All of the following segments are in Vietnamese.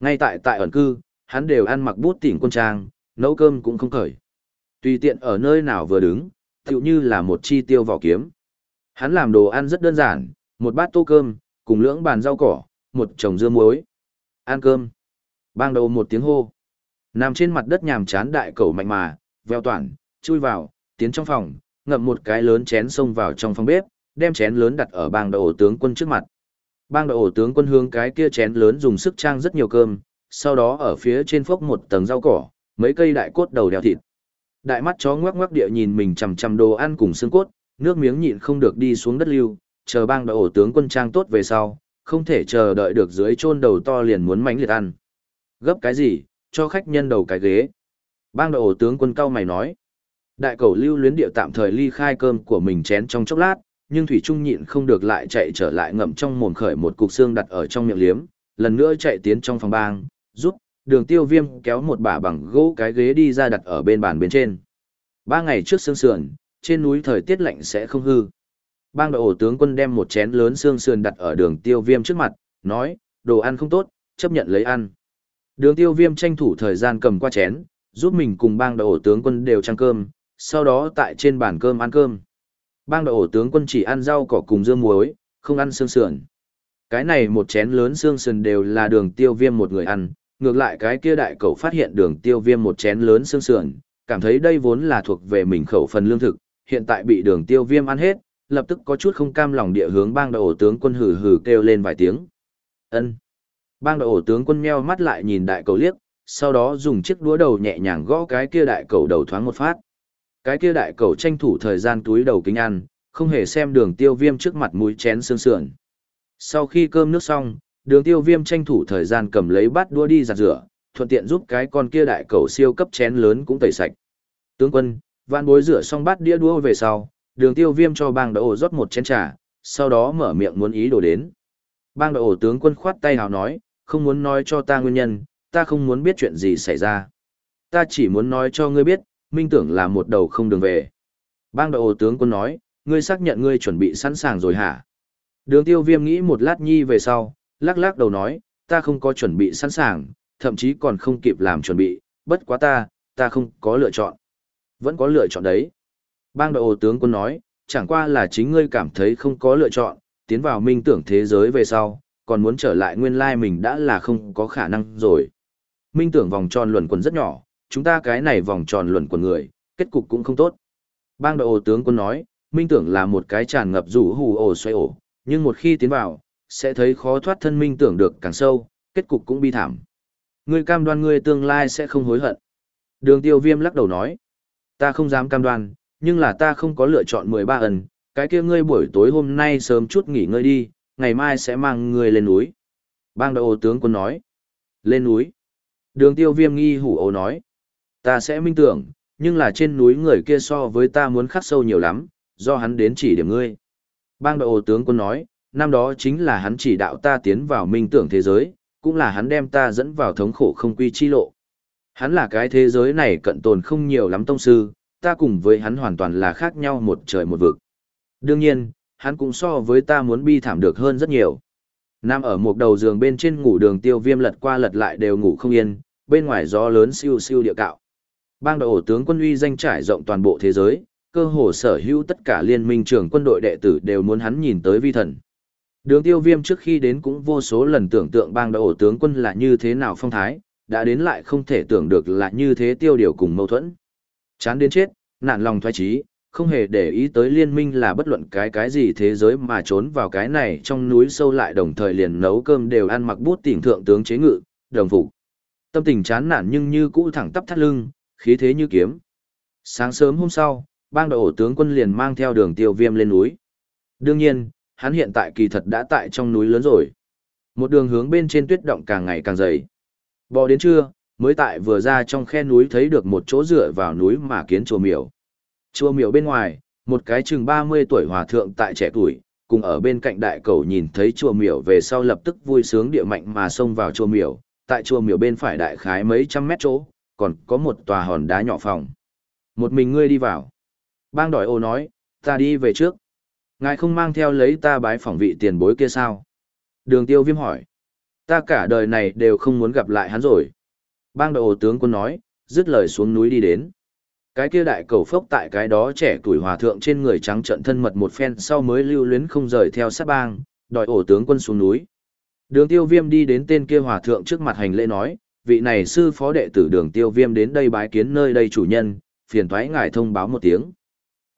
Ngay tại tại ẩn cư, hắn đều ăn mặc bút tỉnh quân trang, nấu cơm cũng không khởi. Tùy tiện ở nơi nào vừa đứng, tựu như là một chi tiêu vỏ kiếm. Hắn làm đồ ăn rất đơn giản, một bát tô cơm, cùng lưỡng bàn rau cỏ, một chồng dưa muối. Ăn cơm. Bang đầu một tiếng hô. Nằm trên mặt đất nhàm chán đại cẩu mạnh mà, veo toàn, chui vào, tiến trong phòng, ngậm một cái lớn chén xông vào trong phòng bếp, đem chén lớn đặt ở bang đầu tướng quân trước mặt. Bang ổ tướng quân hướng cái kia chén lớn dùng sức trang rất nhiều cơm, sau đó ở phía trên phốc một tầng rau cỏ, mấy cây đại cốt đầu đeo thịt. Đại mắt chó ngoắc ngoắc địa nhìn mình chằm chằm đồ ăn cùng xương cốt, nước miếng nhịn không được đi xuống đất lưu, chờ bang ổ tướng quân trang tốt về sau, không thể chờ đợi được dưới chôn đầu to liền muốn mánh liệt ăn. Gấp cái gì, cho khách nhân đầu cái ghế. Bang đội ổ tướng quân cao mày nói. Đại cầu lưu luyến điệu tạm thời ly khai cơm của mình chén trong chốc lát, nhưng Thủy Trung nhịn không được lại chạy trở lại ngậm trong mồm khởi một cục xương đặt ở trong miệng liếm, lần nữa chạy tiến trong phòng bang, giúp, đường tiêu viêm kéo một bả bằng gỗ cái ghế đi ra đặt ở bên bàn bên trên. Ba ngày trước xương sườn, trên núi thời tiết lạnh sẽ không hư. Bang đội ổ tướng quân đem một chén lớn xương sườn đặt ở đường tiêu viêm trước mặt, nói, đồ ăn không tốt, chấp nhận lấy ăn. Đường tiêu viêm tranh thủ thời gian cầm qua chén, giúp mình cùng bang đội ổ tướng quân đều trăng cơm, sau đó tại trên bàn cơm ăn cơm. Bang đội ổ tướng quân chỉ ăn rau cỏ cùng dưa muối, không ăn xương sườn. Cái này một chén lớn xương sườn đều là đường tiêu viêm một người ăn, ngược lại cái kia đại cậu phát hiện đường tiêu viêm một chén lớn xương sườn, cảm thấy đây vốn là thuộc về mình khẩu phần lương thực, hiện tại bị đường tiêu viêm ăn hết, lập tức có chút không cam lòng địa hướng bang đội ổ tướng quân hừ hừ kêu lên vài tiếng. ân Bang đội ổ tướng quân meo mắt lại nhìn đại cầu liếc, sau đó dùng chiếc đũa đầu nhẹ nhàng gõ cái kia đại cầu đầu thoáng một phát. Cái kia đại cầu tranh thủ thời gian túi đầu kính ăn, không hề xem đường tiêu viêm trước mặt mũi chén xương sườn. Sau khi cơm nước xong, đường tiêu viêm tranh thủ thời gian cầm lấy bát đũa đi giặt rửa, thuận tiện giúp cái con kia đại cầu siêu cấp chén lớn cũng tẩy sạch. Tướng quân, vạn bối rửa xong bát đĩa đua về sau, đường tiêu viêm cho bang đội ổ rót một chén trà, sau đó mở miệng muốn ý đồ đến. Bang đội ổ tướng quân khoát tay hào nói, không muốn nói cho ta nguyên nhân, ta không muốn biết chuyện gì xảy ra. Ta chỉ muốn nói cho ngươi biết, minh tưởng là một đầu không đường về. Bang đội ổ tướng quân nói, ngươi xác nhận ngươi chuẩn bị sẵn sàng rồi hả? Đường tiêu viêm nghĩ một lát nhi về sau, lắc lắc đầu nói, ta không có chuẩn bị sẵn sàng, thậm chí còn không kịp làm chuẩn bị, bất quá ta, ta không có lựa chọn. Vẫn có lựa chọn đấy. Bang đội ổ tướng quân nói, chẳng qua là chính ngươi cảm thấy không có lựa chọn, tiến vào minh tưởng thế giới về sau, còn muốn trở lại nguyên lai mình đã là không có khả năng rồi. Minh tưởng vòng tròn luẩn quần rất nhỏ, chúng ta cái này vòng tròn luẩn của người, kết cục cũng không tốt. Bang đội ổ tướng quân nói, minh tưởng là một cái tràn ngập rủ hù ổ xoay ổ, nhưng một khi tiến vào, sẽ thấy khó thoát thân minh tưởng được càng sâu, kết cục cũng bi thảm. Ngươi cam đoan ngươi tương lai sẽ không hối hận. Đường tiêu viêm lắc đầu nói, ta không dám cam đoan, nhưng là ta không có lựa chọn 13 ẩn, cái kia ngươi buổi tối hôm nay sớm chút nghỉ ngơi đi, ngày mai sẽ mang ngươi lên núi. Bang đội ô tướng quân nói, lên núi. Đường tiêu viêm nghi hủ ấu nói, ta sẽ minh tưởng, nhưng là trên núi người kia so với ta muốn khắc sâu nhiều lắm, do hắn đến chỉ điểm ngươi. Bang đội ô tướng quân nói, năm đó chính là hắn chỉ đạo ta tiến vào minh tưởng thế giới, cũng là hắn đem ta dẫn vào thống khổ không quy chi lộ. Hắn là cái thế giới này cận tồn không nhiều lắm tông sư, ta cùng với hắn hoàn toàn là khác nhau một trời một vực. Đương nhiên, hắn cũng so với ta muốn bi thảm được hơn rất nhiều. Nam ở một đầu giường bên trên ngủ đường tiêu viêm lật qua lật lại đều ngủ không yên, bên ngoài gió lớn siêu siêu địa cạo. Bang đội ổ tướng quân uy danh trải rộng toàn bộ thế giới, cơ hồ sở hữu tất cả liên minh trưởng quân đội đệ tử đều muốn hắn nhìn tới vi thần. Đường tiêu viêm trước khi đến cũng vô số lần tưởng tượng bang đội ổ tướng quân là như thế nào phong thái, đã đến lại không thể tưởng được là như thế tiêu điều cùng mâu thuẫn. Chán đến chết, nạn lòng thoái trí, không hề để ý tới liên minh là bất luận cái cái gì thế giới mà trốn vào cái này trong núi sâu lại đồng thời liền nấu cơm đều ăn mặc bút tỉnh thượng tướng chế ngự, đồng phục. Tâm tình chán nản nhưng như cũ thẳng tắp thắt lưng, khí thế như kiếm. Sáng sớm hôm sau, bang đội ổ tướng quân liền mang theo đường tiêu viêm lên núi. Đương nhiên, hắn hiện tại kỳ thật đã tại trong núi lớn rồi. Một đường hướng bên trên tuyết động càng ngày càng dày. Bò đến trưa, mới tại vừa ra trong khe núi thấy được một chỗ dựa vào núi mà kiến chùa miểu. Chùa miểu bên ngoài, một cái chừng 30 tuổi hòa thượng tại trẻ tuổi, cùng ở bên cạnh đại cầu nhìn thấy chùa miểu về sau lập tức vui sướng địa mạnh mà xông vào chùa miểu, tại chùa miểu bên phải đại khái mấy trăm mét chỗ, còn có một tòa hòn đá nhỏ phòng. Một mình ngươi đi vào. Bang đòi ô nói, ta đi về trước. Ngài không mang theo lấy ta bái phỏng vị tiền bối kia sao? Đường tiêu viêm hỏi. Ta cả đời này đều không muốn gặp lại hắn rồi. Bang đội ô tướng quân nói, dứt lời xuống núi đi đến. Cái kia đại cầu phốc tại cái đó trẻ tuổi hòa thượng trên người trắng trận thân mật một phen sau mới lưu luyến không rời theo sát bang, đòi ổ tướng quân xuống núi. Đường tiêu viêm đi đến tên kia hòa thượng trước mặt hành lễ nói, vị này sư phó đệ tử đường tiêu viêm đến đây bái kiến nơi đây chủ nhân, phiền thoái ngài thông báo một tiếng.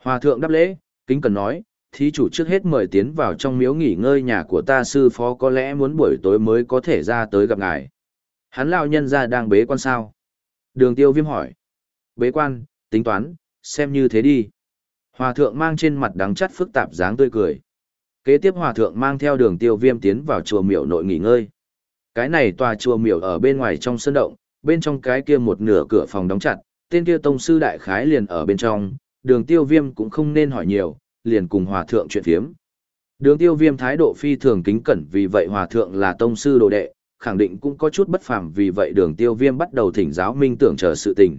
Hòa thượng đáp lễ, kính cần nói, thí chủ trước hết mời tiến vào trong miếu nghỉ ngơi nhà của ta sư phó có lẽ muốn buổi tối mới có thể ra tới gặp ngài. Hắn lao nhân ra đang bế quan sao? Đường tiêu viêm hỏi. Bế quan, tính toán, xem như thế đi. Hòa thượng mang trên mặt đắng chắt phức tạp dáng tươi cười. Kế tiếp hòa thượng mang theo đường tiêu viêm tiến vào chùa miểu nội nghỉ ngơi. Cái này tòa chùa miểu ở bên ngoài trong sân động, bên trong cái kia một nửa cửa phòng đóng chặt, tên kia tông sư đại khái liền ở bên trong, đường tiêu viêm cũng không nên hỏi nhiều, liền cùng hòa thượng chuyện phiếm. Đường tiêu viêm thái độ phi thường kính cẩn vì vậy hòa thượng là tông sư đồ đệ, khẳng định cũng có chút bất phàm vì vậy đường tiêu viêm bắt đầu thỉnh giáo minh tưởng chờ sự tình.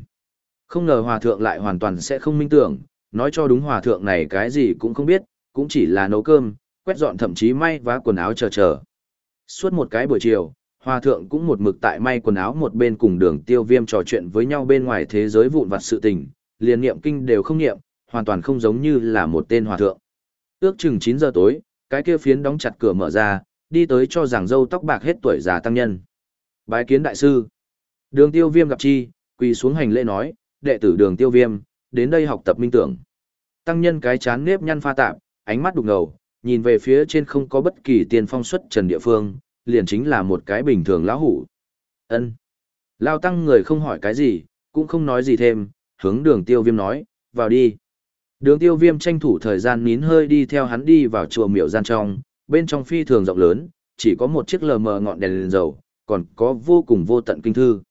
Không ngờ hòa thượng lại hoàn toàn sẽ không minh tưởng, nói cho đúng hòa thượng này cái gì cũng không biết, cũng chỉ là nấu cơm, quét dọn thậm chí may vá quần áo chờ chờ. Suốt một cái buổi chiều, hòa thượng cũng một mực tại may quần áo một bên cùng đường tiêu viêm trò chuyện với nhau bên ngoài thế giới vụn vặt sự tình, liền niệm kinh đều không niệm, hoàn toàn không giống như là một tên hòa thượng. Ước chừng 9 giờ tối, cái kia phiến đóng chặt cửa mở ra, đi tới cho giảng dâu tóc bạc hết tuổi già tăng nhân. Bái kiến đại sư. Đường tiêu viêm gặp chi, quỳ xuống hành lễ nói, đệ tử đường tiêu viêm, đến đây học tập minh tưởng. Tăng nhân cái chán nếp nhăn pha tạp, ánh mắt đục ngầu, nhìn về phía trên không có bất kỳ tiền phong xuất trần địa phương, liền chính là một cái bình thường lão hủ. ân Lao tăng người không hỏi cái gì, cũng không nói gì thêm, hướng đường tiêu viêm nói, vào đi. Đường tiêu viêm tranh thủ thời gian nín hơi đi theo hắn đi vào chùa miểu gian trong, bên trong phi thường rộng lớn, chỉ có một chiếc lờ mờ ngọn đèn, đèn dầu, còn có vô cùng vô tận kinh thư.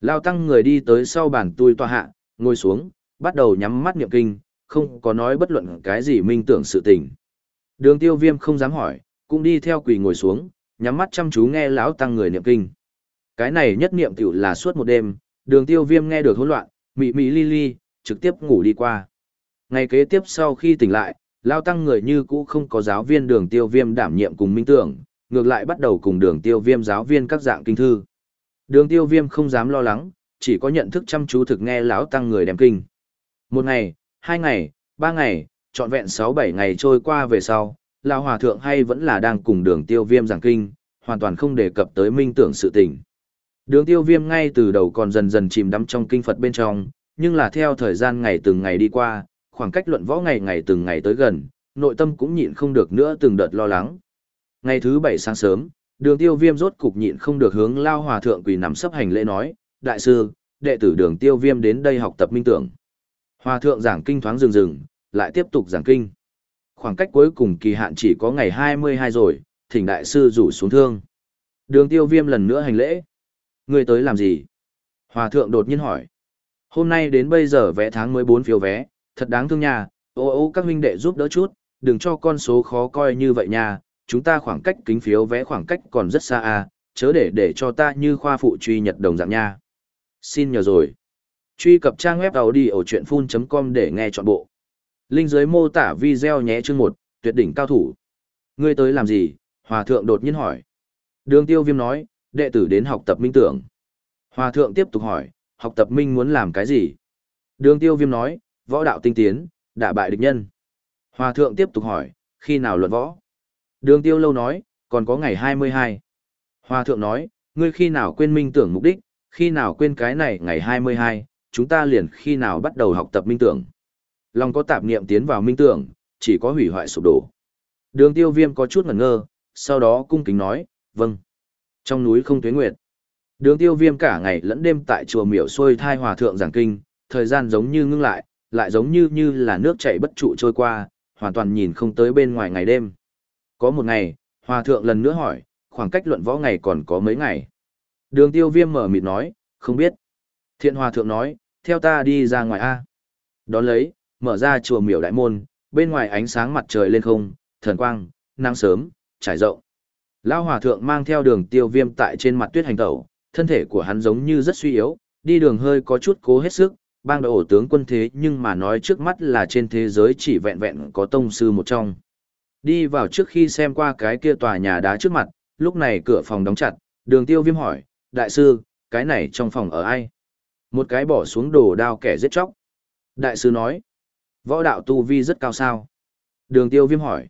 Lao tăng người đi tới sau bàn tui tòa hạ, ngồi xuống, bắt đầu nhắm mắt niệm kinh, không có nói bất luận cái gì minh tưởng sự tình. Đường tiêu viêm không dám hỏi, cũng đi theo quỳ ngồi xuống, nhắm mắt chăm chú nghe lão tăng người niệm kinh. Cái này nhất niệm tiểu là suốt một đêm, đường tiêu viêm nghe được hỗn loạn, mị mị li li, trực tiếp ngủ đi qua. Ngày kế tiếp sau khi tỉnh lại, lao tăng người như cũ không có giáo viên đường tiêu viêm đảm nhiệm cùng minh tưởng, ngược lại bắt đầu cùng đường tiêu viêm giáo viên các dạng kinh thư. Đường tiêu viêm không dám lo lắng, chỉ có nhận thức chăm chú thực nghe lão tăng người đem kinh. Một ngày, hai ngày, ba ngày, trọn vẹn sáu bảy ngày trôi qua về sau, lão hòa thượng hay vẫn là đang cùng đường tiêu viêm giảng kinh, hoàn toàn không đề cập tới minh tưởng sự tình. Đường tiêu viêm ngay từ đầu còn dần dần chìm đắm trong kinh Phật bên trong, nhưng là theo thời gian ngày từng ngày đi qua, khoảng cách luận võ ngày ngày từng ngày tới gần, nội tâm cũng nhịn không được nữa từng đợt lo lắng. Ngày thứ bảy sáng sớm, đường tiêu viêm rốt cục nhịn không được hướng lao hòa thượng quỳ nằm sấp hành lễ nói, đại sư, đệ tử đường tiêu viêm đến đây học tập minh tưởng. Hòa thượng giảng kinh thoáng rừng rừng, lại tiếp tục giảng kinh. Khoảng cách cuối cùng kỳ hạn chỉ có ngày 22 rồi, thỉnh đại sư rủ xuống thương. Đường tiêu viêm lần nữa hành lễ. Người tới làm gì? Hòa thượng đột nhiên hỏi. Hôm nay đến bây giờ vẽ tháng mới 4 phiếu vé, thật đáng thương nha, ô ô các huynh đệ giúp đỡ chút, đừng cho con số khó coi như vậy nha, chúng ta khoảng cách kính phiếu vé khoảng cách còn rất xa à, chớ để để cho ta như khoa phụ truy nhật đồng dạng nha. Xin nhờ rồi. Truy cập trang web audio chuyện full.com để nghe trọn bộ. Linh dưới mô tả video nhé chương một tuyệt đỉnh cao thủ. Ngươi tới làm gì? Hòa thượng đột nhiên hỏi. Đường tiêu viêm nói, đệ tử đến học tập minh tưởng. Hòa thượng tiếp tục hỏi, học tập minh muốn làm cái gì? Đường tiêu viêm nói, võ đạo tinh tiến, đả bại địch nhân. Hòa thượng tiếp tục hỏi, khi nào luận võ? Đường tiêu lâu nói, còn có ngày 22. Hòa thượng nói, ngươi khi nào quên minh tưởng mục đích, khi nào quên cái này ngày 22, chúng ta liền khi nào bắt đầu học tập minh tưởng. Lòng có tạp niệm tiến vào minh tưởng, chỉ có hủy hoại sụp đổ. Đường tiêu viêm có chút ngẩn ngơ, sau đó cung kính nói, vâng. Trong núi không tuyến nguyệt. Đường tiêu viêm cả ngày lẫn đêm tại chùa miểu xôi thai hòa thượng giảng kinh, thời gian giống như ngưng lại, lại giống như như là nước chảy bất trụ trôi qua, hoàn toàn nhìn không tới bên ngoài ngày đêm. Có một ngày, hòa thượng lần nữa hỏi, khoảng cách luận võ ngày còn có mấy ngày. Đường tiêu viêm mở mịt nói, không biết. Thiện hòa thượng nói, theo ta đi ra ngoài A. Đón lấy, mở ra chùa miểu đại môn, bên ngoài ánh sáng mặt trời lên không, thần quang, nắng sớm, trải rộng. Lao hòa thượng mang theo đường tiêu viêm tại trên mặt tuyết hành tẩu, thân thể của hắn giống như rất suy yếu, đi đường hơi có chút cố hết sức, bang đội ổ tướng quân thế nhưng mà nói trước mắt là trên thế giới chỉ vẹn vẹn có tông sư một trong. Đi vào trước khi xem qua cái kia tòa nhà đá trước mặt, lúc này cửa phòng đóng chặt, Đường tiêu viêm hỏi, đại sư, cái này trong phòng ở ai? Một cái bỏ xuống đồ đao kẻ giết chóc. Đại sư nói, võ đạo tu vi rất cao sao? Đường tiêu viêm hỏi,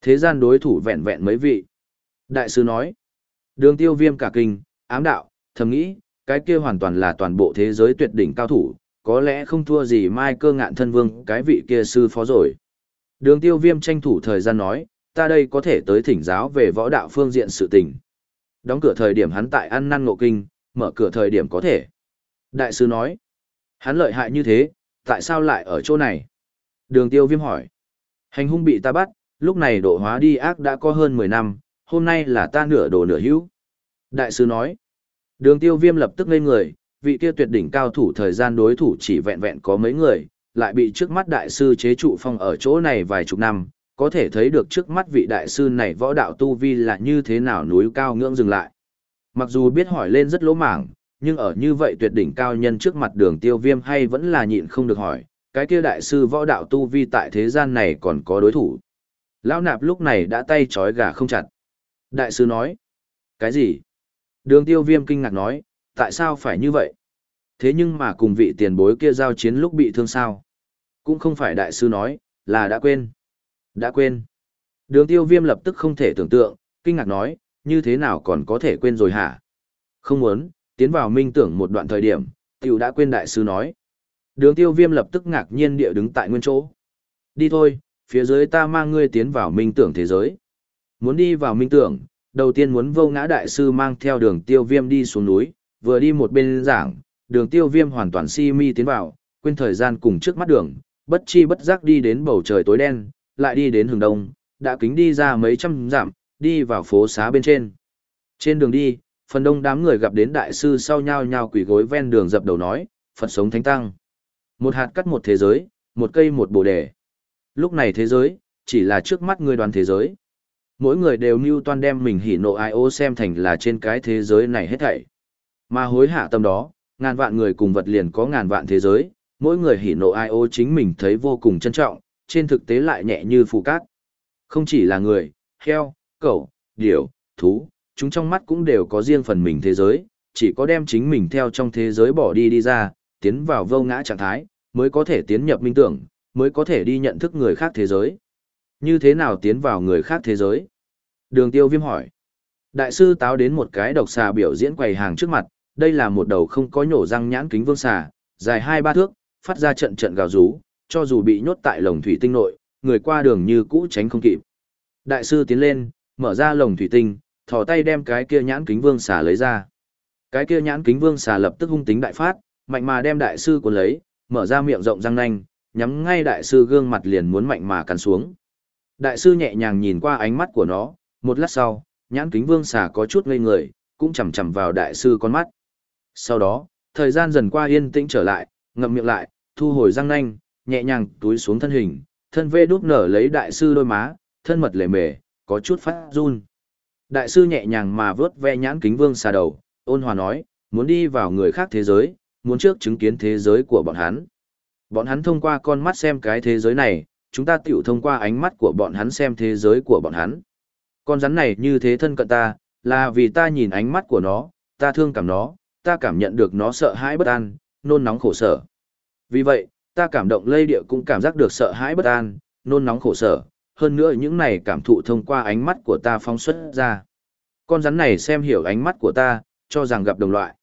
thế gian đối thủ vẹn vẹn mấy vị? Đại sư nói, đường tiêu viêm cả kinh, ám đạo, thầm nghĩ, cái kia hoàn toàn là toàn bộ thế giới tuyệt đỉnh cao thủ, có lẽ không thua gì mai cơ ngạn thân vương cái vị kia sư phó rồi. Đường tiêu viêm tranh thủ thời gian nói, ta đây có thể tới thỉnh giáo về võ đạo phương diện sự tình. Đóng cửa thời điểm hắn tại ăn năn ngộ kinh, mở cửa thời điểm có thể. Đại sư nói, hắn lợi hại như thế, tại sao lại ở chỗ này? Đường tiêu viêm hỏi, hành hung bị ta bắt, lúc này độ hóa đi ác đã có hơn 10 năm, hôm nay là ta nửa đồ nửa hữu. Đại sư nói, đường tiêu viêm lập tức ngây người, vị kia tuyệt đỉnh cao thủ thời gian đối thủ chỉ vẹn vẹn có mấy người, lại bị trước mắt đại sư chế trụ phong ở chỗ này vài chục năm, có thể thấy được trước mắt vị đại sư này võ đạo tu vi là như thế nào núi cao ngưỡng dừng lại. Mặc dù biết hỏi lên rất lỗ mảng, nhưng ở như vậy tuyệt đỉnh cao nhân trước mặt đường tiêu viêm hay vẫn là nhịn không được hỏi, cái kia đại sư võ đạo tu vi tại thế gian này còn có đối thủ. Lão nạp lúc này đã tay trói gà không chặt. Đại sư nói, cái gì? Đường tiêu viêm kinh ngạc nói, tại sao phải như vậy? Thế nhưng mà cùng vị tiền bối kia giao chiến lúc bị thương sao? Cũng không phải đại sư nói, là đã quên. Đã quên. Đường tiêu viêm lập tức không thể tưởng tượng, kinh ngạc nói, như thế nào còn có thể quên rồi hả? Không muốn, tiến vào minh tưởng một đoạn thời điểm, tiểu đã quên đại sư nói. Đường tiêu viêm lập tức ngạc nhiên địa đứng tại nguyên chỗ. Đi thôi, phía dưới ta mang ngươi tiến vào minh tưởng thế giới. Muốn đi vào minh tưởng, đầu tiên muốn vô ngã đại sư mang theo đường tiêu viêm đi xuống núi, vừa đi một bên giảng, đường tiêu viêm hoàn toàn si mi tiến vào, quên thời gian cùng trước mắt đường, bất chi bất giác đi đến bầu trời tối đen, lại đi đến hướng đông, đã kính đi ra mấy trăm dặm, đi vào phố xá bên trên. Trên đường đi, phần đông đám người gặp đến đại sư sau nhau nhau quỷ gối ven đường dập đầu nói, Phật sống thánh tăng. Một hạt cắt một thế giới, một cây một bồ đề. Lúc này thế giới, chỉ là trước mắt người đoàn thế giới. Mỗi người đều mưu toan đem mình hỉ nộ ai ô xem thành là trên cái thế giới này hết thảy. Mà hối hạ tâm đó, ngàn vạn người cùng vật liền có ngàn vạn thế giới, mỗi người hỉ nộ ai ô chính mình thấy vô cùng trân trọng, trên thực tế lại nhẹ như phù cát. Không chỉ là người, heo, cẩu, điểu, thú, chúng trong mắt cũng đều có riêng phần mình thế giới, chỉ có đem chính mình theo trong thế giới bỏ đi đi ra, tiến vào vô ngã trạng thái, mới có thể tiến nhập minh tưởng, mới có thể đi nhận thức người khác thế giới. Như thế nào tiến vào người khác thế giới? Đường tiêu viêm hỏi. Đại sư táo đến một cái độc xà biểu diễn quầy hàng trước mặt, đây là một đầu không có nhổ răng nhãn kính vương xà, dài hai ba thước, phát ra trận trận gào rú, cho dù bị nhốt tại lồng thủy tinh nội, người qua đường như cũ tránh không kịp. Đại sư tiến lên, mở ra lồng thủy tinh, thò tay đem cái kia nhãn kính vương xà lấy ra. Cái kia nhãn kính vương xà lập tức hung tính đại phát, mạnh mà đem đại sư cuốn lấy, mở ra miệng rộng răng nanh, nhắm ngay đại sư gương mặt liền muốn mạnh mà cắn xuống. Đại sư nhẹ nhàng nhìn qua ánh mắt của nó, một lát sau, nhãn kính vương xà có chút ngây người, cũng chầm chầm vào đại sư con mắt. Sau đó, thời gian dần qua yên tĩnh trở lại, ngậm miệng lại, thu hồi răng nanh, nhẹ nhàng túi xuống thân hình, thân vê đút nở lấy đại sư đôi má, thân mật lề mề, có chút phát run. Đại sư nhẹ nhàng mà vớt ve nhãn kính vương xà đầu, ôn hòa nói, muốn đi vào người khác thế giới, muốn trước chứng kiến thế giới của bọn hắn. Bọn hắn thông qua con mắt xem cái thế giới này, chúng ta tiểu thông qua ánh mắt của bọn hắn xem thế giới của bọn hắn. Con rắn này như thế thân cận ta, là vì ta nhìn ánh mắt của nó, ta thương cảm nó, ta cảm nhận được nó sợ hãi bất an, nôn nóng khổ sở. Vì vậy, ta cảm động lây địa cũng cảm giác được sợ hãi bất an, nôn nóng khổ sở, hơn nữa những này cảm thụ thông qua ánh mắt của ta phóng xuất ra. Con rắn này xem hiểu ánh mắt của ta, cho rằng gặp đồng loại.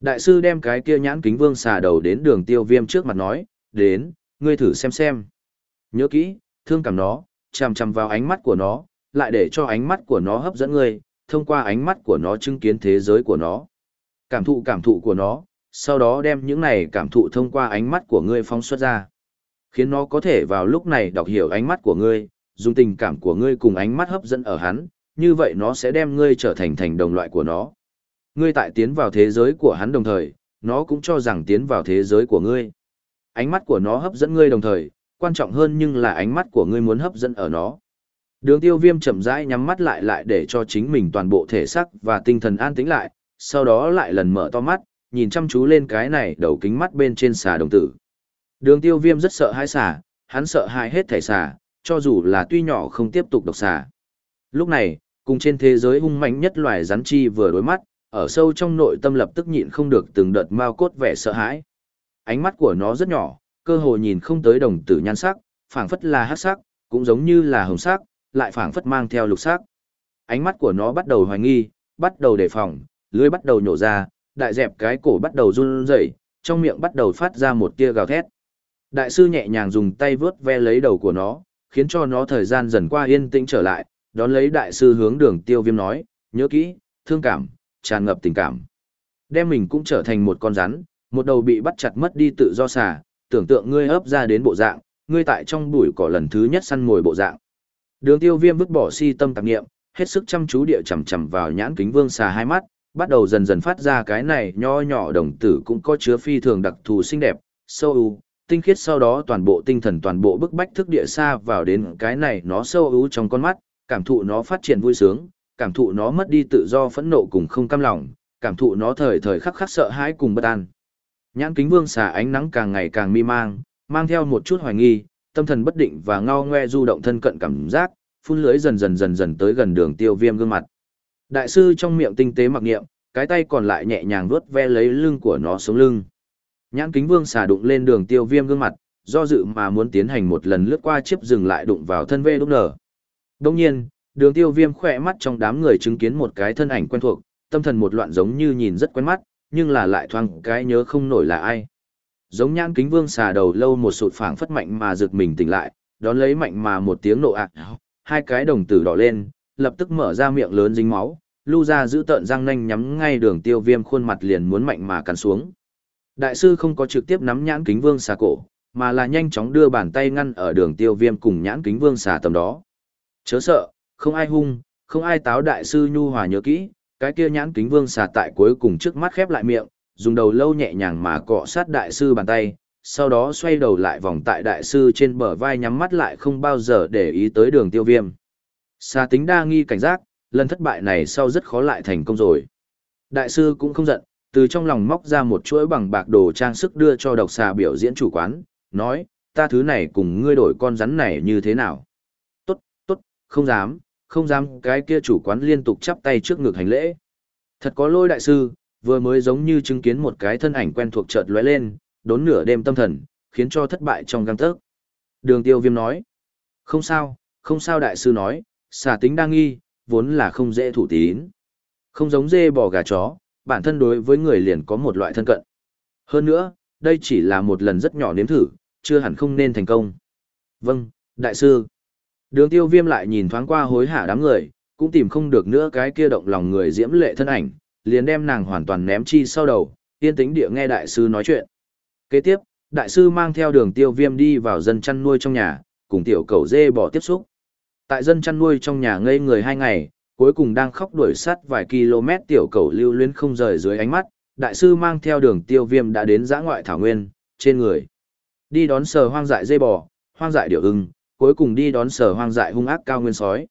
Đại sư đem cái kia nhãn kính vương xà đầu đến đường tiêu viêm trước mặt nói, đến, ngươi thử xem xem. Nhớ kỹ, thương cảm nó, chằm chằm vào ánh mắt của nó, lại để cho ánh mắt của nó hấp dẫn ngươi, thông qua ánh mắt của nó chứng kiến thế giới của nó. Cảm thụ cảm thụ của nó, sau đó đem những này cảm thụ thông qua ánh mắt của ngươi phóng xuất ra. Khiến nó có thể vào lúc này đọc hiểu ánh mắt của ngươi, dùng tình cảm của ngươi cùng ánh mắt hấp dẫn ở hắn, như vậy nó sẽ đem ngươi trở thành thành đồng loại của nó. Ngươi tại tiến vào thế giới của hắn đồng thời, nó cũng cho rằng tiến vào thế giới của ngươi. Ánh mắt của nó hấp dẫn ngươi đồng thời, quan trọng hơn nhưng là ánh mắt của ngươi muốn hấp dẫn ở nó. Đường tiêu viêm chậm rãi nhắm mắt lại lại để cho chính mình toàn bộ thể sắc và tinh thần an tĩnh lại, sau đó lại lần mở to mắt, nhìn chăm chú lên cái này đầu kính mắt bên trên xà đồng tử. Đường tiêu viêm rất sợ hãi xà, hắn sợ hãi hết thể xà, cho dù là tuy nhỏ không tiếp tục độc xà. Lúc này, cùng trên thế giới hung mạnh nhất loài rắn chi vừa đối mắt, ở sâu trong nội tâm lập tức nhịn không được từng đợt mao cốt vẻ sợ hãi. Ánh mắt của nó rất nhỏ, cơ hồ nhìn không tới đồng tử nhan sắc, phảng phất là hắc sắc, cũng giống như là hồng sắc, lại phảng phất mang theo lục sắc. Ánh mắt của nó bắt đầu hoài nghi, bắt đầu đề phòng, lưỡi bắt đầu nhổ ra, đại dẹp cái cổ bắt đầu run rẩy, trong miệng bắt đầu phát ra một tia gào thét. Đại sư nhẹ nhàng dùng tay vướt ve lấy đầu của nó, khiến cho nó thời gian dần qua yên tĩnh trở lại, đón lấy đại sư hướng đường tiêu viêm nói, nhớ kỹ, thương cảm, tràn ngập tình cảm. Đem mình cũng trở thành một con rắn, một đầu bị bắt chặt mất đi tự do xả, tưởng tượng ngươi ấp ra đến bộ dạng, ngươi tại trong bụi cỏ lần thứ nhất săn mồi bộ dạng. Đường tiêu viêm vứt bỏ si tâm tạp nghiệm, hết sức chăm chú địa chầm chầm vào nhãn kính vương xà hai mắt, bắt đầu dần dần phát ra cái này nho nhỏ đồng tử cũng có chứa phi thường đặc thù xinh đẹp, sâu ưu, tinh khiết sau đó toàn bộ tinh thần toàn bộ bức bách thức địa xa vào đến cái này nó sâu ưu trong con mắt, cảm thụ nó phát triển vui sướng, cảm thụ nó mất đi tự do phẫn nộ cùng không cam lòng, cảm thụ nó thời thời khắc khắc sợ hãi cùng bất an. Nhãn kính vương xà ánh nắng càng ngày càng mi mang, mang theo một chút hoài nghi, tâm thần bất định và ngao ngoe du động thân cận cảm giác, phun lưới dần dần dần dần tới gần đường tiêu viêm gương mặt. Đại sư trong miệng tinh tế mặc nghiệm, cái tay còn lại nhẹ nhàng vuốt ve lấy lưng của nó xuống lưng. Nhãn kính vương xà đụng lên đường tiêu viêm gương mặt, do dự mà muốn tiến hành một lần lướt qua chiếc dừng lại đụng vào thân vê đúc nở. Đồng nhiên, đường tiêu viêm khỏe mắt trong đám người chứng kiến một cái thân ảnh quen thuộc, tâm thần một loạn giống như nhìn rất quen mắt, nhưng là lại thoáng cái nhớ không nổi là ai. Giống nhãn kính vương xà đầu lâu một sụt phảng phất mạnh mà giật mình tỉnh lại, đón lấy mạnh mà một tiếng nộ ạc, hai cái đồng tử đỏ lên, lập tức mở ra miệng lớn dính máu, lưu ra giữ tợn răng nanh nhắm ngay đường tiêu viêm khuôn mặt liền muốn mạnh mà cắn xuống. Đại sư không có trực tiếp nắm nhãn kính vương xà cổ, mà là nhanh chóng đưa bàn tay ngăn ở đường tiêu viêm cùng nhãn kính vương xà tầm đó. Chớ sợ, không ai hung, không ai táo đại sư nhu hòa nhớ kỹ, cái kia nhãn kính vương xà tại cuối cùng trước mắt khép lại miệng, dùng đầu lâu nhẹ nhàng mà cọ sát đại sư bàn tay, sau đó xoay đầu lại vòng tại đại sư trên bờ vai nhắm mắt lại không bao giờ để ý tới đường tiêu viêm. Xà tính đa nghi cảnh giác, lần thất bại này sau rất khó lại thành công rồi. Đại sư cũng không giận, từ trong lòng móc ra một chuỗi bằng bạc đồ trang sức đưa cho độc xà biểu diễn chủ quán, nói, ta thứ này cùng ngươi đổi con rắn này như thế nào? Tốt, tốt, không dám, không dám cái kia chủ quán liên tục chắp tay trước ngực hành lễ. Thật có lôi đại sư, vừa mới giống như chứng kiến một cái thân ảnh quen thuộc chợt lóe lên, đốn nửa đêm tâm thần, khiến cho thất bại trong găng tớc. Đường tiêu viêm nói, không sao, không sao đại sư nói, xà tính đa nghi, vốn là không dễ thủ tín. Không giống dê bò gà chó, bản thân đối với người liền có một loại thân cận. Hơn nữa, đây chỉ là một lần rất nhỏ nếm thử, chưa hẳn không nên thành công. Vâng, đại sư. Đường tiêu viêm lại nhìn thoáng qua hối hả đám người, cũng tìm không được nữa cái kia động lòng người diễm lệ thân ảnh, liền đem nàng hoàn toàn ném chi sau đầu, yên tĩnh địa nghe đại sư nói chuyện. Kế tiếp, đại sư mang theo đường tiêu viêm đi vào dân chăn nuôi trong nhà, cùng tiểu cầu dê bỏ tiếp xúc. Tại dân chăn nuôi trong nhà ngây người hai ngày, cuối cùng đang khóc đuổi sát vài km tiểu cầu lưu luyến không rời dưới ánh mắt, đại sư mang theo đường tiêu viêm đã đến giã ngoại thảo nguyên, trên người. Đi đón sờ hoang dại dê bò, hoang dại điểu ưng, cuối cùng đi đón sở hoang dại hung ác cao nguyên sói.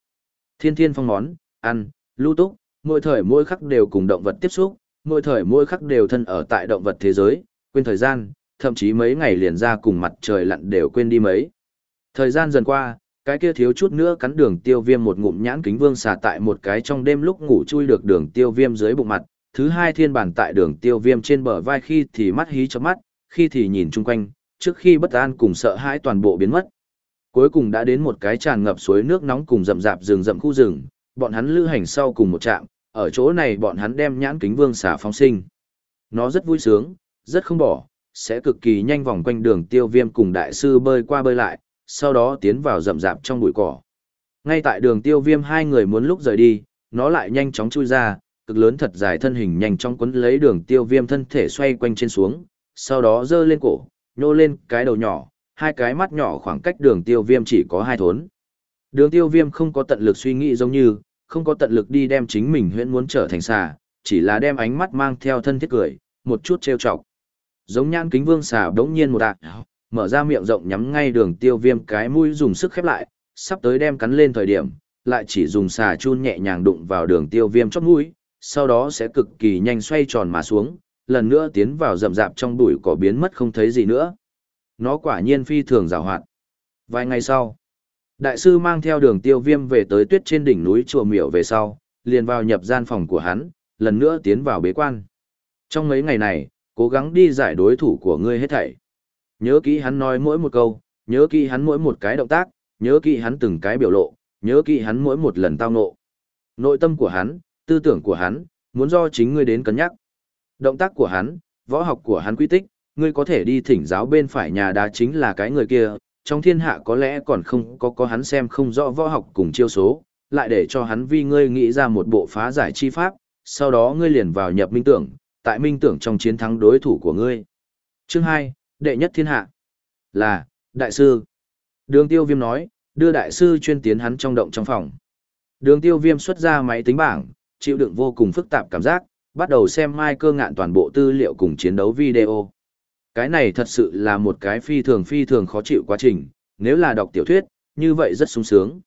Thiên thiên phong món, ăn, lưu túc, mỗi thời mỗi khắc đều cùng động vật tiếp xúc, mỗi thời mỗi khắc đều thân ở tại động vật thế giới, quên thời gian, thậm chí mấy ngày liền ra cùng mặt trời lặn đều quên đi mấy. Thời gian dần qua, cái kia thiếu chút nữa cắn đường tiêu viêm một ngụm nhãn kính vương xà tại một cái trong đêm lúc ngủ chui được đường tiêu viêm dưới bụng mặt, thứ hai thiên bản tại đường tiêu viêm trên bờ vai khi thì mắt hí cho mắt, khi thì nhìn chung quanh, trước khi bất an cùng sợ hãi toàn bộ biến mất. Cuối cùng đã đến một cái tràn ngập suối nước nóng cùng rậm rạp rừng rậm khu rừng, bọn hắn lữ hành sau cùng một trạm, ở chỗ này bọn hắn đem nhãn kính vương xà phóng sinh. Nó rất vui sướng, rất không bỏ, sẽ cực kỳ nhanh vòng quanh đường tiêu viêm cùng đại sư bơi qua bơi lại, sau đó tiến vào rậm rạp trong bụi cỏ. Ngay tại đường tiêu viêm hai người muốn lúc rời đi, nó lại nhanh chóng chui ra, cực lớn thật dài thân hình nhanh chóng quấn lấy đường tiêu viêm thân thể xoay quanh trên xuống, sau đó dơ lên cổ, nhô lên cái đầu nhỏ, hai cái mắt nhỏ khoảng cách đường tiêu viêm chỉ có hai thốn. Đường tiêu viêm không có tận lực suy nghĩ giống như, không có tận lực đi đem chính mình huyễn muốn trở thành xà, chỉ là đem ánh mắt mang theo thân thiết cười, một chút trêu chọc. Giống nhãn kính vương xà đống nhiên một đạc, mở ra miệng rộng nhắm ngay đường tiêu viêm cái mũi dùng sức khép lại, sắp tới đem cắn lên thời điểm, lại chỉ dùng xà chun nhẹ nhàng đụng vào đường tiêu viêm chót mũi, sau đó sẽ cực kỳ nhanh xoay tròn mà xuống, lần nữa tiến vào rậm rạp trong bụi cỏ biến mất không thấy gì nữa. Nó quả nhiên phi thường rào hoạt. Vài ngày sau, Đại sư mang theo đường tiêu viêm về tới tuyết trên đỉnh núi chùa miểu về sau, liền vào nhập gian phòng của hắn, lần nữa tiến vào bế quan. Trong mấy ngày này, cố gắng đi giải đối thủ của ngươi hết thảy. Nhớ kỹ hắn nói mỗi một câu, nhớ kỹ hắn mỗi một cái động tác, nhớ kỹ hắn từng cái biểu lộ, nhớ kỹ hắn mỗi một lần tao ngộ. Nội tâm của hắn, tư tưởng của hắn, muốn do chính ngươi đến cân nhắc. Động tác của hắn, võ học của hắn quy tích, ngươi có thể đi thỉnh giáo bên phải nhà đá chính là cái người kia, trong thiên hạ có lẽ còn không có có hắn xem không rõ võ học cùng chiêu số, lại để cho hắn vì ngươi nghĩ ra một bộ phá giải chi pháp, sau đó ngươi liền vào nhập minh tưởng, tại minh tưởng trong chiến thắng đối thủ của ngươi. Chương 2, đệ nhất thiên hạ. Là, đại sư. Đường tiêu viêm nói, đưa đại sư chuyên tiến hắn trong động trong phòng. Đường tiêu viêm xuất ra máy tính bảng, chịu đựng vô cùng phức tạp cảm giác, bắt đầu xem mai cơ ngạn toàn bộ tư liệu cùng chiến đấu video. Cái này thật sự là một cái phi thường phi thường khó chịu quá trình, nếu là đọc tiểu thuyết, như vậy rất sung sướng.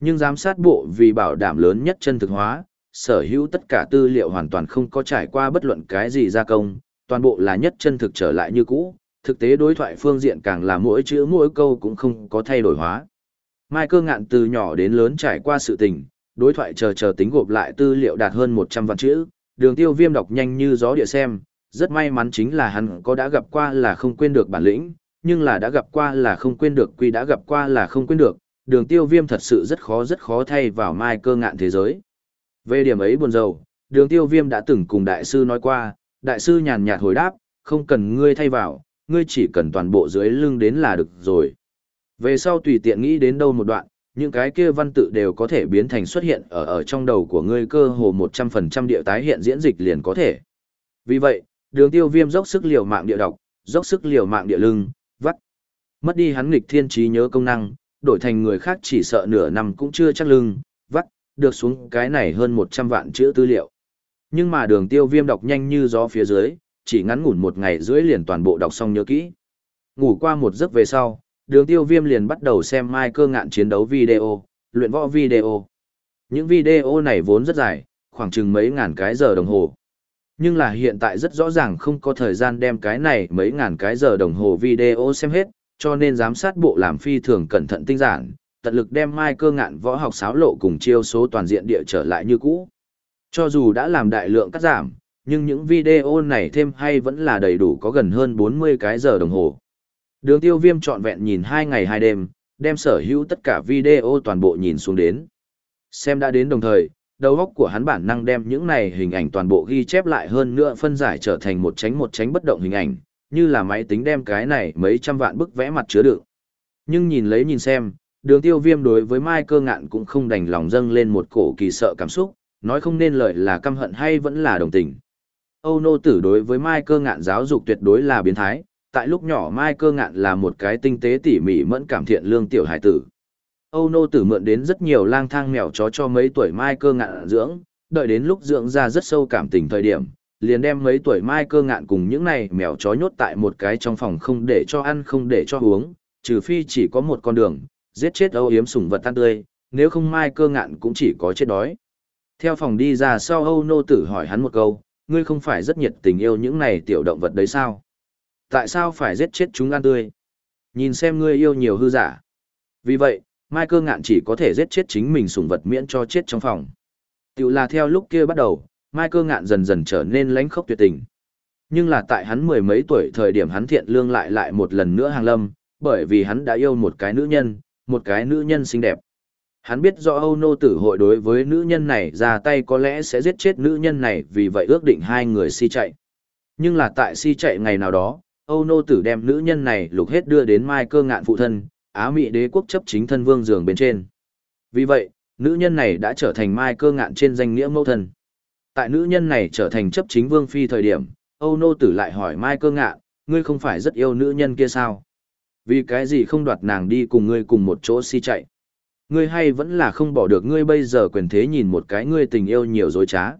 Nhưng giám sát bộ vì bảo đảm lớn nhất chân thực hóa, sở hữu tất cả tư liệu hoàn toàn không có trải qua bất luận cái gì gia công, toàn bộ là nhất chân thực trở lại như cũ, thực tế đối thoại phương diện càng là mỗi chữ mỗi câu cũng không có thay đổi hóa. Mai cơ ngạn từ nhỏ đến lớn trải qua sự tình, đối thoại chờ chờ tính gộp lại tư liệu đạt hơn 100 vạn chữ, đường tiêu viêm đọc nhanh như gió địa xem, rất may mắn chính là hắn có đã gặp qua là không quên được bản lĩnh, nhưng là đã gặp qua là không quên được quy đã gặp qua là không quên được, đường tiêu viêm thật sự rất khó rất khó thay vào mai cơ ngạn thế giới. Về điểm ấy buồn rầu, đường tiêu viêm đã từng cùng đại sư nói qua, đại sư nhàn nhạt hồi đáp, không cần ngươi thay vào, ngươi chỉ cần toàn bộ dưới lưng đến là được rồi. Về sau tùy tiện nghĩ đến đâu một đoạn, những cái kia văn tự đều có thể biến thành xuất hiện ở ở trong đầu của ngươi cơ hồ 100% địa tái hiện diễn dịch liền có thể. Vì vậy, đường tiêu viêm dốc sức liều mạng địa độc, dốc sức liều mạng địa lưng, vắt. Mất đi hắn nghịch thiên trí nhớ công năng, đổi thành người khác chỉ sợ nửa năm cũng chưa chắc lưng, vắt, được xuống cái này hơn 100 vạn chữ tư liệu. Nhưng mà đường tiêu viêm đọc nhanh như gió phía dưới, chỉ ngắn ngủn một ngày rưỡi liền toàn bộ đọc xong nhớ kỹ. Ngủ qua một giấc về sau, đường tiêu viêm liền bắt đầu xem mai cơ ngạn chiến đấu video, luyện võ video. Những video này vốn rất dài, khoảng chừng mấy ngàn cái giờ đồng hồ. Nhưng là hiện tại rất rõ ràng không có thời gian đem cái này mấy ngàn cái giờ đồng hồ video xem hết, cho nên giám sát bộ làm phi thường cẩn thận tinh giản, tận lực đem mai cơ ngạn võ học xáo lộ cùng chiêu số toàn diện địa trở lại như cũ. Cho dù đã làm đại lượng cắt giảm, nhưng những video này thêm hay vẫn là đầy đủ có gần hơn 40 cái giờ đồng hồ. Đường tiêu viêm trọn vẹn nhìn 2 ngày 2 đêm, đem sở hữu tất cả video toàn bộ nhìn xuống đến. Xem đã đến đồng thời, đầu óc của hắn bản năng đem những này hình ảnh toàn bộ ghi chép lại hơn nữa phân giải trở thành một tránh một tránh bất động hình ảnh, như là máy tính đem cái này mấy trăm vạn bức vẽ mặt chứa đựng. Nhưng nhìn lấy nhìn xem, đường tiêu viêm đối với Mai cơ ngạn cũng không đành lòng dâng lên một cổ kỳ sợ cảm xúc, nói không nên lời là căm hận hay vẫn là đồng tình. Âu nô tử đối với Mai cơ ngạn giáo dục tuyệt đối là biến thái, tại lúc nhỏ Mai cơ ngạn là một cái tinh tế tỉ mỉ mẫn cảm thiện lương tiểu hải tử. Âu nô tử mượn đến rất nhiều lang thang mèo chó cho mấy tuổi Mai cơ ngạn dưỡng, đợi đến lúc dưỡng ra rất sâu cảm tình thời điểm, liền đem mấy tuổi Mai cơ ngạn cùng những này mèo chó nhốt tại một cái trong phòng không để cho ăn không để cho uống, trừ phi chỉ có một con đường, giết chết âu yếm sủng vật tan tươi, nếu không Mai cơ ngạn cũng chỉ có chết đói. Theo phòng đi ra sau Âu nô tử hỏi hắn một câu, ngươi không phải rất nhiệt tình yêu những này tiểu động vật đấy sao? Tại sao phải giết chết chúng ăn tươi? Nhìn xem ngươi yêu nhiều hư giả. Vì vậy, Mai cơ ngạn chỉ có thể giết chết chính mình sủng vật miễn cho chết trong phòng. Tiểu là theo lúc kia bắt đầu, Mai cơ ngạn dần dần trở nên lãnh khốc tuyệt tình. Nhưng là tại hắn mười mấy tuổi thời điểm hắn thiện lương lại lại một lần nữa hàng lâm, bởi vì hắn đã yêu một cái nữ nhân, một cái nữ nhân xinh đẹp. Hắn biết rõ Âu Nô tử hội đối với nữ nhân này ra tay có lẽ sẽ giết chết nữ nhân này vì vậy ước định hai người si chạy. Nhưng là tại si chạy ngày nào đó, Âu Nô tử đem nữ nhân này lục hết đưa đến Mai cơ ngạn phụ thân, Á Mỹ đế quốc chấp chính thân vương giường bên trên. Vì vậy, nữ nhân này đã trở thành Mai cơ ngạn trên danh nghĩa mẫu thân. Tại nữ nhân này trở thành chấp chính vương phi thời điểm, Âu Nô tử lại hỏi Mai cơ ngạn, ngươi không phải rất yêu nữ nhân kia sao? Vì cái gì không đoạt nàng đi cùng ngươi cùng một chỗ si chạy? Ngươi hay vẫn là không bỏ được ngươi bây giờ quyền thế nhìn một cái ngươi tình yêu nhiều dối trá.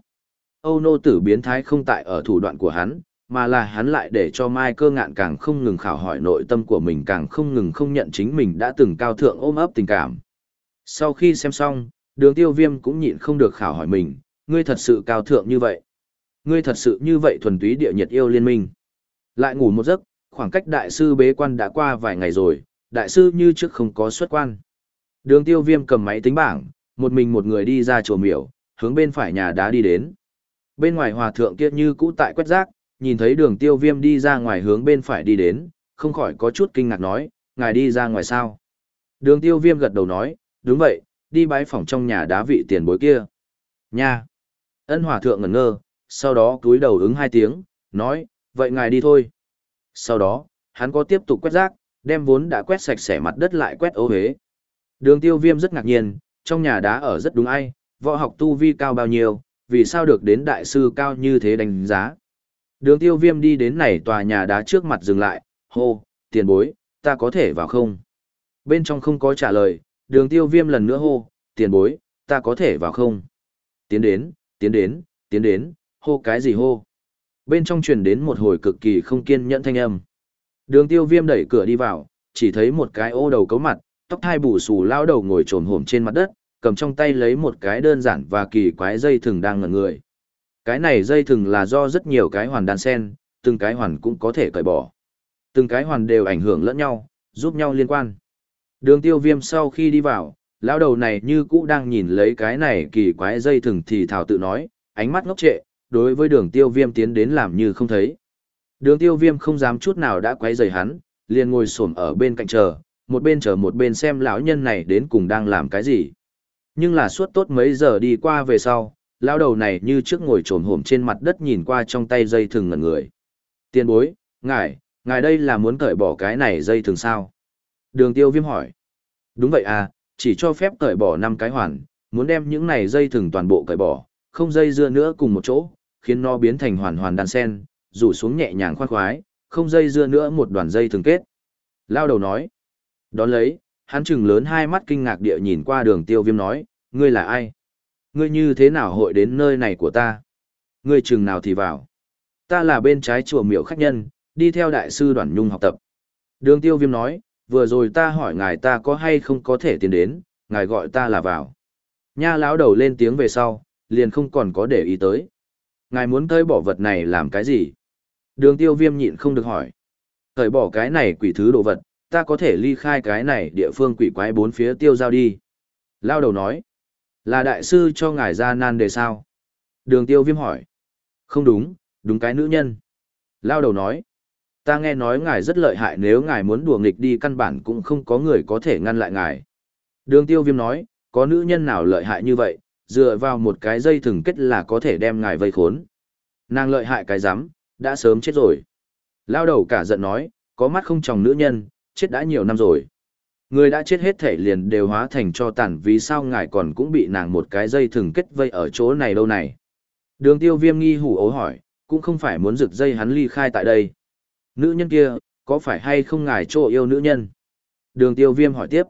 Âu nô tử biến thái không tại ở thủ đoạn của hắn, mà là hắn lại để cho Mai cơ ngạn càng không ngừng khảo hỏi nội tâm của mình càng không ngừng không nhận chính mình đã từng cao thượng ôm ấp tình cảm. Sau khi xem xong, đường tiêu viêm cũng nhịn không được khảo hỏi mình, ngươi thật sự cao thượng như vậy. Ngươi thật sự như vậy thuần túy địa nhiệt yêu liên minh. Lại ngủ một giấc, khoảng cách đại sư bế quan đã qua vài ngày rồi, đại sư như trước không có xuất quan. Đường tiêu viêm cầm máy tính bảng, một mình một người đi ra chùa miểu, hướng bên phải nhà đá đi đến. Bên ngoài hòa thượng kia như cũ tại quét rác, nhìn thấy đường tiêu viêm đi ra ngoài hướng bên phải đi đến, không khỏi có chút kinh ngạc nói, ngài đi ra ngoài sao. Đường tiêu viêm gật đầu nói, đúng vậy, đi bái phòng trong nhà đá vị tiền bối kia. Nha! Ân hòa thượng ngẩn ngơ, sau đó cúi đầu ứng hai tiếng, nói, vậy ngài đi thôi. Sau đó, hắn có tiếp tục quét rác, đem vốn đã quét sạch sẽ mặt đất lại quét ố hế. Đường tiêu viêm rất ngạc nhiên, trong nhà đá ở rất đúng ai, võ học tu vi cao bao nhiêu, vì sao được đến đại sư cao như thế đánh giá. Đường tiêu viêm đi đến này tòa nhà đá trước mặt dừng lại, hô, tiền bối, ta có thể vào không? Bên trong không có trả lời, đường tiêu viêm lần nữa hô, tiền bối, ta có thể vào không? Tiến đến, tiến đến, tiến đến, hô cái gì hô? Bên trong truyền đến một hồi cực kỳ không kiên nhẫn thanh âm. Đường tiêu viêm đẩy cửa đi vào, chỉ thấy một cái ô đầu cấu mặt, tóc thai bù xù lao đầu ngồi trồn hổm trên mặt đất, cầm trong tay lấy một cái đơn giản và kỳ quái dây thừng đang ngẩn người. Cái này dây thừng là do rất nhiều cái hoàn đan sen, từng cái hoàn cũng có thể cởi bỏ. Từng cái hoàn đều ảnh hưởng lẫn nhau, giúp nhau liên quan. Đường tiêu viêm sau khi đi vào, lão đầu này như cũ đang nhìn lấy cái này kỳ quái dây thừng thì thảo tự nói, ánh mắt ngốc trệ, đối với đường tiêu viêm tiến đến làm như không thấy. Đường tiêu viêm không dám chút nào đã quấy rầy hắn, liền ngồi xổm ở bên cạnh chờ, một bên chờ một bên xem lão nhân này đến cùng đang làm cái gì. Nhưng là suốt tốt mấy giờ đi qua về sau, lao đầu này như trước ngồi trồn hổm trên mặt đất nhìn qua trong tay dây thừng ngẩn người. Tiên bối, ngài, ngài đây là muốn cởi bỏ cái này dây thừng sao? Đường tiêu viêm hỏi. Đúng vậy à, chỉ cho phép cởi bỏ 5 cái hoàn, muốn đem những này dây thừng toàn bộ cởi bỏ, không dây dưa nữa cùng một chỗ, khiến nó biến thành hoàn hoàn đan sen, rủ xuống nhẹ nhàng khoan khoái, không dây dưa nữa một đoàn dây thừng kết. Lao đầu nói. Đón lấy, hắn chừng lớn hai mắt kinh ngạc địa nhìn qua đường tiêu viêm nói, ngươi là ai? Ngươi như thế nào hội đến nơi này của ta? Ngươi chừng nào thì vào. Ta là bên trái chùa miệu khách nhân, đi theo đại sư đoàn nhung học tập. Đường tiêu viêm nói, vừa rồi ta hỏi ngài ta có hay không có thể tiến đến, ngài gọi ta là vào. Nha lão đầu lên tiếng về sau, liền không còn có để ý tới. Ngài muốn tới bỏ vật này làm cái gì? Đường tiêu viêm nhịn không được hỏi. Thời bỏ cái này quỷ thứ đồ vật, ta có thể ly khai cái này địa phương quỷ quái bốn phía tiêu giao đi. Lao đầu nói. Là đại sư cho ngài ra nan đề sao? Đường tiêu viêm hỏi. Không đúng, đúng cái nữ nhân. Lao đầu nói. Ta nghe nói ngài rất lợi hại nếu ngài muốn đùa nghịch đi căn bản cũng không có người có thể ngăn lại ngài. Đường tiêu viêm nói, có nữ nhân nào lợi hại như vậy, dựa vào một cái dây thừng kết là có thể đem ngài vây khốn. Nàng lợi hại cái rắm đã sớm chết rồi. Lao đầu cả giận nói, có mắt không chồng nữ nhân, chết đã nhiều năm rồi. Người đã chết hết thể liền đều hóa thành cho tàn vì sao ngài còn cũng bị nàng một cái dây thừng kết vây ở chỗ này đâu này. Đường tiêu viêm nghi hủ ố hỏi, cũng không phải muốn rực dây hắn ly khai tại đây. Nữ nhân kia, có phải hay không ngài chỗ yêu nữ nhân? Đường tiêu viêm hỏi tiếp.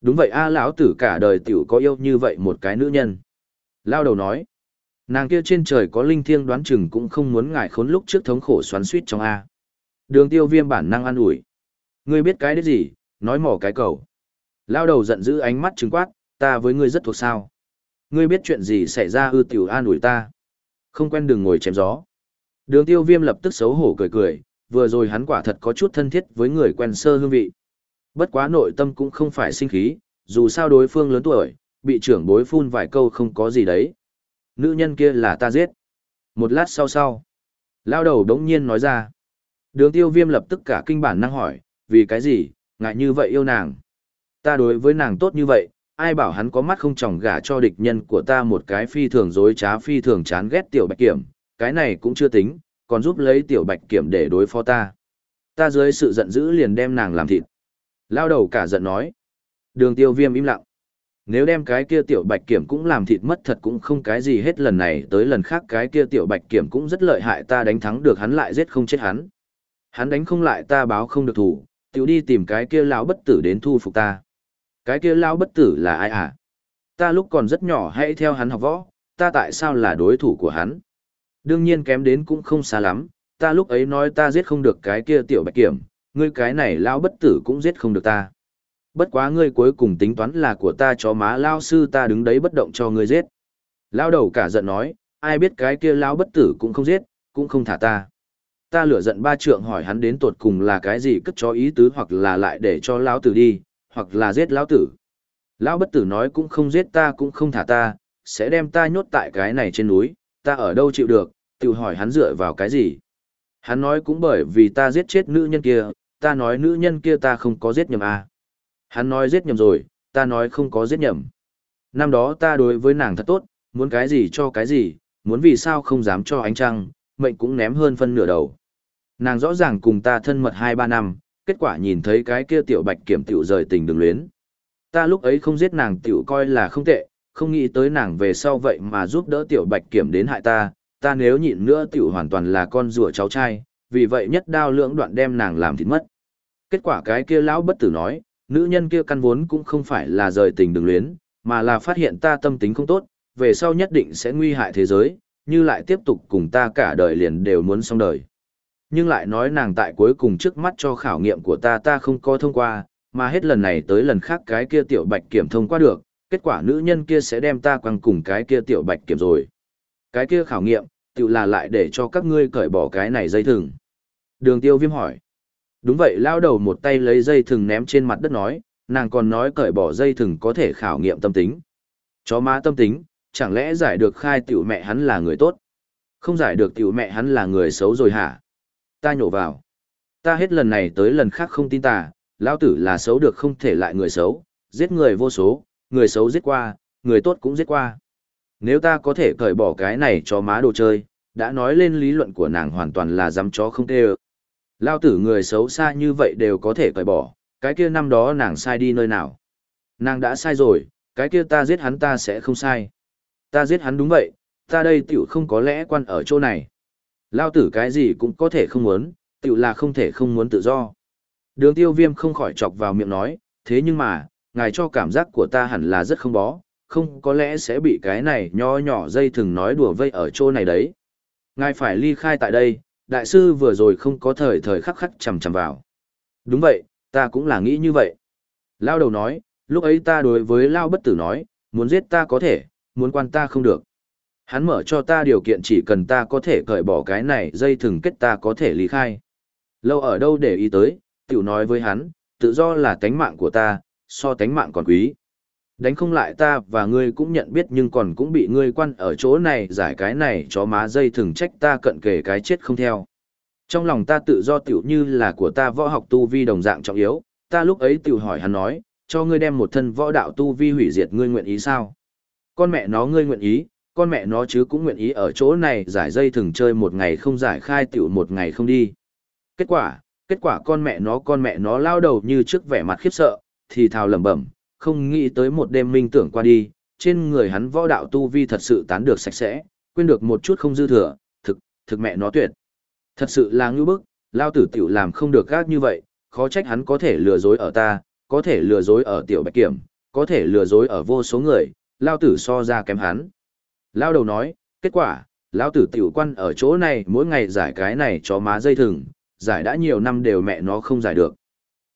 Đúng vậy a lão tử cả đời tiểu có yêu như vậy một cái nữ nhân. Lao đầu nói. Nàng kia trên trời có linh thiêng đoán chừng cũng không muốn ngài khốn lúc trước thống khổ xoắn suýt trong A. Đường tiêu viêm bản năng an ủi. Ngươi biết cái đấy gì, nói mỏ cái cầu. Lao đầu giận dữ ánh mắt trừng quát, ta với ngươi rất thuộc sao. Ngươi biết chuyện gì xảy ra ư tiểu an ủi ta. Không quen đừng ngồi chém gió. Đường tiêu viêm lập tức xấu hổ cười cười, vừa rồi hắn quả thật có chút thân thiết với người quen sơ hương vị. Bất quá nội tâm cũng không phải sinh khí, dù sao đối phương lớn tuổi, bị trưởng bối phun vài câu không có gì đấy. Nữ nhân kia là ta giết. Một lát sau sau, lao đầu đống nhiên nói ra. Đường tiêu viêm lập tức cả kinh bản năng hỏi, vì cái gì, ngại như vậy yêu nàng. Ta đối với nàng tốt như vậy, ai bảo hắn có mắt không tròng gả cho địch nhân của ta một cái phi thường dối trá phi thường chán ghét tiểu bạch kiểm, cái này cũng chưa tính, còn giúp lấy tiểu bạch kiểm để đối phó ta. Ta dưới sự giận dữ liền đem nàng làm thịt. Lao đầu cả giận nói. Đường tiêu viêm im lặng. Nếu đem cái kia tiểu bạch kiểm cũng làm thịt mất thật cũng không cái gì hết lần này tới lần khác cái kia tiểu bạch kiểm cũng rất lợi hại ta đánh thắng được hắn lại giết không chết hắn. Hắn đánh không lại ta báo không được thủ, tiểu đi tìm cái kia lão bất tử đến thu phục ta. Cái kia lão bất tử là ai à? Ta lúc còn rất nhỏ hãy theo hắn học võ, ta tại sao là đối thủ của hắn? Đương nhiên kém đến cũng không xa lắm, ta lúc ấy nói ta giết không được cái kia tiểu bạch kiểm, ngươi cái này lão bất tử cũng giết không được ta. Bất quá ngươi cuối cùng tính toán là của ta cho má lao sư ta đứng đấy bất động cho ngươi giết. Lao đầu cả giận nói, ai biết cái kia lão bất tử cũng không giết, cũng không thả ta. Ta lửa giận ba trượng hỏi hắn đến tột cùng là cái gì cất cho ý tứ hoặc là lại để cho lão tử đi, hoặc là giết lão tử. Lão bất tử nói cũng không giết ta cũng không thả ta, sẽ đem ta nhốt tại cái này trên núi, ta ở đâu chịu được, tự hỏi hắn dựa vào cái gì. Hắn nói cũng bởi vì ta giết chết nữ nhân kia, ta nói nữ nhân kia ta không có giết nhầm à. Hắn nói giết nhầm rồi, ta nói không có giết nhầm. Năm đó ta đối với nàng thật tốt, muốn cái gì cho cái gì, muốn vì sao không dám cho ánh trăng, mệnh cũng ném hơn phân nửa đầu. Nàng rõ ràng cùng ta thân mật 2-3 năm, kết quả nhìn thấy cái kia tiểu bạch kiểm tiểu rời tình đường luyến. Ta lúc ấy không giết nàng tiểu coi là không tệ, không nghĩ tới nàng về sau vậy mà giúp đỡ tiểu bạch kiểm đến hại ta, ta nếu nhịn nữa tiểu hoàn toàn là con rùa cháu trai, vì vậy nhất đao lưỡng đoạn đem nàng làm thịt mất. Kết quả cái kia lão bất tử nói, nữ nhân kia căn vốn cũng không phải là rời tình đường luyến, mà là phát hiện ta tâm tính không tốt, về sau nhất định sẽ nguy hại thế giới, như lại tiếp tục cùng ta cả đời liền đều muốn xong đời. Nhưng lại nói nàng tại cuối cùng trước mắt cho khảo nghiệm của ta ta không có thông qua, mà hết lần này tới lần khác cái kia tiểu bạch kiểm thông qua được, kết quả nữ nhân kia sẽ đem ta quăng cùng cái kia tiểu bạch kiểm rồi. Cái kia khảo nghiệm, tự là lại để cho các ngươi cởi bỏ cái này dây thừng. Đường tiêu viêm hỏi. Đúng vậy lao đầu một tay lấy dây thừng ném trên mặt đất nói, nàng còn nói cởi bỏ dây thừng có thể khảo nghiệm tâm tính. Chó má tâm tính, chẳng lẽ giải được khai tiểu mẹ hắn là người tốt? Không giải được tiểu mẹ hắn là người xấu rồi hả? Ta nhổ vào. Ta hết lần này tới lần khác không tin ta, lão tử là xấu được không thể lại người xấu, giết người vô số, người xấu giết qua, người tốt cũng giết qua. Nếu ta có thể cởi bỏ cái này cho má đồ chơi, đã nói lên lý luận của nàng hoàn toàn là dám chó không tê Lao tử người xấu xa như vậy đều có thể cởi bỏ, cái kia năm đó nàng sai đi nơi nào. Nàng đã sai rồi, cái kia ta giết hắn ta sẽ không sai. Ta giết hắn đúng vậy, ta đây tiểu không có lẽ quan ở chỗ này. Lao tử cái gì cũng có thể không muốn, tự là không thể không muốn tự do. Đường tiêu viêm không khỏi chọc vào miệng nói, thế nhưng mà, ngài cho cảm giác của ta hẳn là rất không bó, không có lẽ sẽ bị cái này nho nhỏ dây thừng nói đùa vây ở chỗ này đấy. Ngài phải ly khai tại đây, đại sư vừa rồi không có thời thời khắc khắc chầm chầm vào. Đúng vậy, ta cũng là nghĩ như vậy. Lao đầu nói, lúc ấy ta đối với Lao bất tử nói, muốn giết ta có thể, muốn quan ta không được. Hắn mở cho ta điều kiện chỉ cần ta có thể cởi bỏ cái này dây thừng kết ta có thể ly khai. Lâu ở đâu để ý tới, tiểu nói với hắn, tự do là tánh mạng của ta, so tánh mạng còn quý. Đánh không lại ta và ngươi cũng nhận biết nhưng còn cũng bị ngươi quan ở chỗ này giải cái này cho má dây thừng trách ta cận kề cái chết không theo. Trong lòng ta tự do tiểu như là của ta võ học tu vi đồng dạng trọng yếu, ta lúc ấy tiểu hỏi hắn nói, cho ngươi đem một thân võ đạo tu vi hủy diệt ngươi nguyện ý sao? Con mẹ nó ngươi nguyện ý, con mẹ nó chứ cũng nguyện ý ở chỗ này giải dây thừng chơi một ngày không giải khai tiểu một ngày không đi. Kết quả, kết quả con mẹ nó con mẹ nó lao đầu như trước vẻ mặt khiếp sợ, thì thào lẩm bẩm, không nghĩ tới một đêm minh tưởng qua đi, trên người hắn võ đạo tu vi thật sự tán được sạch sẽ, quên được một chút không dư thừa, thực, thực mẹ nó tuyệt. Thật sự là ngư bức, lao tử tiểu làm không được gác như vậy, khó trách hắn có thể lừa dối ở ta, có thể lừa dối ở tiểu bạch kiểm, có thể lừa dối ở vô số người, lao tử so ra kém hắn. Lao đầu nói, kết quả, lão tử tiểu quan ở chỗ này mỗi ngày giải cái này cho má dây thừng, giải đã nhiều năm đều mẹ nó không giải được.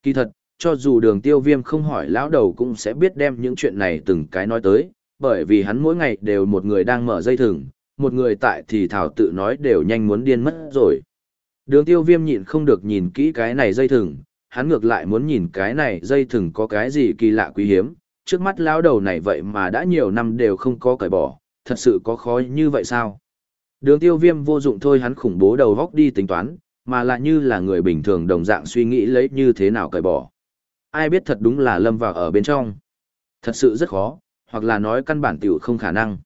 Kỳ thật, cho dù đường tiêu viêm không hỏi lão đầu cũng sẽ biết đem những chuyện này từng cái nói tới, bởi vì hắn mỗi ngày đều một người đang mở dây thừng, một người tại thì thảo tự nói đều nhanh muốn điên mất rồi. Đường tiêu viêm nhịn không được nhìn kỹ cái này dây thừng, hắn ngược lại muốn nhìn cái này dây thừng có cái gì kỳ lạ quý hiếm, trước mắt lão đầu này vậy mà đã nhiều năm đều không có cởi bỏ, thật sự có khó như vậy sao? Đường tiêu viêm vô dụng thôi hắn khủng bố đầu góc đi tính toán, mà lại như là người bình thường đồng dạng suy nghĩ lấy như thế nào cởi bỏ ai biết thật đúng là lâm vào ở bên trong. Thật sự rất khó, hoặc là nói căn bản tiểu không khả năng.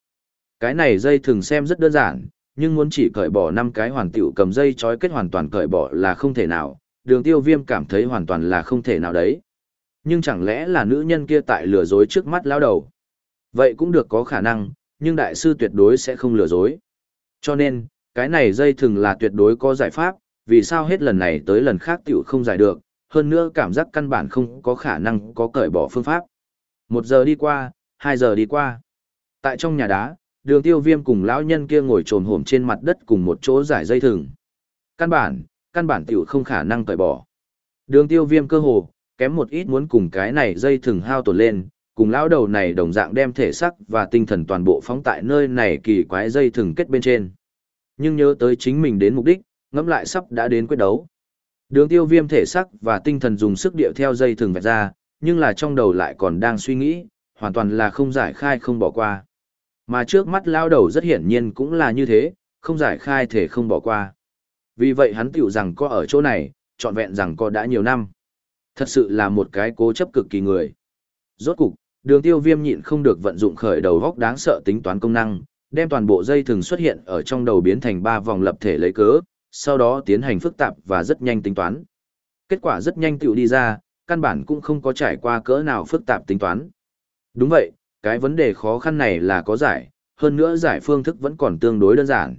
Cái này dây thường xem rất đơn giản, nhưng muốn chỉ cởi bỏ năm cái hoàn tiểu cầm dây trói kết hoàn toàn cởi bỏ là không thể nào, đường tiêu viêm cảm thấy hoàn toàn là không thể nào đấy. Nhưng chẳng lẽ là nữ nhân kia tại lừa dối trước mắt lao đầu? Vậy cũng được có khả năng, nhưng đại sư tuyệt đối sẽ không lừa dối. Cho nên, cái này dây thường là tuyệt đối có giải pháp, vì sao hết lần này tới lần khác tiểu không giải được, hơn nữa cảm giác căn bản không có khả năng có cởi bỏ phương pháp. Một giờ đi qua, hai giờ đi qua. Tại trong nhà đá, đường tiêu viêm cùng lão nhân kia ngồi trồn hổm trên mặt đất cùng một chỗ giải dây thừng. Căn bản, căn bản tiểu không khả năng cởi bỏ. Đường tiêu viêm cơ hồ, kém một ít muốn cùng cái này dây thừng hao tổn lên, cùng lão đầu này đồng dạng đem thể sắc và tinh thần toàn bộ phóng tại nơi này kỳ quái dây thừng kết bên trên. Nhưng nhớ tới chính mình đến mục đích, ngẫm lại sắp đã đến quyết đấu. Đường tiêu viêm thể sắc và tinh thần dùng sức điệu theo dây thừng vẹt ra, nhưng là trong đầu lại còn đang suy nghĩ, hoàn toàn là không giải khai không bỏ qua. Mà trước mắt lao đầu rất hiển nhiên cũng là như thế, không giải khai thể không bỏ qua. Vì vậy hắn tiểu rằng có ở chỗ này, trọn vẹn rằng có đã nhiều năm. Thật sự là một cái cố chấp cực kỳ người. Rốt cục, đường tiêu viêm nhịn không được vận dụng khởi đầu góc đáng sợ tính toán công năng, đem toàn bộ dây thường xuất hiện ở trong đầu biến thành ba vòng lập thể lấy cớ, sau đó tiến hành phức tạp và rất nhanh tính toán. Kết quả rất nhanh tiểu đi ra, căn bản cũng không có trải qua cỡ nào phức tạp tính toán. Đúng vậy, cái vấn đề khó khăn này là có giải, hơn nữa giải phương thức vẫn còn tương đối đơn giản.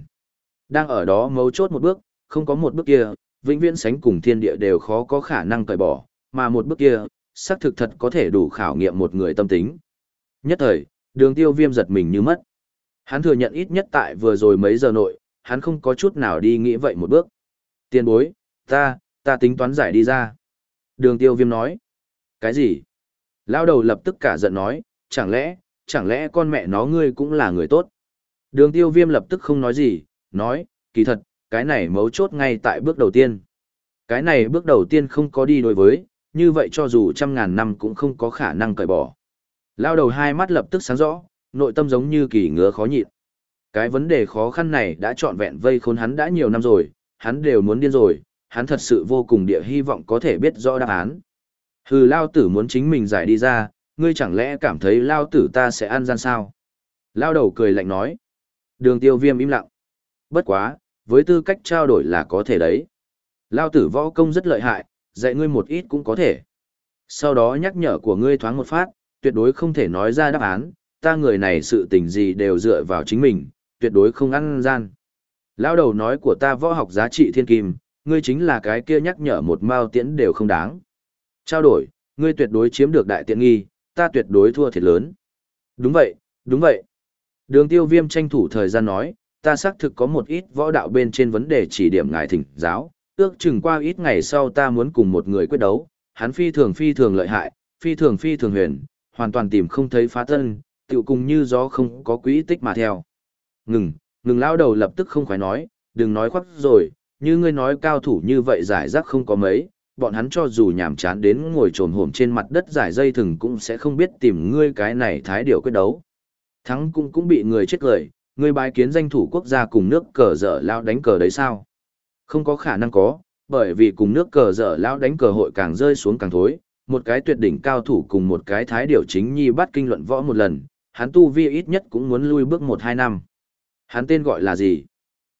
Đang ở đó mấu chốt một bước, không có một bước kia, vĩnh viễn sánh cùng thiên địa đều khó có khả năng cởi bỏ, mà một bước kia, xác thực thật có thể đủ khảo nghiệm một người tâm tính. Nhất thời, đường tiêu viêm giật mình như mất. Hắn thừa nhận ít nhất tại vừa rồi mấy giờ nội, hắn không có chút nào đi nghĩ vậy một bước. Tiên bối, ta, ta tính toán giải đi ra. Đường tiêu viêm nói. Cái gì? Lao đầu lập tức cả giận nói, chẳng lẽ, chẳng lẽ con mẹ nó ngươi cũng là người tốt? Đường tiêu viêm lập tức không nói gì, nói, kỳ thật, cái này mấu chốt ngay tại bước đầu tiên. Cái này bước đầu tiên không có đi đối với, như vậy cho dù trăm ngàn năm cũng không có khả năng cởi bỏ. Lao đầu hai mắt lập tức sáng rõ, nội tâm giống như kỳ ngứa khó nhịn. Cái vấn đề khó khăn này đã trọn vẹn vây khốn hắn đã nhiều năm rồi, hắn đều muốn điên rồi, hắn thật sự vô cùng địa hy vọng có thể biết rõ đáp án. Hừ Lao tử muốn chính mình giải đi ra, ngươi chẳng lẽ cảm thấy Lao tử ta sẽ ăn gian sao? Lao đầu cười lạnh nói. Đường tiêu viêm im lặng. Bất quá, với tư cách trao đổi là có thể đấy. Lao tử võ công rất lợi hại, dạy ngươi một ít cũng có thể. Sau đó nhắc nhở của ngươi thoáng một phát, tuyệt đối không thể nói ra đáp án, ta người này sự tình gì đều dựa vào chính mình, tuyệt đối không ăn gian. Lao đầu nói của ta võ học giá trị thiên kim, ngươi chính là cái kia nhắc nhở một mao tiễn đều không đáng. Trao đổi, ngươi tuyệt đối chiếm được đại tiện nghi, ta tuyệt đối thua thiệt lớn. Đúng vậy, đúng vậy. Đường tiêu viêm tranh thủ thời gian nói, ta xác thực có một ít võ đạo bên trên vấn đề chỉ điểm ngài thỉnh giáo, ước chừng qua ít ngày sau ta muốn cùng một người quyết đấu, hắn phi thường phi thường lợi hại, phi thường phi thường huyền, hoàn toàn tìm không thấy phá thân, tựu cùng như gió không có quỹ tích mà theo. Ngừng, ngừng lao đầu lập tức không phải nói, đừng nói khoác rồi, như ngươi nói cao thủ như vậy giải rác không có mấy, bọn hắn cho dù nhảm chán đến ngồi trồn hổm trên mặt đất giải dây thừng cũng sẽ không biết tìm ngươi cái này thái điều quyết đấu. Thắng cũng cũng bị người chết cười, ngươi bài kiến danh thủ quốc gia cùng nước cờ dở lao đánh cờ đấy sao? Không có khả năng có, bởi vì cùng nước cờ dở lão đánh cờ hội càng rơi xuống càng thối, một cái tuyệt đỉnh cao thủ cùng một cái thái điều chính nhi bắt kinh luận võ một lần, hắn tu vi ít nhất cũng muốn lui bước một hai năm. Hắn tên gọi là gì?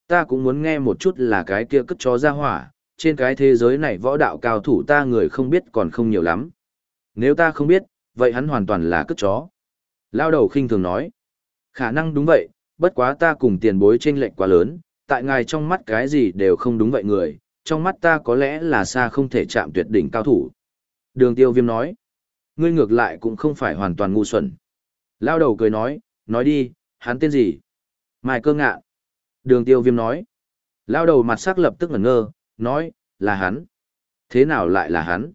Ta cũng muốn nghe một chút là cái kia cất chó ra hỏa, trên cái thế giới này võ đạo cao thủ ta người không biết còn không nhiều lắm. Nếu ta không biết, vậy hắn hoàn toàn là cất chó. Lao đầu khinh thường nói. Khả năng đúng vậy, bất quá ta cùng tiền bối chênh lệch quá lớn, tại ngài trong mắt cái gì đều không đúng vậy người, trong mắt ta có lẽ là xa không thể chạm tuyệt đỉnh cao thủ. Đường tiêu viêm nói. Ngươi ngược lại cũng không phải hoàn toàn ngu xuẩn. Lao đầu cười nói, nói đi, hắn tên gì? Mai cơ ngạ. Đường tiêu viêm nói. Lao đầu mặt sắc lập tức ngẩn ngơ, nói, là hắn. Thế nào lại là hắn?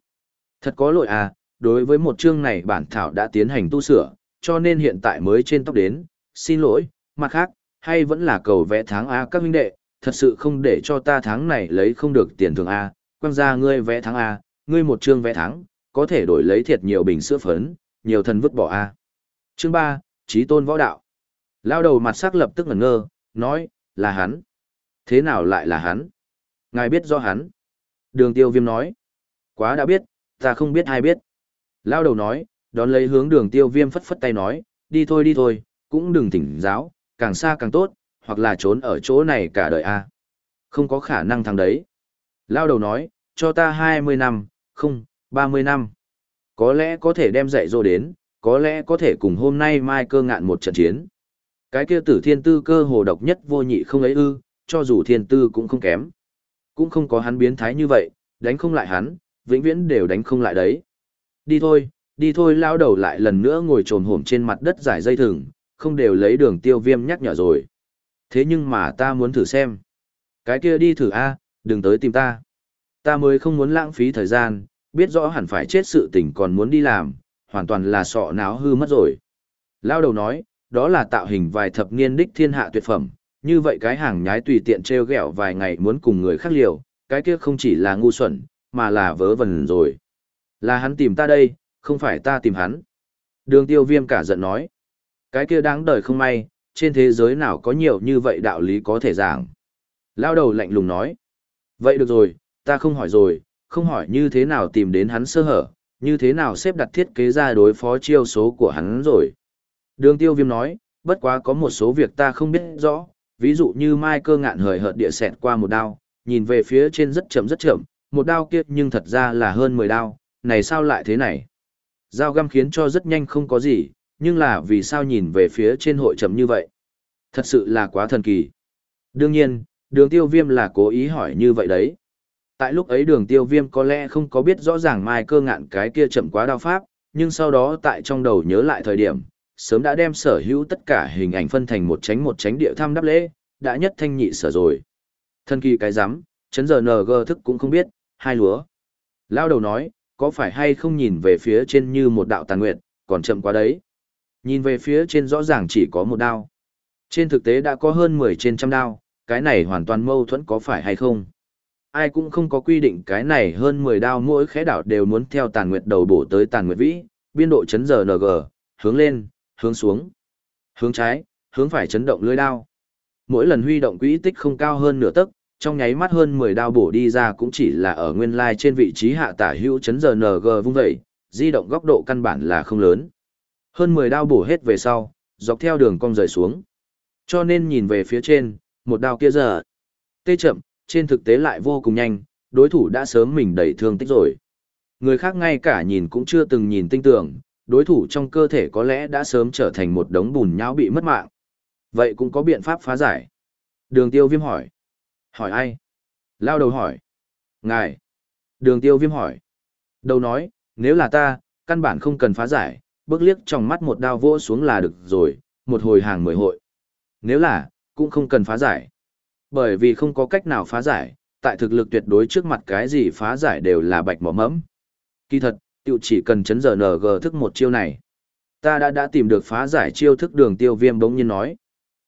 Thật có lỗi à, đối với một chương này bản thảo đã tiến hành tu sửa, cho nên hiện tại mới trên tóc đến, xin lỗi, mặt khác, hay vẫn là cầu vẽ tháng A các huynh đệ, thật sự không để cho ta tháng này lấy không được tiền thường A, quăng ra ngươi vẽ tháng A, ngươi một chương vẽ tháng, có thể đổi lấy thiệt nhiều bình sữa phấn, nhiều thần vứt bỏ A. Chương 3, Trí tôn võ đạo. Lao đầu mặt sắc lập tức ngẩn ngơ, nói, là hắn. Thế nào lại là hắn? Ngài biết do hắn. Đường tiêu viêm nói. Quá đã biết, ta không biết ai biết. Lao đầu nói, đón lấy hướng đường tiêu viêm phất phất tay nói, đi thôi đi thôi, cũng đừng thỉnh giáo, càng xa càng tốt, hoặc là trốn ở chỗ này cả đời a Không có khả năng thằng đấy. Lao đầu nói, cho ta 20 năm, không, 30 năm. Có lẽ có thể đem dạy dỗ đến, có lẽ có thể cùng hôm nay mai cơ ngạn một trận chiến. Cái kia tử thiên tư cơ hồ độc nhất vô nhị không ấy ư, cho dù thiên tư cũng không kém. Cũng không có hắn biến thái như vậy, đánh không lại hắn, vĩnh viễn đều đánh không lại đấy. Đi thôi, đi thôi lao đầu lại lần nữa ngồi trồm hổm trên mặt đất giải dây thừng, không đều lấy đường tiêu viêm nhắc nhở rồi. Thế nhưng mà ta muốn thử xem. Cái kia đi thử a đừng tới tìm ta. Ta mới không muốn lãng phí thời gian, biết rõ hẳn phải chết sự tình còn muốn đi làm, hoàn toàn là sọ náo hư mất rồi. Lao đầu nói, đó là tạo hình vài thập niên đích thiên hạ tuyệt phẩm, như vậy cái hàng nhái tùy tiện treo gẹo vài ngày muốn cùng người khác liều, cái kia không chỉ là ngu xuẩn, mà là vớ vẩn rồi. Là hắn tìm ta đây, không phải ta tìm hắn. Đường tiêu viêm cả giận nói. Cái kia đáng đời không may, trên thế giới nào có nhiều như vậy đạo lý có thể giảng. Lao đầu lạnh lùng nói. Vậy được rồi, ta không hỏi rồi, không hỏi như thế nào tìm đến hắn sơ hở, như thế nào xếp đặt thiết kế ra đối phó chiêu số của hắn rồi. Đường tiêu viêm nói, bất quá có một số việc ta không biết rõ, ví dụ như mai cơ ngạn hời hợt địa xẹt qua một đao, nhìn về phía trên rất chậm rất chậm, một đao kia nhưng thật ra là hơn 10 đao, này sao lại thế này? Dao găm khiến cho rất nhanh không có gì, nhưng là vì sao nhìn về phía trên hội chậm như vậy? Thật sự là quá thần kỳ. Đương nhiên, đường tiêu viêm là cố ý hỏi như vậy đấy. Tại lúc ấy đường tiêu viêm có lẽ không có biết rõ ràng mai cơ ngạn cái kia chậm quá đao pháp, nhưng sau đó tại trong đầu nhớ lại thời điểm, sớm đã đem sở hữu tất cả hình ảnh phân thành một tránh một tránh địa thăm đáp lễ, đã nhất thanh nhị sở rồi. Thân kỳ cái rắm chấn giờ NG thức cũng không biết, hai lúa. Lao đầu nói, có phải hay không nhìn về phía trên như một đạo tàn nguyệt, còn chậm quá đấy. Nhìn về phía trên rõ ràng chỉ có một đao. Trên thực tế đã có hơn 10 trên trăm đao, cái này hoàn toàn mâu thuẫn có phải hay không. Ai cũng không có quy định cái này hơn 10 đao mỗi khẽ đảo đều muốn theo tàn nguyệt đầu bổ tới tàn nguyệt vĩ, biên độ chấn giờ NG, hướng lên, hướng xuống, hướng trái, hướng phải chấn động lưới đao. Mỗi lần huy động quỹ tích không cao hơn nửa tấc, trong nháy mắt hơn 10 đao bổ đi ra cũng chỉ là ở nguyên lai trên vị trí hạ tả hữu chấn giờ NG vung dậy, di động góc độ căn bản là không lớn. Hơn 10 đao bổ hết về sau, dọc theo đường cong rời xuống. Cho nên nhìn về phía trên, một đao kia giờ. Tê chậm, trên thực tế lại vô cùng nhanh, đối thủ đã sớm mình đẩy thương tích rồi. Người khác ngay cả nhìn cũng chưa từng nhìn tinh tưởng, đối thủ trong cơ thể có lẽ đã sớm trở thành một đống bùn nhão bị mất mạng. Vậy cũng có biện pháp phá giải. Đường tiêu viêm hỏi. Hỏi ai? Lao đầu hỏi. Ngài. Đường tiêu viêm hỏi. Đầu nói, nếu là ta, căn bản không cần phá giải, bước liếc trong mắt một đao vỗ xuống là được rồi, một hồi hàng mười hội. Nếu là, cũng không cần phá giải. Bởi vì không có cách nào phá giải, tại thực lực tuyệt đối trước mặt cái gì phá giải đều là bạch mỏ mẫm. Kỳ thật, tiêu chỉ cần chấn giờ NG thức một chiêu này. Ta đã đã tìm được phá giải chiêu thức đường tiêu viêm bỗng nhiên nói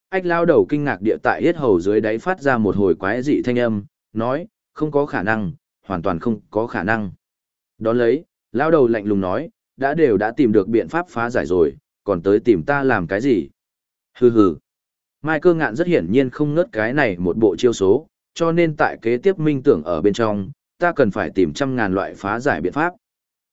ách lao đầu kinh ngạc địa tại yết hầu dưới đáy phát ra một hồi quái dị thanh âm, nói, không có khả năng, hoàn toàn không có khả năng. Đón lấy, lao đầu lạnh lùng nói, đã đều đã tìm được biện pháp phá giải rồi, còn tới tìm ta làm cái gì? Hừ hừ. Mai cơ ngạn rất hiển nhiên không ngớt cái này một bộ chiêu số, cho nên tại kế tiếp minh tưởng ở bên trong, ta cần phải tìm trăm ngàn loại phá giải biện pháp.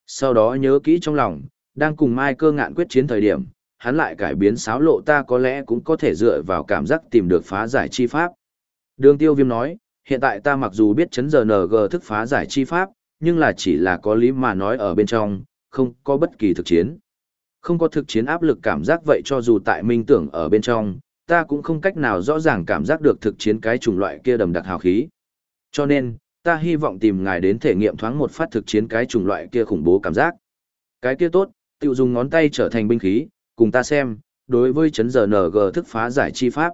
Sau đó nhớ kỹ trong lòng, đang cùng Mai cơ ngạn quyết chiến thời điểm, hắn lại cải biến xáo lộ ta có lẽ cũng có thể dựa vào cảm giác tìm được phá giải chi pháp. Đường tiêu viêm nói, hiện tại ta mặc dù biết chấn giờ NG thức phá giải chi pháp, nhưng là chỉ là có lý mà nói ở bên trong, không có bất kỳ thực chiến. Không có thực chiến áp lực cảm giác vậy cho dù tại minh tưởng ở bên trong, ta cũng không cách nào rõ ràng cảm giác được thực chiến cái chủng loại kia đầm đặc hào khí. Cho nên, ta hy vọng tìm ngài đến thể nghiệm thoáng một phát thực chiến cái chủng loại kia khủng bố cảm giác. Cái kia tốt, tự dùng ngón tay trở thành binh khí, cùng ta xem, đối với chấn giờ NG thức phá giải chi pháp.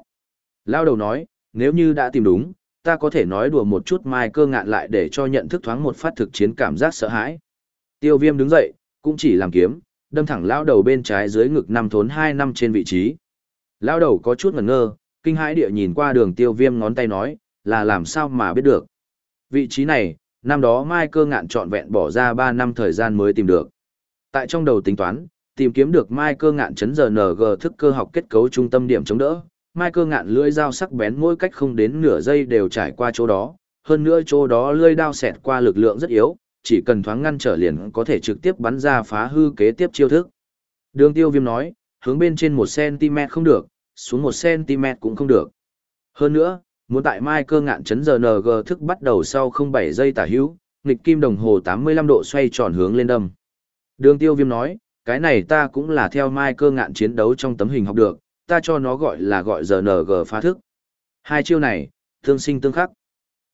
Lao đầu nói, nếu như đã tìm đúng, ta có thể nói đùa một chút mai cơ ngạn lại để cho nhận thức thoáng một phát thực chiến cảm giác sợ hãi. Tiêu viêm đứng dậy, cũng chỉ làm kiếm, đâm thẳng lao đầu bên trái dưới ngực năm thốn hai năm trên vị trí. Lao đầu có chút ngẩn ngơ, kinh hãi địa nhìn qua đường tiêu viêm ngón tay nói, là làm sao mà biết được. Vị trí này, năm đó mai cơ ngạn trọn vẹn bỏ ra 3 năm thời gian mới tìm được. Tại trong đầu tính toán, tìm kiếm được mai cơ ngạn chấn giờ NG thức cơ học kết cấu trung tâm điểm chống đỡ. Mai cơ ngạn lưỡi dao sắc bén mỗi cách không đến nửa giây đều trải qua chỗ đó, hơn nữa chỗ đó lưỡi dao xẹt qua lực lượng rất yếu, chỉ cần thoáng ngăn trở liền có thể trực tiếp bắn ra phá hư kế tiếp chiêu thức. Đường tiêu viêm nói, hướng bên trên 1cm không được, xuống 1cm cũng không được. Hơn nữa, muốn tại mai cơ ngạn chấn giờ NG thức bắt đầu sau 07 giây tả hữu, nghịch kim đồng hồ 85 độ xoay tròn hướng lên đâm. Đường tiêu viêm nói, cái này ta cũng là theo mai cơ ngạn chiến đấu trong tấm hình học được, ta cho nó gọi là gọi giờ NG phá thức. Hai chiêu này, tương sinh tương khắc.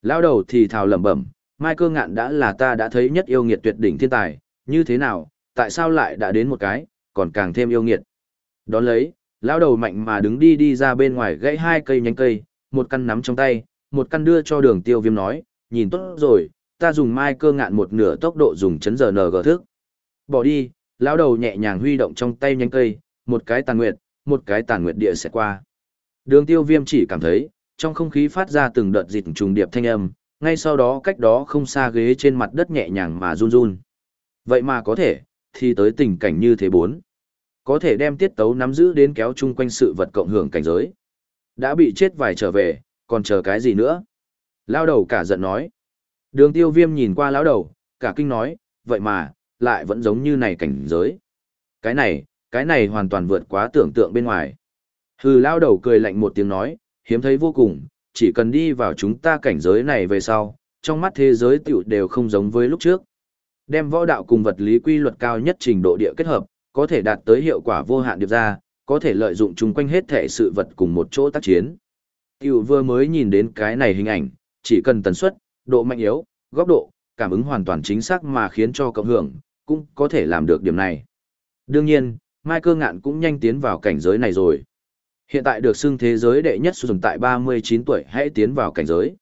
Lao đầu thì thào lẩm bẩm, mai cơ ngạn đã là ta đã thấy nhất yêu nghiệt tuyệt đỉnh thiên tài, như thế nào, tại sao lại đã đến một cái, còn càng thêm yêu nghiệt. Đón lấy, lão đầu mạnh mà đứng đi đi ra bên ngoài gãy hai cây nhánh cây, một căn nắm trong tay, một căn đưa cho đường tiêu viêm nói, nhìn tốt rồi, ta dùng mai cơ ngạn một nửa tốc độ dùng chấn giờ NG thức. Bỏ đi, lão đầu nhẹ nhàng huy động trong tay nhánh cây, một cái tàn nguyệt, một cái tàn nguyệt địa sẽ qua. Đường tiêu viêm chỉ cảm thấy, trong không khí phát ra từng đợt dịch trùng điệp thanh âm, ngay sau đó cách đó không xa ghế trên mặt đất nhẹ nhàng mà run run. Vậy mà có thể, thì tới tình cảnh như thế bốn. có thể đem tiết tấu nắm giữ đến kéo chung quanh sự vật cộng hưởng cảnh giới. Đã bị chết vài trở về, còn chờ cái gì nữa? Lao đầu cả giận nói. Đường tiêu viêm nhìn qua lão đầu, cả kinh nói, vậy mà, lại vẫn giống như này cảnh giới. Cái này, cái này hoàn toàn vượt quá tưởng tượng bên ngoài. Hừ lao đầu cười lạnh một tiếng nói, hiếm thấy vô cùng, chỉ cần đi vào chúng ta cảnh giới này về sau, trong mắt thế giới tiểu đều không giống với lúc trước. Đem võ đạo cùng vật lý quy luật cao nhất trình độ địa kết hợp, có thể đạt tới hiệu quả vô hạn điệp ra, có thể lợi dụng chung quanh hết thể sự vật cùng một chỗ tác chiến. Tiểu vừa mới nhìn đến cái này hình ảnh, chỉ cần tần suất, độ mạnh yếu, góc độ, cảm ứng hoàn toàn chính xác mà khiến cho cộng hưởng, cũng có thể làm được điểm này. Đương nhiên, Mai Cơ Ngạn cũng nhanh tiến vào cảnh giới này rồi. Hiện tại được xưng thế giới đệ nhất sử dụng tại 39 tuổi hãy tiến vào cảnh giới.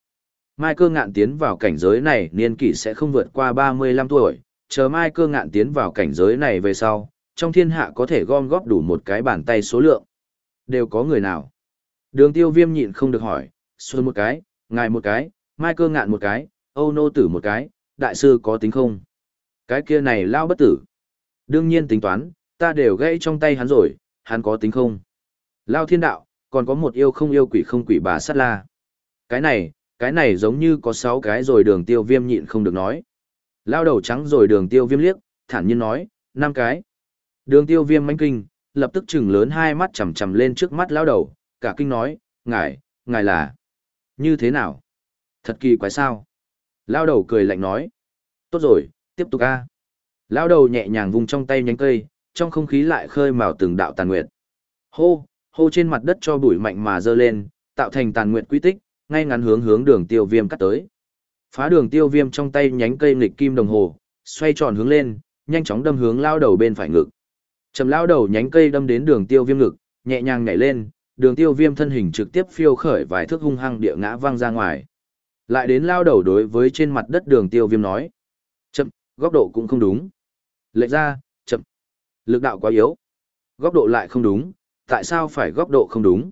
Mai Cơ Ngạn tiến vào cảnh giới này niên kỷ sẽ không vượt qua 35 tuổi, chờ Mai Cơ Ngạn tiến vào cảnh giới này về sau, trong thiên hạ có thể gom góp đủ một cái bàn tay số lượng. Đều có người nào? Đường tiêu viêm nhịn không được hỏi, xuân một cái, ngài một cái, Mai Cơ Ngạn một cái, Âu Nô Tử một cái, đại sư có tính không? Cái kia này lao bất tử. Đương nhiên tính toán, ta đều gãy trong tay hắn rồi, hắn có tính không? Lao thiên đạo, còn có một yêu không yêu quỷ không quỷ bà sát la. Cái này, cái này giống như có sáu cái rồi đường tiêu viêm nhịn không được nói. Lao đầu trắng rồi đường tiêu viêm liếc, thản nhiên nói, năm cái. Đường tiêu viêm mánh kinh, lập tức chừng lớn hai mắt chầm chầm lên trước mắt lao đầu, cả kinh nói, ngài, ngài là, như thế nào? Thật kỳ quái sao? Lao đầu cười lạnh nói, tốt rồi, tiếp tục a Lao đầu nhẹ nhàng vùng trong tay nhánh cây, trong không khí lại khơi mào từng đạo tàn nguyệt. Hô, hô trên mặt đất cho bụi mạnh mà dơ lên, tạo thành tàn nguyệt quy tích, ngay ngắn hướng hướng đường tiêu viêm cắt tới. Phá đường tiêu viêm trong tay nhánh cây nghịch kim đồng hồ, xoay tròn hướng lên, nhanh chóng đâm hướng lao đầu bên phải ngực. Trầm lao đầu nhánh cây đâm đến đường tiêu viêm ngực, nhẹ nhàng nhảy lên, đường tiêu viêm thân hình trực tiếp phiêu khởi vài thước hung hăng địa ngã văng ra ngoài. Lại đến lao đầu đối với trên mặt đất đường tiêu viêm nói. Chậm, góc độ cũng không đúng. Lệch ra, chậm. Lực đạo quá yếu. Góc độ lại không đúng, tại sao phải góc độ không đúng?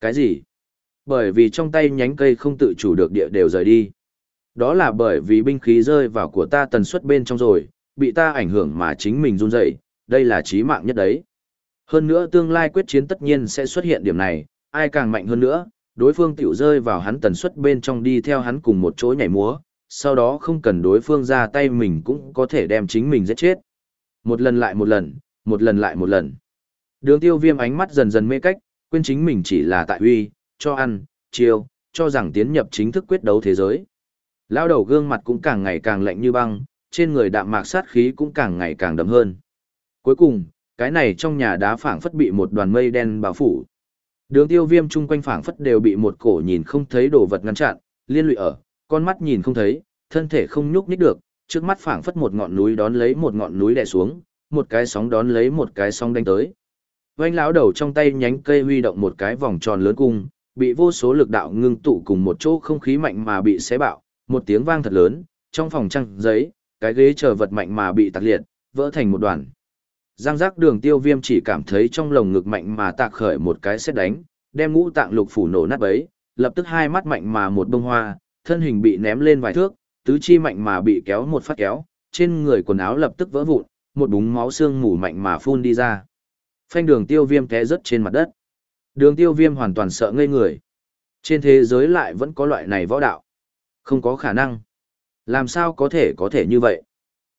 Cái gì? Bởi vì trong tay nhánh cây không tự chủ được địa đều rời đi. Đó là bởi vì binh khí rơi vào của ta tần suất bên trong rồi, bị ta ảnh hưởng mà chính mình run dậy, đây là chí mạng nhất đấy. Hơn nữa tương lai quyết chiến tất nhiên sẽ xuất hiện điểm này, ai càng mạnh hơn nữa, đối phương tiểu rơi vào hắn tần suất bên trong đi theo hắn cùng một chỗ nhảy múa, sau đó không cần đối phương ra tay mình cũng có thể đem chính mình giết chết. Một lần lại một lần, một lần lại một lần. Đường tiêu viêm ánh mắt dần dần mê cách, quên chính mình chỉ là tại huy, cho ăn, chiêu, cho rằng tiến nhập chính thức quyết đấu thế giới. Lao đầu gương mặt cũng càng ngày càng lạnh như băng, trên người đạm mạc sát khí cũng càng ngày càng đậm hơn. Cuối cùng, cái này trong nhà đá phảng phất bị một đoàn mây đen bao phủ. Đường tiêu viêm chung quanh phảng phất đều bị một cổ nhìn không thấy đồ vật ngăn chặn, liên lụy ở, con mắt nhìn không thấy, thân thể không nhúc nhích được, trước mắt phảng phất một ngọn núi đón lấy một ngọn núi đè xuống, một cái sóng đón lấy một cái sóng đánh tới. Vành lão đầu trong tay nhánh cây huy động một cái vòng tròn lớn cung, bị vô số lực đạo ngưng tụ cùng một chỗ không khí mạnh mà bị xé bạo, một tiếng vang thật lớn, trong phòng trăng giấy, cái ghế chờ vật mạnh mà bị tạc liệt, vỡ thành một đoàn. Giang giác đường tiêu viêm chỉ cảm thấy trong lồng ngực mạnh mà tạc khởi một cái xét đánh, đem ngũ tạng lục phủ nổ nát bấy, lập tức hai mắt mạnh mà một bông hoa, thân hình bị ném lên vài thước, tứ chi mạnh mà bị kéo một phát kéo, trên người quần áo lập tức vỡ vụn, một búng máu xương mủ mạnh mà phun đi ra. Phanh đường tiêu viêm té rớt trên mặt đất. Đường tiêu viêm hoàn toàn sợ ngây người. Trên thế giới lại vẫn có loại này võ đạo. Không có khả năng. Làm sao có thể có thể như vậy?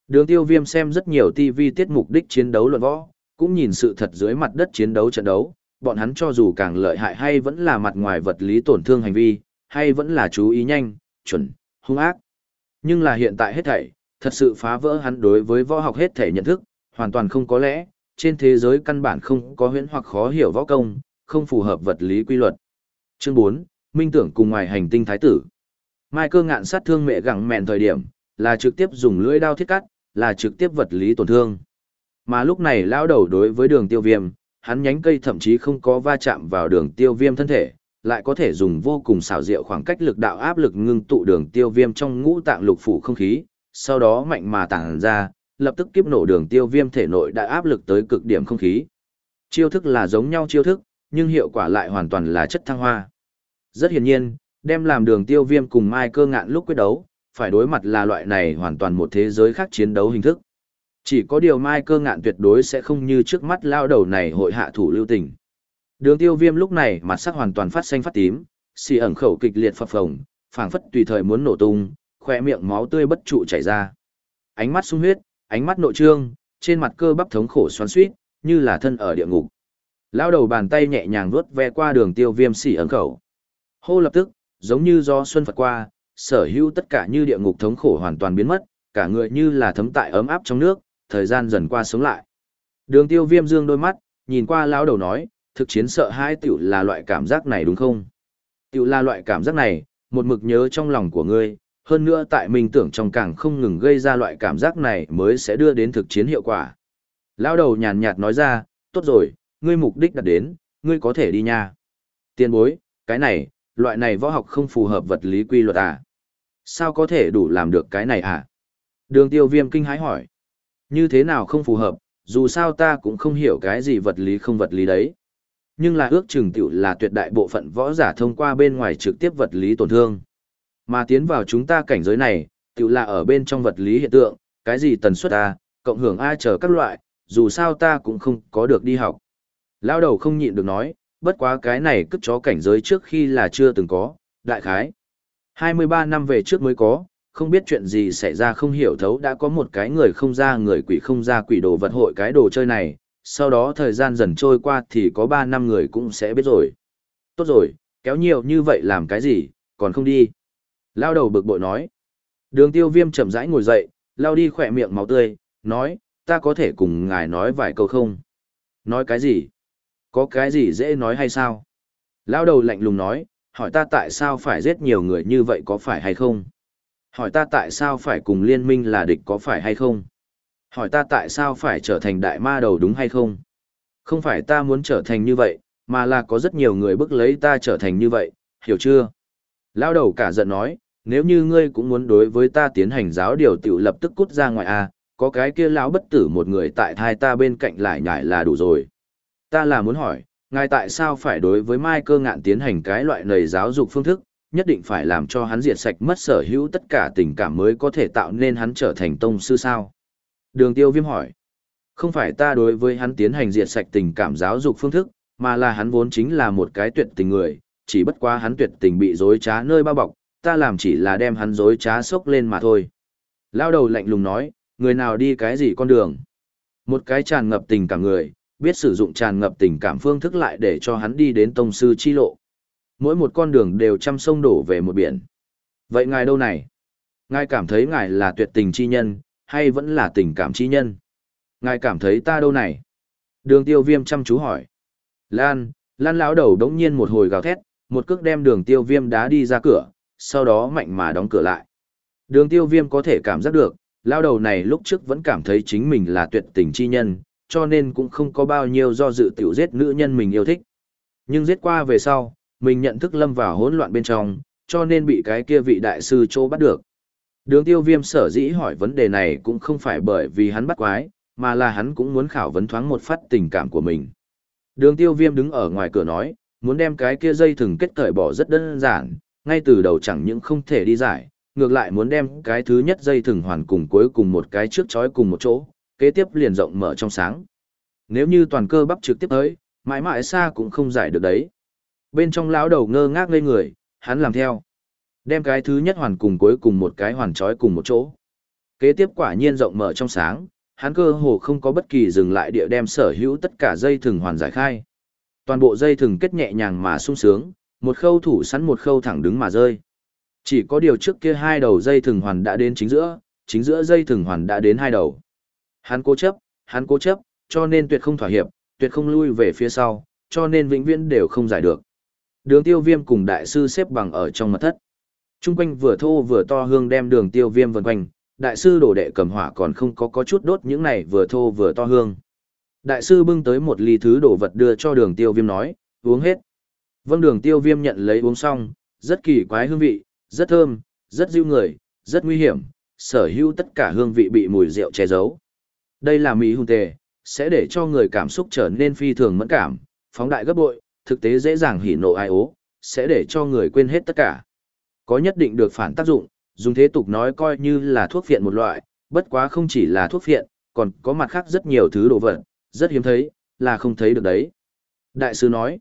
Đường tiêu viêm xem rất nhiều TV tiết mục đích chiến đấu luận võ, cũng nhìn sự thật dưới mặt đất chiến đấu trận đấu. Bọn hắn cho dù càng lợi hại hay vẫn là mặt ngoài vật lý tổn thương hành vi, hay vẫn là chú ý nhanh, chuẩn, hung ác. Nhưng là hiện tại hết thảy, thật sự phá vỡ hắn đối với võ học hết thảy nhận thức, hoàn toàn không có lẽ, trên thế giới căn bản không có huyễn hoặc khó hiểu võ công, không phù hợp vật lý quy luật. Chương 4, Minh tưởng cùng ngoài hành tinh thái tử. Mai cơ ngạn sát thương mẹ gặng mẹn thời điểm, là trực tiếp dùng lưỡi đao thiết cắt, là trực tiếp vật lý tổn thương. Mà lúc này lao đầu đối với đường tiêu viêm, hắn nhánh cây thậm chí không có va chạm vào đường tiêu viêm thân thể, lại có thể dùng vô cùng xảo diệu khoảng cách lực đạo áp lực ngưng tụ đường tiêu viêm trong ngũ tạng lục phủ không khí, sau đó mạnh mà tản ra, lập tức kiếp nổ đường tiêu viêm thể nội đã áp lực tới cực điểm không khí. Chiêu thức là giống nhau chiêu thức, nhưng hiệu quả lại hoàn toàn là chất thăng hoa. Rất hiển nhiên, đem làm đường tiêu viêm cùng Mai cơ ngạn lúc quyết đấu, phải đối mặt là loại này hoàn toàn một thế giới khác chiến đấu hình thức. Chỉ có điều mai cơ ngạn tuyệt đối sẽ không như trước mắt lao đầu này hội hạ thủ lưu tình. Đường tiêu viêm lúc này mặt sắc hoàn toàn phát xanh phát tím, xì ẩn khẩu kịch liệt phập phồng, phảng phất tùy thời muốn nổ tung, khỏe miệng máu tươi bất trụ chảy ra. Ánh mắt sung huyết, ánh mắt nội trương, trên mặt cơ bắp thống khổ xoắn xuýt, như là thân ở địa ngục. Lao đầu bàn tay nhẹ nhàng vuốt ve qua đường tiêu viêm xỉ ấn khẩu. Hô lập tức, giống như do xuân phật qua, sở hữu tất cả như địa ngục thống khổ hoàn toàn biến mất, cả người như là thấm tại ấm áp trong nước, thời gian dần qua sống lại. Đường tiêu viêm dương đôi mắt, nhìn qua lão đầu nói, thực chiến sợ hãi tiểu là loại cảm giác này đúng không? Tiểu là loại cảm giác này, một mực nhớ trong lòng của ngươi, hơn nữa tại mình tưởng trong càng không ngừng gây ra loại cảm giác này mới sẽ đưa đến thực chiến hiệu quả. Lão đầu nhàn nhạt nói ra, tốt rồi, ngươi mục đích đạt đến, ngươi có thể đi nha. Tiên bối, cái này, loại này võ học không phù hợp vật lý quy luật à? Sao có thể đủ làm được cái này à? Đường tiêu viêm kinh hái hỏi. Như thế nào không phù hợp, dù sao ta cũng không hiểu cái gì vật lý không vật lý đấy. Nhưng là ước chừng tiểu là tuyệt đại bộ phận võ giả thông qua bên ngoài trực tiếp vật lý tổn thương. Mà tiến vào chúng ta cảnh giới này, tự là ở bên trong vật lý hiện tượng, cái gì tần suất A, cộng hưởng A chờ các loại, dù sao ta cũng không có được đi học. Lao đầu không nhịn được nói, bất quá cái này cất chó cảnh giới trước khi là chưa từng có, đại khái. 23 năm về trước mới có, không biết chuyện gì xảy ra không hiểu thấu đã có một cái người không ra người quỷ không ra quỷ đồ vật hội cái đồ chơi này, sau đó thời gian dần trôi qua thì có 3 năm người cũng sẽ biết rồi. Tốt rồi, kéo nhiều như vậy làm cái gì, còn không đi. Lao đầu bực bội nói. Đường tiêu viêm chậm rãi ngồi dậy, lao đi khỏe miệng máu tươi, nói, ta có thể cùng ngài nói vài câu không? Nói cái gì? Có cái gì dễ nói hay sao? Lao đầu lạnh lùng nói, hỏi ta tại sao phải giết nhiều người như vậy có phải hay không? Hỏi ta tại sao phải cùng liên minh là địch có phải hay không? Hỏi ta tại sao phải trở thành đại ma đầu đúng hay không? Không phải ta muốn trở thành như vậy, mà là có rất nhiều người bức lấy ta trở thành như vậy, hiểu chưa? Lao đầu cả giận nói, nếu như ngươi cũng muốn đối với ta tiến hành giáo điều tiểu lập tức cút ra ngoài a, à, có cái kia lão bất tử một người tại thai ta bên cạnh lại nhải là đủ rồi. Ta là muốn hỏi, ngài tại sao phải đối với Mai cơ ngạn tiến hành cái loại nầy giáo dục phương thức, nhất định phải làm cho hắn diệt sạch mất sở hữu tất cả tình cảm mới có thể tạo nên hắn trở thành tông sư sao? Đường tiêu viêm hỏi. Không phải ta đối với hắn tiến hành diệt sạch tình cảm giáo dục phương thức, mà là hắn vốn chính là một cái tuyệt tình người, chỉ bất quá hắn tuyệt tình bị dối trá nơi bao bọc, ta làm chỉ là đem hắn dối trá sốc lên mà thôi. Lao đầu lạnh lùng nói, người nào đi cái gì con đường? Một cái tràn ngập tình cảm người, biết sử dụng tràn ngập tình cảm phương thức lại để cho hắn đi đến tông sư chi lộ. Mỗi một con đường đều trăm sông đổ về một biển. Vậy ngài đâu này? Ngài cảm thấy ngài là tuyệt tình chi nhân, hay vẫn là tình cảm chi nhân? Ngài cảm thấy ta đâu này? Đường tiêu viêm chăm chú hỏi. Lan, Lan lão đầu đống nhiên một hồi gào thét, một cước đem đường tiêu viêm đá đi ra cửa, sau đó mạnh mà đóng cửa lại. Đường tiêu viêm có thể cảm giác được, lão đầu này lúc trước vẫn cảm thấy chính mình là tuyệt tình chi nhân, cho nên cũng không có bao nhiêu do dự tiểu giết nữ nhân mình yêu thích. Nhưng giết qua về sau, mình nhận thức lâm vào hỗn loạn bên trong, cho nên bị cái kia vị đại sư chô bắt được. Đường tiêu viêm sở dĩ hỏi vấn đề này cũng không phải bởi vì hắn bắt quái, mà là hắn cũng muốn khảo vấn thoáng một phát tình cảm của mình. Đường tiêu viêm đứng ở ngoài cửa nói, muốn đem cái kia dây thừng kết cởi bỏ rất đơn giản, ngay từ đầu chẳng những không thể đi giải, ngược lại muốn đem cái thứ nhất dây thừng hoàn cùng cuối cùng một cái trước chói cùng một chỗ, kế tiếp liền rộng mở trong sáng. Nếu như toàn cơ bắp trực tiếp tới, mãi mãi xa cũng không giải được đấy. Bên trong lão đầu ngơ ngác ngây người, hắn làm theo. Đem cái thứ nhất hoàn cùng cuối cùng một cái hoàn chói cùng một chỗ. Kế tiếp quả nhiên rộng mở trong sáng, hắn cơ hồ không có bất kỳ dừng lại địa đem sở hữu tất cả dây thừng hoàn giải khai. Toàn bộ dây thừng kết nhẹ nhàng mà sung sướng, một khâu thủ sẵn một khâu thẳng đứng mà rơi. Chỉ có điều trước kia hai đầu dây thừng hoàn đã đến chính giữa, chính giữa dây thừng hoàn đã đến hai đầu. Hắn cố chấp, hắn cố chấp, cho nên tuyệt không thỏa hiệp, tuyệt không lui về phía sau, cho nên vĩnh viễn đều không giải được. Đường tiêu viêm cùng đại sư xếp bằng ở trong mật thất. Trung quanh vừa thô vừa to hương đem đường tiêu viêm vần quanh, đại sư đổ đệ cầm hỏa còn không có có chút đốt những này vừa thô vừa to hương. Đại sư bưng tới một ly thứ đổ vật đưa cho đường tiêu viêm nói, uống hết. Vâng đường tiêu viêm nhận lấy uống xong, rất kỳ quái hương vị, rất thơm, rất dịu người, rất nguy hiểm, sở hữu tất cả hương vị bị mùi rượu che giấu. Đây là mỹ hùng tề, sẽ để cho người cảm xúc trở nên phi thường mẫn cảm, phóng đại gấp bội, thực tế dễ dàng hỉ nộ ai ố, sẽ để cho người quên hết tất cả. Có nhất định được phản tác dụng, dùng thế tục nói coi như là thuốc phiện một loại, bất quá không chỉ là thuốc phiện, còn có mặt khác rất nhiều thứ đồ vật, rất hiếm thấy, là không thấy được đấy. Đại sư nói,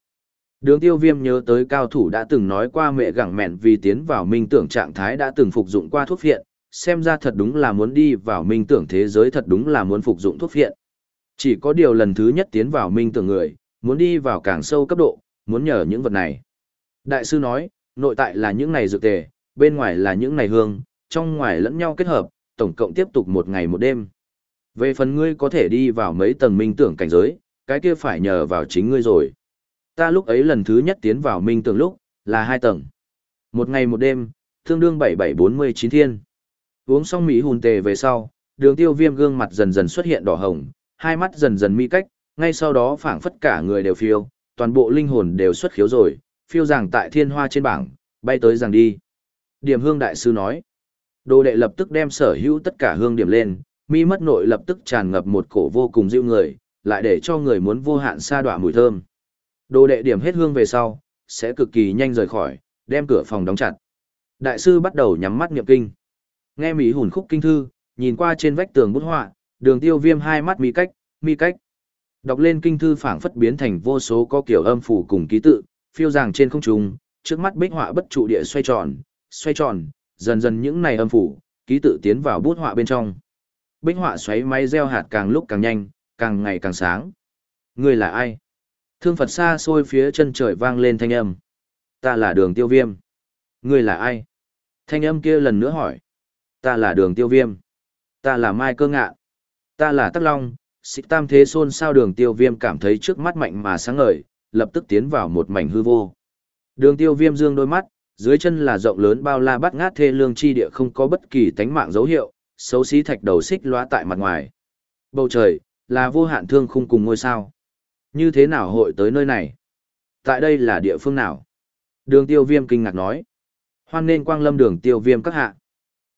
đường tiêu viêm nhớ tới cao thủ đã từng nói qua mẹ gẳng mẹn vì tiến vào minh tưởng trạng thái đã từng phục dụng qua thuốc viện xem ra thật đúng là muốn đi vào minh tưởng thế giới thật đúng là muốn phục dụng thuốc viện Chỉ có điều lần thứ nhất tiến vào minh tưởng người, muốn đi vào càng sâu cấp độ, muốn nhờ những vật này. Đại sư nói, nội tại là những này dược tề, bên ngoài là những này hương, trong ngoài lẫn nhau kết hợp, tổng cộng tiếp tục một ngày một đêm. Về phần ngươi có thể đi vào mấy tầng minh tưởng cảnh giới, cái kia phải nhờ vào chính ngươi rồi. Ta lúc ấy lần thứ nhất tiến vào minh tưởng lúc, là hai tầng. Một ngày một đêm, tương đương 7749 thiên. Uống xong mỹ hùn tề về sau, đường tiêu viêm gương mặt dần dần xuất hiện đỏ hồng, hai mắt dần dần mi cách, ngay sau đó phảng phất cả người đều phiêu, toàn bộ linh hồn đều xuất khiếu rồi, phiêu rằng tại thiên hoa trên bảng, bay tới rằng đi. Điểm hương đại sư nói, đồ đệ lập tức đem sở hữu tất cả hương điểm lên, mi mất nội lập tức tràn ngập một cổ vô cùng dịu người, lại để cho người muốn vô hạn xa đọa mùi thơm. Đồ đệ điểm hết hương về sau, sẽ cực kỳ nhanh rời khỏi, đem cửa phòng đóng chặt. Đại sư bắt đầu nhắm mắt niệm kinh. Nghe Mỹ hùn khúc kinh thư, nhìn qua trên vách tường bút họa, đường tiêu viêm hai mắt mi cách, mi cách. Đọc lên kinh thư phảng phất biến thành vô số có kiểu âm phủ cùng ký tự, phiêu ràng trên không trung, trước mắt bích họa bất trụ địa xoay tròn, xoay tròn, dần dần những này âm phủ, ký tự tiến vào bút họa bên trong. Bích họa xoáy máy gieo hạt càng lúc càng nhanh, càng ngày càng sáng. người là ai? Thương Phật xa xôi phía chân trời vang lên thanh âm. Ta là đường tiêu viêm. Ngươi là ai? Thanh âm kia lần nữa hỏi. Ta là đường tiêu viêm. Ta là Mai Cơ Ngạ. Ta là Tắc Long. Xích tam thế xôn sao đường tiêu viêm cảm thấy trước mắt mạnh mà sáng ngời, lập tức tiến vào một mảnh hư vô. Đường tiêu viêm dương đôi mắt, dưới chân là rộng lớn bao la bắt ngát thê lương chi địa không có bất kỳ tánh mạng dấu hiệu, xấu xí thạch đầu xích loa tại mặt ngoài. Bầu trời, là vô hạn thương khung cùng ngôi sao. Như thế nào hội tới nơi này? Tại đây là địa phương nào? Đường tiêu viêm kinh ngạc nói. Hoan nên quang lâm đường tiêu viêm các hạ.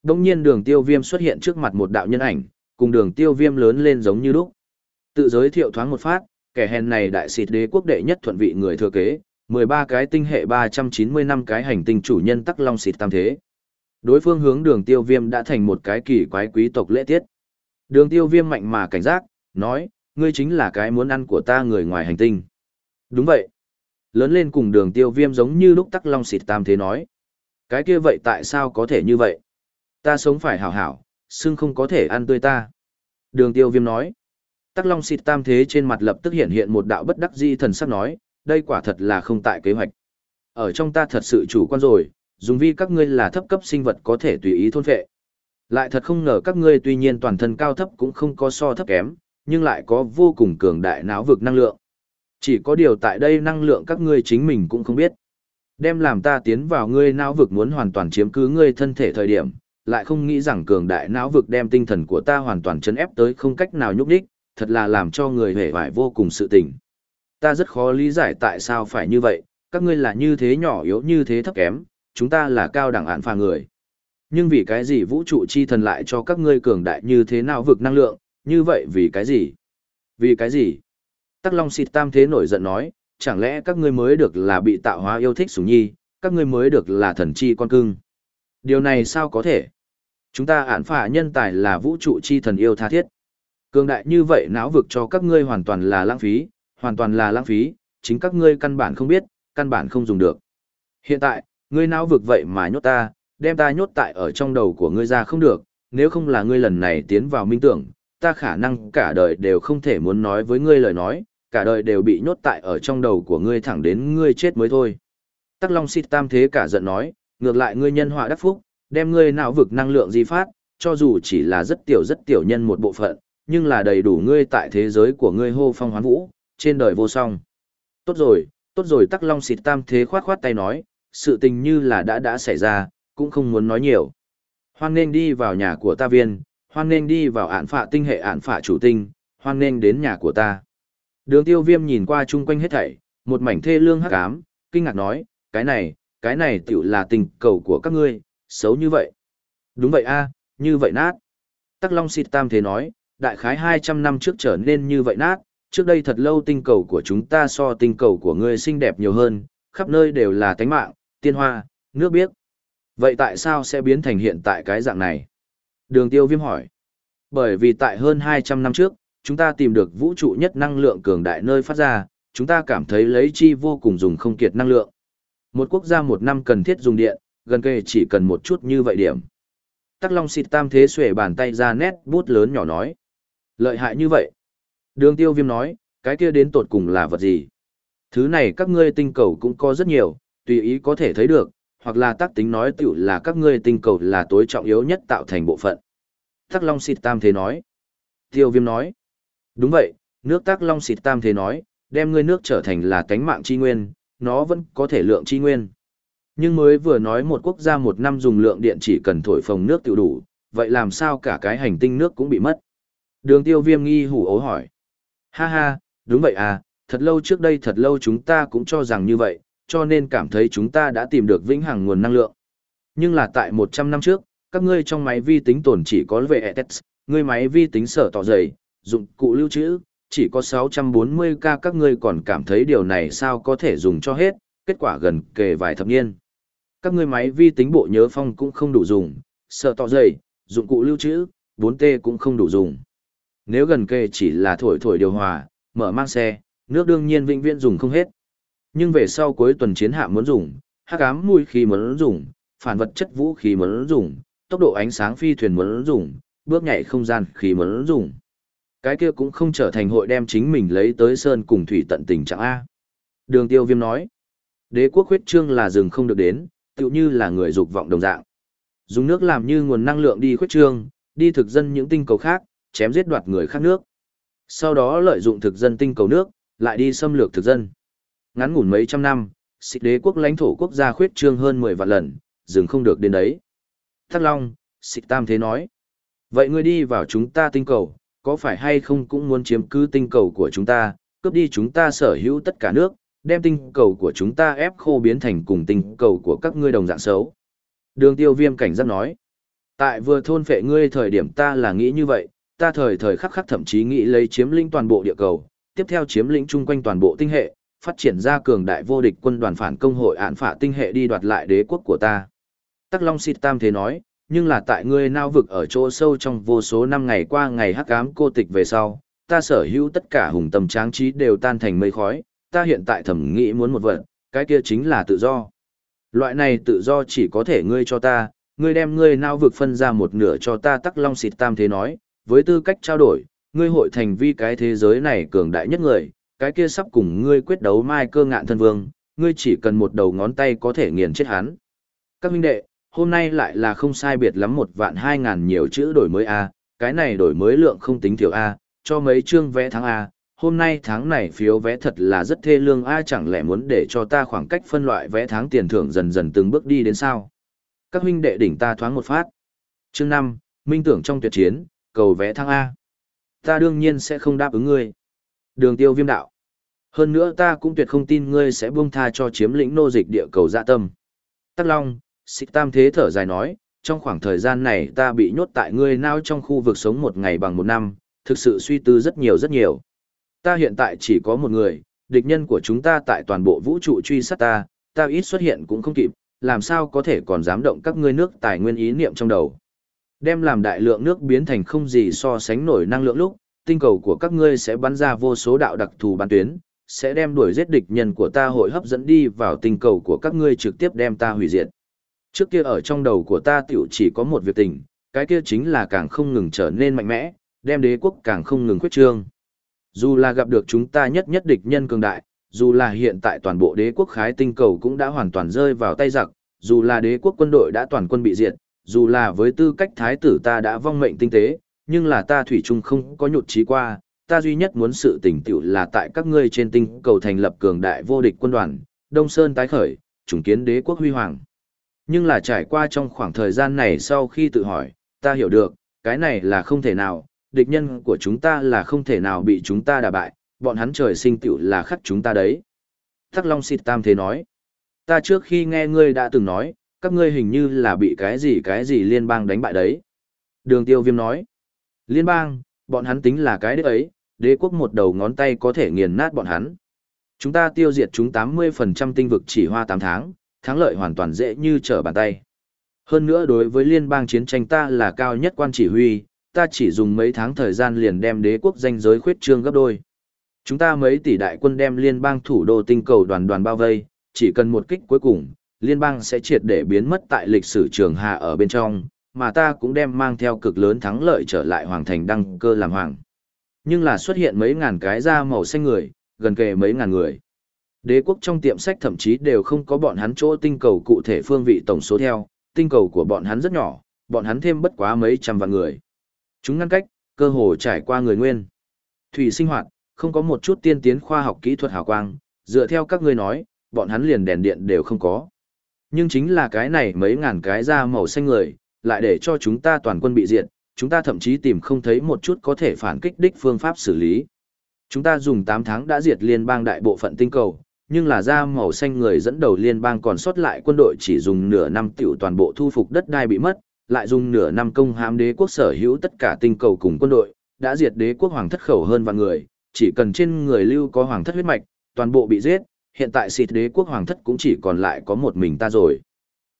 Đông nhiên đường tiêu viêm xuất hiện trước mặt một đạo nhân ảnh, cùng đường tiêu viêm lớn lên giống như lúc. Tự giới thiệu thoáng một phát, kẻ hèn này đại xịt đế quốc đệ nhất thuận vị người thừa kế, 13 cái tinh hệ 395 cái hành tinh chủ nhân tắc long xịt tam thế. Đối phương hướng đường tiêu viêm đã thành một cái kỳ quái quý tộc lễ tiết. Đường tiêu viêm mạnh mà cảnh giác, nói, ngươi chính là cái muốn ăn của ta người ngoài hành tinh. Đúng vậy. Lớn lên cùng đường tiêu viêm giống như lúc tắc long xịt tam thế nói. Cái kia vậy tại sao có thể như vậy? Ta sống phải hảo hảo, xương không có thể ăn tươi ta. Đường tiêu viêm nói. Tắc long xịt tam thế trên mặt lập tức hiện hiện một đạo bất đắc di thần sắc nói, đây quả thật là không tại kế hoạch. Ở trong ta thật sự chủ quan rồi, dùng vi các ngươi là thấp cấp sinh vật có thể tùy ý thôn phệ. Lại thật không ngờ các ngươi tuy nhiên toàn thân cao thấp cũng không có so thấp kém, nhưng lại có vô cùng cường đại não vực năng lượng. Chỉ có điều tại đây năng lượng các ngươi chính mình cũng không biết. Đem làm ta tiến vào ngươi não vực muốn hoàn toàn chiếm cứ ngươi thân thể thời điểm, lại không nghĩ rằng cường đại não vực đem tinh thần của ta hoàn toàn chấn ép tới không cách nào nhúc đích, thật là làm cho người hề vải vô cùng sự tình. Ta rất khó lý giải tại sao phải như vậy, các ngươi là như thế nhỏ yếu như thế thấp kém, chúng ta là cao đẳng án phà người. Nhưng vì cái gì vũ trụ chi thần lại cho các ngươi cường đại như thế nào vực năng lượng, như vậy vì cái gì? Vì cái gì? Tắc Long xịt tam thế nổi giận nói, chẳng lẽ các ngươi mới được là bị tạo hóa yêu thích sủng nhi, các ngươi mới được là thần chi con cưng. Điều này sao có thể? Chúng ta ản phả nhân tài là vũ trụ chi thần yêu tha thiết. Cường đại như vậy não vực cho các ngươi hoàn toàn là lãng phí, hoàn toàn là lãng phí, chính các ngươi căn bản không biết, căn bản không dùng được. Hiện tại, ngươi não vực vậy mà nhốt ta, đem ta nhốt tại ở trong đầu của ngươi ra không được, nếu không là ngươi lần này tiến vào minh tưởng, ta khả năng cả đời đều không thể muốn nói với ngươi lời nói, cả đời đều bị nhốt tại ở trong đầu của ngươi thẳng đến ngươi chết mới thôi. Tắc Long Xịt Tam Thế cả giận nói, ngược lại ngươi nhân họa đắc phúc, đem ngươi não vực năng lượng di phát, cho dù chỉ là rất tiểu rất tiểu nhân một bộ phận, nhưng là đầy đủ ngươi tại thế giới của ngươi hô phong hoán vũ, trên đời vô song. Tốt rồi, tốt rồi Tắc Long Xịt Tam Thế khoát khoát tay nói, sự tình như là đã đã xảy ra, cũng không muốn nói nhiều. Hoan nên đi vào nhà của ta viên, hoan nên đi vào ản phạ tinh hệ ản phạ chủ tinh, hoan nên đến nhà của ta. Đường tiêu viêm nhìn qua chung quanh hết thảy, một mảnh thê lương hắc ám, kinh ngạc nói, cái này, cái này tiểu là tình cầu của các ngươi, xấu như vậy. Đúng vậy a như vậy nát. Tắc Long Xịt Tam thế nói, đại khái 200 năm trước trở nên như vậy nát, trước đây thật lâu tinh cầu của chúng ta so tinh cầu của ngươi xinh đẹp nhiều hơn, khắp nơi đều là tánh mạng, tiên hoa, nước biếc. Vậy tại sao sẽ biến thành hiện tại cái dạng này? Đường tiêu viêm hỏi. Bởi vì tại hơn 200 năm trước, chúng ta tìm được vũ trụ nhất năng lượng cường đại nơi phát ra, chúng ta cảm thấy lấy chi vô cùng dùng không kiệt năng lượng. Một quốc gia một năm cần thiết dùng điện, gần kề chỉ cần một chút như vậy điểm. Tắc Long xịt tam thế xuể bàn tay ra nét bút lớn nhỏ nói. Lợi hại như vậy. Đường tiêu viêm nói, cái kia đến tột cùng là vật gì? Thứ này các ngươi tinh cầu cũng có rất nhiều, tùy ý có thể thấy được, hoặc là tác tính nói tiểu là các ngươi tinh cầu là tối trọng yếu nhất tạo thành bộ phận. Tắc Long xịt tam thế nói. Tiêu viêm nói. Đúng vậy, nước Tắc Long xịt tam thế nói, đem ngươi nước trở thành là cánh mạng chi nguyên, nó vẫn có thể lượng chi nguyên. Nhưng mới vừa nói một quốc gia một năm dùng lượng điện chỉ cần thổi phồng nước tiểu đủ, vậy làm sao cả cái hành tinh nước cũng bị mất? Đường tiêu viêm nghi hủ ố hỏi. Ha ha, đúng vậy à, thật lâu trước đây thật lâu chúng ta cũng cho rằng như vậy, cho nên cảm thấy chúng ta đã tìm được vĩnh hằng nguồn năng lượng. Nhưng là tại 100 năm trước, các ngươi trong máy vi tính tồn chỉ có về ETS, ngươi máy vi tính sở tỏ dày, dụng cụ lưu trữ, chỉ có 640k các ngươi còn cảm thấy điều này sao có thể dùng cho hết, kết quả gần kề vài thập niên. Các ngươi máy vi tính bộ nhớ phong cũng không đủ dùng, sở tỏ dày, dụng cụ lưu trữ, 4T cũng không đủ dùng. Nếu gần kề chỉ là thổi thổi điều hòa, mở mang xe, nước đương nhiên vĩnh viễn dùng không hết. Nhưng về sau cuối tuần chiến hạ muốn dùng, hắc ám mùi khí muốn dùng, phản vật chất vũ khí muốn dùng, tốc độ ánh sáng phi thuyền muốn dùng, bước nhảy không gian khí muốn dùng. Cái kia cũng không trở thành hội đem chính mình lấy tới sơn cùng thủy tận tình trạng A. Đường tiêu viêm nói, đế quốc huyết trương là rừng không được đến, tựu như là người dục vọng đồng dạng. Dùng nước làm như nguồn năng lượng đi khuyết trương, đi thực dân những tinh cầu khác, chém giết đoạt người khác nước. Sau đó lợi dụng thực dân tinh cầu nước, lại đi xâm lược thực dân. Ngắn ngủn mấy trăm năm, xích đế quốc lãnh thổ quốc gia khuyết trương hơn 10 vạn lần, dừng không được đến đấy. Thác Long, xích tam thế nói. Vậy ngươi đi vào chúng ta tinh cầu, có phải hay không cũng muốn chiếm cứ tinh cầu của chúng ta, cướp đi chúng ta sở hữu tất cả nước, đem tinh cầu của chúng ta ép khô biến thành cùng tinh cầu của các ngươi đồng dạng xấu. Đường tiêu viêm cảnh giác nói. Tại vừa thôn phệ ngươi thời điểm ta là nghĩ như vậy, ta thời thời khắc khắc thậm chí nghĩ lấy chiếm lĩnh toàn bộ địa cầu, tiếp theo chiếm lĩnh chung quanh toàn bộ tinh hệ, phát triển ra cường đại vô địch quân đoàn phản công hội án phả tinh hệ đi đoạt lại đế quốc của ta. Tắc Long Xịt Tam thế nói, nhưng là tại ngươi nao vực ở chỗ sâu trong vô số năm ngày qua ngày hắc ám cô tịch về sau, ta sở hữu tất cả hùng tâm tráng trí đều tan thành mây khói, ta hiện tại thẩm nghĩ muốn một vật, cái kia chính là tự do. Loại này tự do chỉ có thể ngươi cho ta, ngươi đem ngươi nao vực phân ra một nửa cho ta tắc long xịt tam thế nói, với tư cách trao đổi, ngươi hội thành vi cái thế giới này cường đại nhất người, cái kia sắp cùng ngươi quyết đấu mai cơ ngạn thân vương, ngươi chỉ cần một đầu ngón tay có thể nghiền chết hắn. Các huynh đệ, hôm nay lại là không sai biệt lắm một vạn hai ngàn nhiều chữ đổi mới A, cái này đổi mới lượng không tính thiểu A, cho mấy chương vẽ tháng A, hôm nay tháng này phiếu vẽ thật là rất thê lương A chẳng lẽ muốn để cho ta khoảng cách phân loại vẽ tháng tiền thưởng dần dần từng bước đi đến sao. Các huynh đệ đỉnh ta thoáng một phát. Chương năm Minh tưởng trong tuyệt chiến, cầu vẽ tháng A. Ta đương nhiên sẽ không đáp ứng ngươi. Đường tiêu viêm đạo. Hơn nữa ta cũng tuyệt không tin ngươi sẽ buông tha cho chiếm lĩnh nô dịch địa cầu dạ tâm. Tắc Long, xích tam thế thở dài nói, trong khoảng thời gian này ta bị nhốt tại ngươi nao trong khu vực sống một ngày bằng một năm, thực sự suy tư rất nhiều rất nhiều. Ta hiện tại chỉ có một người, địch nhân của chúng ta tại toàn bộ vũ trụ truy sát ta, ta ít xuất hiện cũng không kịp, làm sao có thể còn dám động các ngươi nước tài nguyên ý niệm trong đầu. Đem làm đại lượng nước biến thành không gì so sánh nổi năng lượng lúc, tinh cầu của các ngươi sẽ bắn ra vô số đạo đặc thù bán tuyến, sẽ đem đuổi giết địch nhân của ta hội hấp dẫn đi vào tình cầu của các ngươi trực tiếp đem ta hủy diệt. Trước kia ở trong đầu của ta tiểu chỉ có một việc tình, cái kia chính là càng không ngừng trở nên mạnh mẽ, đem đế quốc càng không ngừng khuyết trương. Dù là gặp được chúng ta nhất nhất địch nhân cường đại, dù là hiện tại toàn bộ đế quốc khái tinh cầu cũng đã hoàn toàn rơi vào tay giặc, dù là đế quốc quân đội đã toàn quân bị diệt, dù là với tư cách thái tử ta đã vong mệnh tinh tế, nhưng là ta thủy chung không có nhụt chí qua, ta duy nhất muốn sự tỉnh tiểu là tại các ngươi trên tinh cầu thành lập cường đại vô địch quân đoàn, Đông Sơn tái khởi, trùng kiến đế quốc huy hoàng. Nhưng là trải qua trong khoảng thời gian này sau khi tự hỏi, ta hiểu được, cái này là không thể nào, địch nhân của chúng ta là không thể nào bị chúng ta đả bại, bọn hắn trời sinh tiểu là khắc chúng ta đấy. Thắc Long Xịt Tam thế nói, ta trước khi nghe ngươi đã từng nói, các ngươi hình như là bị cái gì cái gì liên bang đánh bại đấy. Đường tiêu viêm nói, liên bang, bọn hắn tính là cái đấy ấy, đế quốc một đầu ngón tay có thể nghiền nát bọn hắn. Chúng ta tiêu diệt chúng 80% tinh vực chỉ hoa 8 tháng, thắng lợi hoàn toàn dễ như trở bàn tay. Hơn nữa đối với liên bang chiến tranh ta là cao nhất quan chỉ huy, ta chỉ dùng mấy tháng thời gian liền đem đế quốc danh giới khuyết trương gấp đôi. Chúng ta mấy tỷ đại quân đem liên bang thủ đô tinh cầu đoàn đoàn bao vây, chỉ cần một kích cuối cùng, liên bang sẽ triệt để biến mất tại lịch sử trường hạ ở bên trong, mà ta cũng đem mang theo cực lớn thắng lợi trở lại hoàng thành đăng cơ làm hoàng. Nhưng là xuất hiện mấy ngàn cái da màu xanh người, gần kề mấy ngàn người. Đế quốc trong tiệm sách thậm chí đều không có bọn hắn chỗ tinh cầu cụ thể phương vị tổng số theo, tinh cầu của bọn hắn rất nhỏ, bọn hắn thêm bất quá mấy trăm vạn người. Chúng ngăn cách, cơ hồ trải qua người nguyên. Thủy sinh hoạt, không có một chút tiên tiến khoa học kỹ thuật hào quang, dựa theo các ngươi nói, bọn hắn liền đèn điện đều không có. Nhưng chính là cái này mấy ngàn cái da màu xanh người, lại để cho chúng ta toàn quân bị diệt, chúng ta thậm chí tìm không thấy một chút có thể phản kích đích phương pháp xử lý. Chúng ta dùng 8 tháng đã diệt liên bang đại bộ phận tinh cầu, nhưng là da màu xanh người dẫn đầu liên bang còn sót lại quân đội chỉ dùng nửa năm tiểu toàn bộ thu phục đất đai bị mất, lại dùng nửa năm công hãm đế quốc sở hữu tất cả tinh cầu cùng quân đội, đã diệt đế quốc hoàng thất khẩu hơn vạn người, chỉ cần trên người lưu có hoàng thất huyết mạch, toàn bộ bị giết, hiện tại xịt đế quốc hoàng thất cũng chỉ còn lại có một mình ta rồi.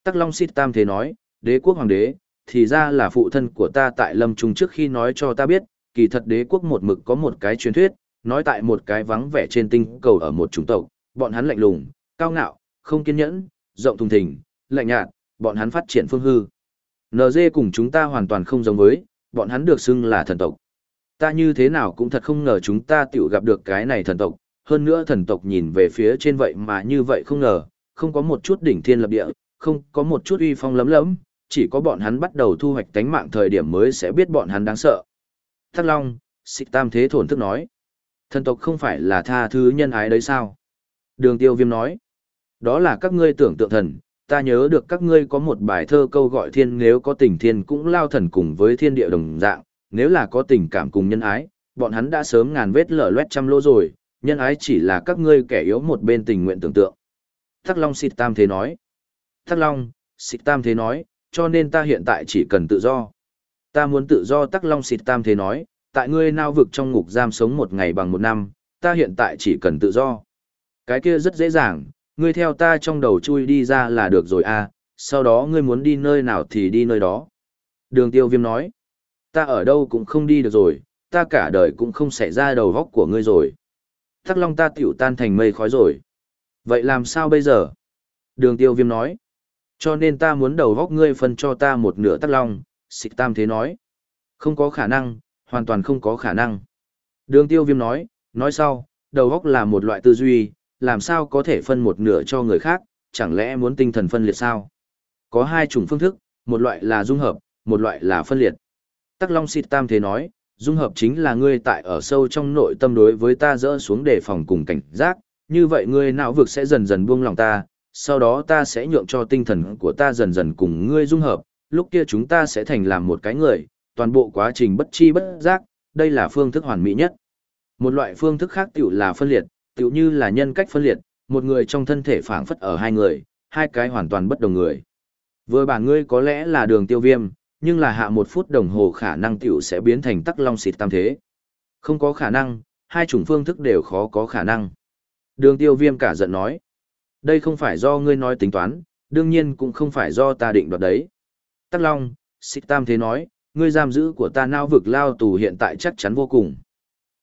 Tắc Long xịt tam thế nói, đế quốc hoàng đế, thì ra là phụ thân của ta tại lâm trung trước khi nói cho ta biết, kỳ thật đế quốc một mực có một cái truyền thuyết, nói tại một cái vắng vẻ trên tinh cầu ở một chủng tộc, bọn hắn lạnh lùng, cao ngạo, không kiên nhẫn, rộng thùng thình, lạnh nhạt, bọn hắn phát triển phương hư. NG cùng chúng ta hoàn toàn không giống với, bọn hắn được xưng là thần tộc. Ta như thế nào cũng thật không ngờ chúng ta tiểu gặp được cái này thần tộc, hơn nữa thần tộc nhìn về phía trên vậy mà như vậy không ngờ, không có một chút đỉnh thiên lập địa, không có một chút uy phong lấm lấm, chỉ có bọn hắn bắt đầu thu hoạch tánh mạng thời điểm mới sẽ biết bọn hắn đáng sợ. Thác Long, xích tam thế thổn thức nói. Thần tộc không phải là tha thứ nhân ái đấy sao? Đường tiêu viêm nói. Đó là các ngươi tưởng tượng thần, ta nhớ được các ngươi có một bài thơ câu gọi thiên nếu có tình thiên cũng lao thần cùng với thiên địa đồng dạng, nếu là có tình cảm cùng nhân ái, bọn hắn đã sớm ngàn vết lở loét trăm lỗ rồi, nhân ái chỉ là các ngươi kẻ yếu một bên tình nguyện tưởng tượng. Thác Long xịt tam thế nói. Thác Long, xịt tam thế nói, cho nên ta hiện tại chỉ cần tự do. Ta muốn tự do Tắc Long xịt tam thế nói, tại ngươi nao vực trong ngục giam sống một ngày bằng một năm, ta hiện tại chỉ cần tự do. Cái kia rất dễ dàng, ngươi theo ta trong đầu chui đi ra là được rồi à, sau đó ngươi muốn đi nơi nào thì đi nơi đó. Đường tiêu viêm nói, ta ở đâu cũng không đi được rồi, ta cả đời cũng không xảy ra đầu vóc của ngươi rồi. Tắc Long ta tiểu tan thành mây khói rồi. Vậy làm sao bây giờ? Đường tiêu viêm nói, cho nên ta muốn đầu góc ngươi phân cho ta một nửa Tắc Long, xích tam thế nói. Không có khả năng, hoàn toàn không có khả năng. Đường tiêu viêm nói, nói sau, đầu góc là một loại tư duy, làm sao có thể phân một nửa cho người khác, chẳng lẽ muốn tinh thần phân liệt sao? Có hai chủng phương thức, một loại là dung hợp, một loại là phân liệt. Tắc Long Xịt Tam thế nói, dung hợp chính là ngươi tại ở sâu trong nội tâm đối với ta dỡ xuống đề phòng cùng cảnh giác, như vậy ngươi não vực sẽ dần dần buông lòng ta, sau đó ta sẽ nhượng cho tinh thần của ta dần dần cùng ngươi dung hợp, lúc kia chúng ta sẽ thành làm một cái người, toàn bộ quá trình bất chi bất giác, đây là phương thức hoàn mỹ nhất. Một loại phương thức khác tiểu là phân liệt, tiểu như là nhân cách phân liệt, một người trong thân thể phảng phất ở hai người, hai cái hoàn toàn bất đồng người. Vừa bản ngươi có lẽ là đường tiêu viêm, nhưng là hạ một phút đồng hồ khả năng tiểu sẽ biến thành tắc long xịt tam thế. Không có khả năng, hai chủng phương thức đều khó có khả năng. Đường tiêu viêm cả giận nói. Đây không phải do ngươi nói tính toán, đương nhiên cũng không phải do ta định đoạt đấy. Tắc long, Xích tam thế nói, ngươi giam giữ của ta nao vực lao tù hiện tại chắc chắn vô cùng.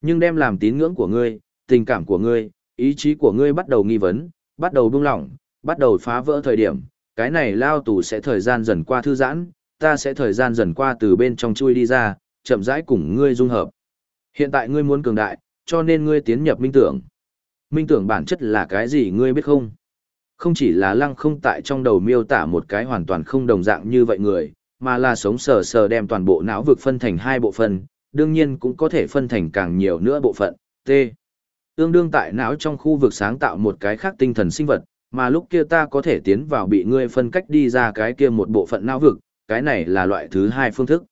Nhưng đem làm tín ngưỡng của ngươi, tình cảm của ngươi, ý chí của ngươi bắt đầu nghi vấn, bắt đầu buông lỏng, bắt đầu phá vỡ thời điểm, cái này lao tù sẽ thời gian dần qua thư giãn, ta sẽ thời gian dần qua từ bên trong chui đi ra, chậm rãi cùng ngươi dung hợp. Hiện tại ngươi muốn cường đại, cho nên ngươi tiến nhập minh tưởng. Minh tưởng bản chất là cái gì ngươi biết không? Không chỉ là lăng không tại trong đầu miêu tả một cái hoàn toàn không đồng dạng như vậy người, mà là sống sờ sờ đem toàn bộ não vực phân thành hai bộ phận, đương nhiên cũng có thể phân thành càng nhiều nữa bộ phận, T. Tương đương tại não trong khu vực sáng tạo một cái khác tinh thần sinh vật, mà lúc kia ta có thể tiến vào bị ngươi phân cách đi ra cái kia một bộ phận não vực, cái này là loại thứ hai phương thức.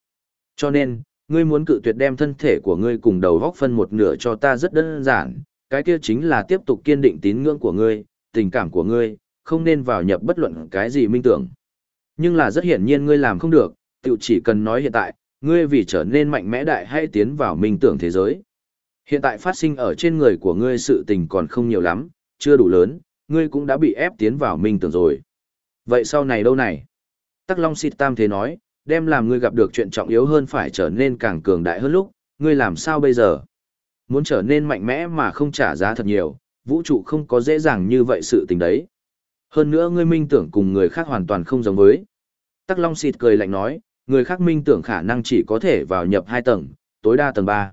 Cho nên, ngươi muốn cự tuyệt đem thân thể của ngươi cùng đầu góc phân một nửa cho ta rất đơn giản, cái kia chính là tiếp tục kiên định tín ngưỡng của ngươi, tình cảm của ngươi, không nên vào nhập bất luận cái gì minh tưởng. Nhưng là rất hiển nhiên ngươi làm không được, tự chỉ cần nói hiện tại, ngươi vì trở nên mạnh mẽ đại hay tiến vào minh tưởng thế giới. Hiện tại phát sinh ở trên người của ngươi sự tình còn không nhiều lắm, chưa đủ lớn, ngươi cũng đã bị ép tiến vào minh tưởng rồi. Vậy sau này đâu này? Tắc Long xịt tam thế nói, đem làm ngươi gặp được chuyện trọng yếu hơn phải trở nên càng cường đại hơn lúc, ngươi làm sao bây giờ? Muốn trở nên mạnh mẽ mà không trả giá thật nhiều, vũ trụ không có dễ dàng như vậy sự tình đấy. Hơn nữa ngươi minh tưởng cùng người khác hoàn toàn không giống với. Tắc Long xịt cười lạnh nói, người khác minh tưởng khả năng chỉ có thể vào nhập hai tầng, tối đa tầng 3.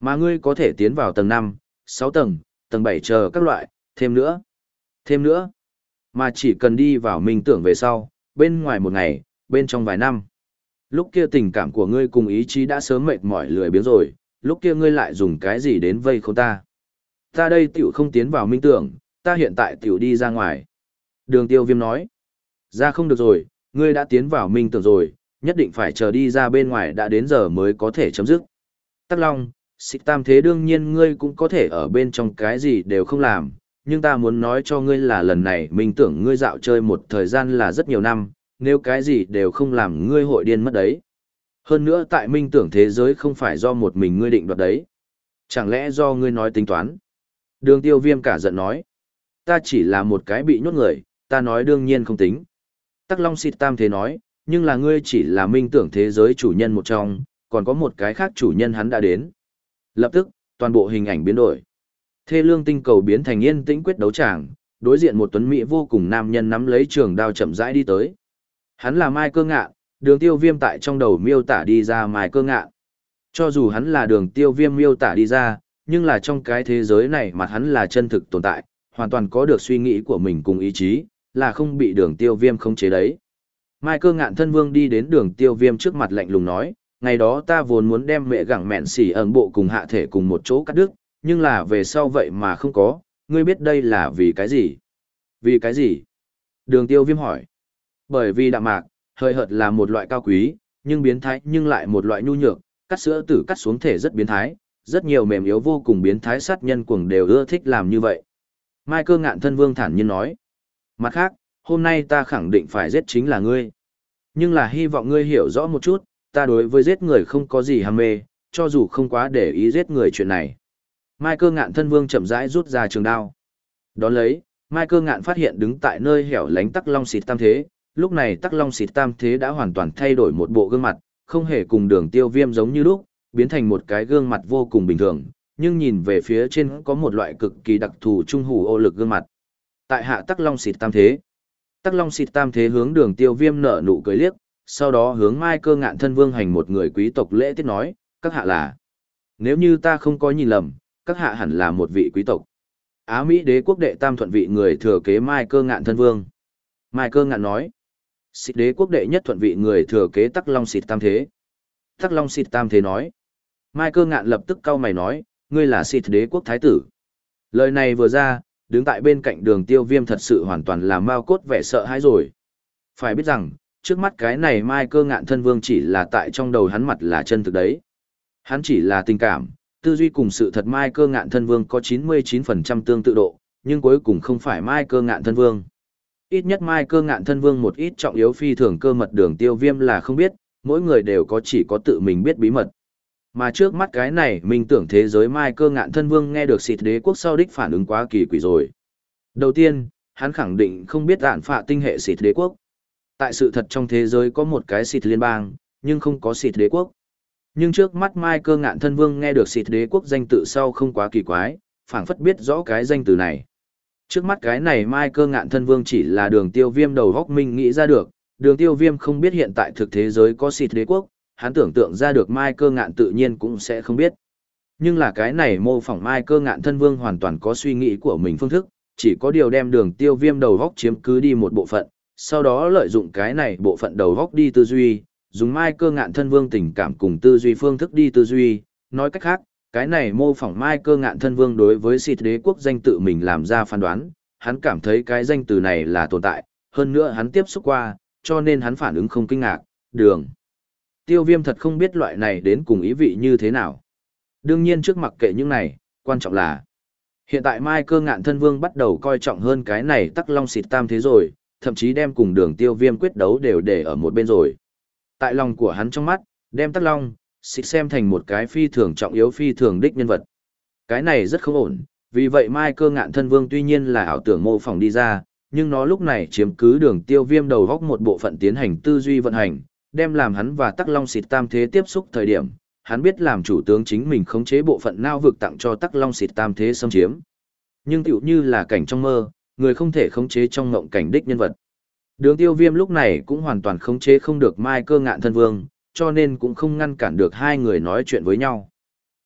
Mà ngươi có thể tiến vào tầng 5, 6 tầng, tầng 7 chờ các loại, thêm nữa, thêm nữa. Mà chỉ cần đi vào minh tưởng về sau, bên ngoài một ngày, bên trong vài năm. Lúc kia tình cảm của ngươi cùng ý chí đã sớm mệt mỏi lười biếng rồi, lúc kia ngươi lại dùng cái gì đến vây không ta. Ta đây tiểu không tiến vào minh tưởng, ta hiện tại tiểu đi ra ngoài. Đường tiêu viêm nói, ra không được rồi, ngươi đã tiến vào minh tưởng rồi, nhất định phải chờ đi ra bên ngoài đã đến giờ mới có thể chấm dứt. Tắc Long, xích tam thế đương nhiên ngươi cũng có thể ở bên trong cái gì đều không làm, nhưng ta muốn nói cho ngươi là lần này mình tưởng ngươi dạo chơi một thời gian là rất nhiều năm, nếu cái gì đều không làm ngươi hội điên mất đấy. Hơn nữa tại minh tưởng thế giới không phải do một mình ngươi định đoạt đấy. Chẳng lẽ do ngươi nói tính toán? Đường tiêu viêm cả giận nói. Ta chỉ là một cái bị nhốt người, ta nói đương nhiên không tính. Tắc Long xịt tam thế nói, nhưng là ngươi chỉ là minh tưởng thế giới chủ nhân một trong, còn có một cái khác chủ nhân hắn đã đến. Lập tức, toàn bộ hình ảnh biến đổi. Thê lương tinh cầu biến thành yên tĩnh quyết đấu tràng, đối diện một tuấn mỹ vô cùng nam nhân nắm lấy trường đao chậm rãi đi tới. Hắn là Mai Cơ Ngạn, đường tiêu viêm tại trong đầu miêu tả đi ra Mai Cơ Ngạn. Cho dù hắn là đường tiêu viêm miêu tả đi ra, nhưng là trong cái thế giới này mặt hắn là chân thực tồn tại, hoàn toàn có được suy nghĩ của mình cùng ý chí, là không bị đường tiêu viêm khống chế đấy. Mai cơ ngạn thân vương đi đến đường tiêu viêm trước mặt lạnh lùng nói, ngày đó ta vốn muốn đem mẹ gẳng mẹn xỉ ẩn bộ cùng hạ thể cùng một chỗ cắt đứt, nhưng là về sau vậy mà không có, ngươi biết đây là vì cái gì? Vì cái gì? Đường tiêu viêm hỏi. Bởi vì đạm mạc, hơi hợt là một loại cao quý, nhưng biến thái nhưng lại một loại nhu nhược, cắt sữa tử cắt xuống thể rất biến thái, rất nhiều mềm yếu vô cùng biến thái sát nhân cuồng đều ưa thích làm như vậy. Mai cơ ngạn thân vương thản nhiên nói. Mặt khác, hôm nay ta khẳng định phải giết chính là ngươi. Nhưng là hy vọng ngươi hiểu rõ một chút, ta đối với giết người không có gì ham mê, cho dù không quá để ý giết người chuyện này. Mai cơ ngạn thân vương chậm rãi rút ra trường đao. Đón lấy, Mai cơ ngạn phát hiện đứng tại nơi hẻo lánh tắc long xịt tam thế, lúc này tắc long xịt tam thế đã hoàn toàn thay đổi một bộ gương mặt, không hề cùng đường tiêu viêm giống như lúc, biến thành một cái gương mặt vô cùng bình thường, nhưng nhìn về phía trên có một loại cực kỳ đặc thù trung hủ ô lực gương mặt. Tại hạ tắc long xịt tam thế. Tắc Long xịt tam thế hướng đường tiêu viêm nở nụ cười liếc, sau đó hướng Mai cơ ngạn thân vương hành một người quý tộc lễ tiết nói, các hạ là. Nếu như ta không có nhìn lầm, các hạ hẳn là một vị quý tộc. Á Mỹ đế quốc đệ tam thuận vị người thừa kế Mai cơ ngạn thân vương. Mai cơ ngạn nói, xịt đế quốc đệ nhất thuận vị người thừa kế Tắc Long xịt tam thế. Tắc Long xịt tam thế nói, Mai cơ ngạn lập tức cau mày nói, ngươi là xịt đế quốc thái tử. Lời này vừa ra, đứng tại bên cạnh đường tiêu viêm thật sự hoàn toàn là mau cốt vẻ sợ hãi rồi. Phải biết rằng, trước mắt cái này mai cơ ngạn thân vương chỉ là tại trong đầu hắn mặt là chân thực đấy. Hắn chỉ là tình cảm, tư duy cùng sự thật mai cơ ngạn thân vương có 99% tương tự độ, nhưng cuối cùng không phải mai cơ ngạn thân vương. Ít nhất mai cơ ngạn thân vương một ít trọng yếu phi thường cơ mật đường tiêu viêm là không biết, mỗi người đều có chỉ có tự mình biết bí mật. Mà trước mắt cái này, mình tưởng thế giới mai cơ ngạn thân vương nghe được xịt đế quốc sau đích phản ứng quá kỳ quỷ rồi. Đầu tiên, hắn khẳng định không biết đạn phạ tinh hệ xịt đế quốc. Tại sự thật trong thế giới có một cái xịt liên bang, nhưng không có xịt đế quốc. Nhưng trước mắt mai cơ ngạn thân vương nghe được xịt đế quốc danh tự sau không quá kỳ quái, phảng phất biết rõ cái danh từ này. Trước mắt cái này mai cơ ngạn thân vương chỉ là đường tiêu viêm đầu góc minh nghĩ ra được, đường tiêu viêm không biết hiện tại thực thế giới có xịt đế quốc, hắn tưởng tượng ra được mai cơ ngạn tự nhiên cũng sẽ không biết. Nhưng là cái này mô phỏng mai cơ ngạn thân vương hoàn toàn có suy nghĩ của mình phương thức, chỉ có điều đem đường tiêu viêm đầu góc chiếm cứ đi một bộ phận, sau đó lợi dụng cái này bộ phận đầu góc đi tư duy, dùng mai cơ ngạn thân vương tình cảm cùng tư duy phương thức đi tư duy, nói cách khác, cái này mô phỏng mai cơ ngạn thân vương đối với xịt đế quốc danh tự mình làm ra phán đoán, hắn cảm thấy cái danh từ này là tồn tại, hơn nữa hắn tiếp xúc qua, cho nên hắn phản ứng không kinh ngạc, đường tiêu viêm thật không biết loại này đến cùng ý vị như thế nào. Đương nhiên trước mặt kệ những này, quan trọng là hiện tại Mai cơ ngạn thân vương bắt đầu coi trọng hơn cái này tắc long xịt tam thế rồi, thậm chí đem cùng đường tiêu viêm quyết đấu đều để ở một bên rồi. Tại lòng của hắn trong mắt, đem tắc long, xịt xem thành một cái phi thường trọng yếu phi thường đích nhân vật. Cái này rất không ổn, vì vậy Mai cơ ngạn thân vương tuy nhiên là ảo tưởng mô phỏng đi ra, nhưng nó lúc này chiếm cứ đường tiêu viêm đầu góc một bộ phận tiến hành tư duy vận hành, đem làm hắn và Tắc Long xịt tam thế tiếp xúc thời điểm, hắn biết làm chủ tướng chính mình khống chế bộ phận nao vực tặng cho Tắc Long xịt tam thế xâm chiếm. Nhưng tựu như là cảnh trong mơ, người không thể khống chế trong ngộng cảnh đích nhân vật. Đường tiêu viêm lúc này cũng hoàn toàn khống chế không được Mai cơ ngạn thân vương, cho nên cũng không ngăn cản được hai người nói chuyện với nhau.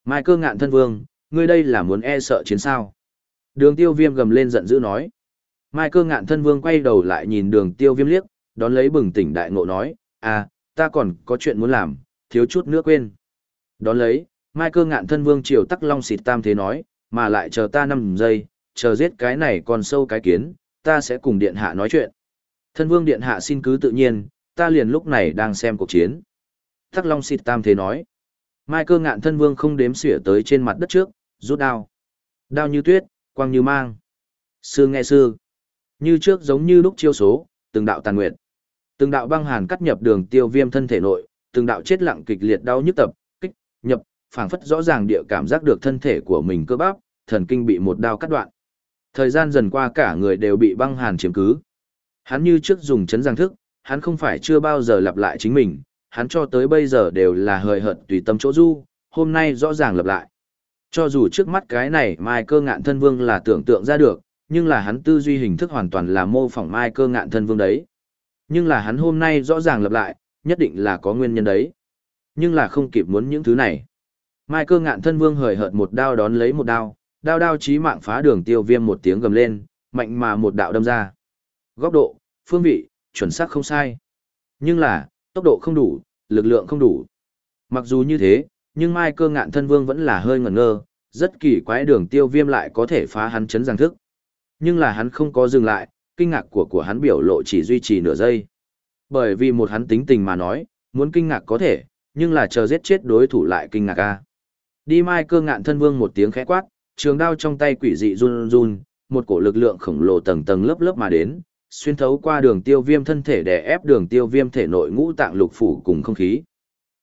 Mai cơ ngạn thân vương, ngươi đây là muốn e sợ chiến sao. Đường tiêu viêm gầm lên giận dữ nói. Mai cơ ngạn thân vương quay đầu lại nhìn đường tiêu viêm liếc, đón lấy bừng tỉnh đại ngộ nói, à, ta còn có chuyện muốn làm, thiếu chút nữa quên. Đón lấy, Mai cơ ngạn thân vương triều tắc long xịt tam thế nói, mà lại chờ ta 5 giây, chờ giết cái này còn sâu cái kiến, ta sẽ cùng điện hạ nói chuyện. Thân vương điện hạ xin cứ tự nhiên, ta liền lúc này đang xem cuộc chiến. Tắc long xịt tam thế nói. Mai cơ ngạn thân vương không đếm xỉa tới trên mặt đất trước, rút đao. Đao như tuyết, quang như mang. Sư nghe sư. Như trước giống như lúc chiêu số, từng đạo tàn nguyệt. Từng đạo băng hàn cắt nhập đường tiêu viêm thân thể nội, từng đạo chết lặng kịch liệt đau nhức tập, kích, nhập, phảng phất rõ ràng địa cảm giác được thân thể của mình cơ bắp, thần kinh bị một đao cắt đoạn. Thời gian dần qua cả người đều bị băng hàn chiếm cứ. Hắn như trước dùng chấn giang thức, hắn không phải chưa bao giờ lặp lại chính mình, hắn cho tới bây giờ đều là hời hợt tùy tâm chỗ du, hôm nay rõ ràng lặp lại. Cho dù trước mắt cái này mai cơ ngạn thân vương là tưởng tượng ra được, nhưng là hắn tư duy hình thức hoàn toàn là mô phỏng mai cơ ngạn thân vương đấy. Nhưng là hắn hôm nay rõ ràng lặp lại, nhất định là có nguyên nhân đấy. Nhưng là không kịp muốn những thứ này. Mai cơ ngạn thân vương hời hợt một đao đón lấy một đao, đao đao chí mạng phá đường tiêu viêm một tiếng gầm lên, mạnh mà một đạo đâm ra. Góc độ, phương vị, chuẩn xác không sai. Nhưng là, tốc độ không đủ, lực lượng không đủ. Mặc dù như thế, nhưng Mai cơ ngạn thân vương vẫn là hơi ngẩn ngơ, rất kỳ quái đường tiêu viêm lại có thể phá hắn chấn giang thức. Nhưng là hắn không có dừng lại, kinh ngạc của của hắn biểu lộ chỉ duy trì nửa giây. Bởi vì một hắn tính tình mà nói, muốn kinh ngạc có thể, nhưng là chờ giết chết đối thủ lại kinh ngạc a. Đi Mai cơ ngạn thân vương một tiếng khẽ quát, trường đao trong tay quỷ dị run run, một cổ lực lượng khổng lồ tầng tầng lớp lớp mà đến, xuyên thấu qua đường tiêu viêm thân thể để ép đường tiêu viêm thể nội ngũ tạng lục phủ cùng không khí.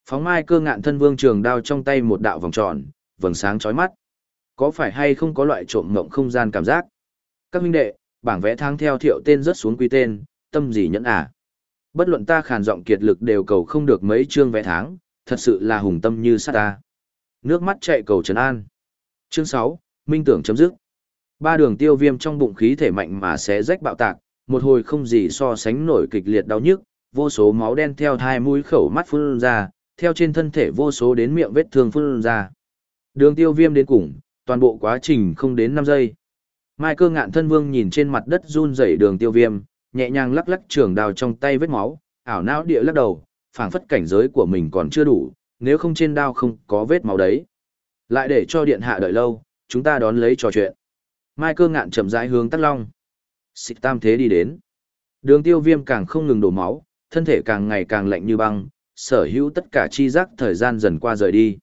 Phóng mai cơ ngạn thân vương trường đao trong tay một đạo vòng tròn, vầng sáng chói mắt. Có phải hay không có loại trộm ngộng không gian cảm giác? Các huynh đệ, bảng vẽ tháng theo thiệu tên rất xuống quy tên, tâm gì nhẫn à? Bất luận ta khàn giọng kiệt lực đều cầu không được mấy chương vẽ tháng, thật sự là hùng tâm như sát ta. Nước mắt chạy cầu trấn an. Chương 6, Minh tưởng chấm dứt. Ba đường tiêu viêm trong bụng khí thể mạnh mà sẽ rách bạo tạc, một hồi không gì so sánh nổi kịch liệt đau nhức, vô số máu đen theo hai mũi khẩu mắt phun ra, theo trên thân thể vô số đến miệng vết thương phun ra. Đường tiêu viêm đến cùng, toàn bộ quá trình không đến 5 giây. Mai cơ ngạn thân vương nhìn trên mặt đất run rẩy đường tiêu viêm, nhẹ nhàng lắc lắc trường đào trong tay vết máu, ảo não địa lắc đầu, phảng phất cảnh giới của mình còn chưa đủ, nếu không trên đao không có vết máu đấy. Lại để cho điện hạ đợi lâu, chúng ta đón lấy trò chuyện. Mai cơ ngạn chậm rãi hướng tắt long. Xịt tam thế đi đến. Đường tiêu viêm càng không ngừng đổ máu, thân thể càng ngày càng lạnh như băng, sở hữu tất cả chi giác thời gian dần qua rời đi.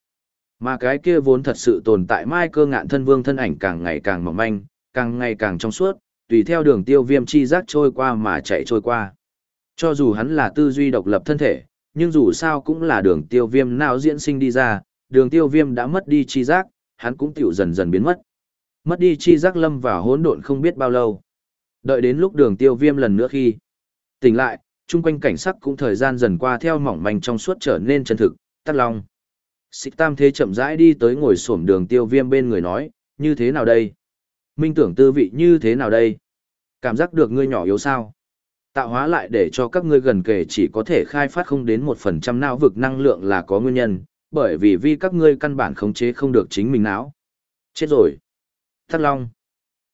Mà cái kia vốn thật sự tồn tại mai cơ ngạn thân vương thân ảnh càng ngày càng mỏng manh, càng ngày càng trong suốt, tùy theo đường tiêu viêm chi giác trôi qua mà chạy trôi qua. Cho dù hắn là tư duy độc lập thân thể, nhưng dù sao cũng là đường tiêu viêm nào diễn sinh đi ra, đường tiêu viêm đã mất đi chi giác, hắn cũng tiểu dần dần biến mất. Mất đi chi giác lâm vào hỗn độn không biết bao lâu. Đợi đến lúc đường tiêu viêm lần nữa khi tỉnh lại, chung quanh cảnh sắc cũng thời gian dần qua theo mỏng manh trong suốt trở nên chân thực, tắt lòng. Xích tam thế chậm rãi đi tới ngồi xổm đường tiêu viêm bên người nói, như thế nào đây? Minh tưởng tư vị như thế nào đây? Cảm giác được ngươi nhỏ yếu sao? Tạo hóa lại để cho các ngươi gần kề chỉ có thể khai phát không đến một phần trăm não vực năng lượng là có nguyên nhân, bởi vì vì các ngươi căn bản khống chế không được chính mình não. Chết rồi. Thắt long.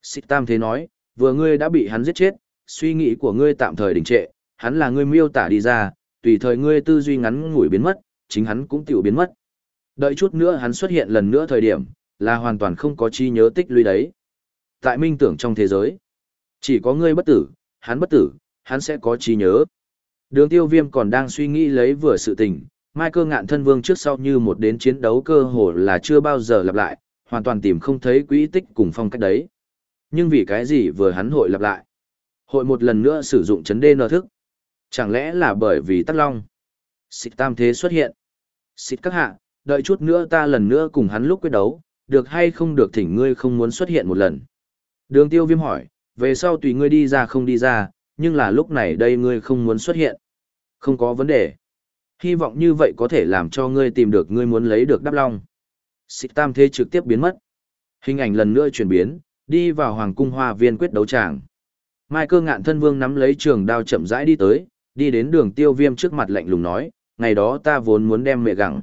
Xích tam thế nói, vừa ngươi đã bị hắn giết chết, suy nghĩ của ngươi tạm thời đình trệ, hắn là ngươi miêu tả đi ra, tùy thời ngươi tư duy ngắn ngủi biến mất, chính hắn cũng tiểu biến mất. Đợi chút nữa hắn xuất hiện lần nữa thời điểm, là hoàn toàn không có chi nhớ tích lũy đấy. Tại minh tưởng trong thế giới, chỉ có ngươi bất tử, hắn bất tử, hắn sẽ có trí nhớ. Đường tiêu viêm còn đang suy nghĩ lấy vừa sự tình, mai cơ ngạn thân vương trước sau như một đến chiến đấu cơ hồ là chưa bao giờ lặp lại, hoàn toàn tìm không thấy quỹ tích cùng phong cách đấy. Nhưng vì cái gì vừa hắn hội lặp lại? Hội một lần nữa sử dụng chấn đê nơ thức. Chẳng lẽ là bởi vì tắc long? Xịt tam thế xuất hiện. Xịt các hạ, đợi chút nữa ta lần nữa cùng hắn lúc quyết đấu, được hay không được thỉnh ngươi không muốn xuất hiện một lần. Đường tiêu viêm hỏi, về sau tùy ngươi đi ra không đi ra, nhưng là lúc này đây ngươi không muốn xuất hiện. Không có vấn đề. Hy vọng như vậy có thể làm cho ngươi tìm được ngươi muốn lấy được Đáp long. Xích tam thế trực tiếp biến mất. Hình ảnh lần nữa chuyển biến, đi vào hoàng cung hoa viên quyết đấu tràng. Mai cơ ngạn thân vương nắm lấy trường đao chậm rãi đi tới, đi đến đường tiêu viêm trước mặt lạnh lùng nói, ngày đó ta vốn muốn đem mẹ gặng.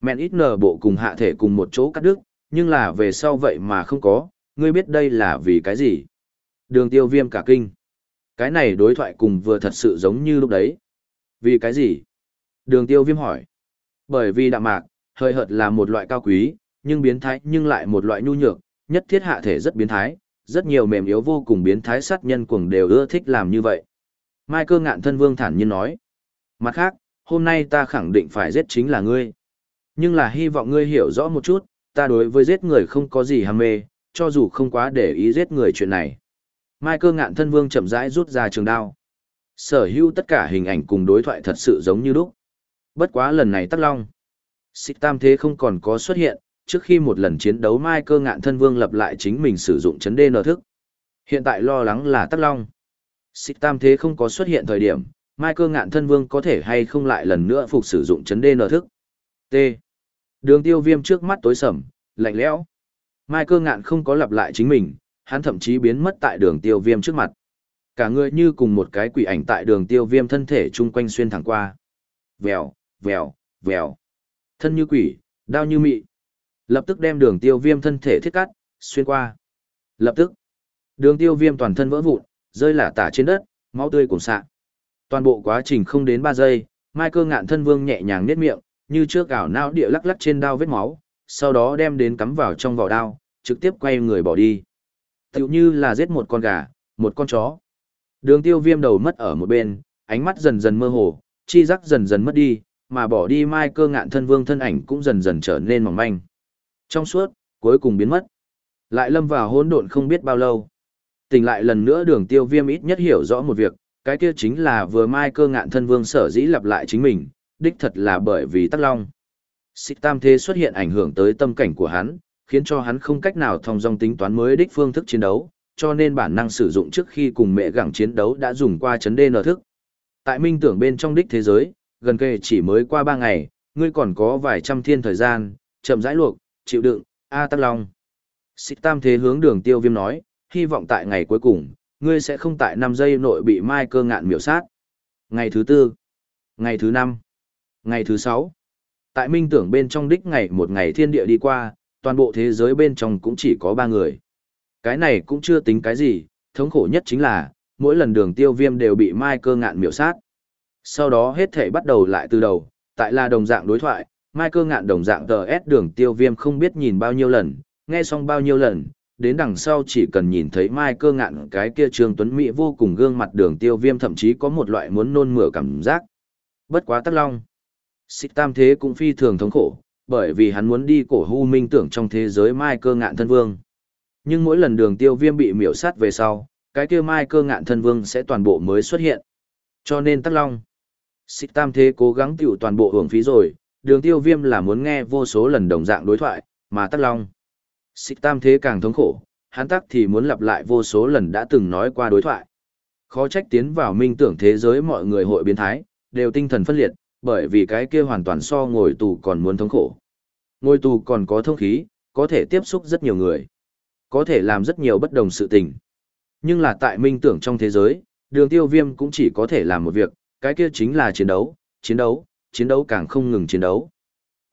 Mẹn ít nở bộ cùng hạ thể cùng một chỗ cắt đứt, nhưng là về sau vậy mà không có, ngươi biết đây là vì cái gì? Đường tiêu viêm cả kinh. Cái này đối thoại cùng vừa thật sự giống như lúc đấy. Vì cái gì? Đường tiêu viêm hỏi. Bởi vì đạm mạc, hơi hợt là một loại cao quý, nhưng biến thái nhưng lại một loại nhu nhược, nhất thiết hạ thể rất biến thái, rất nhiều mềm yếu vô cùng biến thái sát nhân cuồng đều ưa thích làm như vậy. Mai cơ ngạn thân vương thản nhiên nói. Mặt khác, hôm nay ta khẳng định phải giết chính là ngươi. Nhưng là hy vọng ngươi hiểu rõ một chút, ta đối với giết người không có gì ham mê, cho dù không quá để ý giết người chuyện này. Mai cơ ngạn thân vương chậm rãi rút ra trường đao. Sở hữu tất cả hình ảnh cùng đối thoại thật sự giống như lúc. Bất quá lần này tắc long. Xích tam thế không còn có xuất hiện, trước khi một lần chiến đấu Mai cơ ngạn thân vương lập lại chính mình sử dụng chấn đê nở thức. Hiện tại lo lắng là tắc long. Xích tam thế không có xuất hiện thời điểm, Mai cơ ngạn thân vương có thể hay không lại lần nữa phục sử dụng chấn đê nở thức. T. Đường tiêu viêm trước mắt tối sầm, lạnh lẽo. Mai cơ ngạn không có lặp lại chính mình, hắn thậm chí biến mất tại đường tiêu viêm trước mặt. Cả người như cùng một cái quỷ ảnh tại đường tiêu viêm thân thể chung quanh xuyên thẳng qua. Vèo, vèo, vèo. Thân như quỷ, đao như mị. Lập tức đem đường tiêu viêm thân thể thiết cắt, xuyên qua. Lập tức, đường tiêu viêm toàn thân vỡ vụn, rơi lả tả trên đất, máu tươi cùng sạ. Toàn bộ quá trình không đến 3 giây, Mai cơ ngạn thân vương nhẹ nhàng nét miệng, như trước ảo não địa lắc lắc trên đao vết máu, sau đó đem đến cắm vào trong vỏ đao, trực tiếp quay người bỏ đi. Tiểu như là giết một con gà, một con chó. Đường tiêu viêm đầu mất ở một bên, ánh mắt dần dần mơ hồ, chi giác dần dần mất đi, mà bỏ đi mai cơ ngạn thân vương thân ảnh cũng dần dần trở nên mỏng manh. Trong suốt, cuối cùng biến mất. Lại lâm vào hỗn độn không biết bao lâu. Tỉnh lại lần nữa đường tiêu viêm ít nhất hiểu rõ một việc, cái kia chính là vừa mai cơ ngạn thân vương sở dĩ lặp lại chính mình, đích thật là bởi vì tắc long. Xích tam thế xuất hiện ảnh hưởng tới tâm cảnh của hắn, khiến cho hắn không cách nào thông dong tính toán mới đích phương thức chiến đấu, cho nên bản năng sử dụng trước khi cùng mẹ gẳng chiến đấu đã dùng qua chấn đê nở thức. Tại minh tưởng bên trong đích thế giới, gần kề chỉ mới qua ba ngày, ngươi còn có vài trăm thiên thời gian, chậm rãi luộc, chịu đựng, A Tắc Long. Xích tam thế hướng đường tiêu viêm nói, hy vọng tại ngày cuối cùng, ngươi sẽ không tại năm giây nội bị mai cơ ngạn miểu sát. Ngày thứ tư, ngày thứ năm, ngày thứ sáu. Tại minh tưởng bên trong đích ngày một ngày thiên địa đi qua, toàn bộ thế giới bên trong cũng chỉ có ba người. Cái này cũng chưa tính cái gì, thống khổ nhất chính là, mỗi lần đường tiêu viêm đều bị mai cơ ngạn miểu sát. Sau đó hết thể bắt đầu lại từ đầu, tại là đồng dạng đối thoại, mai cơ ngạn đồng dạng tờ S đường tiêu viêm không biết nhìn bao nhiêu lần, nghe xong bao nhiêu lần, đến đằng sau chỉ cần nhìn thấy mai cơ ngạn cái kia trường tuấn mỹ vô cùng gương mặt đường tiêu viêm thậm chí có một loại muốn nôn mửa cảm giác. Bất quá tắc long. Xích tam thế cũng phi thường thống khổ, bởi vì hắn muốn đi cổ hu minh tưởng trong thế giới mai cơ ngạn thân vương. Nhưng mỗi lần đường tiêu viêm bị miểu sát về sau, cái kia mai cơ ngạn thân vương sẽ toàn bộ mới xuất hiện. Cho nên tắc long. Xích tam thế cố gắng tiểu toàn bộ hưởng phí rồi, đường tiêu viêm là muốn nghe vô số lần đồng dạng đối thoại, mà tắc long. Xích tam thế càng thống khổ, hắn tắc thì muốn lặp lại vô số lần đã từng nói qua đối thoại. Khó trách tiến vào minh tưởng thế giới mọi người hội biến thái, đều tinh thần phân liệt, bởi vì cái kia hoàn toàn so ngồi tù còn muốn thống khổ. Ngồi tù còn có thông khí, có thể tiếp xúc rất nhiều người, có thể làm rất nhiều bất đồng sự tình. Nhưng là tại minh tưởng trong thế giới, đường tiêu viêm cũng chỉ có thể làm một việc, cái kia chính là chiến đấu, chiến đấu, chiến đấu càng không ngừng chiến đấu.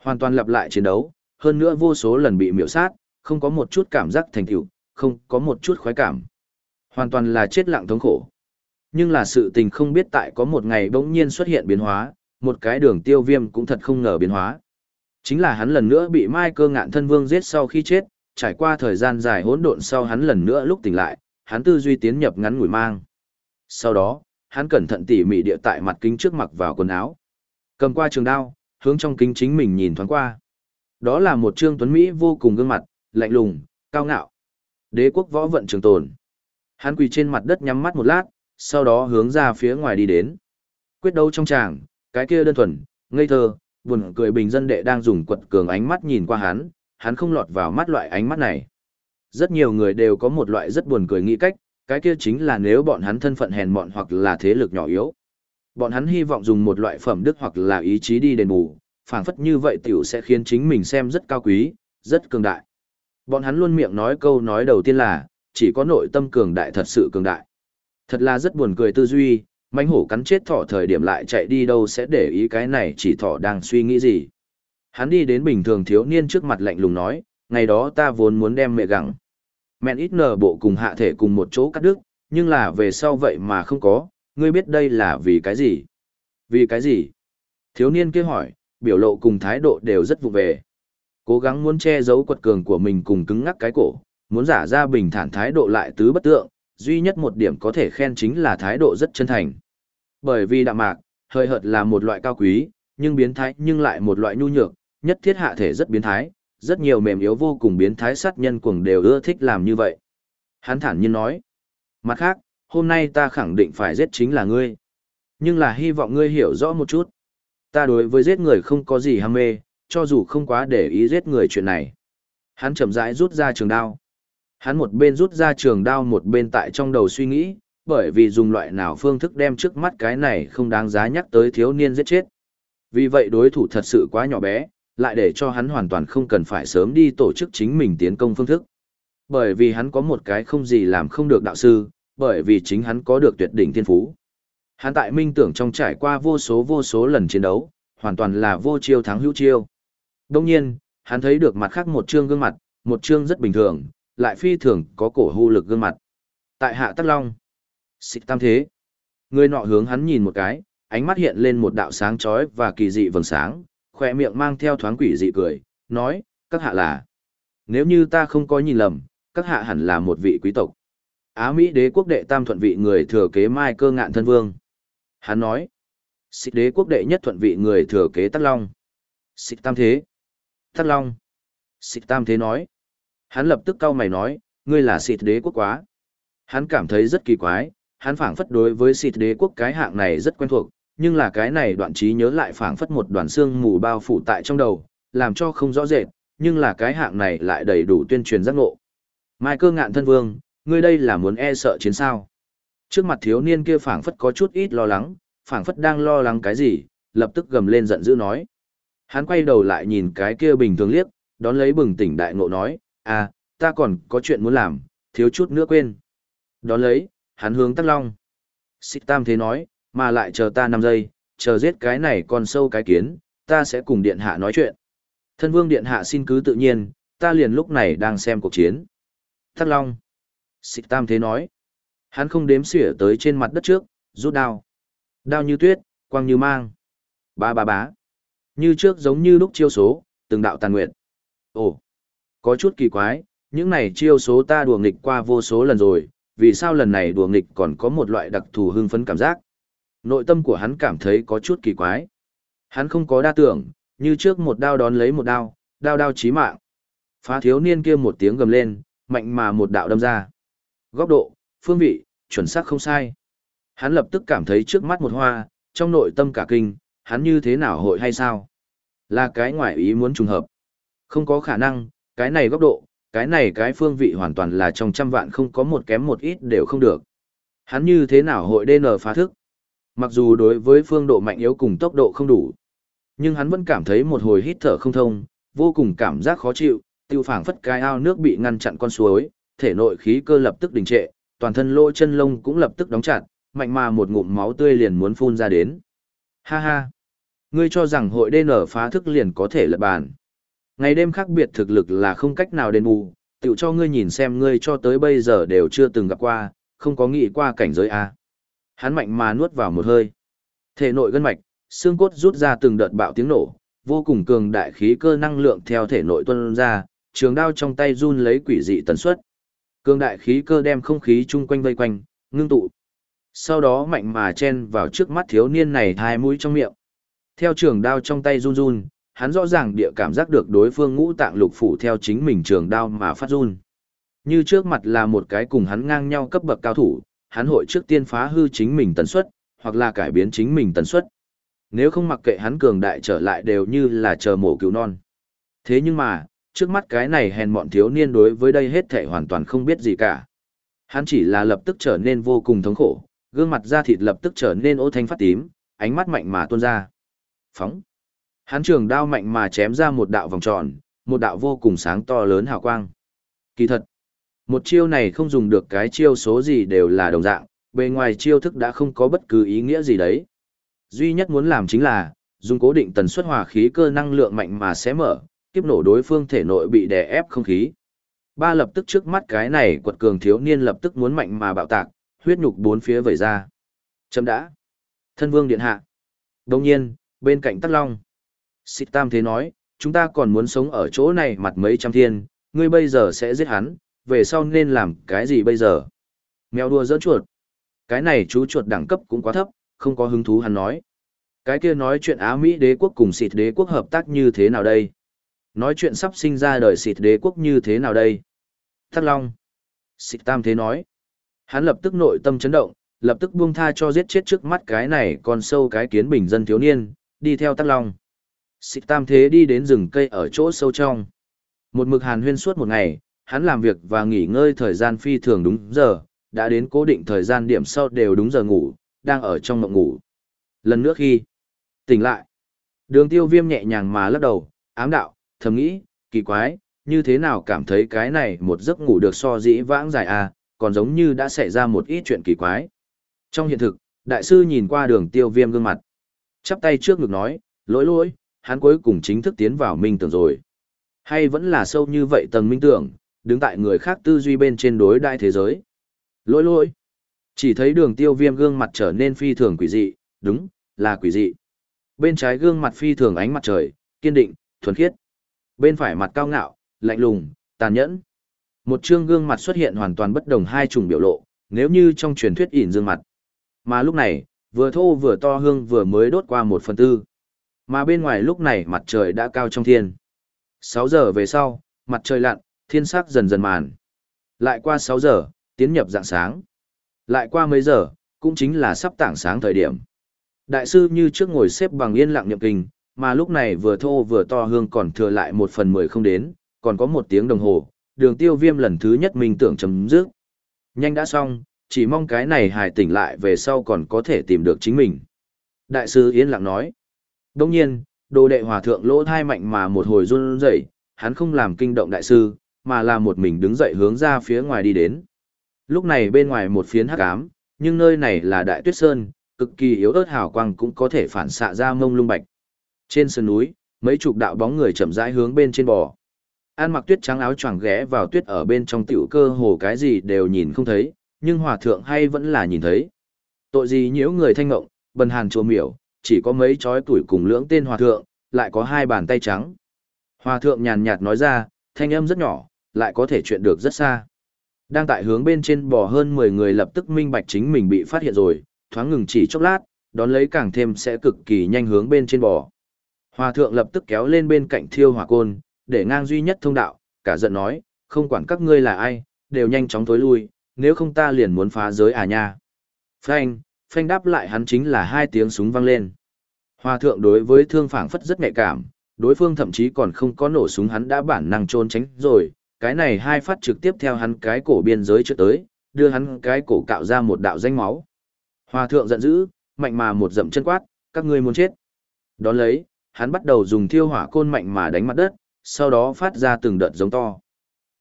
Hoàn toàn lặp lại chiến đấu, hơn nữa vô số lần bị miểu sát, không có một chút cảm giác thành tựu, không có một chút khoái cảm. Hoàn toàn là chết lặng thống khổ. Nhưng là sự tình không biết tại có một ngày bỗng nhiên xuất hiện biến hóa, một cái đường tiêu viêm cũng thật không ngờ biến hóa. Chính là hắn lần nữa bị Mai cơ ngạn thân vương giết sau khi chết, trải qua thời gian dài hỗn độn sau hắn lần nữa lúc tỉnh lại, hắn tư duy tiến nhập ngắn ngủi mang. Sau đó, hắn cẩn thận tỉ mỉ địa tại mặt kính trước mặc vào quần áo. Cầm qua trường đao, hướng trong kính chính mình nhìn thoáng qua. Đó là một trương tuấn Mỹ vô cùng gương mặt, lạnh lùng, cao ngạo. Đế quốc võ vận trường tồn. Hắn quỳ trên mặt đất nhắm mắt một lát, sau đó hướng ra phía ngoài đi đến. Quyết đấu trong tràng, cái kia đơn thuần, ngây thơ, buồn cười bình dân đệ đang dùng quật cường ánh mắt nhìn qua hắn, hắn không lọt vào mắt loại ánh mắt này. Rất nhiều người đều có một loại rất buồn cười nghĩ cách, cái kia chính là nếu bọn hắn thân phận hèn mọn hoặc là thế lực nhỏ yếu. Bọn hắn hy vọng dùng một loại phẩm đức hoặc là ý chí đi đền bù, phảng phất như vậy tiểu sẽ khiến chính mình xem rất cao quý, rất cường đại. Bọn hắn luôn miệng nói câu nói đầu tiên là, chỉ có nội tâm cường đại thật sự cường đại. Thật là rất buồn cười tư duy, mãnh hổ cắn chết thỏ thời điểm lại chạy đi đâu sẽ để ý cái này chỉ thỏ đang suy nghĩ gì. Hắn đi đến bình thường thiếu niên trước mặt lạnh lùng nói, ngày đó ta vốn muốn đem mẹ gặng. Mẹn ít nở bộ cùng hạ thể cùng một chỗ cắt đứt, nhưng là về sau vậy mà không có, ngươi biết đây là vì cái gì? Vì cái gì? Thiếu niên kia hỏi, biểu lộ cùng thái độ đều rất vụ về. Cố gắng muốn che giấu quật cường của mình cùng cứng ngắc cái cổ, muốn giả ra bình thản thái độ lại tứ bất tượng, duy nhất một điểm có thể khen chính là thái độ rất chân thành. Bởi vì đạm mạc, hơi hợt là một loại cao quý, nhưng biến thái nhưng lại một loại nhu nhược, nhất thiết hạ thể rất biến thái, rất nhiều mềm yếu vô cùng biến thái sát nhân cuồng đều ưa thích làm như vậy. Hắn thản nhiên nói, mặt khác, hôm nay ta khẳng định phải giết chính là ngươi. Nhưng là hy vọng ngươi hiểu rõ một chút. Ta đối với giết người không có gì ham mê, cho dù không quá để ý giết người chuyện này. Hắn chậm rãi rút ra trường đao. Hắn một bên rút ra trường đao một bên tại trong đầu suy nghĩ, bởi vì dùng loại nào phương thức đem trước mắt cái này không đáng giá nhắc tới thiếu niên giết chết. Vì vậy đối thủ thật sự quá nhỏ bé, lại để cho hắn hoàn toàn không cần phải sớm đi tổ chức chính mình tiến công phương thức. Bởi vì hắn có một cái không gì làm không được đạo sư, bởi vì chính hắn có được tuyệt đỉnh thiên phú. Hắn tại minh tưởng trong trải qua vô số vô số lần chiến đấu, hoàn toàn là vô chiêu thắng hữu chiêu. Đông nhiên, hắn thấy được mặt khác một trương gương mặt, một trương rất bình thường, lại phi thường có cổ hưu lực gương mặt. Tại hạ Tắc Long, xích tam thế. Người nọ hướng hắn nhìn một cái, ánh mắt hiện lên một đạo sáng chói và kỳ dị vầng sáng, khỏe miệng mang theo thoáng quỷ dị cười, nói, các hạ là. Nếu như ta không có nhìn lầm, các hạ hẳn là một vị quý tộc. Á Mỹ đế quốc đệ tam thuận vị người thừa kế Mai cơ ngạn thân vương. Hắn nói, xích đế quốc đệ nhất thuận vị người thừa kế Tắc Long. Xích tam thế. Tắc Long. Xích tam thế nói. Hắn lập tức cau mày nói, ngươi là xịt đế quốc quá. Hắn cảm thấy rất kỳ quái, hắn phảng phất đối với xịt đế quốc cái hạng này rất quen thuộc, nhưng là cái này đoạn trí nhớ lại phảng phất một đoàn xương mù bao phủ tại trong đầu, làm cho không rõ rệt, nhưng là cái hạng này lại đầy đủ tuyên truyền giác ngộ. Mai cơ ngạn thân vương, ngươi đây là muốn e sợ chiến sao? Trước mặt thiếu niên kia phảng phất có chút ít lo lắng, phảng phất đang lo lắng cái gì, lập tức gầm lên giận dữ nói. Hắn quay đầu lại nhìn cái kia bình thường liếc, đón lấy bừng tỉnh đại ngộ nói, à, ta còn có chuyện muốn làm, thiếu chút nữa quên. Đón lấy, hắn hướng Tắc Long. Xích Tam thế nói, mà lại chờ ta 5 giây, chờ giết cái này con sâu cái kiến, ta sẽ cùng điện hạ nói chuyện. Thân vương điện hạ xin cứ tự nhiên, ta liền lúc này đang xem cuộc chiến. Tắc Long. Xích Tam thế nói. Hắn không đếm xỉa tới trên mặt đất trước, rút đao. Đao như tuyết, quang như mang. Ba ba bá. Như trước giống như lúc chiêu số, từng đạo tàn nguyện. Ồ, có chút kỳ quái, những này chiêu số ta đùa nghịch qua vô số lần rồi, vì sao lần này đùa nghịch còn có một loại đặc thù hưng phấn cảm giác. Nội tâm của hắn cảm thấy có chút kỳ quái. Hắn không có đa tưởng, như trước một đao đón lấy một đao, đao đao chí mạng. Phá thiếu niên kia một tiếng gầm lên, mạnh mà một đạo đâm ra. Góc độ, phương vị, chuẩn xác không sai. Hắn lập tức cảm thấy trước mắt một hoa, trong nội tâm cả kinh, hắn như thế nào hội hay sao? Là cái ngoại ý muốn trùng hợp. Không có khả năng, cái này góc độ, cái này cái phương vị hoàn toàn là trong trăm vạn không có một kém một ít đều không được. Hắn như thế nào hội DN phá thức? Mặc dù đối với phương độ mạnh yếu cùng tốc độ không đủ, nhưng hắn vẫn cảm thấy một hồi hít thở không thông, vô cùng cảm giác khó chịu, tiêu phảng phất cái ao nước bị ngăn chặn con suối, thể nội khí cơ lập tức đình trệ, toàn thân lỗ chân lông cũng lập tức đóng chặt, mạnh mà một ngụm máu tươi liền muốn phun ra đến. Ha ha! Ngươi cho rằng hội DN phá thức liền có thể lật bàn. Ngày đêm khác biệt thực lực là không cách nào đền bù, tự cho ngươi nhìn xem ngươi cho tới bây giờ đều chưa từng gặp qua, không có nghĩ qua cảnh giới A. Hắn mạnh mà nuốt vào một hơi. Thể nội gân mạch, xương cốt rút ra từng đợt bạo tiếng nổ, vô cùng cường đại khí cơ năng lượng theo thể nội tuôn ra, trường đao trong tay run lấy quỷ dị tần suất. Cường đại khí cơ đem không khí chung quanh vây quanh, ngưng tụ. Sau đó mạnh mà chen vào trước mắt thiếu niên này hai mũi trong miệng. Theo trường đao trong tay run run, hắn rõ ràng địa cảm giác được đối phương ngũ tạng lục phủ theo chính mình trường đao mà phát run. Như trước mặt là một cái cùng hắn ngang nhau cấp bậc cao thủ, hắn hội trước tiên phá hư chính mình tần suất, hoặc là cải biến chính mình tần suất. Nếu không mặc kệ hắn cường đại trở lại đều như là chờ mổ cứu non. Thế nhưng mà, trước mắt cái này hèn mọn thiếu niên đối với đây hết thể hoàn toàn không biết gì cả. Hắn chỉ là lập tức trở nên vô cùng thống khổ, gương mặt da thịt lập tức trở nên ô thanh phát tím, ánh mắt mạnh mà tuôn ra. Phóng. Hắn trường đao mạnh mà chém ra một đạo vòng tròn, một đạo vô cùng sáng to lớn hào quang. Kỳ thật, một chiêu này không dùng được cái chiêu số gì đều là đồng dạng, bề ngoài chiêu thức đã không có bất cứ ý nghĩa gì đấy. Duy nhất muốn làm chính là, dùng cố định tần suất hỏa khí cơ năng lượng mạnh mà xé mở, kiếp nổ đối phương thể nội bị đè ép không khí. Ba lập tức trước mắt cái này quật cường thiếu niên lập tức muốn mạnh mà bạo tạc, huyết nhục bốn phía vẩy ra. Chấm đã. Thân vương điện hạ. Đồng nhiên, bên cạnh Tắc Long. Xích tam thế nói, chúng ta còn muốn sống ở chỗ này mặt mấy trăm thiên, ngươi bây giờ sẽ giết hắn, về sau nên làm cái gì bây giờ? Mèo đùa dỡ chuột. Cái này chú chuột đẳng cấp cũng quá thấp, không có hứng thú hắn nói. Cái kia nói chuyện Á Mỹ đế quốc cùng xịt đế quốc hợp tác như thế nào đây? Nói chuyện sắp sinh ra đời xịt đế quốc như thế nào đây? Thắt Long. Xịt tam thế nói. Hắn lập tức nội tâm chấn động, lập tức buông tha cho giết chết trước mắt cái này con sâu cái kiến bình dân thiếu niên, đi theo Tắc Long. Xịt tam thế đi đến rừng cây ở chỗ sâu trong. Một mực hàn huyên suốt một ngày, hắn làm việc và nghỉ ngơi thời gian phi thường đúng giờ, đã đến cố định thời gian điểm sau đều đúng giờ ngủ, đang ở trong mộng ngủ. Lần nữa khi tỉnh lại, đường tiêu viêm nhẹ nhàng mà lắc đầu, ám đạo, thầm nghĩ, kỳ quái, như thế nào cảm thấy cái này một giấc ngủ được so dĩ vãng dài à, còn giống như đã xảy ra một ít chuyện kỳ quái. Trong hiện thực, đại sư nhìn qua đường tiêu viêm gương mặt. Chắp tay trước ngực nói, lỗi lỗi, hắn cuối cùng chính thức tiến vào minh tưởng rồi. Hay vẫn là sâu như vậy tầng minh tưởng, đứng tại người khác tư duy bên trên đối đại thế giới. Lỗi lỗi. Chỉ thấy đường tiêu viêm gương mặt trở nên phi thường quỷ dị, đúng, là quỷ dị. Bên trái gương mặt phi thường ánh mặt trời, kiên định, thuần khiết. Bên phải mặt cao ngạo, lạnh lùng, tàn nhẫn. Một chương gương mặt xuất hiện hoàn toàn bất đồng hai chủng biểu lộ, nếu như trong truyền thuyết ỉn dương mặt. Mà lúc này, vừa thô vừa to hương vừa mới đốt qua một phần tư. Mà bên ngoài lúc này mặt trời đã cao trong thiên. 6 giờ về sau, mặt trời lặn, thiên sắc dần dần màn. Lại qua 6 giờ, tiến nhập dạng sáng. Lại qua mấy giờ, cũng chính là sắp tảng sáng thời điểm. Đại sư như trước ngồi xếp bằng yên lặng nhậm kinh, mà lúc này vừa thô vừa to hương còn thừa lại một phần mười không đến, còn có một tiếng đồng hồ, đường tiêu viêm lần thứ nhất mình tưởng chấm dứt. Nhanh đã xong, chỉ mong cái này hài tỉnh lại về sau còn có thể tìm được chính mình. Đại sư yên lặng nói. Đông nhiên, đồ đệ hòa thượng lỗ thai mạnh mà một hồi run rẩy, hắn không làm kinh động đại sư, mà là một mình đứng dậy hướng ra phía ngoài đi đến. Lúc này bên ngoài một phiến hắc ám, nhưng nơi này là đại tuyết sơn, cực kỳ yếu ớt hào quang cũng có thể phản xạ ra mông lung bạch. Trên sườn núi, mấy chục đạo bóng người chậm rãi hướng bên trên bò. An mặc tuyết trắng áo choàng ghé vào tuyết ở bên trong tiểu cơ hồ cái gì đều nhìn không thấy, nhưng hòa thượng hay vẫn là nhìn thấy. Tội gì nhiễu người thanh ngộng, bần hàn chùa miểu, chỉ có mấy chói tuổi cùng lưỡng tên hòa thượng, lại có hai bàn tay trắng. Hòa thượng nhàn nhạt nói ra, thanh âm rất nhỏ, lại có thể chuyện được rất xa. Đang tại hướng bên trên bò hơn 10 người lập tức minh bạch chính mình bị phát hiện rồi, thoáng ngừng chỉ chốc lát, đón lấy càng thêm sẽ cực kỳ nhanh hướng bên trên bò. Hòa thượng lập tức kéo lên bên cạnh thiêu hỏa côn, để ngang duy nhất thông đạo, cả giận nói, không quản các ngươi là ai, đều nhanh chóng tối lui, nếu không ta liền muốn phá giới à nha. Phanh, phanh đáp lại hắn chính là hai tiếng súng vang lên. Hòa thượng đối với thương phảng phất rất nhạy cảm, đối phương thậm chí còn không có nổ súng hắn đã bản năng trốn tránh rồi, cái này hai phát trực tiếp theo hắn cái cổ biên giới trước tới, đưa hắn cái cổ cạo ra một đạo danh máu. Hòa thượng giận dữ, mạnh mà một dậm chân quát, các ngươi muốn chết. Đón lấy, hắn bắt đầu dùng thiêu hỏa côn mạnh mà đánh mặt đất, sau đó phát ra từng đợt giống to.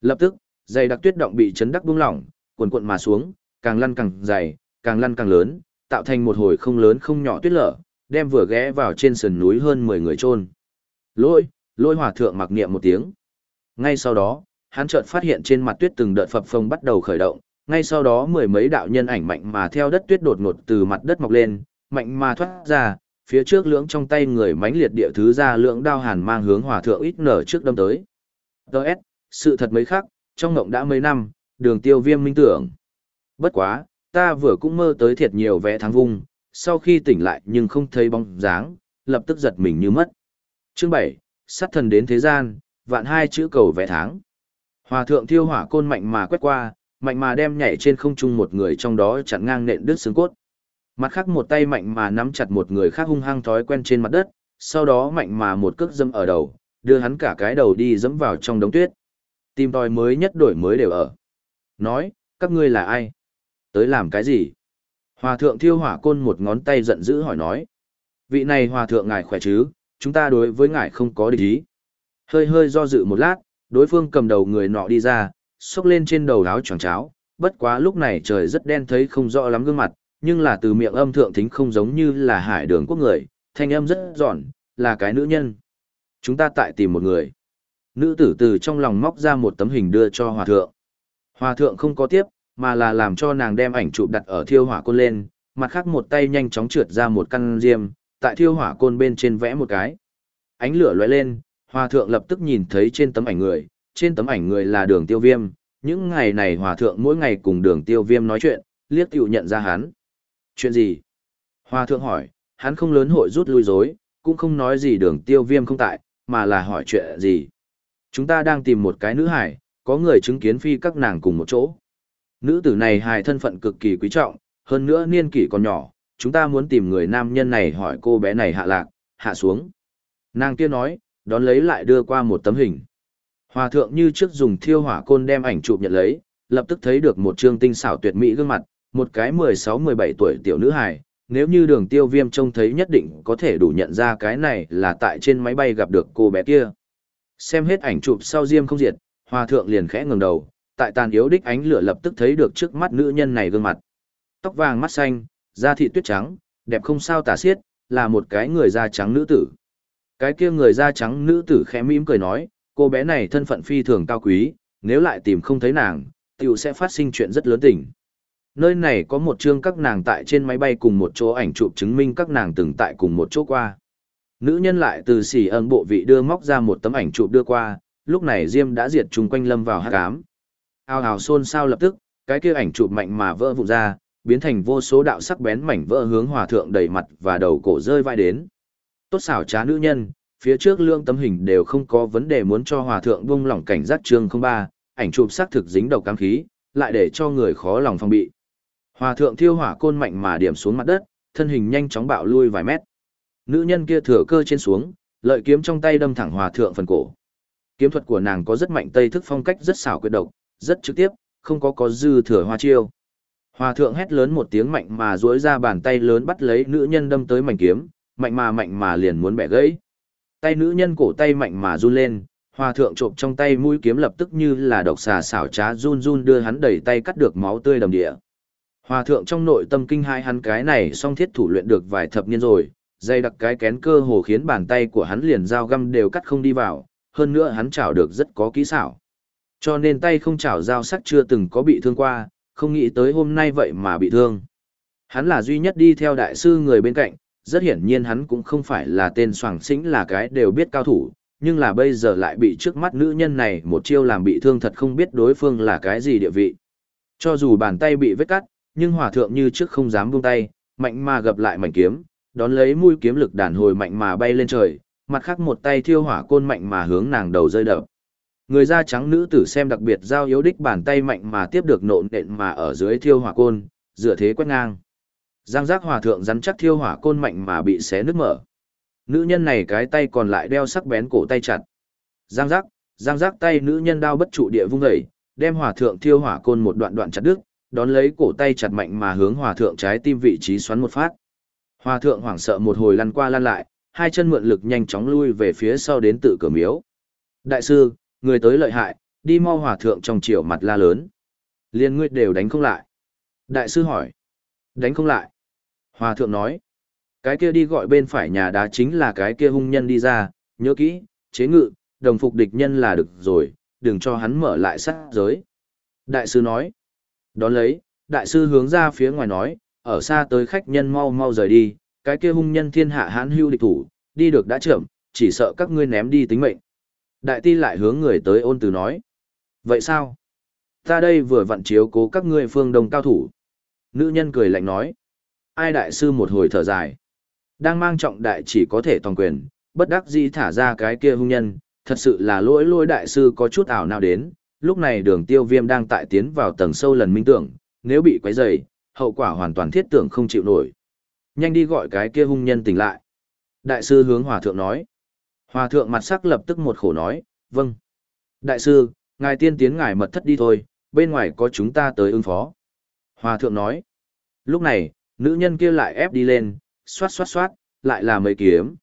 Lập tức, dày đặc tuyết động bị chấn đắc buông lỏng, cuộn cuộn mà xuống, càng lăn càng dày, càng lăn càng lớn, tạo thành một hồi không lớn không nhỏ tuyết lở, đem vừa ghé vào trên sườn núi hơn 10 người chôn. Lôi, lôi hòa thượng mặc niệm một tiếng. Ngay sau đó, hắn chợt phát hiện trên mặt tuyết từng đợt phập phồng bắt đầu khởi động, ngay sau đó mười mấy đạo nhân ảnh mạnh mà theo đất tuyết đột ngột từ mặt đất mọc lên, mạnh mà thoát ra, phía trước lưỡng trong tay người mãnh liệt địa thứ ra lưỡng đao hàn mang hướng hòa thượng ít nở trước đâm tới. Đợt, sự thật mấy khác, trong ngộng đã mấy năm, đường tiêu viêm minh tưởng. Bất quá, ta vừa cũng mơ tới thiệt nhiều vẽ tháng vung, sau khi tỉnh lại nhưng không thấy bóng dáng, lập tức giật mình như mất. Chương 7, sát thần đến thế gian, vạn hai chữ cầu vẽ tháng. Hòa thượng thiêu hỏa côn mạnh mà quét qua, mạnh mà đem nhảy trên không trung một người trong đó chặn ngang nện đứt xương cốt. Mặt khác một tay mạnh mà nắm chặt một người khác hung hăng thói quen trên mặt đất, sau đó mạnh mà một cước dâm ở đầu, đưa hắn cả cái đầu đi dẫm vào trong đống tuyết. Tìm tòi mới nhất đổi mới đều ở. Nói, các ngươi là ai? Tới làm cái gì? Hòa thượng thiêu hỏa côn một ngón tay giận dữ hỏi nói. Vị này hòa thượng ngài khỏe chứ, chúng ta đối với ngài không có địch ý. Hơi hơi do dự một lát, đối phương cầm đầu người nọ đi ra, xốc lên trên đầu áo choàng cháo, bất quá lúc này trời rất đen thấy không rõ lắm gương mặt, nhưng là từ miệng âm thượng thính không giống như là hải đường quốc người, thanh âm rất giòn, là cái nữ nhân. Chúng ta tại tìm một người. Nữ tử từ trong lòng móc ra một tấm hình đưa cho hòa thượng. Hòa thượng không có tiếp, mà là làm cho nàng đem ảnh chụp đặt ở thiêu hỏa côn lên, mặt khác một tay nhanh chóng trượt ra một căn diêm, tại thiêu hỏa côn bên trên vẽ một cái. Ánh lửa lóe lên, hòa thượng lập tức nhìn thấy trên tấm ảnh người, trên tấm ảnh người là đường tiêu viêm, những ngày này hòa thượng mỗi ngày cùng đường tiêu viêm nói chuyện, liếc tiểu nhận ra hắn. Chuyện gì? Hòa thượng hỏi, hắn không lớn hội rút lui dối, cũng không nói gì đường tiêu viêm không tại, mà là hỏi chuyện gì. Chúng ta đang tìm một cái nữ hải, có người chứng kiến phi các nàng cùng một chỗ. Nữ tử này hài thân phận cực kỳ quý trọng, hơn nữa niên kỷ còn nhỏ, chúng ta muốn tìm người nam nhân này hỏi cô bé này hạ lạc, hạ xuống. Nàng kia nói, đón lấy lại đưa qua một tấm hình. Hòa thượng như trước dùng thiêu hỏa côn đem ảnh chụp nhận lấy, lập tức thấy được một trương tinh xảo tuyệt mỹ gương mặt, một cái 16-17 tuổi tiểu nữ hài, nếu như đường tiêu viêm trông thấy nhất định có thể đủ nhận ra cái này là tại trên máy bay gặp được cô bé kia. Xem hết ảnh chụp sau diêm không diệt, hòa thượng liền khẽ ngừng đầu, tại tàn yếu đích ánh lửa lập tức thấy được trước mắt nữ nhân này gương mặt. Tóc vàng mắt xanh, da thịt tuyết trắng, đẹp không sao tả xiết, là một cái người da trắng nữ tử. Cái kia người da trắng nữ tử khẽ mỉm cười nói, cô bé này thân phận phi thường cao quý, nếu lại tìm không thấy nàng, tiểu sẽ phát sinh chuyện rất lớn tình. Nơi này có một chương các nàng tại trên máy bay cùng một chỗ ảnh chụp chứng minh các nàng từng tại cùng một chỗ qua. Nữ nhân lại từ xỉ ẩn bộ vị đưa móc ra một tấm ảnh chụp đưa qua, lúc này Diêm đã diệt chung quanh lâm vào hát cám. Ao ào xôn xao lập tức, cái kia ảnh chụp mạnh mà vỡ vụn ra, biến thành vô số đạo sắc bén mảnh vỡ hướng hòa thượng đầy mặt và đầu cổ rơi vai đến. Tốt xảo trá nữ nhân, phía trước lương tấm hình đều không có vấn đề muốn cho hòa thượng buông lỏng cảnh giác chương ba ảnh chụp xác thực dính độc cam khí, lại để cho người khó lòng phòng bị. Hòa thượng thiêu hỏa côn mạnh mà điểm xuống mặt đất, thân hình nhanh chóng bạo lui vài mét. Nữ nhân kia thừa cơ trên xuống, lợi kiếm trong tay đâm thẳng hòa thượng phần cổ. Kiếm thuật của nàng có rất mạnh tây thức phong cách rất xảo quyệt độc, rất trực tiếp, không có có dư thừa hoa chiêu. Hòa thượng hét lớn một tiếng mạnh mà duỗi ra bàn tay lớn bắt lấy nữ nhân đâm tới mảnh kiếm, mạnh mà mạnh mà liền muốn bẻ gãy. Tay nữ nhân cổ tay mạnh mà run lên, hòa thượng trộm trong tay mũi kiếm lập tức như là độc xà xảo trá run run đưa hắn đẩy tay cắt được máu tươi đầm địa. Hòa thượng trong nội tâm kinh hai hắn cái này song thiết thủ luyện được vài thập niên rồi, dây đặc cái kén cơ hồ khiến bàn tay của hắn liền dao găm đều cắt không đi vào, hơn nữa hắn chảo được rất có kỹ xảo. Cho nên tay không chảo dao sắc chưa từng có bị thương qua, không nghĩ tới hôm nay vậy mà bị thương. Hắn là duy nhất đi theo đại sư người bên cạnh, rất hiển nhiên hắn cũng không phải là tên soảng xĩnh là cái đều biết cao thủ, nhưng là bây giờ lại bị trước mắt nữ nhân này một chiêu làm bị thương thật không biết đối phương là cái gì địa vị. Cho dù bàn tay bị vết cắt, nhưng hòa thượng như trước không dám buông tay, mạnh mà gặp lại mảnh kiếm, đón lấy mũi kiếm lực đàn hồi mạnh mà bay lên trời, mặt khác một tay thiêu hỏa côn mạnh mà hướng nàng đầu rơi đập. Người da trắng nữ tử xem đặc biệt giao yếu đích bàn tay mạnh mà tiếp được nộn nện mà ở dưới thiêu hỏa côn, dựa thế quét ngang. Giang giác hòa thượng rắn chắc thiêu hỏa côn mạnh mà bị xé nứt mở. Nữ nhân này cái tay còn lại đeo sắc bén cổ tay chặt. Giang giác, giang giác tay nữ nhân đao bất trụ địa vung dậy, đem hòa thượng thiêu hỏa côn một đoạn đoạn chặt đứt, đón lấy cổ tay chặt mạnh mà hướng hòa thượng trái tim vị trí xoắn một phát. Hòa thượng hoảng sợ một hồi lăn qua lăn lại, hai chân mượn lực nhanh chóng lui về phía sau đến tự cửa miếu. Đại sư, người tới lợi hại, đi mau hòa thượng trong chiều mặt la lớn. Liên ngươi đều đánh không lại. Đại sư hỏi. Đánh không lại. Hòa thượng nói. Cái kia đi gọi bên phải nhà đá chính là cái kia hung nhân đi ra, nhớ kỹ, chế ngự, đồng phục địch nhân là được rồi, đừng cho hắn mở lại sát giới. Đại sư nói. Đón lấy, đại sư hướng ra phía ngoài nói, ở xa tới khách nhân mau mau rời đi, cái kia hung nhân thiên hạ hãn hưu địch thủ, đi được đã trưởng, chỉ sợ các ngươi ném đi tính mệnh. Đại ti lại hướng người tới ôn từ nói. Vậy sao? Ta đây vừa vặn chiếu cố các ngươi phương đông cao thủ. Nữ nhân cười lạnh nói. Ai đại sư một hồi thở dài. Đang mang trọng đại chỉ có thể toàn quyền, bất đắc dĩ thả ra cái kia hung nhân, thật sự là lỗi lỗi đại sư có chút ảo nào đến, lúc này đường tiêu viêm đang tại tiến vào tầng sâu lần minh tưởng, nếu bị quấy dày, hậu quả hoàn toàn thiết tưởng không chịu nổi. Nhanh đi gọi cái kia hung nhân tỉnh lại. Đại sư hướng hòa thượng nói. Hòa thượng mặt sắc lập tức một khổ nói, vâng. Đại sư, ngài tiên tiến ngài mật thất đi thôi, bên ngoài có chúng ta tới ứng phó. Hòa thượng nói. Lúc này, nữ nhân kia lại ép đi lên, xoát xoát xoát, lại là mấy kiếm.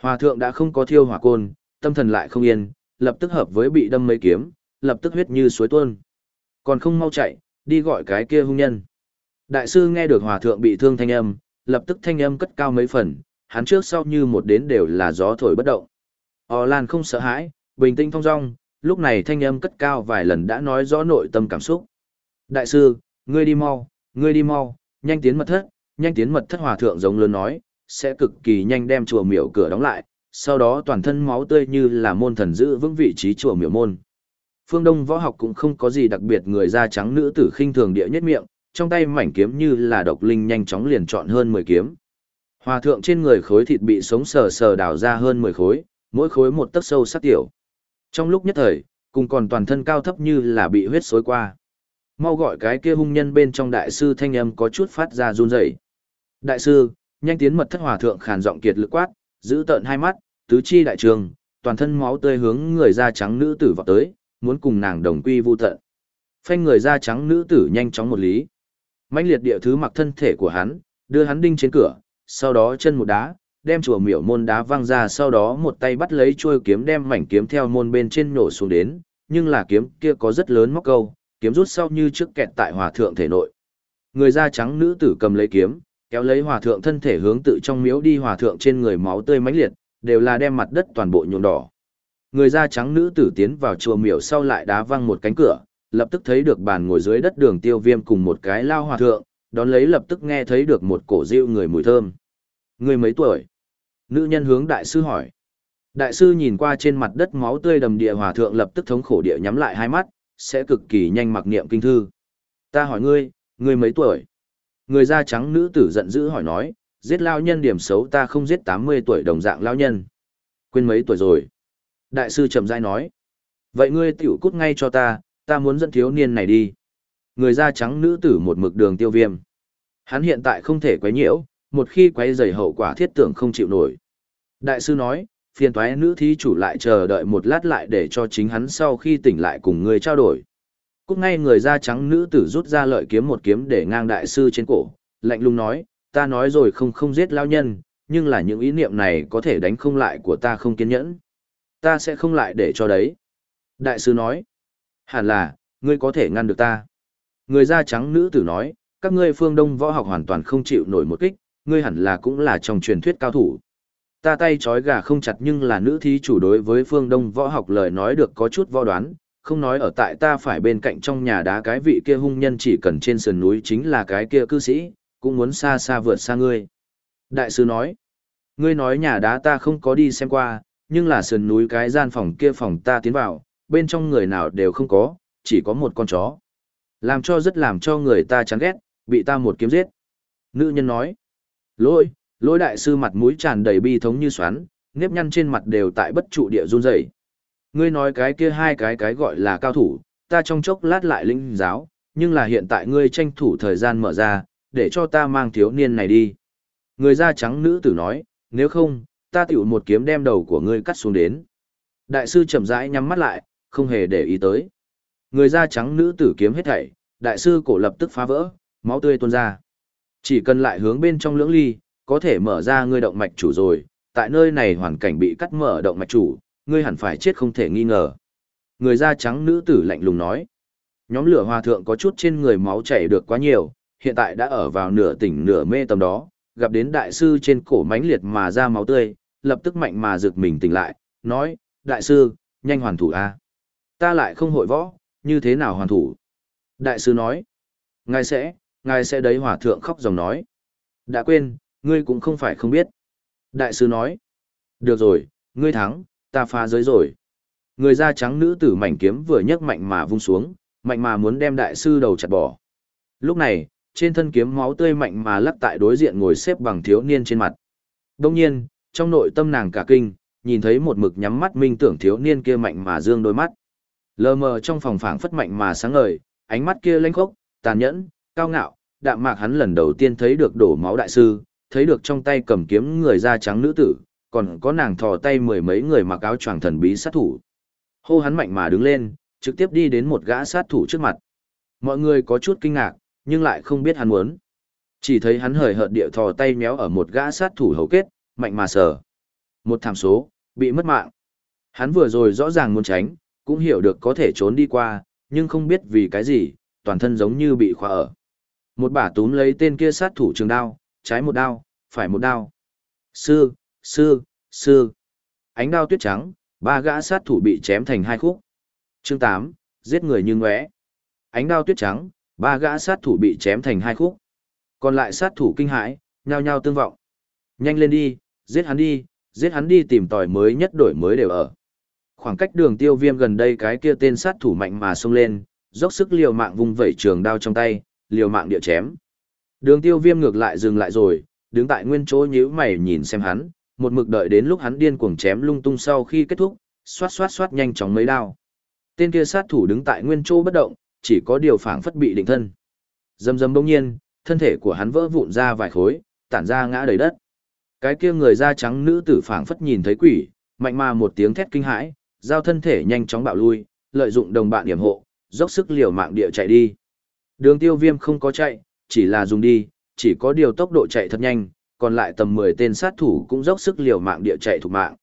Hòa thượng đã không có thiêu hỏa côn, tâm thần lại không yên, lập tức hợp với bị đâm mấy kiếm, lập tức huyết như suối tuôn. Còn không mau chạy, đi gọi cái kia hung nhân. Đại sư nghe được hòa thượng bị thương thanh âm, lập tức thanh âm cất cao mấy phần, hắn trước sau như một đến đều là gió thổi bất động. Ồ Lan không sợ hãi, bình tĩnh thong dong, lúc này thanh âm cất cao vài lần đã nói rõ nội tâm cảm xúc. Đại sư, ngươi đi mau, ngươi đi mau, nhanh tiến mật thất, nhanh tiến mật thất hòa thượng giống lớn nói, sẽ cực kỳ nhanh đem chùa miểu cửa đóng lại, sau đó toàn thân máu tươi như là môn thần giữ vững vị trí chùa miểu môn. Phương Đông võ học cũng không có gì đặc biệt người da trắng nữ tử khinh thường địa nhất miệng, trong tay mảnh kiếm như là độc linh nhanh chóng liền chọn hơn 10 kiếm. Hòa thượng trên người khối thịt bị sống sờ sờ đào ra hơn 10 khối, mỗi khối một tấc sâu sắc tiểu. Trong lúc nhất thời, cùng còn toàn thân cao thấp như là bị huyết xối qua. Mau gọi cái kia hung nhân bên trong đại sư thanh âm có chút phát ra run rẩy. Đại sư, nhanh tiến mật thất hòa thượng khàn giọng kiệt lực quát, giữ tợn hai mắt, tứ chi đại trường, toàn thân máu tươi hướng người da trắng nữ tử vào tới, muốn cùng nàng đồng quy vu tận. Phanh người da trắng nữ tử nhanh chóng một lý. mãnh liệt địa thứ mặc thân thể của hắn, đưa hắn đinh trên cửa, sau đó chân một đá, đem chùa miểu môn đá văng ra sau đó một tay bắt lấy chuôi kiếm đem mảnh kiếm theo môn bên trên nổ xuống đến, nhưng là kiếm kia có rất lớn móc câu, kiếm rút sau như trước kẹt tại hòa thượng thể nội. Người da trắng nữ tử cầm lấy kiếm, kéo lấy hòa thượng thân thể hướng tự trong miếu đi hòa thượng trên người máu tươi mãnh liệt, đều là đem mặt đất toàn bộ nhuộm đỏ. Người da trắng nữ tử tiến vào chùa miểu sau lại đá văng một cánh cửa, lập tức thấy được bàn ngồi dưới đất đường tiêu viêm cùng một cái lao hòa thượng, đón lấy lập tức nghe thấy được một cổ rượu người mùi thơm. Người mấy tuổi? Nữ nhân hướng đại sư hỏi. Đại sư nhìn qua trên mặt đất máu tươi đầm địa hòa thượng lập tức thống khổ địa nhắm lại hai mắt, sẽ cực kỳ nhanh mặc niệm kinh thư. Ta hỏi ngươi, ngươi mấy tuổi? Người da trắng nữ tử giận dữ hỏi nói, giết lao nhân điểm xấu ta không giết 80 tuổi đồng dạng lao nhân. Quên mấy tuổi rồi? Đại sư trầm rãi nói. Vậy ngươi tiểu cút ngay cho ta, ta muốn dẫn thiếu niên này đi. Người da trắng nữ tử một mực đường tiêu viêm. Hắn hiện tại không thể quấy nhiễu, một khi quấy rầy hậu quả thiết tưởng không chịu nổi. Đại sư nói, phiền toái nữ thí chủ lại chờ đợi một lát lại để cho chính hắn sau khi tỉnh lại cùng người trao đổi. Cúc ngay người da trắng nữ tử rút ra lợi kiếm một kiếm để ngang đại sư trên cổ, lạnh lùng nói, ta nói rồi không không giết lao nhân, nhưng là những ý niệm này có thể đánh không lại của ta không kiên nhẫn. Ta sẽ không lại để cho đấy. Đại sư nói, hẳn là, ngươi có thể ngăn được ta. Người da trắng nữ tử nói, các ngươi phương đông võ học hoàn toàn không chịu nổi một kích, ngươi hẳn là cũng là trong truyền thuyết cao thủ. Ta tay trói gà không chặt nhưng là nữ thí chủ đối với phương đông võ học lời nói được có chút võ đoán, không nói ở tại ta phải bên cạnh trong nhà đá cái vị kia hung nhân chỉ cần trên sườn núi chính là cái kia cư sĩ, cũng muốn xa xa vượt xa ngươi. Đại sư nói, ngươi nói nhà đá ta không có đi xem qua, nhưng là sườn núi cái gian phòng kia phòng ta tiến vào, bên trong người nào đều không có, chỉ có một con chó. Làm cho rất làm cho người ta chán ghét, bị ta một kiếm giết. Nữ nhân nói, lỗi, lỗi đại sư mặt mũi tràn đầy bi thống như xoắn, nếp nhăn trên mặt đều tại bất trụ địa run rẩy. Ngươi nói cái kia hai cái cái gọi là cao thủ, ta trong chốc lát lại linh giáo, nhưng là hiện tại ngươi tranh thủ thời gian mở ra, để cho ta mang thiếu niên này đi. Người da trắng nữ tử nói, nếu không, ta tiểu một kiếm đem đầu của ngươi cắt xuống đến. Đại sư chậm rãi nhắm mắt lại, không hề để ý tới. Người da trắng nữ tử kiếm hết thảy, đại sư cổ lập tức phá vỡ, máu tươi tuôn ra. Chỉ cần lại hướng bên trong lưỡng ly, có thể mở ra ngươi động mạch chủ rồi, tại nơi này hoàn cảnh bị cắt mở động mạch chủ, ngươi hẳn phải chết không thể nghi ngờ. Người da trắng nữ tử lạnh lùng nói. Nhóm lửa hòa thượng có chút trên người máu chảy được quá nhiều, hiện tại đã ở vào nửa tỉnh nửa mê tầm đó, gặp đến đại sư trên cổ mãnh liệt mà ra máu tươi, lập tức mạnh mà rực mình tỉnh lại, nói, đại sư, nhanh hoàn thủ a Ta lại không hội võ, như thế nào hoàn thủ? Đại sư nói, ngài sẽ, ngài sẽ đấy hòa thượng khóc dòng nói. Đã quên, ngươi cũng không phải không biết. Đại sư nói, được rồi, ngươi thắng, ta phá giới rồi. Người da trắng nữ tử mảnh kiếm vừa nhấc mạnh mà vung xuống, mạnh mà muốn đem đại sư đầu chặt bỏ. Lúc này, trên thân kiếm máu tươi mạnh mà lắc tại đối diện ngồi xếp bằng thiếu niên trên mặt. Đông nhiên, trong nội tâm nàng cả kinh, nhìn thấy một mực nhắm mắt minh tưởng thiếu niên kia mạnh mà dương đôi mắt. Lờ mờ trong phòng phảng phất mạnh mà sáng ngời, ánh mắt kia lênh khốc, tàn nhẫn, cao ngạo, đạm mạc hắn lần đầu tiên thấy được đổ máu đại sư, thấy được trong tay cầm kiếm người da trắng nữ tử, còn có nàng thò tay mười mấy người mặc áo choàng thần bí sát thủ. Hô hắn mạnh mà đứng lên, trực tiếp đi đến một gã sát thủ trước mặt. Mọi người có chút kinh ngạc, nhưng lại không biết hắn muốn. Chỉ thấy hắn hời hợt địa thò tay méo ở một gã sát thủ hầu kết, mạnh mà sờ. Một thảm số, bị mất mạng. Hắn vừa rồi rõ ràng muốn tránh, cũng hiểu được có thể trốn đi qua, nhưng không biết vì cái gì, toàn thân giống như bị khóa ở. Một bả túm lấy tên kia sát thủ trường đao, trái một đao, phải một đao. Sư, sư, sư. Ánh đao tuyết trắng, ba gã sát thủ bị chém thành hai khúc. Chương 8, giết người như ngóe. Ánh đao tuyết trắng, ba gã sát thủ bị chém thành hai khúc. Còn lại sát thủ kinh hãi, nhao nhao tương vọng. Nhanh lên đi, giết hắn đi, giết hắn đi tìm tòi mới nhất đổi mới đều ở. Khoảng cách đường tiêu viêm gần đây cái kia tên sát thủ mạnh mà xông lên, dốc sức liều mạng vung vẩy trường đao trong tay, liều mạng địa chém. Đường tiêu viêm ngược lại dừng lại rồi, đứng tại nguyên chỗ nhíu mày nhìn xem hắn, một mực đợi đến lúc hắn điên cuồng chém lung tung sau khi kết thúc, xoát xoát xoát nhanh chóng mấy đao. Tên kia sát thủ đứng tại nguyên chỗ bất động, chỉ có điều phảng phất bị định thân. Dầm dầm bỗng nhiên, thân thể của hắn vỡ vụn ra vài khối, tản ra ngã đầy đất. Cái kia người da trắng nữ tử phảng phất nhìn thấy quỷ, mạnh mà một tiếng thét kinh hãi, giao thân thể nhanh chóng bạo lui, lợi dụng đồng bạn điểm hộ, dốc sức liều mạng địa chạy đi. Đường tiêu viêm không có chạy, chỉ là dùng đi, chỉ có điều tốc độ chạy thật nhanh, còn lại tầm 10 tên sát thủ cũng dốc sức liều mạng địa chạy thủ mạng.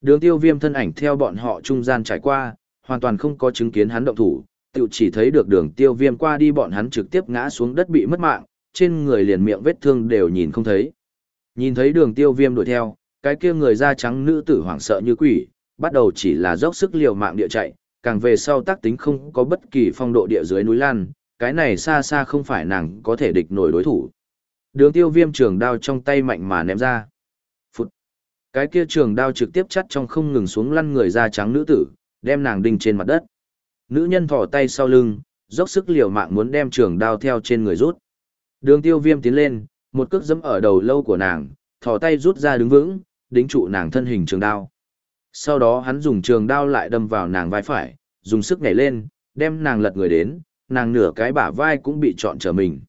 Đường tiêu viêm thân ảnh theo bọn họ trung gian trải qua, hoàn toàn không có chứng kiến hắn động thủ, tự chỉ thấy được đường tiêu viêm qua đi bọn hắn trực tiếp ngã xuống đất bị mất mạng, trên người liền miệng vết thương đều nhìn không thấy. Nhìn thấy đường tiêu viêm đuổi theo, cái kia người da trắng nữ tử hoảng sợ như quỷ, bắt đầu chỉ là dốc sức liều mạng địa chạy, càng về sau tác tính không có bất kỳ phong độ địa dưới núi lan, cái này xa xa không phải nàng có thể địch nổi đối thủ. Đường tiêu viêm trường đao trong tay mạnh mà ném ra. Phụt. Cái kia trường đao trực tiếp chắt trong không ngừng xuống lăn người da trắng nữ tử, đem nàng đinh trên mặt đất. Nữ nhân thỏ tay sau lưng, dốc sức liều mạng muốn đem trường đao theo trên người rút. Đường tiêu viêm tiến lên, một cước dẫm ở đầu lâu của nàng, thỏ tay rút ra đứng vững, đính trụ nàng thân hình trường đao. Sau đó hắn dùng trường đao lại đâm vào nàng vai phải, dùng sức nhảy lên, đem nàng lật người đến, nàng nửa cái bả vai cũng bị trọn trở mình.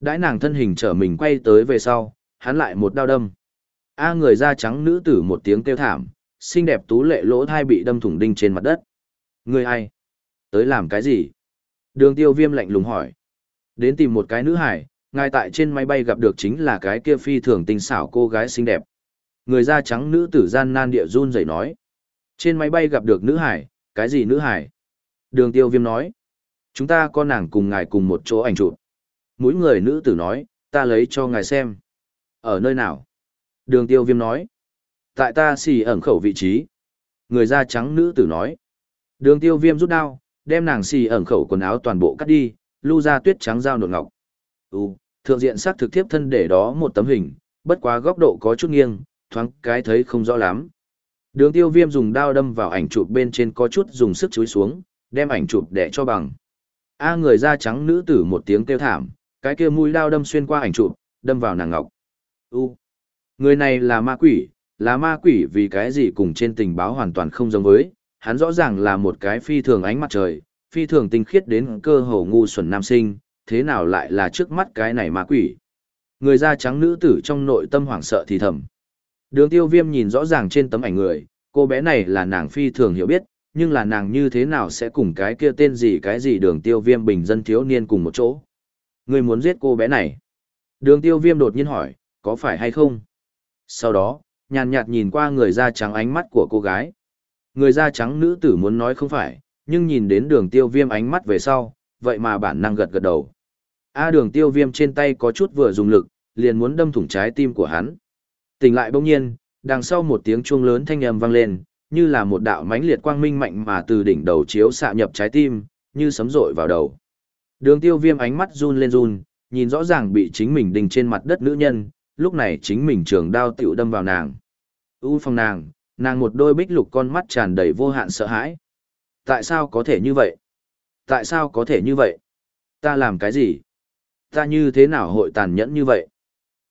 Đãi nàng thân hình trở mình quay tới về sau, hắn lại một đao đâm. A người da trắng nữ tử một tiếng kêu thảm, xinh đẹp tú lệ lỗ thai bị đâm thủng đinh trên mặt đất. Người ai? Tới làm cái gì? Đường tiêu viêm lạnh lùng hỏi. Đến tìm một cái nữ hải, ngay tại trên máy bay gặp được chính là cái kia phi thường tinh xảo cô gái xinh đẹp. Người da trắng nữ tử gian nan địa run rẩy nói. Trên máy bay gặp được nữ hải, cái gì nữ hải? Đường tiêu viêm nói. Chúng ta có nàng cùng ngài cùng một chỗ ảnh chụp. Mỗi người nữ tử nói, ta lấy cho ngài xem. Ở nơi nào? Đường tiêu viêm nói. Tại ta xì ẩn khẩu vị trí. Người da trắng nữ tử nói. Đường tiêu viêm rút đao, đem nàng xì ẩn khẩu quần áo toàn bộ cắt đi, lưu ra tuyết trắng dao nột ngọc. Ú, thượng diện sắc thực thiếp thân để đó một tấm hình, bất quá góc độ có chút nghiêng, thoáng cái thấy không rõ lắm. Đường tiêu viêm dùng đao đâm vào ảnh chụp bên trên có chút dùng sức chúi xuống, đem ảnh chụp để cho bằng. A người da trắng nữ tử một tiếng kêu thảm, cái kia mũi đao đâm xuyên qua ảnh chụp, đâm vào nàng ngọc. U. Người này là ma quỷ, là ma quỷ vì cái gì cùng trên tình báo hoàn toàn không giống với, hắn rõ ràng là một cái phi thường ánh mặt trời, phi thường tinh khiết đến cơ hồ ngu xuẩn nam sinh, thế nào lại là trước mắt cái này ma quỷ. Người da trắng nữ tử trong nội tâm hoảng sợ thì thầm. Đường tiêu viêm nhìn rõ ràng trên tấm ảnh người, cô bé này là nàng phi thường hiểu biết, nhưng là nàng như thế nào sẽ cùng cái kia tên gì cái gì đường tiêu viêm bình dân thiếu niên cùng một chỗ. Người muốn giết cô bé này. Đường tiêu viêm đột nhiên hỏi, có phải hay không? Sau đó, nhàn nhạt nhìn qua người da trắng ánh mắt của cô gái. Người da trắng nữ tử muốn nói không phải, nhưng nhìn đến đường tiêu viêm ánh mắt về sau, vậy mà bản năng gật gật đầu. A đường tiêu viêm trên tay có chút vừa dùng lực, liền muốn đâm thủng trái tim của hắn. Tỉnh lại bỗng nhiên, đằng sau một tiếng chuông lớn thanh âm vang lên, như là một đạo mãnh liệt quang minh mạnh mà từ đỉnh đầu chiếu xạ nhập trái tim, như sấm rội vào đầu. Đường tiêu viêm ánh mắt run lên run, nhìn rõ ràng bị chính mình đình trên mặt đất nữ nhân, lúc này chính mình trường đao tiểu đâm vào nàng. U phong nàng, nàng một đôi bích lục con mắt tràn đầy vô hạn sợ hãi. Tại sao có thể như vậy? Tại sao có thể như vậy? Ta làm cái gì? Ta như thế nào hội tàn nhẫn như vậy?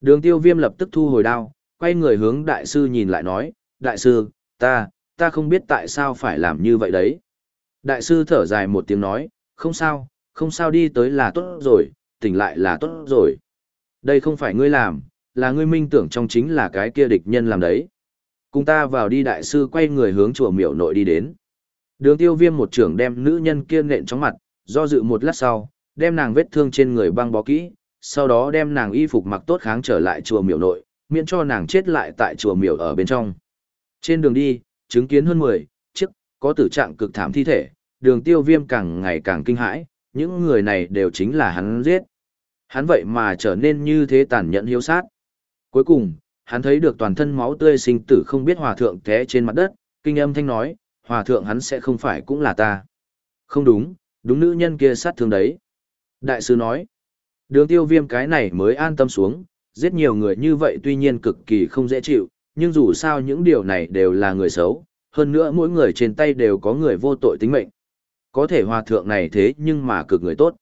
Đường tiêu viêm lập tức thu hồi đao, quay người hướng đại sư nhìn lại nói, đại sư, ta, ta không biết tại sao phải làm như vậy đấy. Đại sư thở dài một tiếng nói, không sao, không sao đi tới là tốt rồi, tỉnh lại là tốt rồi. Đây không phải ngươi làm, là ngươi minh tưởng trong chính là cái kia địch nhân làm đấy. Cùng ta vào đi đại sư quay người hướng chùa miểu nội đi đến. Đường tiêu viêm một trưởng đem nữ nhân kia nện trong mặt, do dự một lát sau, đem nàng vết thương trên người băng bó kỹ, sau đó đem nàng y phục mặc tốt kháng trở lại chùa miểu nội, miễn cho nàng chết lại tại chùa miểu ở bên trong. Trên đường đi, chứng kiến hơn 10 chiếc có tử trạng cực thảm thi thể, đường tiêu viêm càng ngày càng kinh hãi, những người này đều chính là hắn giết. Hắn vậy mà trở nên như thế tàn nhẫn hiếu sát. Cuối cùng, hắn thấy được toàn thân máu tươi sinh tử không biết hòa thượng té trên mặt đất, kinh âm thanh nói, hòa thượng hắn sẽ không phải cũng là ta. Không đúng, đúng nữ nhân kia sát thương đấy. Đại sư nói, đường tiêu viêm cái này mới an tâm xuống, giết nhiều người như vậy tuy nhiên cực kỳ không dễ chịu, nhưng dù sao những điều này đều là người xấu, hơn nữa mỗi người trên tay đều có người vô tội tính mệnh. Có thể hòa thượng này thế nhưng mà cực người tốt.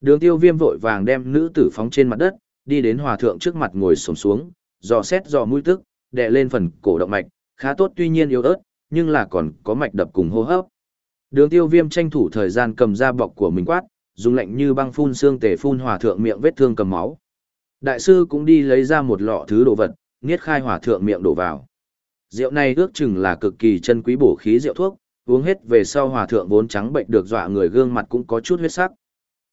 Đường tiêu viêm vội vàng đem nữ tử phóng trên mặt đất, đi đến hòa thượng trước mặt ngồi sổng xuống, dò xét dò mũi tức, đè lên phần cổ động mạch, khá tốt tuy nhiên yếu ớt, nhưng là còn có mạch đập cùng hô hấp. Đường tiêu viêm tranh thủ thời gian cầm ra bọc của mình quát, dùng lạnh như băng phun xương tề phun hòa thượng miệng vết thương cầm máu. Đại sư cũng đi lấy ra một lọ thứ đồ vật, nghiết khai hòa thượng miệng đổ vào. Rượu này ước chừng là cực kỳ chân quý bổ khí rượu thuốc, uống hết về sau hòa thượng vốn trắng bệnh được dọa người gương mặt cũng có chút huyết sắc.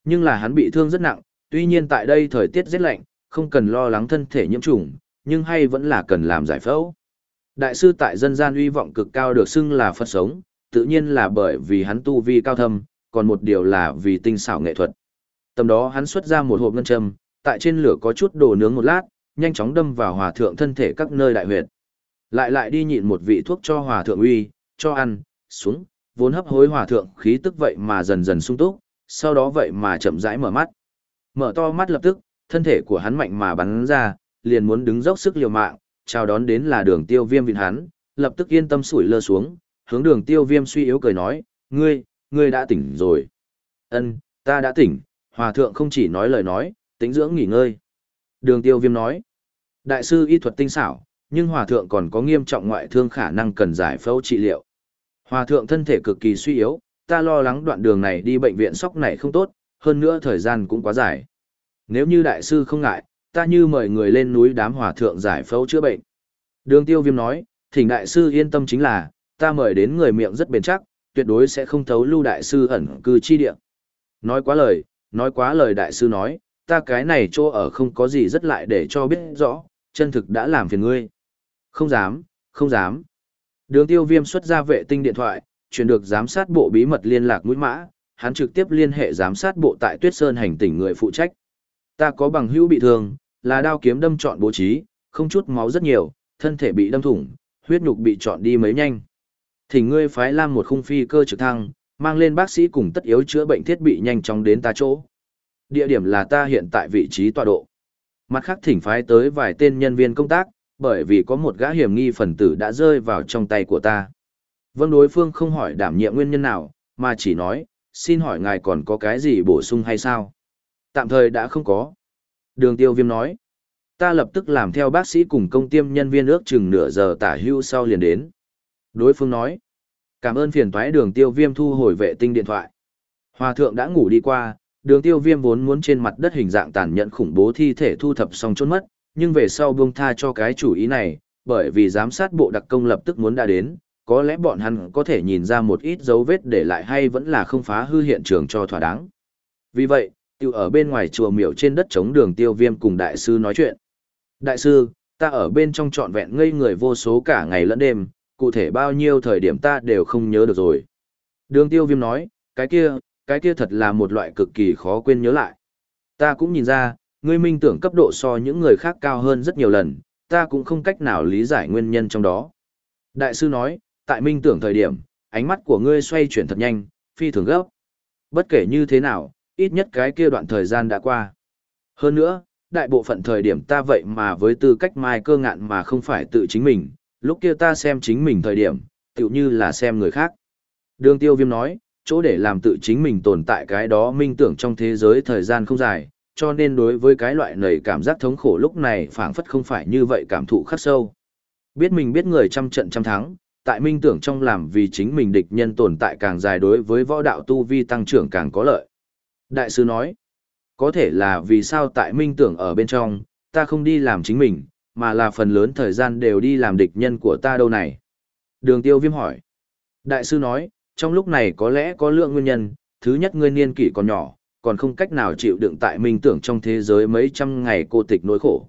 Nhưng là hắn bị thương rất nặng, tuy nhiên tại đây thời tiết rất lạnh, không cần lo lắng thân thể nhiễm trùng, nhưng hay vẫn là cần làm giải phẫu. Đại sư tại dân gian uy vọng cực cao được xưng là Phật sống, tự nhiên là bởi vì hắn tu vi cao thâm, còn một điều là vì tinh xảo nghệ thuật. Tầm đó hắn xuất ra một hộp ngân châm, tại trên lửa có chút đồ nướng một lát, nhanh chóng đâm vào hòa thượng thân thể các nơi đại huyệt. Lại lại đi nhịn một vị thuốc cho hòa thượng uy, cho ăn, xuống, vốn hấp hối hòa thượng khí tức vậy mà dần dần sung túc, sau đó vậy mà chậm rãi mở mắt. Mở to mắt lập tức, thân thể của hắn mạnh mà bắn ra, liền muốn đứng dốc sức liều mạng, chào đón đến là đường tiêu viêm vịn hắn, lập tức yên tâm sủi lơ xuống, hướng đường tiêu viêm suy yếu cười nói, ngươi, ngươi đã tỉnh rồi. ân ta đã tỉnh, hòa thượng không chỉ nói lời nói, tính dưỡng nghỉ ngơi. Đường tiêu viêm nói, đại sư y thuật tinh xảo, nhưng hòa thượng còn có nghiêm trọng ngoại thương khả năng cần giải phẫu trị liệu. Hòa thượng thân thể cực kỳ suy yếu, ta lo lắng đoạn đường này đi bệnh viện sóc này không tốt, hơn nữa thời gian cũng quá dài. Nếu như đại sư không ngại, ta như mời người lên núi đám hòa thượng giải phẫu chữa bệnh. Đường tiêu viêm nói, thỉnh đại sư yên tâm chính là, ta mời đến người miệng rất bền chắc, tuyệt đối sẽ không thấu lưu đại sư ẩn cư chi địa. Nói quá lời, nói quá lời đại sư nói, ta cái này chỗ ở không có gì rất lại để cho biết rõ, chân thực đã làm phiền ngươi. Không dám, không dám. Đường tiêu viêm xuất ra vệ tinh điện thoại, chuyển được giám sát bộ bí mật liên lạc mũi mã, hắn trực tiếp liên hệ giám sát bộ tại Tuyết Sơn hành tỉnh người phụ trách. Ta có bằng hữu bị thương, là đao kiếm đâm trọn bố trí, không chút máu rất nhiều, thân thể bị đâm thủng, huyết nhục bị trọn đi mấy nhanh. Thỉnh ngươi phái lam một khung phi cơ trực thăng, mang lên bác sĩ cùng tất yếu chữa bệnh thiết bị nhanh chóng đến ta chỗ. Địa điểm là ta hiện tại vị trí tọa độ. Mặt khác thỉnh phái tới vài tên nhân viên công tác, bởi vì có một gã hiểm nghi phần tử đã rơi vào trong tay của ta. Vâng đối phương không hỏi đảm nhiệm nguyên nhân nào, mà chỉ nói, xin hỏi ngài còn có cái gì bổ sung hay sao? Tạm thời đã không có. Đường tiêu viêm nói, ta lập tức làm theo bác sĩ cùng công tiêm nhân viên ước chừng nửa giờ tả hưu sau liền đến. Đối phương nói, cảm ơn phiền thoái đường tiêu viêm thu hồi vệ tinh điện thoại. Hòa thượng đã ngủ đi qua, đường tiêu viêm vốn muốn trên mặt đất hình dạng tàn nhẫn khủng bố thi thể thu thập xong trốn mất, nhưng về sau buông tha cho cái chủ ý này, bởi vì giám sát bộ đặc công lập tức muốn đã đến, có lẽ bọn hắn có thể nhìn ra một ít dấu vết để lại hay vẫn là không phá hư hiện trường cho thỏa đáng. Vì vậy, tiêu ở bên ngoài chùa miểu trên đất chống đường tiêu viêm cùng đại sư nói chuyện. Đại sư, ta ở bên trong trọn vẹn ngây người vô số cả ngày lẫn đêm, cụ thể bao nhiêu thời điểm ta đều không nhớ được rồi. Đường tiêu viêm nói, cái kia, cái kia thật là một loại cực kỳ khó quên nhớ lại. Ta cũng nhìn ra, ngươi minh tưởng cấp độ so những người khác cao hơn rất nhiều lần, ta cũng không cách nào lý giải nguyên nhân trong đó. Đại sư nói, tại minh tưởng thời điểm, ánh mắt của ngươi xoay chuyển thật nhanh, phi thường gấp. Bất kể như thế nào, ít nhất cái kia đoạn thời gian đã qua. Hơn nữa, đại bộ phận thời điểm ta vậy mà với tư cách mai cơ ngạn mà không phải tự chính mình, lúc kia ta xem chính mình thời điểm, tựu như là xem người khác. Đường tiêu viêm nói, chỗ để làm tự chính mình tồn tại cái đó minh tưởng trong thế giới thời gian không dài, cho nên đối với cái loại này cảm giác thống khổ lúc này phảng phất không phải như vậy cảm thụ khắc sâu. Biết mình biết người trăm trận trăm thắng, tại minh tưởng trong làm vì chính mình địch nhân tồn tại càng dài đối với võ đạo tu vi tăng trưởng càng có lợi. Đại sư nói, có thể là vì sao tại minh tưởng ở bên trong, ta không đi làm chính mình, mà là phần lớn thời gian đều đi làm địch nhân của ta đâu này. Đường tiêu viêm hỏi. Đại sư nói, trong lúc này có lẽ có lượng nguyên nhân, thứ nhất ngươi niên kỷ còn nhỏ, còn không cách nào chịu đựng tại minh tưởng trong thế giới mấy trăm ngày cô tịch nỗi khổ.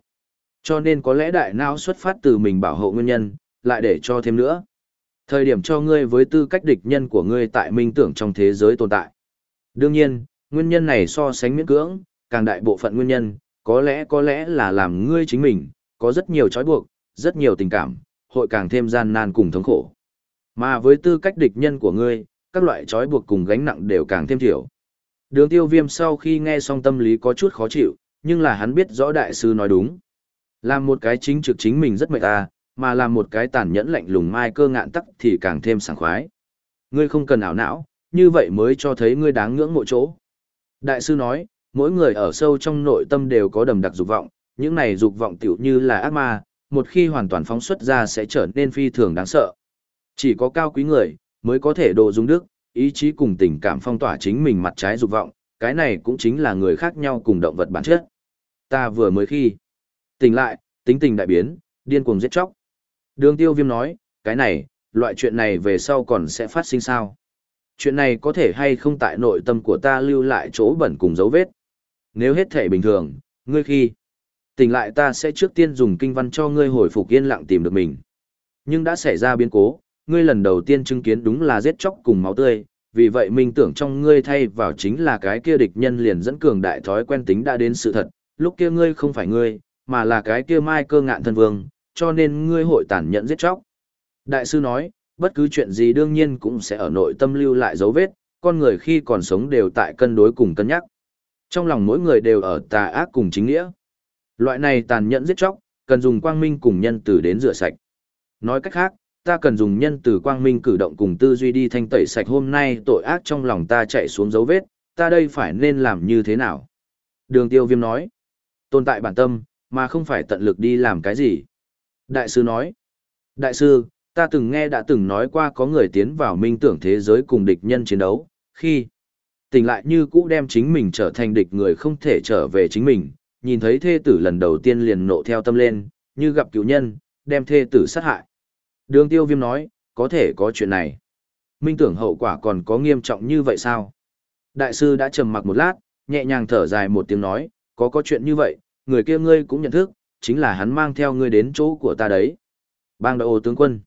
Cho nên có lẽ đại não xuất phát từ mình bảo hộ nguyên nhân, lại để cho thêm nữa. Thời điểm cho ngươi với tư cách địch nhân của ngươi tại minh tưởng trong thế giới tồn tại. Đương nhiên, nguyên nhân này so sánh miễn cưỡng, càng đại bộ phận nguyên nhân, có lẽ có lẽ là làm ngươi chính mình, có rất nhiều trói buộc, rất nhiều tình cảm, hội càng thêm gian nan cùng thống khổ. Mà với tư cách địch nhân của ngươi, các loại trói buộc cùng gánh nặng đều càng thêm thiểu. Đường tiêu viêm sau khi nghe xong tâm lý có chút khó chịu, nhưng là hắn biết rõ đại sư nói đúng. Làm một cái chính trực chính mình rất mệt ta, mà làm một cái tàn nhẫn lạnh lùng mai cơ ngạn tắc thì càng thêm sảng khoái. Ngươi không cần ảo não, như vậy mới cho thấy ngươi đáng ngưỡng mộ chỗ. Đại sư nói, mỗi người ở sâu trong nội tâm đều có đầm đặc dục vọng, những này dục vọng tiểu như là ác ma, một khi hoàn toàn phóng xuất ra sẽ trở nên phi thường đáng sợ. Chỉ có cao quý người, mới có thể độ dung đức, ý chí cùng tình cảm phong tỏa chính mình mặt trái dục vọng, cái này cũng chính là người khác nhau cùng động vật bản chất. Ta vừa mới khi tỉnh lại, tính tình đại biến, điên cuồng giết chóc. Đường tiêu viêm nói, cái này, loại chuyện này về sau còn sẽ phát sinh sao? Chuyện này có thể hay không tại nội tâm của ta lưu lại chỗ bẩn cùng dấu vết. Nếu hết thể bình thường, ngươi khi tỉnh lại ta sẽ trước tiên dùng kinh văn cho ngươi hồi phục yên lặng tìm được mình. Nhưng đã xảy ra biến cố, ngươi lần đầu tiên chứng kiến đúng là giết chóc cùng máu tươi, vì vậy minh tưởng trong ngươi thay vào chính là cái kia địch nhân liền dẫn cường đại thói quen tính đã đến sự thật, lúc kia ngươi không phải ngươi, mà là cái kia mai cơ ngạn thân vương, cho nên ngươi hội tàn nhẫn giết chóc. Đại sư nói, bất cứ chuyện gì đương nhiên cũng sẽ ở nội tâm lưu lại dấu vết, con người khi còn sống đều tại cân đối cùng cân nhắc. Trong lòng mỗi người đều ở tà ác cùng chính nghĩa. Loại này tàn nhẫn giết chóc, cần dùng quang minh cùng nhân từ đến rửa sạch. Nói cách khác, ta cần dùng nhân từ quang minh cử động cùng tư duy đi thanh tẩy sạch hôm nay tội ác trong lòng ta chạy xuống dấu vết, ta đây phải nên làm như thế nào? Đường tiêu viêm nói, tồn tại bản tâm, mà không phải tận lực đi làm cái gì. Đại sư nói, đại sư, ta từng nghe đã từng nói qua có người tiến vào minh tưởng thế giới cùng địch nhân chiến đấu, khi tỉnh lại như cũ đem chính mình trở thành địch người không thể trở về chính mình, nhìn thấy thê tử lần đầu tiên liền nộ theo tâm lên, như gặp cứu nhân, đem thê tử sát hại. Đường tiêu viêm nói, có thể có chuyện này. Minh tưởng hậu quả còn có nghiêm trọng như vậy sao? Đại sư đã trầm mặc một lát, nhẹ nhàng thở dài một tiếng nói, có có chuyện như vậy, người kia ngươi cũng nhận thức, chính là hắn mang theo ngươi đến chỗ của ta đấy. Bang đạo ô tướng quân.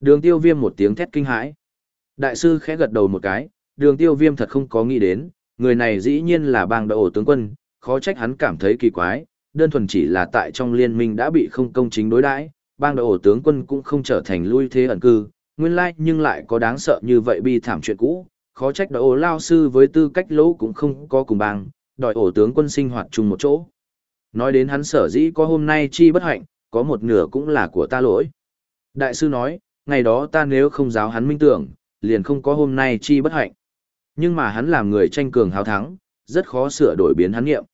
Đường tiêu viêm một tiếng thét kinh hãi. Đại sư khẽ gật đầu một cái, đường tiêu viêm thật không có nghĩ đến, người này dĩ nhiên là bang đạo ô tướng quân, khó trách hắn cảm thấy kỳ quái, đơn thuần chỉ là tại trong liên minh đã bị không công chính đối đãi bang đội ổ tướng quân cũng không trở thành lui thế ẩn cư, nguyên lai nhưng lại có đáng sợ như vậy bi thảm chuyện cũ, khó trách đội ổ lao sư với tư cách lỗ cũng không có cùng bang, đòi ổ tướng quân sinh hoạt chung một chỗ. Nói đến hắn sở dĩ có hôm nay chi bất hạnh, có một nửa cũng là của ta lỗi. Đại sư nói, ngày đó ta nếu không giáo hắn minh tưởng, liền không có hôm nay chi bất hạnh. Nhưng mà hắn làm người tranh cường hào thắng, rất khó sửa đổi biến hắn nghiệm.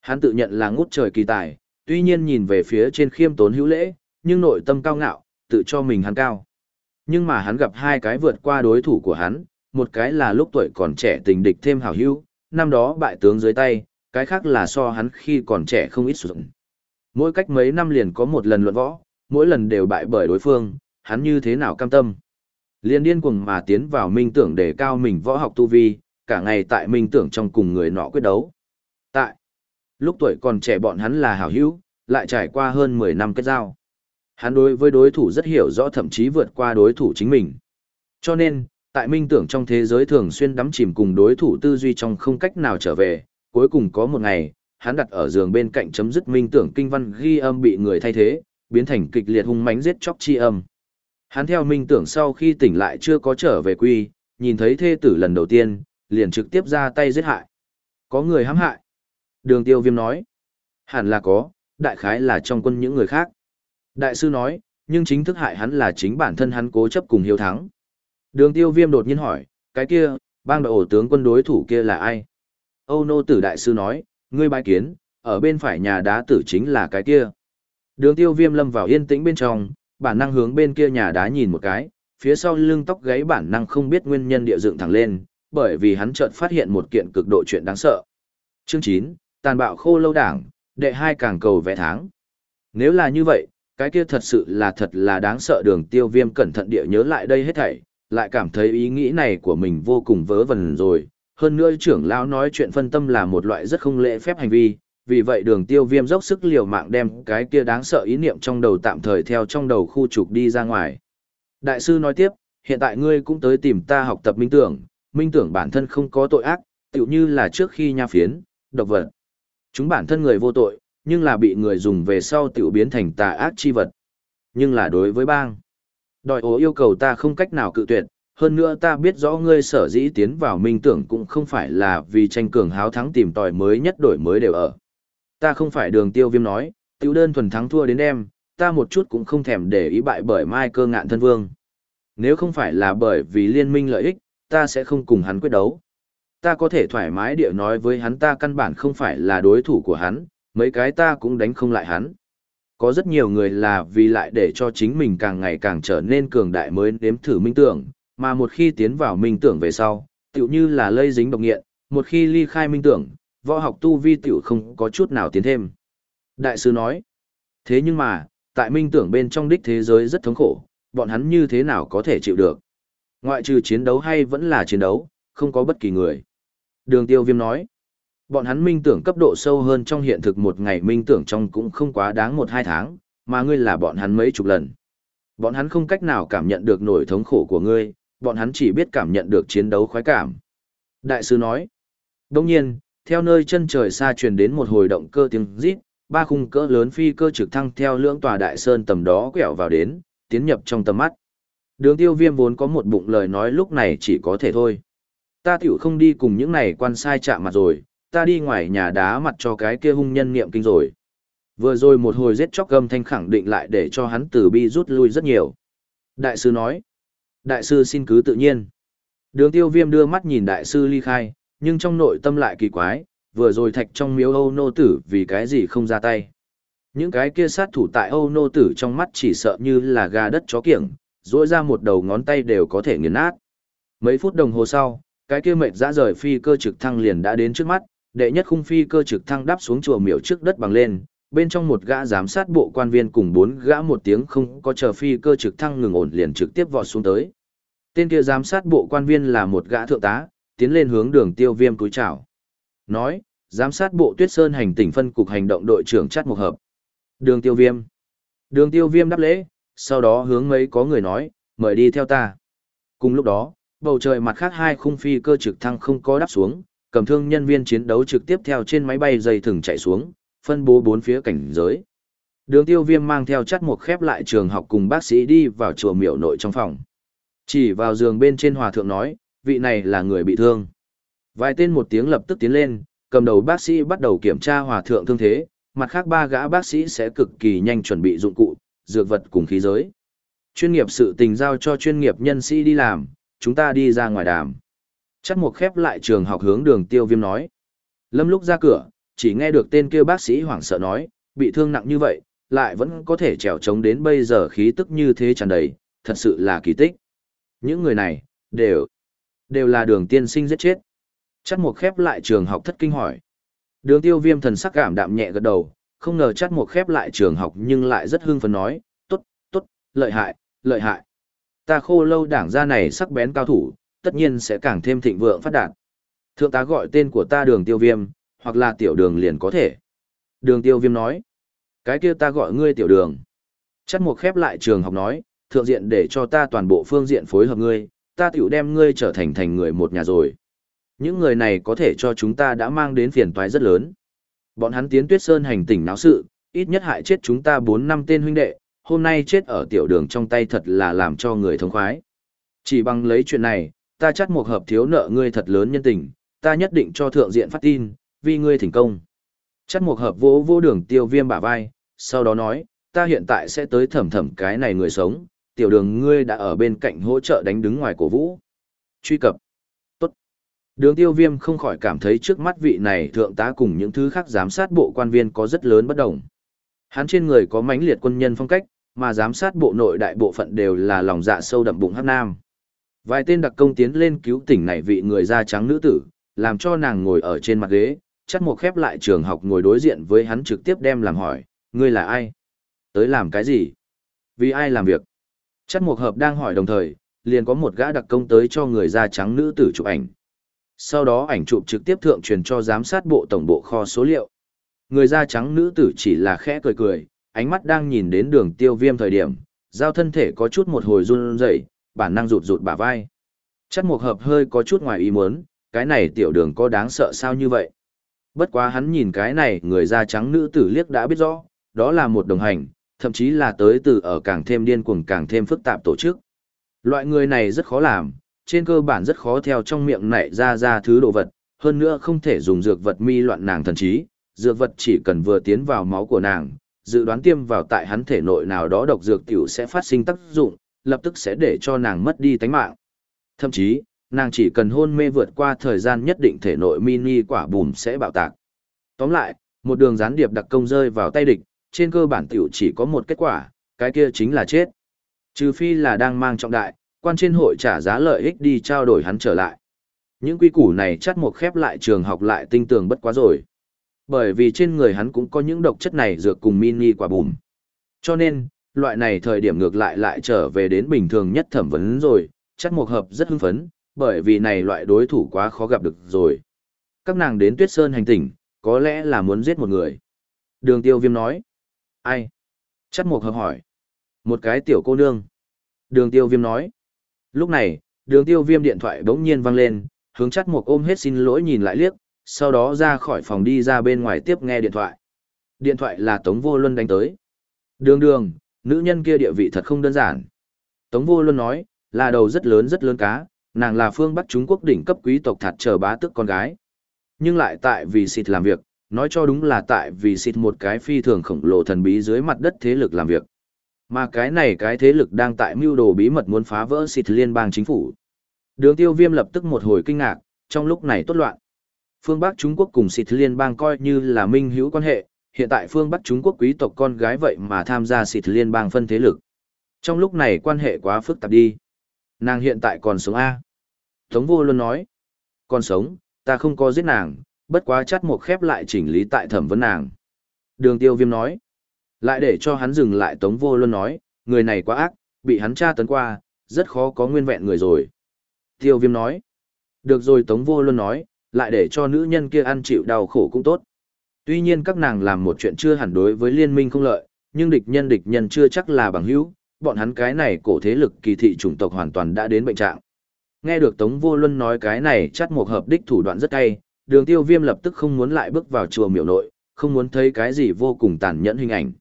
Hắn tự nhận là ngút trời kỳ tài, tuy nhiên nhìn về phía trên khiêm tốn hữu lễ, nhưng nội tâm cao ngạo, tự cho mình hắn cao. Nhưng mà hắn gặp hai cái vượt qua đối thủ của hắn, một cái là lúc tuổi còn trẻ tình địch thêm hảo hữu, năm đó bại tướng dưới tay, cái khác là so hắn khi còn trẻ không ít sử. Mỗi cách mấy năm liền có một lần luận võ, mỗi lần đều bại bởi đối phương, hắn như thế nào cam tâm. Liên điên cuồng mà tiến vào minh tưởng để cao mình võ học tu vi, cả ngày tại minh tưởng trong cùng người nọ quyết đấu. Tại lúc tuổi còn trẻ bọn hắn là hảo hữu, lại trải qua hơn 10 năm kết giao. Hắn đối với đối thủ rất hiểu rõ thậm chí vượt qua đối thủ chính mình. Cho nên, tại minh tưởng trong thế giới thường xuyên đắm chìm cùng đối thủ tư duy trong không cách nào trở về, cuối cùng có một ngày, hắn đặt ở giường bên cạnh chấm dứt minh tưởng kinh văn ghi âm bị người thay thế, biến thành kịch liệt hung mãnh giết chóc chi âm. Hắn theo minh tưởng sau khi tỉnh lại chưa có trở về quy, nhìn thấy thê tử lần đầu tiên, liền trực tiếp ra tay giết hại. Có người hãm hại. Đường tiêu viêm nói. Hẳn là có, đại khái là trong quân những người khác. Đại sư nói, nhưng chính thức hại hắn là chính bản thân hắn cố chấp cùng hiếu thắng. Đường tiêu viêm đột nhiên hỏi, cái kia, bang đội ổ tướng quân đối thủ kia là ai? Âu nô tử đại sư nói, ngươi bài kiến, ở bên phải nhà đá tử chính là cái kia. Đường tiêu viêm lâm vào yên tĩnh bên trong, bản năng hướng bên kia nhà đá nhìn một cái, phía sau lưng tóc gáy bản năng không biết nguyên nhân địa dựng thẳng lên, bởi vì hắn chợt phát hiện một kiện cực độ chuyện đáng sợ. Chương 9, tàn bạo khô lâu đảng, đệ hai càng cầu vẽ tháng. Nếu là như vậy, cái kia thật sự là thật là đáng sợ đường tiêu viêm cẩn thận địa nhớ lại đây hết thảy, lại cảm thấy ý nghĩ này của mình vô cùng vớ vẩn rồi. Hơn nữa trưởng lão nói chuyện phân tâm là một loại rất không lễ phép hành vi, vì vậy đường tiêu viêm dốc sức liều mạng đem cái kia đáng sợ ý niệm trong đầu tạm thời theo trong đầu khu trục đi ra ngoài. Đại sư nói tiếp, hiện tại ngươi cũng tới tìm ta học tập minh tưởng, minh tưởng bản thân không có tội ác, tựu như là trước khi nha phiến, độc vật. Chúng bản thân người vô tội, nhưng là bị người dùng về sau tiểu biến thành tà ác chi vật. Nhưng là đối với bang, đòi ố yêu cầu ta không cách nào cự tuyệt, hơn nữa ta biết rõ ngươi sở dĩ tiến vào minh tưởng cũng không phải là vì tranh cường háo thắng tìm tòi mới nhất đổi mới đều ở. Ta không phải đường tiêu viêm nói, tiểu đơn thuần thắng thua đến em, ta một chút cũng không thèm để ý bại bởi mai cơ ngạn thân vương. Nếu không phải là bởi vì liên minh lợi ích, ta sẽ không cùng hắn quyết đấu. Ta có thể thoải mái địa nói với hắn ta căn bản không phải là đối thủ của hắn, mấy cái ta cũng đánh không lại hắn. Có rất nhiều người là vì lại để cho chính mình càng ngày càng trở nên cường đại mới nếm thử minh tưởng, mà một khi tiến vào minh tưởng về sau, tựu như là lây dính độc nghiện, một khi ly khai minh tưởng, võ học tu vi tựu không có chút nào tiến thêm. Đại sư nói, thế nhưng mà, tại minh tưởng bên trong đích thế giới rất thống khổ, bọn hắn như thế nào có thể chịu được. Ngoại trừ chiến đấu hay vẫn là chiến đấu, không có bất kỳ người. Đường tiêu viêm nói, bọn hắn minh tưởng cấp độ sâu hơn trong hiện thực một ngày minh tưởng trong cũng không quá đáng một hai tháng, mà ngươi là bọn hắn mấy chục lần. Bọn hắn không cách nào cảm nhận được nỗi thống khổ của ngươi, bọn hắn chỉ biết cảm nhận được chiến đấu khoái cảm. Đại sư nói, đồng nhiên, theo nơi chân trời xa truyền đến một hồi động cơ tiếng rít, ba khung cỡ lớn phi cơ trực thăng theo lưỡng tòa đại sơn tầm đó quẹo vào đến, tiến nhập trong tầm mắt. Đường tiêu viêm vốn có một bụng lời nói lúc này chỉ có thể thôi. Ta tiểu không đi cùng những này quan sai chạm mặt rồi, ta đi ngoài nhà đá mặt cho cái kia hung nhân niệm kinh rồi. Vừa rồi một hồi giết chóc gầm thanh khẳng định lại để cho hắn từ bi rút lui rất nhiều. Đại sư nói. Đại sư xin cứ tự nhiên. Đường tiêu viêm đưa mắt nhìn đại sư ly khai, nhưng trong nội tâm lại kỳ quái, vừa rồi thạch trong miếu Âu nô tử vì cái gì không ra tay. Những cái kia sát thủ tại Âu nô tử trong mắt chỉ sợ như là gà đất chó kiểng, rỗi ra một đầu ngón tay đều có thể nghiền nát. Mấy phút đồng hồ sau, cái kia mệt dã rời phi cơ trực thăng liền đã đến trước mắt, đệ nhất khung phi cơ trực thăng đáp xuống chùa miểu trước đất bằng lên, bên trong một gã giám sát bộ quan viên cùng bốn gã một tiếng không có chờ phi cơ trực thăng ngừng ổn liền trực tiếp vọt xuống tới. Tên kia giám sát bộ quan viên là một gã thượng tá, tiến lên hướng đường tiêu viêm cúi chào. Nói, giám sát bộ tuyết sơn hành tỉnh phân cục hành động đội trưởng chắt một hợp. Đường tiêu viêm. Đường tiêu viêm đáp lễ, sau đó hướng mấy có người nói, mời đi theo ta. Cùng lúc đó, bầu trời mặt khác hai khung phi cơ trực thăng không có đáp xuống, cầm thương nhân viên chiến đấu trực tiếp theo trên máy bay dây thừng chạy xuống, phân bố bốn phía cảnh giới. Đường tiêu viêm mang theo chắt một khép lại trường học cùng bác sĩ đi vào chùa miểu nội trong phòng. Chỉ vào giường bên trên hòa thượng nói, vị này là người bị thương. Vài tên một tiếng lập tức tiến lên, cầm đầu bác sĩ bắt đầu kiểm tra hòa thượng thương thế, mặt khác ba gã bác sĩ sẽ cực kỳ nhanh chuẩn bị dụng cụ, dược vật cùng khí giới. Chuyên nghiệp sự tình giao cho chuyên nghiệp nhân sĩ đi làm, chúng ta đi ra ngoài đàm. Chắc một khép lại trường học hướng đường tiêu viêm nói. Lâm lúc ra cửa, chỉ nghe được tên kia bác sĩ hoảng sợ nói, bị thương nặng như vậy, lại vẫn có thể trèo trống đến bây giờ khí tức như thế tràn đầy, thật sự là kỳ tích. Những người này, đều, đều là đường tiên sinh giết chết. Chắc một khép lại trường học thất kinh hỏi. Đường tiêu viêm thần sắc cảm đạm nhẹ gật đầu, không ngờ chắc một khép lại trường học nhưng lại rất hưng phấn nói, tốt, tốt, lợi hại, lợi hại. Ta khô lâu đảng gia này sắc bén cao thủ, tất nhiên sẽ càng thêm thịnh vượng phát đạt. Thượng tá gọi tên của ta đường tiêu viêm, hoặc là tiểu đường liền có thể. Đường tiêu viêm nói, cái kia ta gọi ngươi tiểu đường. Chắc một khép lại trường học nói, thượng diện để cho ta toàn bộ phương diện phối hợp ngươi, ta tiểu đem ngươi trở thành thành người một nhà rồi. Những người này có thể cho chúng ta đã mang đến phiền toái rất lớn. Bọn hắn tiến tuyết sơn hành tỉnh náo sự, ít nhất hại chết chúng ta 4 năm tên huynh đệ, hôm nay chết ở tiểu đường trong tay thật là làm cho người thống khoái. Chỉ bằng lấy chuyện này, ta chắc một hợp thiếu nợ ngươi thật lớn nhân tình, ta nhất định cho thượng diện phát tin, vì ngươi thành công. Chắc một hợp vỗ vô đường tiêu viêm bả vai, sau đó nói, ta hiện tại sẽ tới thẩm thẩm cái này người sống, tiểu đường ngươi đã ở bên cạnh hỗ trợ đánh đứng ngoài cổ vũ. Truy cập. Tốt. Đường tiêu viêm không khỏi cảm thấy trước mắt vị này thượng tá cùng những thứ khác giám sát bộ quan viên có rất lớn bất đồng. Hắn trên người có mãnh liệt quân nhân phong cách, mà giám sát bộ nội đại bộ phận đều là lòng dạ sâu đậm bụng hắc nam. Vài tên đặc công tiến lên cứu tỉnh này vị người da trắng nữ tử, làm cho nàng ngồi ở trên mặt ghế, chắc một khép lại trường học ngồi đối diện với hắn trực tiếp đem làm hỏi, ngươi là ai? Tới làm cái gì? Vì ai làm việc? Chắc một hợp đang hỏi đồng thời, liền có một gã đặc công tới cho người da trắng nữ tử chụp ảnh. Sau đó ảnh chụp trực tiếp thượng truyền cho giám sát bộ tổng bộ kho số liệu. Người da trắng nữ tử chỉ là khẽ cười cười, ánh mắt đang nhìn đến đường tiêu viêm thời điểm, giao thân thể có chút một hồi run rẩy, bản năng rụt rụt bả vai. Chắc một hợp hơi có chút ngoài ý muốn, cái này tiểu đường có đáng sợ sao như vậy. Bất quá hắn nhìn cái này người da trắng nữ tử liếc đã biết rõ, đó là một đồng hành, thậm chí là tới từ ở càng thêm điên cuồng càng thêm phức tạp tổ chức. Loại người này rất khó làm, trên cơ bản rất khó theo trong miệng nảy ra ra thứ đồ vật, hơn nữa không thể dùng dược vật mi loạn nàng thần trí, dược vật chỉ cần vừa tiến vào máu của nàng, dự đoán tiêm vào tại hắn thể nội nào đó độc dược tiểu sẽ phát sinh tác dụng, lập tức sẽ để cho nàng mất đi tánh mạng. Thậm chí, nàng chỉ cần hôn mê vượt qua thời gian nhất định thể nội mini quả bùm sẽ bạo tạc. Tóm lại, một đường gián điệp đặc công rơi vào tay địch, trên cơ bản tiểu chỉ có một kết quả, cái kia chính là chết. Trừ phi là đang mang trọng đại, quan trên hội trả giá lợi ích đi trao đổi hắn trở lại. Những quy củ này chắc một khép lại trường học lại tinh tường bất quá rồi. Bởi vì trên người hắn cũng có những độc chất này dược cùng mini quả bùm. Cho nên, loại này thời điểm ngược lại lại trở về đến bình thường nhất thẩm vấn rồi, chắc một hợp rất hưng phấn, bởi vì này loại đối thủ quá khó gặp được rồi. Các nàng đến Tuyết Sơn hành tỉnh, có lẽ là muốn giết một người. Đường tiêu viêm nói. Ai? Chắc một hợp hỏi. Một cái tiểu cô nương. Đường tiêu viêm nói. Lúc này, đường tiêu viêm điện thoại bỗng nhiên vang lên, hướng chắc một ôm hết xin lỗi nhìn lại liếc, sau đó ra khỏi phòng đi ra bên ngoài tiếp nghe điện thoại. Điện thoại là Tống Vô Luân đánh tới. Đường đường, nữ nhân kia địa vị thật không đơn giản. Tống Vô luôn nói, là đầu rất lớn rất lớn cá, nàng là phương Bắc Trung Quốc đỉnh cấp quý tộc thạt chờ bá tức con gái. Nhưng lại tại vì xịt làm việc, nói cho đúng là tại vì xịt một cái phi thường khổng lồ thần bí dưới mặt đất thế lực làm việc. Mà cái này cái thế lực đang tại mưu đồ bí mật muốn phá vỡ xịt liên bang chính phủ. Đường tiêu viêm lập tức một hồi kinh ngạc, trong lúc này tốt loạn. Phương Bắc Trung Quốc cùng xịt liên bang coi như là minh hữu quan hệ, hiện tại phương Bắc Trung Quốc quý tộc con gái vậy mà tham gia xịt liên bang phân thế lực. Trong lúc này quan hệ quá phức tạp đi. Nàng hiện tại còn sống A. Tống vô luôn nói. Còn sống, ta không có giết nàng, bất quá chắt một khép lại chỉnh lý tại thẩm vấn nàng. Đường tiêu viêm nói. Lại để cho hắn dừng lại tống vô luôn nói, người này quá ác, bị hắn tra tấn qua, rất khó có nguyên vẹn người rồi. Tiêu viêm nói. Được rồi tống vô luôn nói, lại để cho nữ nhân kia ăn chịu đau khổ cũng tốt. Tuy nhiên các nàng làm một chuyện chưa hẳn đối với liên minh không lợi, nhưng địch nhân địch nhân chưa chắc là bằng hữu, bọn hắn cái này cổ thế lực kỳ thị chủng tộc hoàn toàn đã đến bệnh trạng. Nghe được Tống Vô Luân nói cái này chắc một hợp đích thủ đoạn rất hay, đường tiêu viêm lập tức không muốn lại bước vào chùa miểu nội, không muốn thấy cái gì vô cùng tàn nhẫn hình ảnh.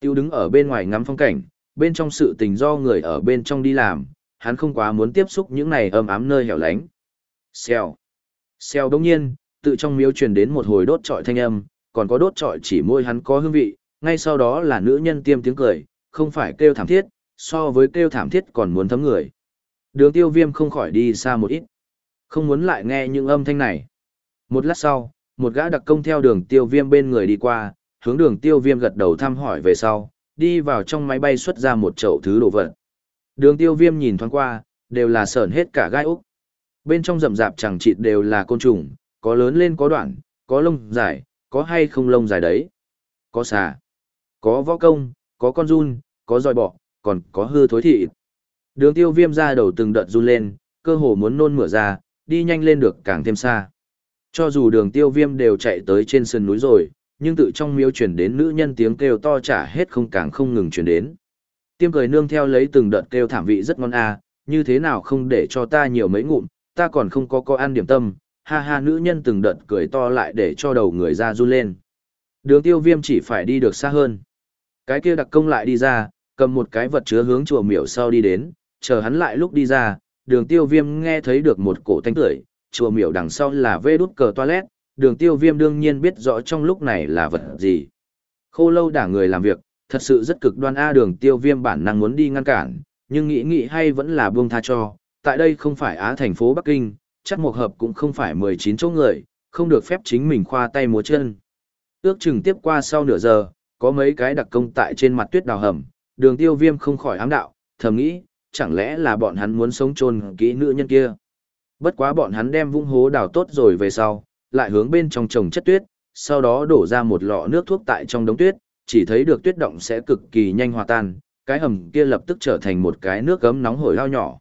Tiêu đứng ở bên ngoài ngắm phong cảnh, bên trong sự tình do người ở bên trong đi làm, hắn không quá muốn tiếp xúc những này âm ám nơi hẻo lánh. Xèo. Xèo đông nhiên, tự trong miếu truyền đến một hồi đốt trọi thanh âm, còn có đốt trọi chỉ môi hắn có hương vị, ngay sau đó là nữ nhân tiêm tiếng cười, không phải kêu thảm thiết, so với kêu thảm thiết còn muốn thấm người. Đường tiêu viêm không khỏi đi xa một ít. Không muốn lại nghe những âm thanh này. Một lát sau, một gã đặc công theo đường tiêu viêm bên người đi qua, hướng đường tiêu viêm gật đầu thăm hỏi về sau, đi vào trong máy bay xuất ra một chậu thứ đồ vật. Đường tiêu viêm nhìn thoáng qua, đều là sờn hết cả gai úc. Bên trong rậm rạp chẳng chịt đều là côn trùng, có lớn lên có đoạn, có lông dài, có hay không lông dài đấy. Có xà, có võ công, có con run, có dòi bọ, còn có hư thối thị. Đường tiêu viêm ra đầu từng đợt run lên, cơ hồ muốn nôn mửa ra, đi nhanh lên được càng thêm xa. Cho dù đường tiêu viêm đều chạy tới trên sườn núi rồi, nhưng tự trong miếu chuyển đến nữ nhân tiếng kêu to trả hết không càng không ngừng chuyển đến. Tiêm cười nương theo lấy từng đợt kêu thảm vị rất ngon à, như thế nào không để cho ta nhiều mấy ngụm, ta còn không có có ăn điểm tâm, ha ha nữ nhân từng đợt cười to lại để cho đầu người ra run lên. Đường tiêu viêm chỉ phải đi được xa hơn. Cái kia đặc công lại đi ra, cầm một cái vật chứa hướng chùa miểu sau đi đến, chờ hắn lại lúc đi ra, đường tiêu viêm nghe thấy được một cổ thanh tửi, chùa miểu đằng sau là vê đút cờ toilet, đường tiêu viêm đương nhiên biết rõ trong lúc này là vật gì. Khô lâu đả người làm việc, thật sự rất cực đoan A đường tiêu viêm bản năng muốn đi ngăn cản, nhưng nghĩ nghĩ hay vẫn là buông tha cho, tại đây không phải Á thành phố Bắc Kinh, chắc một hợp cũng không phải 19 chỗ người, không được phép chính mình khoa tay múa chân. Ước chừng tiếp qua sau nửa giờ, có mấy cái đặc công tại trên mặt tuyết đào hầm, đường tiêu viêm không khỏi ám đạo, thầm nghĩ, chẳng lẽ là bọn hắn muốn sống chôn kỹ nữ nhân kia. Bất quá bọn hắn đem vung hố đào tốt rồi về sau, lại hướng bên trong trồng chất tuyết, sau đó đổ ra một lọ nước thuốc tại trong đống tuyết, chỉ thấy được tuyết động sẽ cực kỳ nhanh hòa tan, cái hầm kia lập tức trở thành một cái nước gấm nóng hổi lao nhỏ.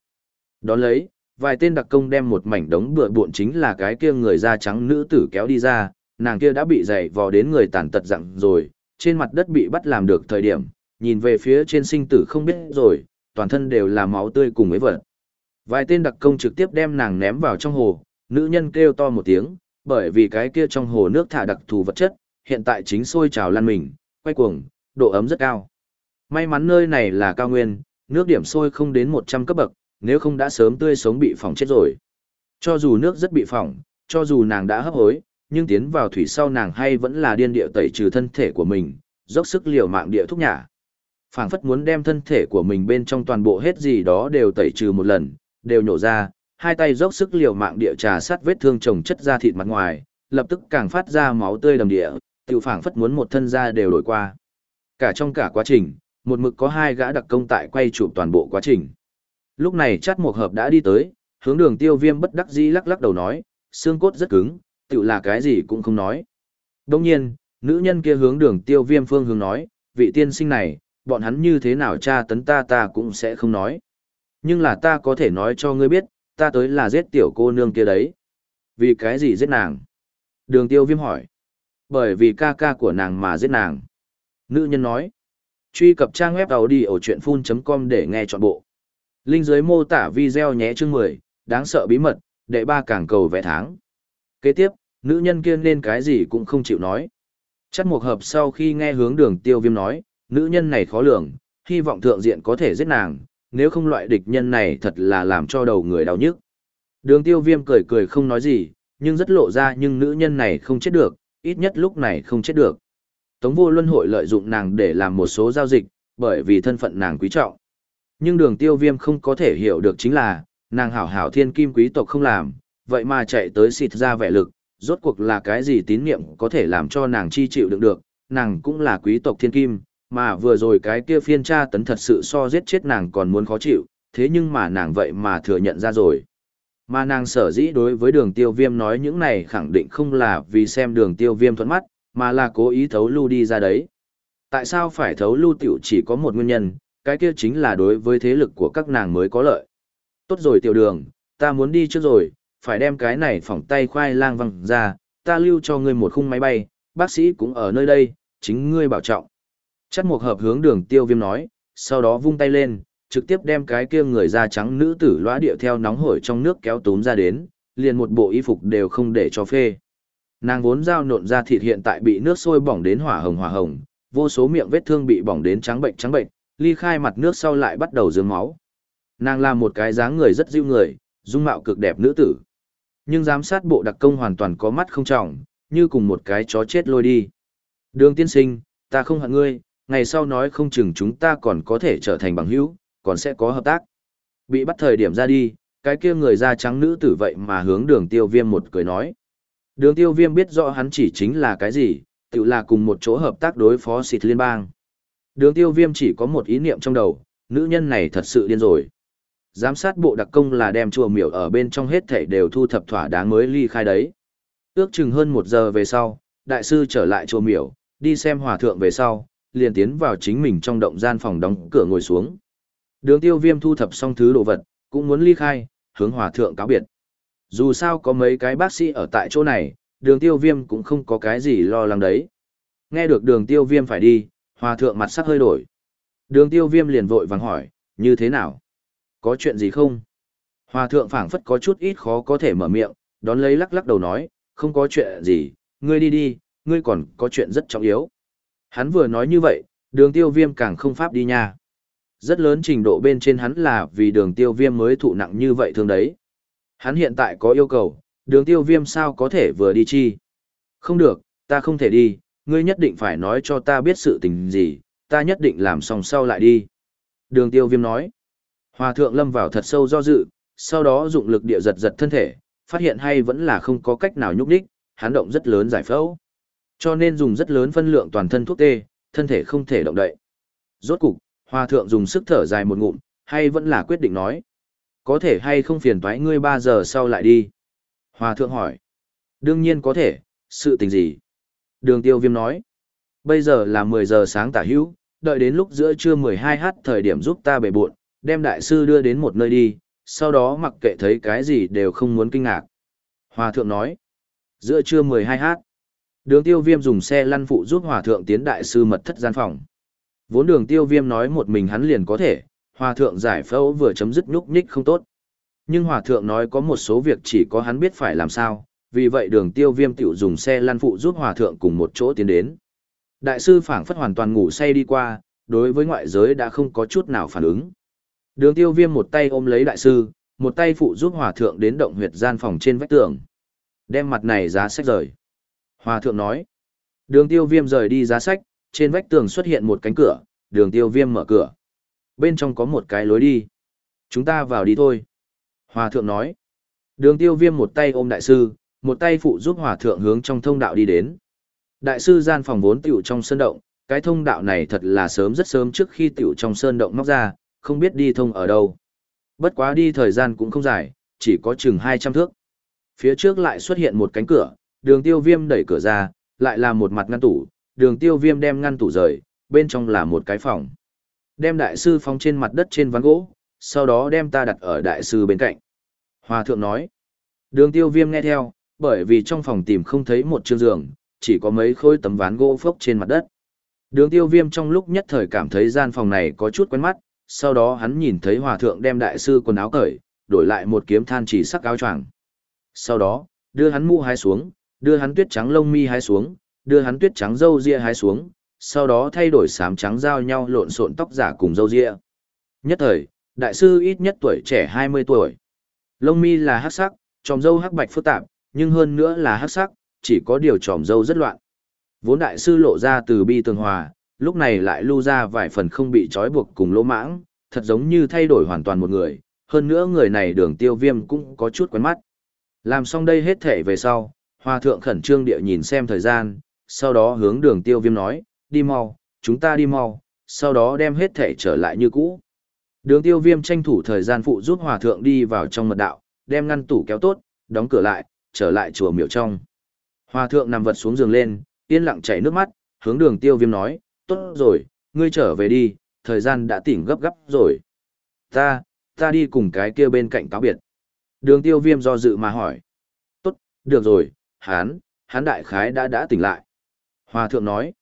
Đón lấy, vài tên đặc công đem một mảnh đống bừa bộn chính là cái kia người da trắng nữ tử kéo đi ra, nàng kia đã bị dày vò đến người tàn tật dặn rồi, trên mặt đất bị bắt làm được thời điểm, nhìn về phía trên sinh tử không biết rồi, toàn thân đều là máu tươi cùng với vật. Vài tên đặc công trực tiếp đem nàng ném vào trong hồ, nữ nhân kêu to một tiếng, bởi vì cái kia trong hồ nước thả đặc thù vật chất, hiện tại chính sôi trào lan mình, quay cuồng, độ ấm rất cao. May mắn nơi này là cao nguyên, nước điểm sôi không đến 100 cấp bậc, nếu không đã sớm tươi sống bị phỏng chết rồi. Cho dù nước rất bị phỏng, cho dù nàng đã hấp hối, nhưng tiến vào thủy sau nàng hay vẫn là điên địa tẩy trừ thân thể của mình, dốc sức liều mạng địa thúc nhả. phảng phất muốn đem thân thể của mình bên trong toàn bộ hết gì đó đều tẩy trừ một lần, đều nhổ ra, hai tay dốc sức liều mạng địa trà sát vết thương chồng chất ra thịt mặt ngoài, lập tức càng phát ra máu tươi đầm địa, tiểu phảng phất muốn một thân da đều đổi qua. Cả trong cả quá trình, một mực có hai gã đặc công tại quay chụp toàn bộ quá trình. Lúc này chát một hợp đã đi tới, hướng đường tiêu viêm bất đắc dĩ lắc lắc đầu nói, xương cốt rất cứng, tự là cái gì cũng không nói. Đồng nhiên, nữ nhân kia hướng đường tiêu viêm phương hướng nói, vị tiên sinh này, bọn hắn như thế nào tra tấn ta ta cũng sẽ không nói. Nhưng là ta có thể nói cho ngươi biết, ta tới là giết tiểu cô nương kia đấy. Vì cái gì giết nàng? Đường tiêu viêm hỏi. Bởi vì ca ca của nàng mà giết nàng. Nữ nhân nói. Truy cập trang web đầu đi ở chuyện full.com để nghe trọn bộ. Linh dưới mô tả video nhé chương 10, đáng sợ bí mật, đệ ba càng cầu vẽ tháng. Kế tiếp, nữ nhân kia nên cái gì cũng không chịu nói. Chắc một hợp sau khi nghe hướng đường tiêu viêm nói, nữ nhân này khó lường, hy vọng thượng diện có thể giết nàng, nếu không loại địch nhân này thật là làm cho đầu người đau nhức. Đường tiêu viêm cười cười không nói gì, nhưng rất lộ ra nhưng nữ nhân này không chết được, ít nhất lúc này không chết được. Tống vô luân hội lợi dụng nàng để làm một số giao dịch, bởi vì thân phận nàng quý trọng. Nhưng đường tiêu viêm không có thể hiểu được chính là, nàng hảo hảo thiên kim quý tộc không làm, vậy mà chạy tới xịt ra vẻ lực, rốt cuộc là cái gì tín nhiệm có thể làm cho nàng chi chịu đựng được, nàng cũng là quý tộc thiên kim, mà vừa rồi cái kia phiên tra tấn thật sự so giết chết nàng còn muốn khó chịu, thế nhưng mà nàng vậy mà thừa nhận ra rồi. Mà nàng sở dĩ đối với đường tiêu viêm nói những này khẳng định không là vì xem đường tiêu viêm thuận mắt, mà là cố ý thấu lưu đi ra đấy. Tại sao phải thấu lưu tiểu chỉ có một nguyên nhân, cái kia chính là đối với thế lực của các nàng mới có lợi. Tốt rồi tiểu đường, ta muốn đi trước rồi, phải đem cái này phỏng tay khoai lang văng ra, ta lưu cho ngươi một khung máy bay, bác sĩ cũng ở nơi đây, chính ngươi bảo trọng. Chắt một hợp hướng đường tiêu viêm nói, sau đó vung tay lên, trực tiếp đem cái kia người da trắng nữ tử lõa địa theo nóng hổi trong nước kéo túm ra đến, liền một bộ y phục đều không để cho phê. Nàng vốn dao nộn ra thịt hiện tại bị nước sôi bỏng đến hỏa hồng hỏa hồng, vô số miệng vết thương bị bỏng đến trắng bệnh trắng bệnh, ly khai mặt nước sau lại bắt đầu dướng máu. Nàng là một cái dáng người rất dịu người, dung mạo cực đẹp nữ tử. Nhưng giám sát bộ đặc công hoàn toàn có mắt không trọng, như cùng một cái chó chết lôi đi. Đường tiên sinh, ta không hận ngươi, ngày sau nói không chừng chúng ta còn có thể trở thành bằng hữu, còn sẽ có hợp tác. Bị bắt thời điểm ra đi, cái kia người da trắng nữ tử vậy mà hướng đường tiêu viêm một cười nói. Đường tiêu viêm biết rõ hắn chỉ chính là cái gì, tự là cùng một chỗ hợp tác đối phó xịt liên bang. Đường tiêu viêm chỉ có một ý niệm trong đầu, nữ nhân này thật sự điên rồi. Giám sát bộ đặc công là đem chùa miểu ở bên trong hết thảy đều thu thập thỏa đáng mới ly khai đấy. Ước chừng hơn một giờ về sau, đại sư trở lại chùa miểu, đi xem hòa thượng về sau, liền tiến vào chính mình trong động gian phòng đóng cửa ngồi xuống. Đường tiêu viêm thu thập xong thứ đồ vật, cũng muốn ly khai, hướng hòa thượng cáo biệt. Dù sao có mấy cái bác sĩ ở tại chỗ này, đường tiêu viêm cũng không có cái gì lo lắng đấy. Nghe được đường tiêu viêm phải đi, hòa thượng mặt sắc hơi đổi. Đường tiêu viêm liền vội vàng hỏi, như thế nào? Có chuyện gì không? Hòa thượng phảng phất có chút ít khó có thể mở miệng, đón lấy lắc lắc đầu nói, không có chuyện gì, ngươi đi đi, ngươi còn có chuyện rất trọng yếu. Hắn vừa nói như vậy, đường tiêu viêm càng không pháp đi nha. Rất lớn trình độ bên trên hắn là vì đường tiêu viêm mới thụ nặng như vậy thường đấy. Hắn hiện tại có yêu cầu, đường tiêu viêm sao có thể vừa đi chi? Không được, ta không thể đi, ngươi nhất định phải nói cho ta biết sự tình gì, ta nhất định làm xong sau lại đi. Đường tiêu viêm nói. Hòa thượng lâm vào thật sâu do dự, sau đó dụng lực địa giật giật thân thể, phát hiện hay vẫn là không có cách nào nhúc đích, hắn động rất lớn giải phẫu. Cho nên dùng rất lớn phân lượng toàn thân thuốc tê, thân thể không thể động đậy. Rốt cục, hòa thượng dùng sức thở dài một ngụm, hay vẫn là quyết định nói. Có thể hay không phiền toái ngươi 3 giờ sau lại đi? Hòa thượng hỏi. Đương nhiên có thể, sự tình gì? Đường tiêu viêm nói. Bây giờ là 10 giờ sáng tả hữu, đợi đến lúc giữa trưa 12h thời điểm giúp ta bể buộn, đem đại sư đưa đến một nơi đi, sau đó mặc kệ thấy cái gì đều không muốn kinh ngạc. Hòa thượng nói. Giữa trưa 12h. Đường tiêu viêm dùng xe lăn phụ giúp hòa thượng tiến đại sư mật thất gian phòng. Vốn đường tiêu viêm nói một mình hắn liền có thể, hòa thượng giải phẫu vừa chấm dứt nhúc nhích không tốt. Nhưng hòa thượng nói có một số việc chỉ có hắn biết phải làm sao, vì vậy đường tiêu viêm tiểu dùng xe lăn phụ giúp hòa thượng cùng một chỗ tiến đến. Đại sư phảng phất hoàn toàn ngủ say đi qua, đối với ngoại giới đã không có chút nào phản ứng. Đường tiêu viêm một tay ôm lấy đại sư, một tay phụ giúp hòa thượng đến động huyệt gian phòng trên vách tường. Đem mặt này giá sách rời. Hòa thượng nói. Đường tiêu viêm rời đi giá sách, trên vách tường xuất hiện một cánh cửa, đường tiêu viêm mở cửa. Bên trong có một cái lối đi. Chúng ta vào đi thôi. Hòa thượng nói. Đường tiêu viêm một tay ôm đại sư, một tay phụ giúp hòa thượng hướng trong thông đạo đi đến. Đại sư gian phòng vốn tiểu trong sơn động, cái thông đạo này thật là sớm rất sớm trước khi tiểu trong sơn động móc ra, không biết đi thông ở đâu. Bất quá đi thời gian cũng không dài, chỉ có chừng 200 thước. Phía trước lại xuất hiện một cánh cửa, đường tiêu viêm đẩy cửa ra, lại là một mặt ngăn tủ, đường tiêu viêm đem ngăn tủ rời, bên trong là một cái phòng. Đem đại sư phóng trên mặt đất trên ván gỗ, sau đó đem ta đặt ở đại sư bên cạnh. Hòa thượng nói, đường tiêu viêm nghe theo, bởi vì trong phòng tìm không thấy một chiếc giường, chỉ có mấy khối tấm ván gỗ phốc trên mặt đất. Đường tiêu viêm trong lúc nhất thời cảm thấy gian phòng này có chút quen mắt, sau đó hắn nhìn thấy hòa thượng đem đại sư quần áo cởi, đổi lại một kiếm than chỉ sắc áo choàng. Sau đó, đưa hắn mũ hái xuống, đưa hắn tuyết trắng lông mi hái xuống, đưa hắn tuyết trắng râu ria hái xuống, sau đó thay đổi sám trắng giao nhau lộn xộn tóc giả cùng râu ria. Nhất thời, đại sư ít nhất tuổi trẻ 20 tuổi. Lông mi là hắc sắc, tròm râu hắc bạch phức tạp, nhưng hơn nữa là hắc sắc, chỉ có điều tròm râu rất loạn. Vốn đại sư lộ ra từ bi tường hòa, lúc này lại lưu ra vài phần không bị trói buộc cùng lỗ mãng, thật giống như thay đổi hoàn toàn một người, hơn nữa người này đường tiêu viêm cũng có chút quen mắt. Làm xong đây hết thể về sau, hòa thượng khẩn trương địa nhìn xem thời gian, sau đó hướng đường tiêu viêm nói, đi mau, chúng ta đi mau, sau đó đem hết thể trở lại như cũ. Đường tiêu viêm tranh thủ thời gian phụ giúp hòa thượng đi vào trong mật đạo, đem ngăn tủ kéo tốt, đóng cửa lại, trở lại chùa miểu trong. Hòa thượng nằm vật xuống giường lên, yên lặng chảy nước mắt, hướng đường tiêu viêm nói, tốt rồi, ngươi trở về đi, thời gian đã tỉnh gấp gấp rồi. Ta, ta đi cùng cái kia bên cạnh cáo biệt. Đường tiêu viêm do dự mà hỏi. Tốt, được rồi, hán, hán đại khái đã đã tỉnh lại. Hòa thượng nói.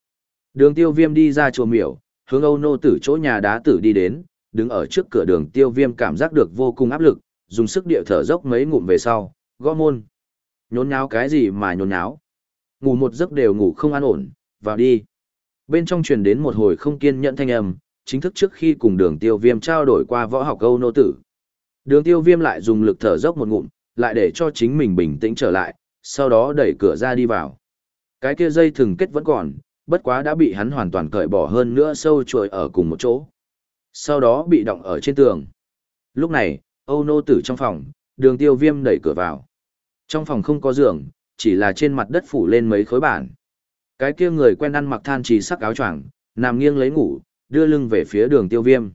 Đường tiêu viêm đi ra chùa miểu, hướng Âu nô tử chỗ nhà đá tử đi đến, đứng ở trước cửa đường tiêu viêm cảm giác được vô cùng áp lực, dùng sức địa thở dốc mấy ngụm về sau, gõ môn. Nhốn nháo cái gì mà nhốn nháo? Ngủ một giấc đều ngủ không an ổn, vào đi. Bên trong truyền đến một hồi không kiên nhẫn thanh âm, chính thức trước khi cùng đường tiêu viêm trao đổi qua võ học Âu nô tử. Đường tiêu viêm lại dùng lực thở dốc một ngụm, lại để cho chính mình bình tĩnh trở lại, sau đó đẩy cửa ra đi vào. Cái kia dây thừng kết vẫn còn, bất quá đã bị hắn hoàn toàn cởi bỏ hơn nữa sâu trội ở cùng một chỗ. Sau đó bị động ở trên tường. Lúc này, Âu nô tử trong phòng, đường tiêu viêm đẩy cửa vào. Trong phòng không có giường, chỉ là trên mặt đất phủ lên mấy khối bản. Cái kia người quen ăn mặc than trì sắc áo choàng, nằm nghiêng lấy ngủ, đưa lưng về phía đường tiêu viêm.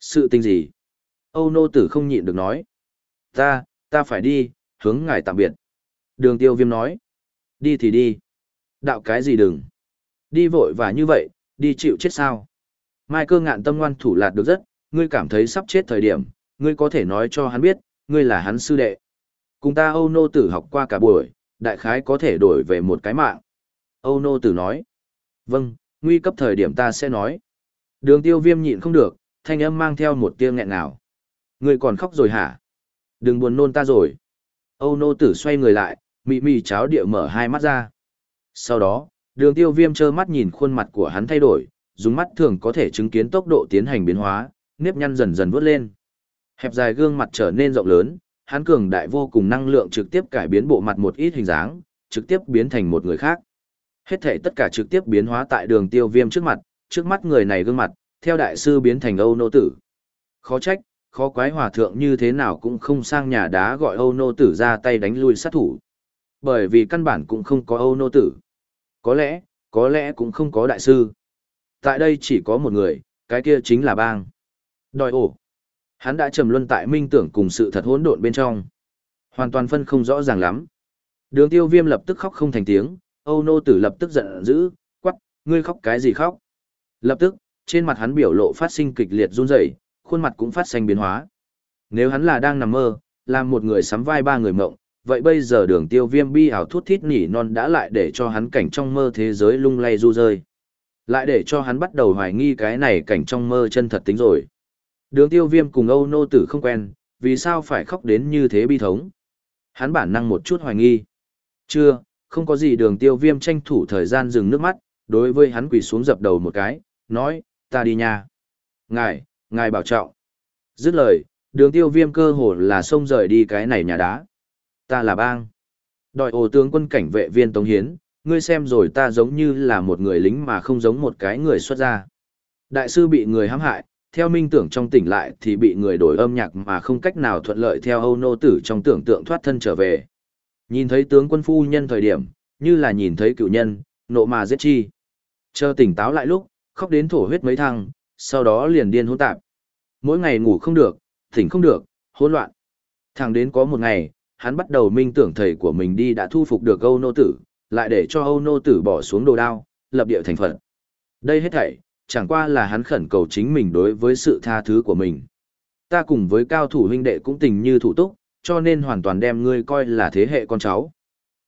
Sự tình gì? Âu nô tử không nhịn được nói. Ta, ta phải đi, hướng ngài tạm biệt. Đường tiêu viêm nói. Đi thì đi. Đạo cái gì đừng. Đi vội và như vậy, đi chịu chết sao. Mai cơ ngạn tâm ngoan thủ lạt được rất, ngươi cảm thấy sắp chết thời điểm, ngươi có thể nói cho hắn biết, ngươi là hắn sư đệ. Cùng ta Âu nô tử học qua cả buổi, đại khái có thể đổi về một cái mạng. Âu nô tử nói. Vâng, nguy cấp thời điểm ta sẽ nói. Đường tiêu viêm nhịn không được, thanh âm mang theo một tiếng nghẹn nào. người còn khóc rồi hả? Đừng buồn nôn ta rồi. Âu nô tử xoay người lại, mị mị cháo địa mở hai mắt ra. Sau đó, đường tiêu viêm trơ mắt nhìn khuôn mặt của hắn thay đổi, dùng mắt thường có thể chứng kiến tốc độ tiến hành biến hóa, nếp nhăn dần dần vút lên. Hẹp dài gương mặt trở nên rộng lớn, hắn cường đại vô cùng năng lượng trực tiếp cải biến bộ mặt một ít hình dáng, trực tiếp biến thành một người khác. Hết thể tất cả trực tiếp biến hóa tại đường tiêu viêm trước mặt, trước mắt người này gương mặt, theo đại sư biến thành Âu nô tử. Khó trách, khó quái hòa thượng như thế nào cũng không sang nhà đá gọi Âu nô tử ra tay đánh lui sát thủ. Bởi vì căn bản cũng không có Âu nô tử. Có lẽ, có lẽ cũng không có đại sư. Tại đây chỉ có một người, cái kia chính là bang. Đòi ổ. Hắn đã trầm luân tại minh tưởng cùng sự thật hỗn độn bên trong. Hoàn toàn phân không rõ ràng lắm. Đường tiêu viêm lập tức khóc không thành tiếng, Âu nô tử lập tức giận dữ, quắc, ngươi khóc cái gì khóc. Lập tức, trên mặt hắn biểu lộ phát sinh kịch liệt run rẩy, khuôn mặt cũng phát sinh biến hóa. Nếu hắn là đang nằm mơ, làm một người sắm vai ba người mộng, vậy bây giờ đường tiêu viêm bi ảo thút thít nỉ non đã lại để cho hắn cảnh trong mơ thế giới lung lay du rơi. Lại để cho hắn bắt đầu hoài nghi cái này cảnh trong mơ chân thật tính rồi. Đường tiêu viêm cùng Âu nô tử không quen, vì sao phải khóc đến như thế bi thống? Hắn bản năng một chút hoài nghi. Chưa, không có gì đường tiêu viêm tranh thủ thời gian dừng nước mắt, đối với hắn quỳ xuống dập đầu một cái, nói, ta đi nha. Ngài, ngài bảo trọng. Dứt lời, đường tiêu viêm cơ hồ là xông rời đi cái này nhà đá. Ta là bang. Đòi ổ tướng quân cảnh vệ viên Tống Hiến, ngươi xem rồi ta giống như là một người lính mà không giống một cái người xuất gia. Đại sư bị người hãm hại, theo minh tưởng trong tỉnh lại thì bị người đổi âm nhạc mà không cách nào thuận lợi theo Âu Nô Tử trong tưởng tượng thoát thân trở về. Nhìn thấy tướng quân phu nhân thời điểm, như là nhìn thấy cựu nhân, nộ mà giết chi. Chờ tỉnh táo lại lúc, khóc đến thổ huyết mấy thăng, sau đó liền điên hỗn tạp. Mỗi ngày ngủ không được, tỉnh không được, hỗn loạn. Thẳng đến có một ngày, hắn bắt đầu minh tưởng thầy của mình đi đã thu phục được Âu Nô Tử, lại để cho Âu Nô Tử bỏ xuống đồ đao, lập địa thành phận. Đây hết thảy, chẳng qua là hắn khẩn cầu chính mình đối với sự tha thứ của mình. Ta cùng với cao thủ huynh đệ cũng tình như thủ túc, cho nên hoàn toàn đem ngươi coi là thế hệ con cháu.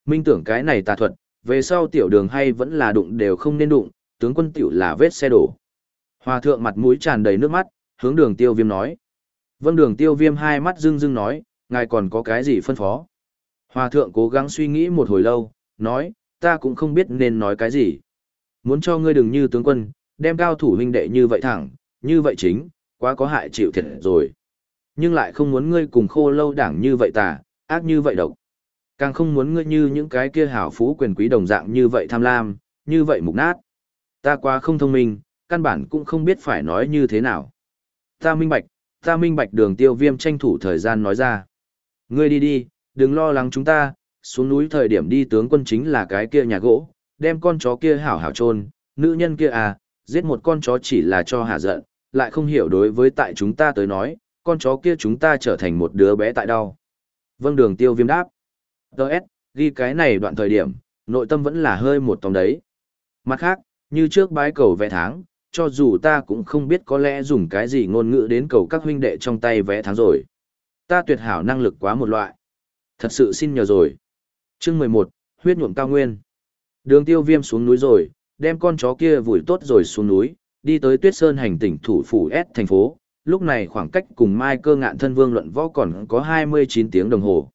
Minh tưởng cái này tà thuật, về sau tiểu đường hay vẫn là đụng đều không nên đụng, tướng quân tiểu là vết xe đổ. Hòa thượng mặt mũi tràn đầy nước mắt, hướng đường tiêu viêm nói. Vâng đường tiêu viêm hai mắt dưng dưng nói, ngài còn có cái gì phân phó. Hòa thượng cố gắng suy nghĩ một hồi lâu, nói, ta cũng không biết nên nói cái gì. Muốn cho ngươi đừng như tướng quân, đem cao thủ huynh đệ như vậy thẳng, như vậy chính, quá có hại chịu thiệt rồi. Nhưng lại không muốn ngươi cùng khô lâu đảng như vậy tà, ác như vậy độc. Càng không muốn ngươi như những cái kia hảo phú quyền quý đồng dạng như vậy tham lam, như vậy mục nát. Ta quá không thông minh, căn bản cũng không biết phải nói như thế nào. Ta minh bạch, ta minh bạch đường tiêu viêm tranh thủ thời gian nói ra. Ngươi đi đi, đừng lo lắng chúng ta, xuống núi thời điểm đi tướng quân chính là cái kia nhà gỗ, đem con chó kia hảo hảo trôn, nữ nhân kia à, giết một con chó chỉ là cho hạ giận, lại không hiểu đối với tại chúng ta tới nói, con chó kia chúng ta trở thành một đứa bé tại đau. Vâng đường tiêu viêm đáp. Đợt, ghi cái này đoạn thời điểm, nội tâm vẫn là hơi một tòng đấy. Mặt khác, như trước bái cầu vẽ tháng, cho dù ta cũng không biết có lẽ dùng cái gì ngôn ngữ đến cầu các huynh đệ trong tay vẽ tháng rồi. Ta tuyệt hảo năng lực quá một loại. Thật sự xin nhờ rồi. Chương mười một huyết nhuộm cao nguyên. Đường tiêu viêm xuống núi rồi, đem con chó kia vùi tốt rồi xuống núi, đi tới tuyết sơn hành tỉnh thủ phủ S thành phố. Lúc này khoảng cách cùng Mai cơ ngạn thân vương luận võ còn có hai mươi chín tiếng đồng hồ.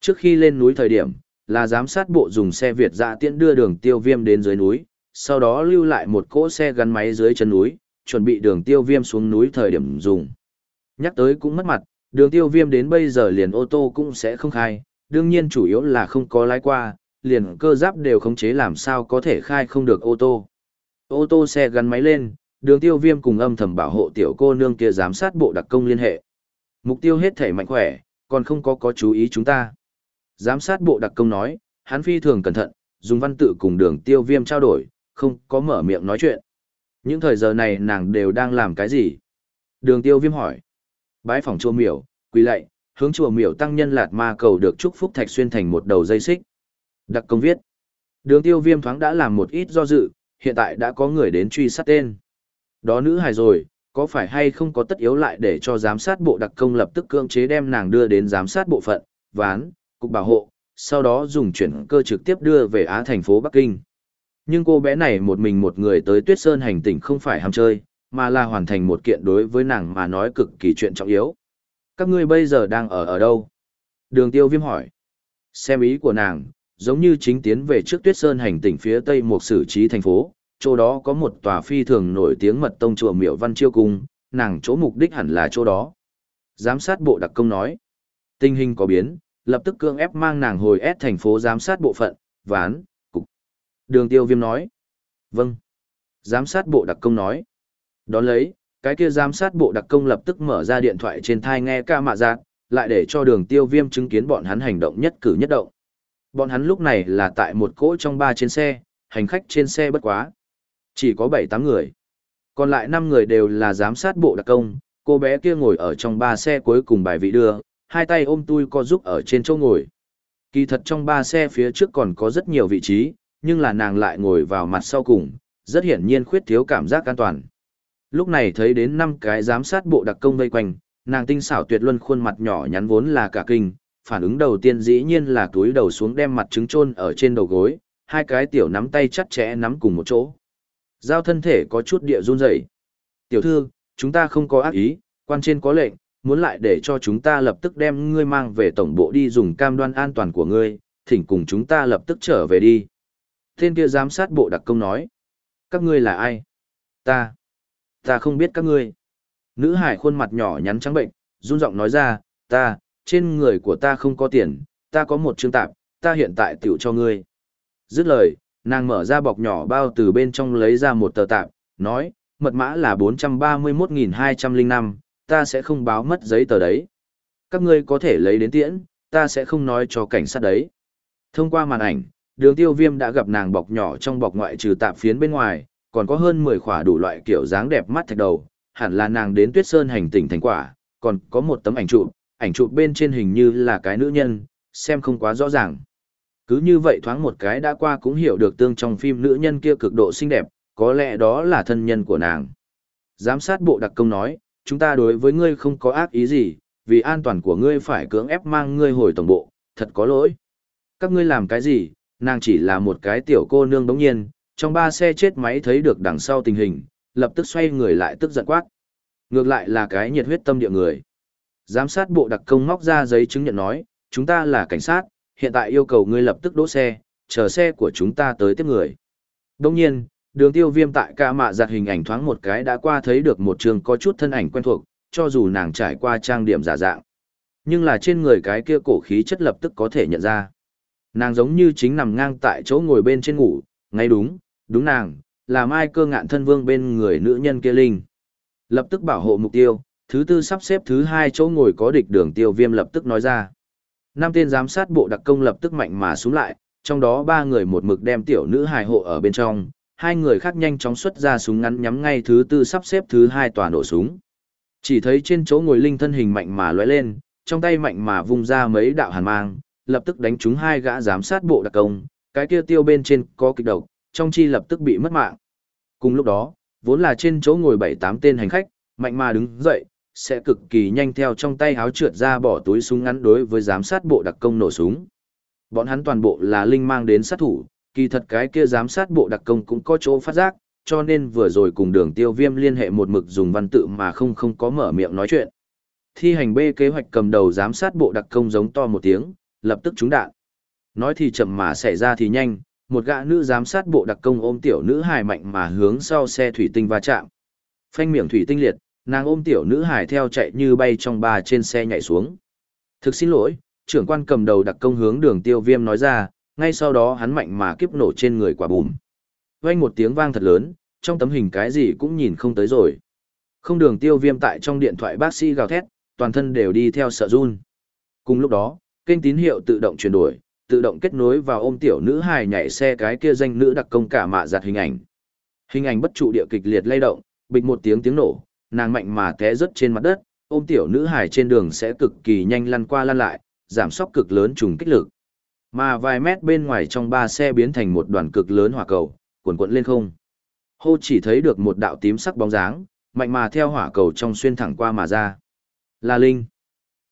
Trước khi lên núi thời điểm, là giám sát bộ dùng xe Việt dạ tiễn đưa đường tiêu viêm đến dưới núi, sau đó lưu lại một cỗ xe gắn máy dưới chân núi, chuẩn bị đường tiêu viêm xuống núi thời điểm dùng. Nhắc tới cũng mất mặt, đường tiêu viêm đến bây giờ liền ô tô cũng sẽ không khai, đương nhiên chủ yếu là không có lái qua, liền cơ giáp đều khống chế làm sao có thể khai không được ô tô. Ô tô xe gắn máy lên, đường tiêu viêm cùng âm thầm bảo hộ tiểu cô nương kia giám sát bộ đặc công liên hệ. Mục tiêu hết thể mạnh khỏe, còn không có có chú ý chúng ta. Giám sát bộ đặc công nói, hắn phi thường cẩn thận, dùng văn tự cùng đường tiêu viêm trao đổi, không có mở miệng nói chuyện. Những thời giờ này nàng đều đang làm cái gì? Đường tiêu viêm hỏi. Bái phòng chùa miểu, quỳ lạy, hướng chùa miểu tăng nhân lạt ma cầu được chúc phúc thạch xuyên thành một đầu dây xích. Đặc công viết. Đường tiêu viêm thoáng đã làm một ít do dự, hiện tại đã có người đến truy sát tên. Đó nữ hài rồi, có phải hay không có tất yếu lại để cho giám sát bộ đặc công lập tức cưỡng chế đem nàng đưa đến giám sát bộ phận, ván, cục bảo hộ, sau đó dùng chuyển cơ trực tiếp đưa về Á thành phố Bắc Kinh. Nhưng cô bé này một mình một người tới Tuyết Sơn hành tỉnh không phải ham chơi, mà là hoàn thành một kiện đối với nàng mà nói cực kỳ chuyện trọng yếu. Các ngươi bây giờ đang ở ở đâu? Đường tiêu viêm hỏi. Xem ý của nàng, giống như chính tiến về trước Tuyết Sơn hành tỉnh phía tây một sử trí thành phố, chỗ đó có một tòa phi thường nổi tiếng mật tông chùa miệu văn chiêu cung, nàng chỗ mục đích hẳn là chỗ đó. Giám sát bộ đặc công nói. Tình hình có biến, lập tức cưỡng ép mang nàng hồi ép thành phố giám sát bộ phận, ván, cục. Đường tiêu viêm nói. Vâng. Giám sát bộ đặc công nói. Đón lấy, cái kia giám sát bộ đặc công lập tức mở ra điện thoại trên thai nghe ca mạ giác, lại để cho đường tiêu viêm chứng kiến bọn hắn hành động nhất cử nhất động. Bọn hắn lúc này là tại một cỗ trong ba trên xe, hành khách trên xe bất quá. Chỉ có 7-8 người. Còn lại 5 người đều là giám sát bộ đặc công, cô bé kia ngồi ở trong ba xe cuối cùng bài vị đưa, hai tay ôm tui co giúp ở trên chỗ ngồi. Kỳ thật trong ba xe phía trước còn có rất nhiều vị trí, nhưng là nàng lại ngồi vào mặt sau cùng, rất hiển nhiên khuyết thiếu cảm giác an toàn. Lúc này thấy đến năm cái giám sát bộ đặc công vây quanh, nàng tinh xảo tuyệt luân khuôn mặt nhỏ nhắn vốn là cả kinh, phản ứng đầu tiên dĩ nhiên là túi đầu xuống đem mặt trứng chôn ở trên đầu gối, hai cái tiểu nắm tay chặt chẽ nắm cùng một chỗ. Giao thân thể có chút địa run rẩy. Tiểu thư, chúng ta không có ác ý, quan trên có lệnh, muốn lại để cho chúng ta lập tức đem ngươi mang về tổng bộ đi dùng cam đoan an toàn của ngươi, thỉnh cùng chúng ta lập tức trở về đi. Tên kia giám sát bộ đặc công nói. Các ngươi là ai? Ta. Ta không biết các ngươi. Nữ hải khuôn mặt nhỏ nhắn trắng bệnh, run giọng nói ra, ta, trên người của ta không có tiền, ta có một chương tạp, ta hiện tại tiểu cho ngươi. Dứt lời, nàng mở ra bọc nhỏ bao từ bên trong lấy ra một tờ tạp, nói, mật mã là 431.205, ta sẽ không báo mất giấy tờ đấy. Các ngươi có thể lấy đến tiễn, ta sẽ không nói cho cảnh sát đấy. Thông qua màn ảnh, đường tiêu viêm đã gặp nàng bọc nhỏ trong bọc ngoại trừ tạp phiến bên ngoài, còn có hơn 10 khỏa đủ loại kiểu dáng đẹp mắt thạch đầu, hẳn là nàng đến tuyết sơn hành tỉnh thành quả, còn có một tấm ảnh chụp, ảnh chụp bên trên hình như là cái nữ nhân, xem không quá rõ ràng. Cứ như vậy thoáng một cái đã qua cũng hiểu được tương trong phim nữ nhân kia cực độ xinh đẹp, có lẽ đó là thân nhân của nàng. Giám sát bộ đặc công nói, chúng ta đối với ngươi không có ác ý gì, vì an toàn của ngươi phải cưỡng ép mang ngươi hồi tổng bộ, thật có lỗi. Các ngươi làm cái gì, nàng chỉ là một cái tiểu cô nương đống nhiên, trong ba xe chết máy thấy được đằng sau tình hình, lập tức xoay người lại tức giận quát. Ngược lại là cái nhiệt huyết tâm địa người. Giám sát bộ đặc công móc ra giấy chứng nhận nói, chúng ta là cảnh sát, hiện tại yêu cầu ngươi lập tức đỗ xe, chờ xe của chúng ta tới tiếp người. Đồng nhiên, đường tiêu viêm tại ca mạ giặt hình ảnh thoáng một cái đã qua thấy được một trường có chút thân ảnh quen thuộc, cho dù nàng trải qua trang điểm giả dạng. Nhưng là trên người cái kia cổ khí chất lập tức có thể nhận ra. Nàng giống như chính nằm ngang tại chỗ ngồi bên trên ngủ, ngay đúng, đúng nàng, là mai cơ ngạn thân vương bên người nữ nhân kia linh. Lập tức bảo hộ mục tiêu, thứ tư sắp xếp thứ hai chỗ ngồi có địch đường tiêu viêm lập tức nói ra. Năm tên giám sát bộ đặc công lập tức mạnh mà xuống lại, trong đó ba người một mực đem tiểu nữ hài hộ ở bên trong, hai người khác nhanh chóng xuất ra súng ngắn nhắm ngay thứ tư sắp xếp thứ hai tòa nổ súng. Chỉ thấy trên chỗ ngồi linh thân hình mạnh mà lóe lên, trong tay mạnh mà vung ra mấy đạo hàn mang, lập tức đánh trúng hai gã giám sát bộ đặc công, cái kia tiêu bên trên có kịch độc, trong chi lập tức bị mất mạng. Cùng lúc đó, vốn là trên chỗ ngồi bảy tám tên hành khách, mạnh mà đứng dậy, sẽ cực kỳ nhanh theo trong tay háo trượt ra bỏ túi súng ngắn đối với giám sát bộ đặc công nổ súng. Bọn hắn toàn bộ là linh mang đến sát thủ, kỳ thật cái kia giám sát bộ đặc công cũng có chỗ phát giác, cho nên vừa rồi cùng đường tiêu viêm liên hệ một mực dùng văn tự mà không không có mở miệng nói chuyện. Thi hành B kế hoạch cầm đầu giám sát bộ đặc công giống to một tiếng, lập tức trúng đạn. Nói thì chậm mà xảy ra thì nhanh, một gã nữ giám sát bộ đặc công ôm tiểu nữ hài mạnh mà hướng sau xe thủy tinh va chạm. Phanh miệng thủy tinh liệt, nàng ôm tiểu nữ hải theo chạy như bay trong ba trên xe nhảy xuống. Thực xin lỗi, trưởng quan cầm đầu đặc công hướng đường tiêu viêm nói ra, ngay sau đó hắn mạnh mà kiếp nổ trên người quả bùm. Vang một tiếng vang thật lớn, trong tấm hình cái gì cũng nhìn không tới rồi. Không đường tiêu viêm tại trong điện thoại bác sĩ gào thét, toàn thân đều đi theo sợ run. Cùng lúc đó, kênh tín hiệu tự động chuyển đổi, tự động kết nối vào ôm tiểu nữ hài nhảy xe cái kia danh nữ đặc công cả mạ giặt hình ảnh. Hình ảnh bất trụ địa kịch liệt lay động, bịch một tiếng tiếng nổ, nàng mạnh mà té rớt trên mặt đất, ôm tiểu nữ hài trên đường sẽ cực kỳ nhanh lăn qua lăn lại, giảm sóc cực lớn trùng kích lực. Mà vài mét bên ngoài trong ba xe biến thành một đoàn cực lớn hỏa cầu, cuộn cuộn lên không. Hô chỉ thấy được một đạo tím sắc bóng dáng, mạnh mà theo hỏa cầu trong xuyên thẳng qua mà ra. Là Linh.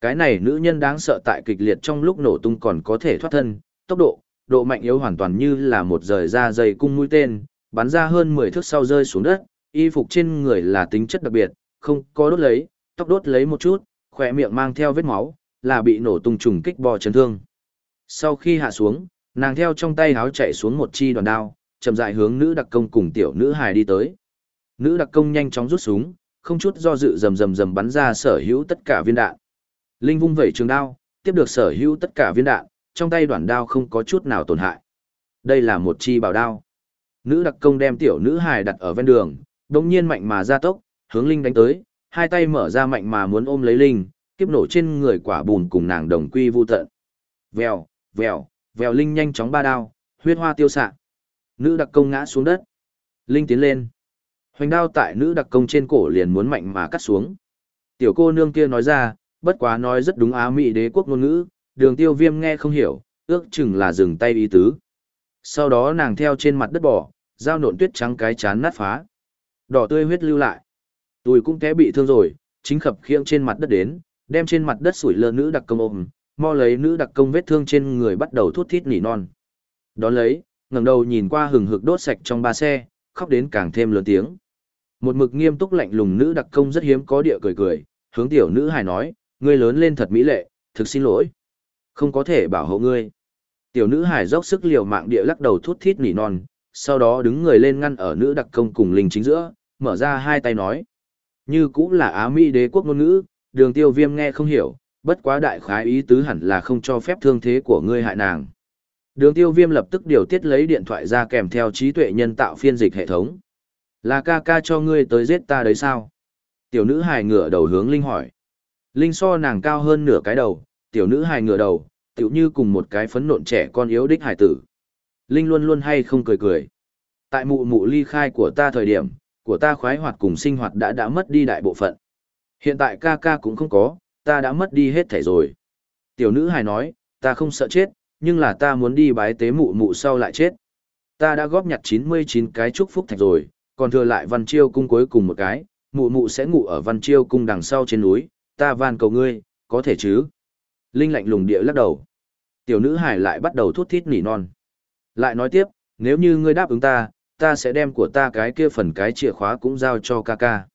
Cái này nữ nhân đáng sợ tại kịch liệt trong lúc nổ tung còn có thể thoát thân, tốc độ, độ mạnh yếu hoàn toàn như là một rời ra dây cung mũi tên, bắn ra hơn 10 thước sau rơi xuống đất, y phục trên người là tính chất đặc biệt, không có đốt lấy, tóc đốt lấy một chút, khỏe miệng mang theo vết máu, là bị nổ tung trùng kích bò chấn thương. Sau khi hạ xuống, nàng theo trong tay háo chạy xuống một chi đoàn đao, chậm rãi hướng nữ đặc công cùng tiểu nữ hài đi tới. Nữ đặc công nhanh chóng rút súng, không chút do dự rầm rầm rầm bắn ra sở hữu tất cả viên đạn. Linh vung vẩy trường đao, tiếp được sở hữu tất cả viên đạn, trong tay đoạn đao không có chút nào tổn hại. Đây là một chi bảo đao. Nữ đặc công đem tiểu nữ hài đặt ở ven đường, đồng nhiên mạnh mà ra tốc, hướng Linh đánh tới, hai tay mở ra mạnh mà muốn ôm lấy Linh, kiếp nổ trên người quả bùn cùng nàng đồng quy vu tận. Vèo, vèo, vèo Linh nhanh chóng ba đao, huyết hoa tiêu xạ. Nữ đặc công ngã xuống đất. Linh tiến lên. Hoành đao tại nữ đặc công trên cổ liền muốn mạnh mà cắt xuống. Tiểu cô nương kia nói ra, bất quá nói rất đúng Á Mỹ đế quốc ngôn ngữ, đường tiêu viêm nghe không hiểu, ước chừng là dừng tay ý tứ. Sau đó nàng theo trên mặt đất bỏ, dao nộn tuyết trắng cái chán nát phá. Đỏ tươi huyết lưu lại. Tôi cũng té bị thương rồi, chính khập khiễng trên mặt đất đến, đem trên mặt đất sủi lơ nữ đặc công ôm, mo lấy nữ đặc công vết thương trên người bắt đầu thút thít nỉ non. Đón lấy, ngẩng đầu nhìn qua hừng hực đốt sạch trong ba xe, khóc đến càng thêm lớn tiếng. Một mực nghiêm túc lạnh lùng nữ đặc công rất hiếm có địa cười cười, hướng tiểu nữ hài nói, ngươi lớn lên thật mỹ lệ, thực xin lỗi. Không có thể bảo hộ ngươi. Tiểu nữ hài dốc sức liều mạng địa lắc đầu thút thít nỉ non, sau đó đứng người lên ngăn ở nữ đặc công cùng linh chính giữa, mở ra hai tay nói. Như cũng là Á Mỹ đế quốc ngôn ngữ, đường tiêu viêm nghe không hiểu, bất quá đại khái ý tứ hẳn là không cho phép thương thế của ngươi hại nàng. Đường tiêu viêm lập tức điều tiết lấy điện thoại ra kèm theo trí tuệ nhân tạo phiên dịch hệ thống. Là ca ca cho ngươi tới giết ta đấy sao? Tiểu nữ hài ngửa đầu hướng Linh hỏi. Linh so nàng cao hơn nửa cái đầu, tiểu nữ hài ngửa đầu, tiểu như cùng một cái phấn nộn trẻ con yếu đích hài tử. Linh luôn luôn hay không cười cười. Tại mụ mụ ly khai của ta thời điểm, của ta khoái hoạt cùng sinh hoạt đã đã mất đi đại bộ phận. Hiện tại ca ca cũng không có, ta đã mất đi hết thể rồi. Tiểu nữ hài nói, ta không sợ chết, nhưng là ta muốn đi bái tế mụ mụ sau lại chết. Ta đã góp nhặt 99 cái chúc phúc thạch rồi, còn thừa lại văn chiêu cung cuối cùng một cái, mụ mụ sẽ ngủ ở văn chiêu cung đằng sau trên núi, ta van cầu ngươi, có thể chứ? Linh lạnh lùng địa lắc đầu. Tiểu nữ hải lại bắt đầu thút thít nỉ non. Lại nói tiếp, nếu như ngươi đáp ứng ta, ta sẽ đem của ta cái kia phần cái chìa khóa cũng giao cho ca ca.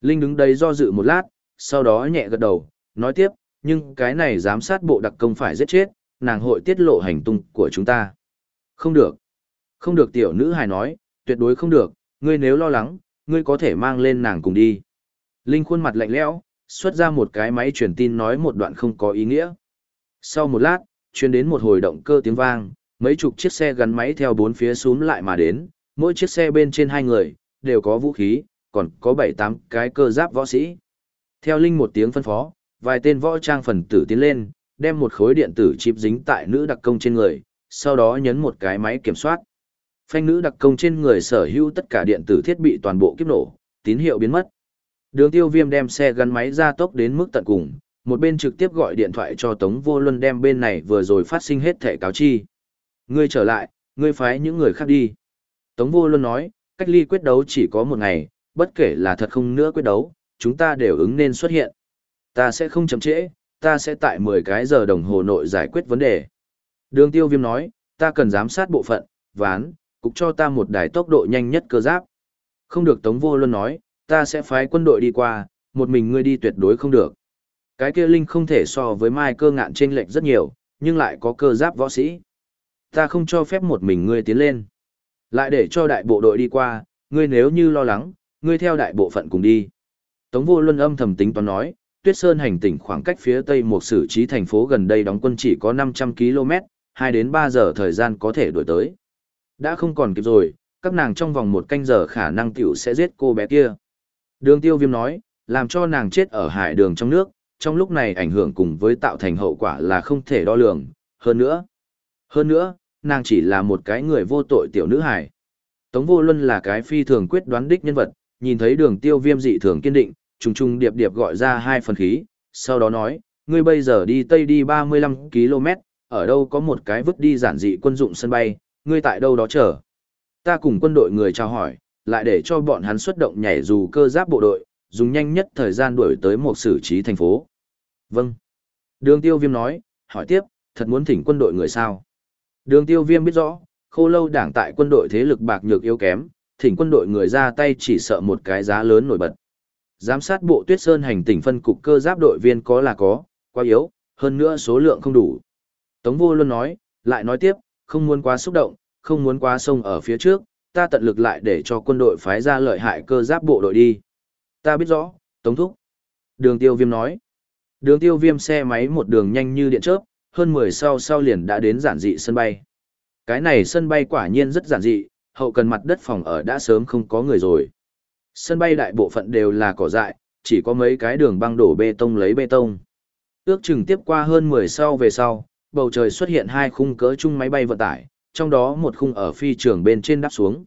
Linh đứng đấy do dự một lát, sau đó nhẹ gật đầu, nói tiếp, nhưng cái này giám sát bộ đặc công phải giết chết, nàng hội tiết lộ hành tung của chúng ta. Không được. Không được tiểu nữ hài nói, tuyệt đối không được, ngươi nếu lo lắng, ngươi có thể mang lên nàng cùng đi. Linh khuôn mặt lạnh lẽo, xuất ra một cái máy truyền tin nói một đoạn không có ý nghĩa. Sau một lát, truyền đến một hồi động cơ tiếng vang, mấy chục chiếc xe gắn máy theo bốn phía xuống lại mà đến, mỗi chiếc xe bên trên hai người, đều có vũ khí, còn có bảy tám cái cơ giáp võ sĩ. Theo Linh một tiếng phân phó, vài tên võ trang phần tử tiến lên, đem một khối điện tử chip dính tại nữ đặc công trên người, sau đó nhấn một cái máy kiểm soát. Phanh nữ đặc công trên người sở hữu tất cả điện tử thiết bị toàn bộ kiếp nổ, tín hiệu biến mất. Đường tiêu viêm đem xe gắn máy ra tốc đến mức tận cùng, một bên trực tiếp gọi điện thoại cho Tống Vô Luân đem bên này vừa rồi phát sinh hết thể cáo chi. Ngươi trở lại, ngươi phái những người khác đi. Tống Vô Luân nói, cách ly quyết đấu chỉ có một ngày, bất kể là thật không nữa quyết đấu, chúng ta đều ứng nên xuất hiện. Ta sẽ không chậm trễ, ta sẽ tại 10 cái giờ đồng hồ nội giải quyết vấn đề. Đường tiêu viêm nói, ta cần giám sát bộ phận, ván, cục cho ta một đài tốc độ nhanh nhất cơ giáp. Không được Tống Vô Luân nói, ta sẽ phái quân đội đi qua, một mình ngươi đi tuyệt đối không được. Cái kia Linh không thể so với Mai cơ ngạn trên lệch rất nhiều, nhưng lại có cơ giáp võ sĩ. Ta không cho phép một mình ngươi tiến lên. Lại để cho đại bộ đội đi qua, ngươi nếu như lo lắng, ngươi theo đại bộ phận cùng đi. Tống vô luân âm thầm tính toán nói, Tuyết Sơn hành tỉnh khoảng cách phía tây một sử trí thành phố gần đây đóng quân chỉ có 500 km, 2 đến 3 giờ thời gian có thể đuổi tới. Đã không còn kịp rồi, các nàng trong vòng một canh giờ khả năng tiểu sẽ giết cô bé kia. Đường tiêu viêm nói, làm cho nàng chết ở hải đường trong nước, trong lúc này ảnh hưởng cùng với tạo thành hậu quả là không thể đo lường, hơn nữa. Hơn nữa, nàng chỉ là một cái người vô tội tiểu nữ hải. Tống vô luân là cái phi thường quyết đoán đích nhân vật, nhìn thấy đường tiêu viêm dị thường kiên định, trùng trùng điệp điệp gọi ra hai phần khí, sau đó nói, ngươi bây giờ đi tây đi 35 km, ở đâu có một cái vứt đi giản dị quân dụng sân bay, ngươi tại đâu đó chờ. Ta cùng quân đội người chào hỏi, lại để cho bọn hắn xuất động nhảy dù cơ giáp bộ đội, dùng nhanh nhất thời gian đuổi tới một xử trí thành phố. Vâng. Đường tiêu viêm nói, hỏi tiếp, thật muốn thỉnh quân đội người sao? Đường tiêu viêm biết rõ, khô lâu đảng tại quân đội thế lực bạc nhược yếu kém, thỉnh quân đội người ra tay chỉ sợ một cái giá lớn nổi bật. Giám sát bộ tuyết sơn hành tỉnh phân cục cơ giáp đội viên có là có, quá yếu, hơn nữa số lượng không đủ. Tống vô luôn nói, lại nói tiếp, không muốn quá xúc động, không muốn quá sông ở phía trước, ta tận lực lại để cho quân đội phái ra lợi hại cơ giáp bộ đội đi. Ta biết rõ, Tống Thúc. Đường tiêu viêm nói. Đường tiêu viêm xe máy một đường nhanh như điện chớp, hơn 10 sau sau liền đã đến giản dị sân bay. Cái này sân bay quả nhiên rất giản dị, hậu cần mặt đất phòng ở đã sớm không có người rồi. Sân bay đại bộ phận đều là cỏ dại, chỉ có mấy cái đường băng đổ bê tông lấy bê tông. Ước chừng tiếp qua hơn 10 sau về sau, bầu trời xuất hiện hai khung cỡ chung máy bay vận tải, trong đó một khung ở phi trường bên trên đáp xuống.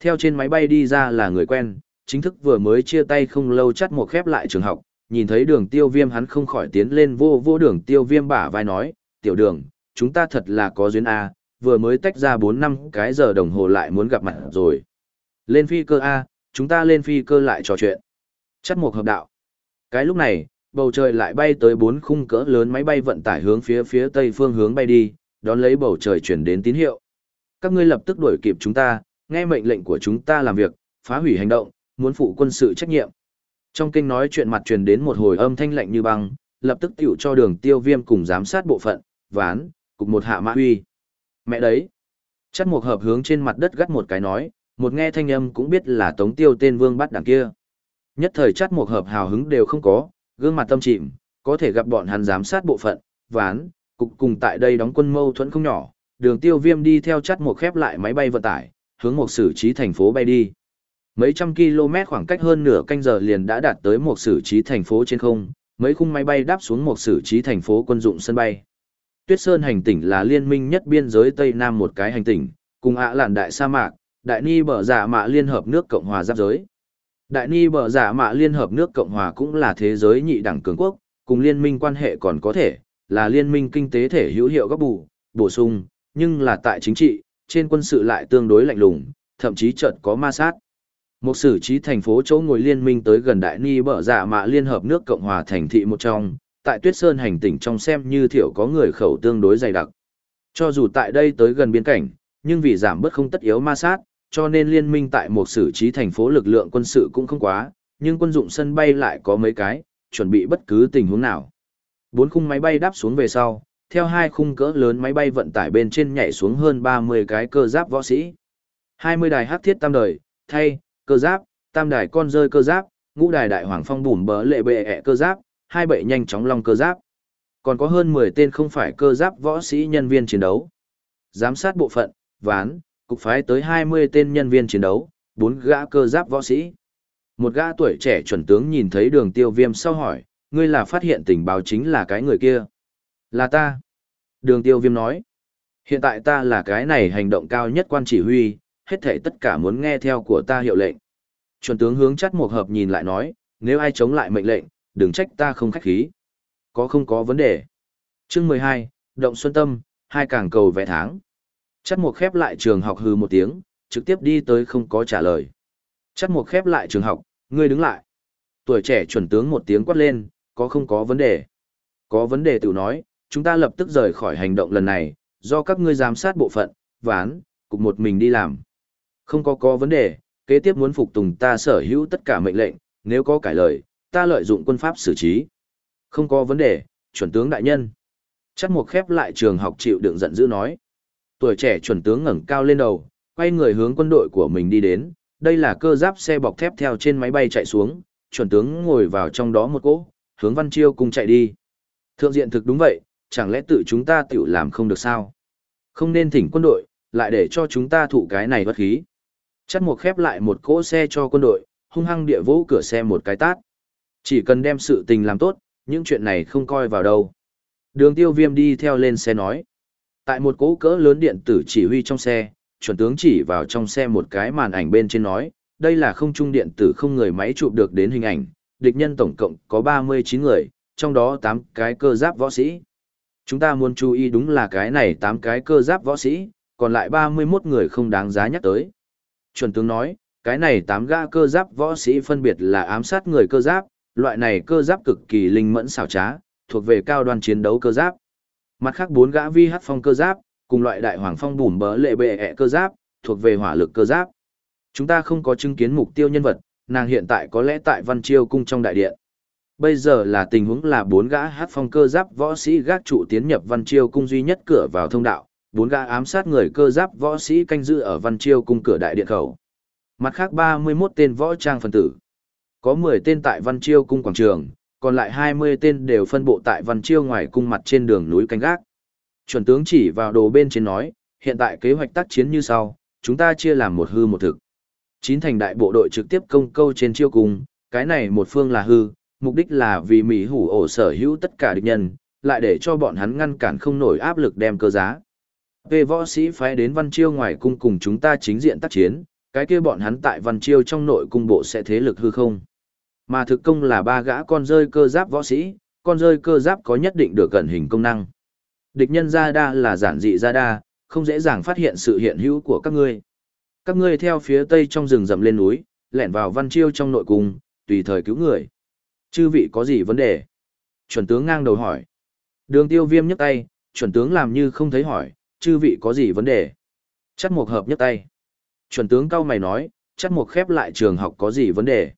Theo trên máy bay đi ra là người quen, chính thức vừa mới chia tay không lâu chắt một khép lại trường học, nhìn thấy đường tiêu viêm hắn không khỏi tiến lên vô vô đường tiêu viêm bả vai nói, tiểu đường, chúng ta thật là có duyên A, vừa mới tách ra 4 năm cái giờ đồng hồ lại muốn gặp mặt rồi. Lên phi cơ A, chúng ta lên phi cơ lại trò chuyện. Chắc một hợp đạo. Cái lúc này, bầu trời lại bay tới bốn khung cỡ lớn máy bay vận tải hướng phía phía tây phương hướng bay đi, đón lấy bầu trời chuyển đến tín hiệu. Các ngươi lập tức đuổi kịp chúng ta, nghe mệnh lệnh của chúng ta làm việc, phá hủy hành động, muốn phụ quân sự trách nhiệm. Trong kinh nói chuyện mặt truyền đến một hồi âm thanh lạnh như băng, lập tức tiểu cho đường tiêu viêm cùng giám sát bộ phận, ván, cục một hạ mã huy. Mẹ đấy! Chắc một hợp hướng trên mặt đất gắt một cái nói, một nghe thanh âm cũng biết là tống tiêu tên vương bắt đằng kia. Nhất thời chắc một hợp hào hứng đều không có, gương mặt tâm chìm, có thể gặp bọn hắn giám sát bộ phận, ván, cục cùng tại đây đóng quân mâu thuẫn không nhỏ, đường tiêu viêm đi theo chắt một khép lại máy bay vận tải, hướng một xử trí thành phố bay đi. Mấy trăm km khoảng cách hơn nửa canh giờ liền đã đạt tới một xử trí thành phố trên không, mấy khung máy bay đáp xuống một xử trí thành phố quân dụng sân bay. Tuyết Sơn hành tỉnh là liên minh nhất biên giới Tây Nam một cái hành tỉnh, cùng ạ lạn đại sa mạc, đại ni bờ giả mạ liên hợp nước Cộng hòa giáp giới. Đại ni bờ giả mạ liên hợp nước Cộng hòa cũng là thế giới nhị đẳng cường quốc, cùng liên minh quan hệ còn có thể, là liên minh kinh tế thể hữu hiệu gấp bù, bổ sung, nhưng là tại chính trị, trên quân sự lại tương đối lạnh lùng, thậm chí chợt có ma sát. Một sử trí thành phố chỗ ngồi liên minh tới gần Đại Ni bở dạ mạ Liên Hợp nước Cộng hòa thành thị một trong, tại Tuyết Sơn hành tỉnh trong xem như thiểu có người khẩu tương đối dày đặc. Cho dù tại đây tới gần biên cảnh, nhưng vì giảm bớt không tất yếu ma sát, cho nên liên minh tại một sử trí thành phố lực lượng quân sự cũng không quá, nhưng quân dụng sân bay lại có mấy cái, chuẩn bị bất cứ tình huống nào. Bốn khung máy bay đáp xuống về sau, theo hai khung cỡ lớn máy bay vận tải bên trên nhảy xuống hơn 30 cái cơ giáp võ sĩ. 20 đài hắc thiết tam đời, thay, cơ giáp, tam đài con rơi cơ giáp, ngũ đài đại hoàng phong bùm bỡ lệ bệ ẹ cơ giáp, hai bệ nhanh chóng long cơ giáp. Còn có hơn 10 tên không phải cơ giáp võ sĩ nhân viên chiến đấu. Giám sát bộ phận, ván, cục phái tới 20 tên nhân viên chiến đấu, bốn gã cơ giáp võ sĩ. Một gã tuổi trẻ chuẩn tướng nhìn thấy đường tiêu viêm sau hỏi, ngươi là phát hiện tình báo chính là cái người kia. Là ta. Đường tiêu viêm nói. Hiện tại ta là cái này hành động cao nhất quan chỉ huy, hết thảy tất cả muốn nghe theo của ta hiệu lệnh. Chuẩn tướng hướng chắt một hợp nhìn lại nói, nếu ai chống lại mệnh lệnh, đừng trách ta không khách khí. Có không có vấn đề. Chương 12, Động Xuân Tâm, hai càng cầu vẽ tháng. Chắt một khép lại trường học hư một tiếng, trực tiếp đi tới không có trả lời. Chắt một khép lại trường học, ngươi đứng lại. Tuổi trẻ chuẩn tướng một tiếng quát lên, có không có vấn đề. Có vấn đề tự nói, chúng ta lập tức rời khỏi hành động lần này, do các ngươi giám sát bộ phận, ván, cục một mình đi làm. Không có có vấn đề, kế tiếp muốn phục tùng ta sở hữu tất cả mệnh lệnh, nếu có cải lời, ta lợi dụng quân pháp xử trí. Không có vấn đề, chuẩn tướng đại nhân. Chắc một khép lại trường học chịu đựng giận dữ nói. Tuổi trẻ chuẩn tướng ngẩng cao lên đầu, quay người hướng quân đội của mình đi đến. Đây là cơ giáp xe bọc thép theo trên máy bay chạy xuống, chuẩn tướng ngồi vào trong đó một cỗ, hướng Văn Chiêu cùng chạy đi. Thượng diện thực đúng vậy, chẳng lẽ tự chúng ta tự làm không được sao? Không nên thỉnh quân đội, lại để cho chúng ta thụ cái này bất khí. Chắt một khép lại một cỗ xe cho quân đội, hung hăng địa vỗ cửa xe một cái tát. Chỉ cần đem sự tình làm tốt, những chuyện này không coi vào đâu. Đường tiêu viêm đi theo lên xe nói. Tại một cỗ cỡ lớn điện tử chỉ huy trong xe, chuẩn tướng chỉ vào trong xe một cái màn ảnh bên trên nói, đây là không trung điện tử không người máy chụp được đến hình ảnh, địch nhân tổng cộng có 39 người, trong đó 8 cái cơ giáp võ sĩ. Chúng ta muốn chú ý đúng là cái này 8 cái cơ giáp võ sĩ, còn lại 31 người không đáng giá nhắc tới. Chuẩn tướng nói, cái này tám gã cơ giáp võ sĩ phân biệt là ám sát người cơ giáp, loại này cơ giáp cực kỳ linh mẫn xảo trá, thuộc về cao đoàn chiến đấu cơ giáp. Mặt khác bốn gã vi hắc phong cơ giáp, cùng loại đại hoàng phong bùm bỡ lệ bệ ẹ cơ giáp, thuộc về hỏa lực cơ giáp. Chúng ta không có chứng kiến mục tiêu nhân vật, nàng hiện tại có lẽ tại Văn Chiêu cung trong đại điện. Bây giờ là tình huống là bốn gã hát phong cơ giáp võ sĩ gác trụ tiến nhập Văn Chiêu cung duy nhất cửa vào thông đạo, bốn gã ám sát người cơ giáp võ sĩ canh giữ ở Văn Chiêu cung cửa đại điện khẩu. Mặt khác 31 tên võ trang phân tử. Có 10 tên tại Văn Chiêu cung quảng trường, còn lại 20 tên đều phân bộ tại Văn Chiêu ngoài cung mặt trên đường núi canh gác. Chuẩn tướng chỉ vào đồ bên trên nói, hiện tại kế hoạch tác chiến như sau, chúng ta chia làm một hư một thực. Chín thành đại bộ đội trực tiếp công câu trên chiêu cung, cái này một phương là hư, mục đích là vì Mỹ hủ ổ sở hữu tất cả địch nhân, lại để cho bọn hắn ngăn cản không nổi áp lực đem cơ giá. Về võ sĩ phái đến Văn Chiêu ngoài cung cùng chúng ta chính diện tác chiến, cái kia bọn hắn tại Văn Chiêu trong nội cung bộ sẽ thế lực hư không. Mà thực công là ba gã con rơi cơ giáp võ sĩ, con rơi cơ giáp có nhất định được gần hình công năng. Địch nhân ra đa là giản dị ra đa, không dễ dàng phát hiện sự hiện hữu của các ngươi. Các ngươi theo phía tây trong rừng rậm lên núi, lẻn vào Văn Chiêu trong nội cung, tùy thời cứu người. Chư vị có gì vấn đề? Chuẩn tướng ngang đầu hỏi. Đường tiêu viêm nhấc tay, chuẩn tướng làm như không thấy hỏi, chư vị có gì vấn đề? Chắc một hợp nhất tay. Chuẩn tướng cao mày nói, chắc một khép lại trường học có gì vấn đề?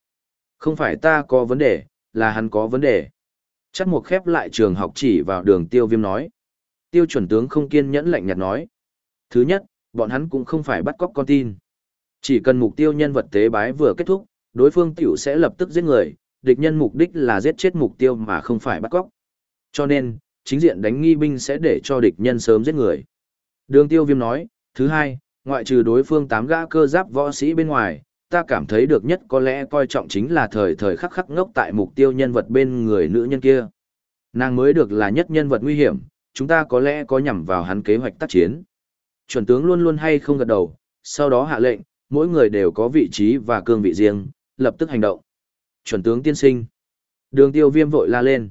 Không phải ta có vấn đề, là hắn có vấn đề. Chắc một khép lại trường học chỉ vào đường tiêu viêm nói. Tiêu chuẩn tướng không kiên nhẫn lạnh nhạt nói. Thứ nhất, bọn hắn cũng không phải bắt cóc con tin. Chỉ cần mục tiêu nhân vật tế bái vừa kết thúc, đối phương tiểu sẽ lập tức giết người, địch nhân mục đích là giết chết mục tiêu mà không phải bắt cóc. Cho nên, chính diện đánh nghi binh sẽ để cho địch nhân sớm giết người. Đường tiêu viêm nói, thứ hai, ngoại trừ đối phương tám gã cơ giáp võ sĩ bên ngoài, ta cảm thấy được nhất có lẽ coi trọng chính là thời thời khắc khắc ngốc tại mục tiêu nhân vật bên người nữ nhân kia. Nàng mới được là nhất nhân vật nguy hiểm, chúng ta có lẽ có nhằm vào hắn kế hoạch tác chiến. Chuẩn tướng luôn luôn hay không gật đầu, sau đó hạ lệnh, mỗi người đều có vị trí và cương vị riêng, lập tức hành động. Chuẩn tướng tiên sinh. Đường tiêu viêm vội la lên.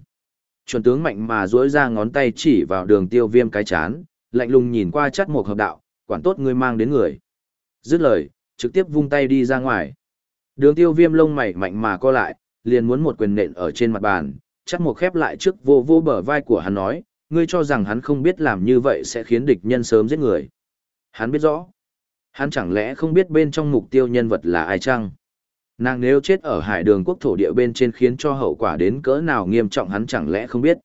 Chuẩn tướng mạnh mà duỗi ra ngón tay chỉ vào đường tiêu viêm cái chán, lạnh lùng nhìn qua chắt một hợp đạo, quản tốt ngươi mang đến người. Dứt lời, trực tiếp vung tay đi ra ngoài. Đường tiêu viêm lông mày mạnh mà co lại, liền muốn một quyền nện ở trên mặt bàn, chắt một khép lại trước vô vô bờ vai của hắn nói, ngươi cho rằng hắn không biết làm như vậy sẽ khiến địch nhân sớm giết người. Hắn biết rõ. Hắn chẳng lẽ không biết bên trong mục tiêu nhân vật là ai chăng? Nàng nếu chết ở hải đường quốc thổ địa bên trên khiến cho hậu quả đến cỡ nào nghiêm trọng hắn chẳng lẽ không biết.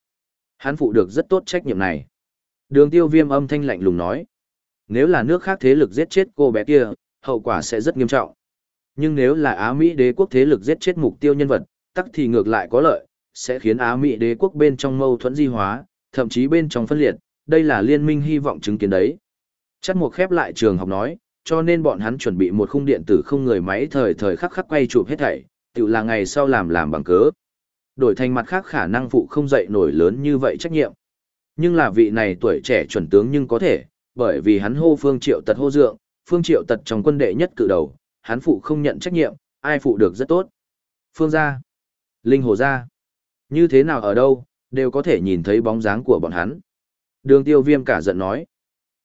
Hắn phụ được rất tốt trách nhiệm này. Đường tiêu viêm âm thanh lạnh lùng nói. Nếu là nước khác thế lực giết chết cô bé kia, hậu quả sẽ rất nghiêm trọng. Nhưng nếu là Á Mỹ đế quốc thế lực giết chết mục tiêu nhân vật, tắc thì ngược lại có lợi, sẽ khiến Á Mỹ đế quốc bên trong mâu thuẫn di hóa, thậm chí bên trong phân liệt, đây là liên minh hy vọng chứng kiến đấy. Chắc một khép lại trường học nói, cho nên bọn hắn chuẩn bị một khung điện tử không người máy thời thời khắc khắc quay chụp hết thảy, tự là ngày sau làm làm bằng cớ. Đổi thành mặt khác khả năng phụ không dậy nổi lớn như vậy trách nhiệm. Nhưng là vị này tuổi trẻ chuẩn tướng nhưng có thể, bởi vì hắn hô phương triệu tật hô dượng, phương triệu tật trong quân đệ nhất cử đầu, hắn phụ không nhận trách nhiệm, ai phụ được rất tốt. Phương gia, Linh hồ gia, như thế nào ở đâu, đều có thể nhìn thấy bóng dáng của bọn hắn. Đường tiêu viêm cả giận nói.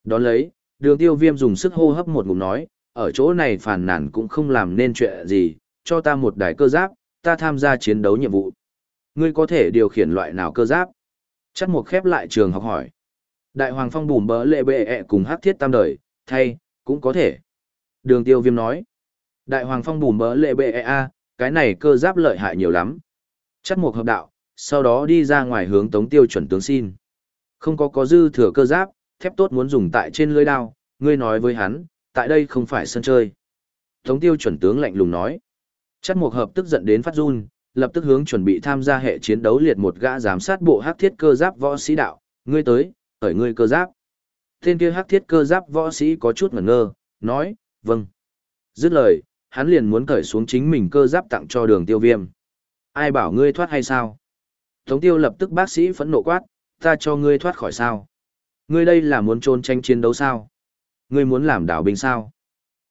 Đón lấy, đường tiêu viêm dùng sức hô hấp một ngụm nói, ở chỗ này phản nản cũng không làm nên chuyện gì, cho ta một đài cơ giáp, ta tham gia chiến đấu nhiệm vụ. Ngươi có thể điều khiển loại nào cơ giáp? Chắc một khép lại trường học hỏi. Đại hoàng phong bùm bỡ lệ bệ ẹ cùng hắc thiết tam đời, thay, cũng có thể. Đường tiêu viêm nói. Đại hoàng phong bùm bỡ lệ bệ ẹ a, cái này cơ giáp lợi hại nhiều lắm. Chắc một hợp đạo, sau đó đi ra ngoài hướng tống tiêu chuẩn tướng xin. Không có có dư thừa cơ giáp, thép tốt muốn dùng tại trên lưới đao, ngươi nói với hắn, tại đây không phải sân chơi. Tống tiêu chuẩn tướng lạnh lùng nói. Chắc một hợp tức giận đến phát run, lập tức hướng chuẩn bị tham gia hệ chiến đấu liệt một gã giám sát bộ hắc thiết cơ giáp võ sĩ đạo, ngươi tới, ở ngươi cơ giáp. Tên kia hắc thiết cơ giáp võ sĩ có chút ngẩn ngơ, nói, vâng. Dứt lời, hắn liền muốn cởi xuống chính mình cơ giáp tặng cho đường tiêu viêm. Ai bảo ngươi thoát hay sao? Tống tiêu lập tức bác sĩ phẫn nộ quát, ta cho ngươi thoát khỏi sao? Ngươi đây là muốn trôn tranh chiến đấu sao? Ngươi muốn làm đảo binh sao?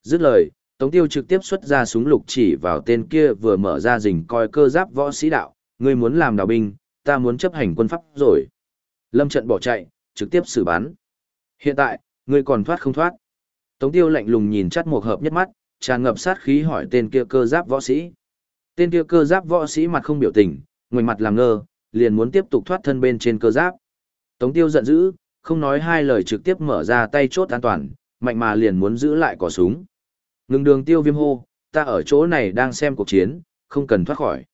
Dứt lời, Tống tiêu trực tiếp xuất ra súng lục chỉ vào tên kia vừa mở ra rình coi cơ giáp võ sĩ đạo, ngươi muốn làm đào binh, ta muốn chấp hành quân pháp rồi. Lâm trận bỏ chạy, trực tiếp xử bắn. Hiện tại, ngươi còn thoát không thoát? Tống tiêu lạnh lùng nhìn chắt một hợp nhất mắt, tràn ngập sát khí hỏi tên kia cơ giáp võ sĩ. Tên kia cơ giáp võ sĩ mặt không biểu tình, ngoài mặt làm ngơ, liền muốn tiếp tục thoát thân bên trên cơ giáp. Tống tiêu giận dữ, không nói hai lời trực tiếp mở ra tay chốt an toàn, mạnh mà liền muốn giữ lại cỏ súng. Ngừng đường tiêu viêm hô, ta ở chỗ này đang xem cuộc chiến, không cần thoát khỏi.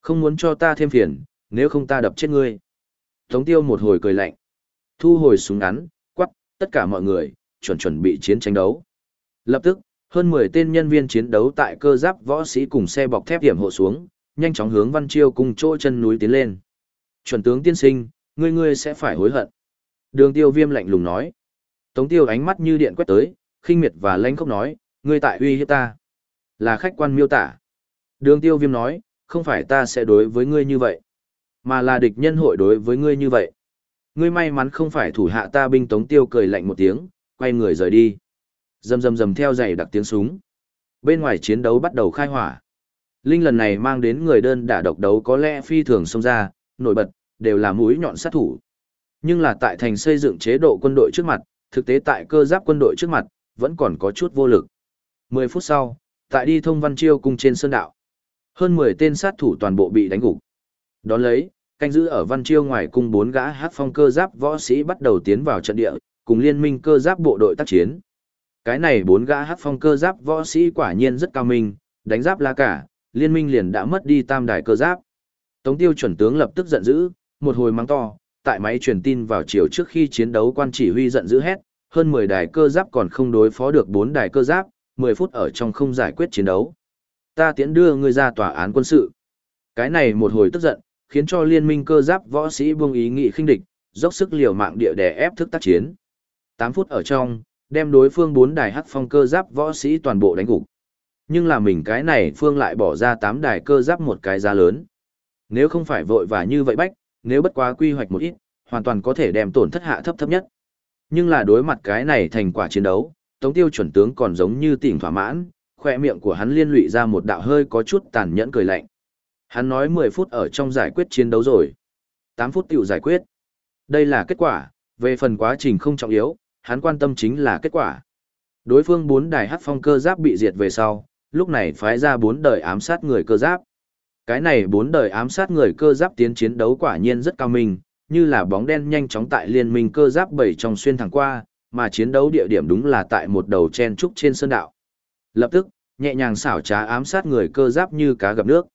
Không muốn cho ta thêm phiền, nếu không ta đập chết ngươi. Tống tiêu một hồi cười lạnh. Thu hồi súng ngắn, quắc, tất cả mọi người, chuẩn chuẩn bị chiến tranh đấu. Lập tức, hơn 10 tên nhân viên chiến đấu tại cơ giáp võ sĩ cùng xe bọc thép hiểm hộ xuống, nhanh chóng hướng Văn Chiêu cùng chỗ chân núi tiến lên. Chuẩn tướng tiên sinh, ngươi ngươi sẽ phải hối hận. Đường tiêu viêm lạnh lùng nói. Tống tiêu ánh mắt như điện quét tới, khinh miệt và lãnh khốc nói, ngươi tại uy hiếp ta. Là khách quan miêu tả. Đường tiêu viêm nói, không phải ta sẽ đối với ngươi như vậy, mà là địch nhân hội đối với ngươi như vậy. Ngươi may mắn không phải thủ hạ ta binh tống tiêu cười lạnh một tiếng, quay người rời đi. Dầm dầm dầm theo giày đặc tiếng súng. Bên ngoài chiến đấu bắt đầu khai hỏa. Linh lần này mang đến người đơn đả độc đấu có lẽ phi thường xông ra, nổi bật, đều là mũi nhọn sát thủ. Nhưng là tại thành xây dựng chế độ quân đội trước mặt, thực tế tại cơ giáp quân đội trước mặt, vẫn còn có chút vô lực. 10 phút sau, tại đi thông văn chiêu cung trên sơn đạo. Hơn 10 tên sát thủ toàn bộ bị đánh gục. Đón lấy, Canh giữ ở Văn Chiêu ngoài cung bốn gã hát phong cơ giáp võ sĩ bắt đầu tiến vào trận địa, cùng liên minh cơ giáp bộ đội tác chiến. Cái này bốn gã hát phong cơ giáp võ sĩ quả nhiên rất cao minh, đánh giáp la cả, liên minh liền đã mất đi tam đài cơ giáp. Tống tiêu chuẩn tướng lập tức giận dữ, một hồi mắng to, tại máy truyền tin vào chiều trước khi chiến đấu quan chỉ huy giận dữ hét, hơn 10 đài cơ giáp còn không đối phó được 4 đài cơ giáp, 10 phút ở trong không giải quyết chiến đấu. Ta tiễn đưa ngươi ra tòa án quân sự. Cái này một hồi tức giận, khiến cho liên minh cơ giáp võ sĩ buông ý nghị khinh địch, dốc sức liều mạng địa đè ép thức tác chiến. 8 phút ở trong, đem đối phương 4 đài hắc phong cơ giáp võ sĩ toàn bộ đánh gục. Nhưng là mình cái này phương lại bỏ ra 8 đài cơ giáp một cái giá lớn. Nếu không phải vội và như vậy bách, nếu bất quá quy hoạch một ít, hoàn toàn có thể đem tổn thất hạ thấp thấp nhất. Nhưng là đối mặt cái này thành quả chiến đấu, Tống Tiêu chuẩn tướng còn giống như tỉnh thỏa mãn, khoe miệng của hắn liên lụy ra một đạo hơi có chút tàn nhẫn cười lạnh. Hắn nói 10 phút ở trong giải quyết chiến đấu rồi. 8 phút tiểu giải quyết. Đây là kết quả, về phần quá trình không trọng yếu, hắn quan tâm chính là kết quả. Đối phương bốn đài hắc phong cơ giáp bị diệt về sau, lúc này phái ra bốn đời ám sát người cơ giáp. Cái này bốn đời ám sát người cơ giáp tiến chiến đấu quả nhiên rất cao minh, như là bóng đen nhanh chóng tại liên minh cơ giáp bảy trong xuyên thẳng qua, mà chiến đấu địa điểm đúng là tại một đầu chen trúc trên sơn đạo. Lập tức, nhẹ nhàng xảo trá ám sát người cơ giáp như cá gặp nước.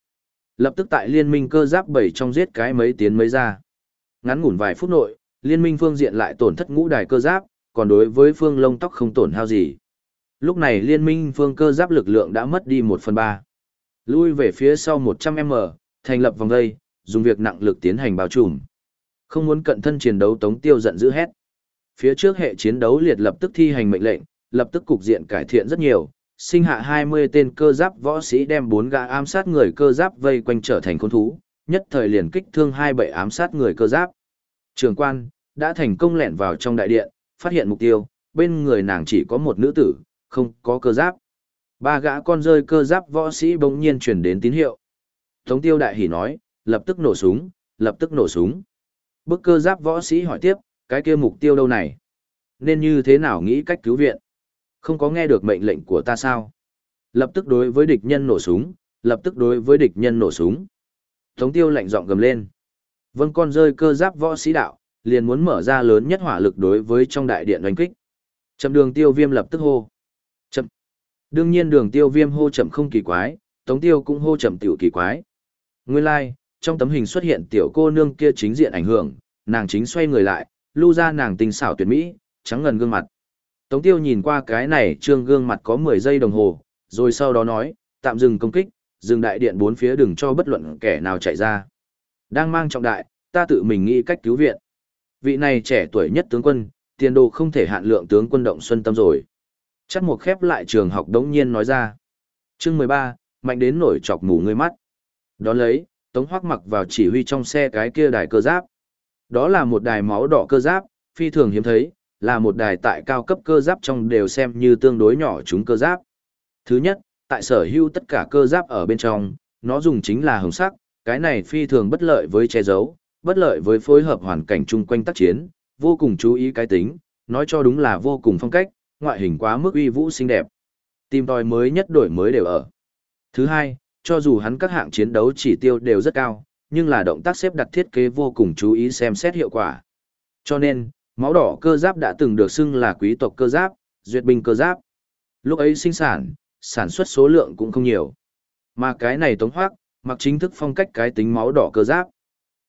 Lập tức tại liên minh cơ giáp bảy trong giết cái mấy tiến mấy ra. Ngắn ngủn vài phút nội, liên minh phương diện lại tổn thất ngũ đài cơ giáp, còn đối với phương lông tóc không tổn hao gì. Lúc này liên minh phương cơ giáp lực lượng đã mất đi 1 phần 3. Lui về phía sau 100m, thành lập vòng dây, dùng việc nặng lực tiến hành bao trùm. Không muốn cận thân chiến đấu tống tiêu giận dữ hét. Phía trước hệ chiến đấu liệt lập tức thi hành mệnh lệnh, lập tức cục diện cải thiện rất nhiều, sinh hạ 20 tên cơ giáp võ sĩ đem bốn gã ám sát người cơ giáp vây quanh trở thành con thú, nhất thời liền kích thương hai bệ ám sát người cơ giáp. Trường quan, đã thành công lẻn vào trong đại điện, phát hiện mục tiêu, bên người nàng chỉ có một nữ tử, không có cơ giáp. Ba gã con rơi cơ giáp võ sĩ bỗng nhiên truyền đến tín hiệu. Tống tiêu đại hỉ nói, lập tức nổ súng, lập tức nổ súng. Bức cơ giáp võ sĩ hỏi tiếp, cái kia mục tiêu đâu này? Nên như thế nào nghĩ cách cứu viện? Không có nghe được mệnh lệnh của ta sao? Lập tức đối với địch nhân nổ súng, lập tức đối với địch nhân nổ súng. Tống tiêu lạnh giọng gầm lên. Vân con rơi cơ giáp võ sĩ đạo, liền muốn mở ra lớn nhất hỏa lực đối với trong đại điện đánh kích. Chậm đường tiêu viêm lập tức hô. Chậm. Đương nhiên đường tiêu viêm hô chậm không kỳ quái, tống tiêu cũng hô chậm tiểu kỳ quái. Nguyên lai, like, trong tấm hình xuất hiện tiểu cô nương kia chính diện ảnh hưởng, nàng chính xoay người lại, lưu ra nàng tình xảo tuyệt mỹ, trắng ngần gương mặt. Tống tiêu nhìn qua cái này trương gương mặt có 10 giây đồng hồ, rồi sau đó nói, tạm dừng công kích, dừng đại điện bốn phía đừng cho bất luận kẻ nào chạy ra. Đang mang trọng đại, ta tự mình nghĩ cách cứu viện. Vị này trẻ tuổi nhất tướng quân, tiền đồ không thể hạn lượng tướng quân động xuân tâm rồi. Chắc một khép lại trường học đống nhiên nói ra. chương 13, mạnh đến nổi chọc mù người mắt. Đón lấy, Tống Hoắc mặc vào chỉ huy trong xe cái kia đài cơ giáp. Đó là một đài máu đỏ cơ giáp, phi thường hiếm thấy, là một đài tại cao cấp cơ giáp trong đều xem như tương đối nhỏ chúng cơ giáp. Thứ nhất, tại sở hữu tất cả cơ giáp ở bên trong, nó dùng chính là hồng sắc, cái này phi thường bất lợi với che giấu, bất lợi với phối hợp hoàn cảnh chung quanh tác chiến, vô cùng chú ý cái tính, nói cho đúng là vô cùng phong cách, ngoại hình quá mức uy vũ xinh đẹp. Tìm tòi mới nhất đổi mới đều ở. Thứ hai, cho dù hắn các hạng chiến đấu chỉ tiêu đều rất cao, nhưng là động tác xếp đặt thiết kế vô cùng chú ý xem xét hiệu quả. Cho nên, máu đỏ cơ giáp đã từng được xưng là quý tộc cơ giáp, duyệt binh cơ giáp. Lúc ấy sinh sản, sản xuất số lượng cũng không nhiều. Mà cái này Tống Hoắc, mặc chính thức phong cách cái tính máu đỏ cơ giáp.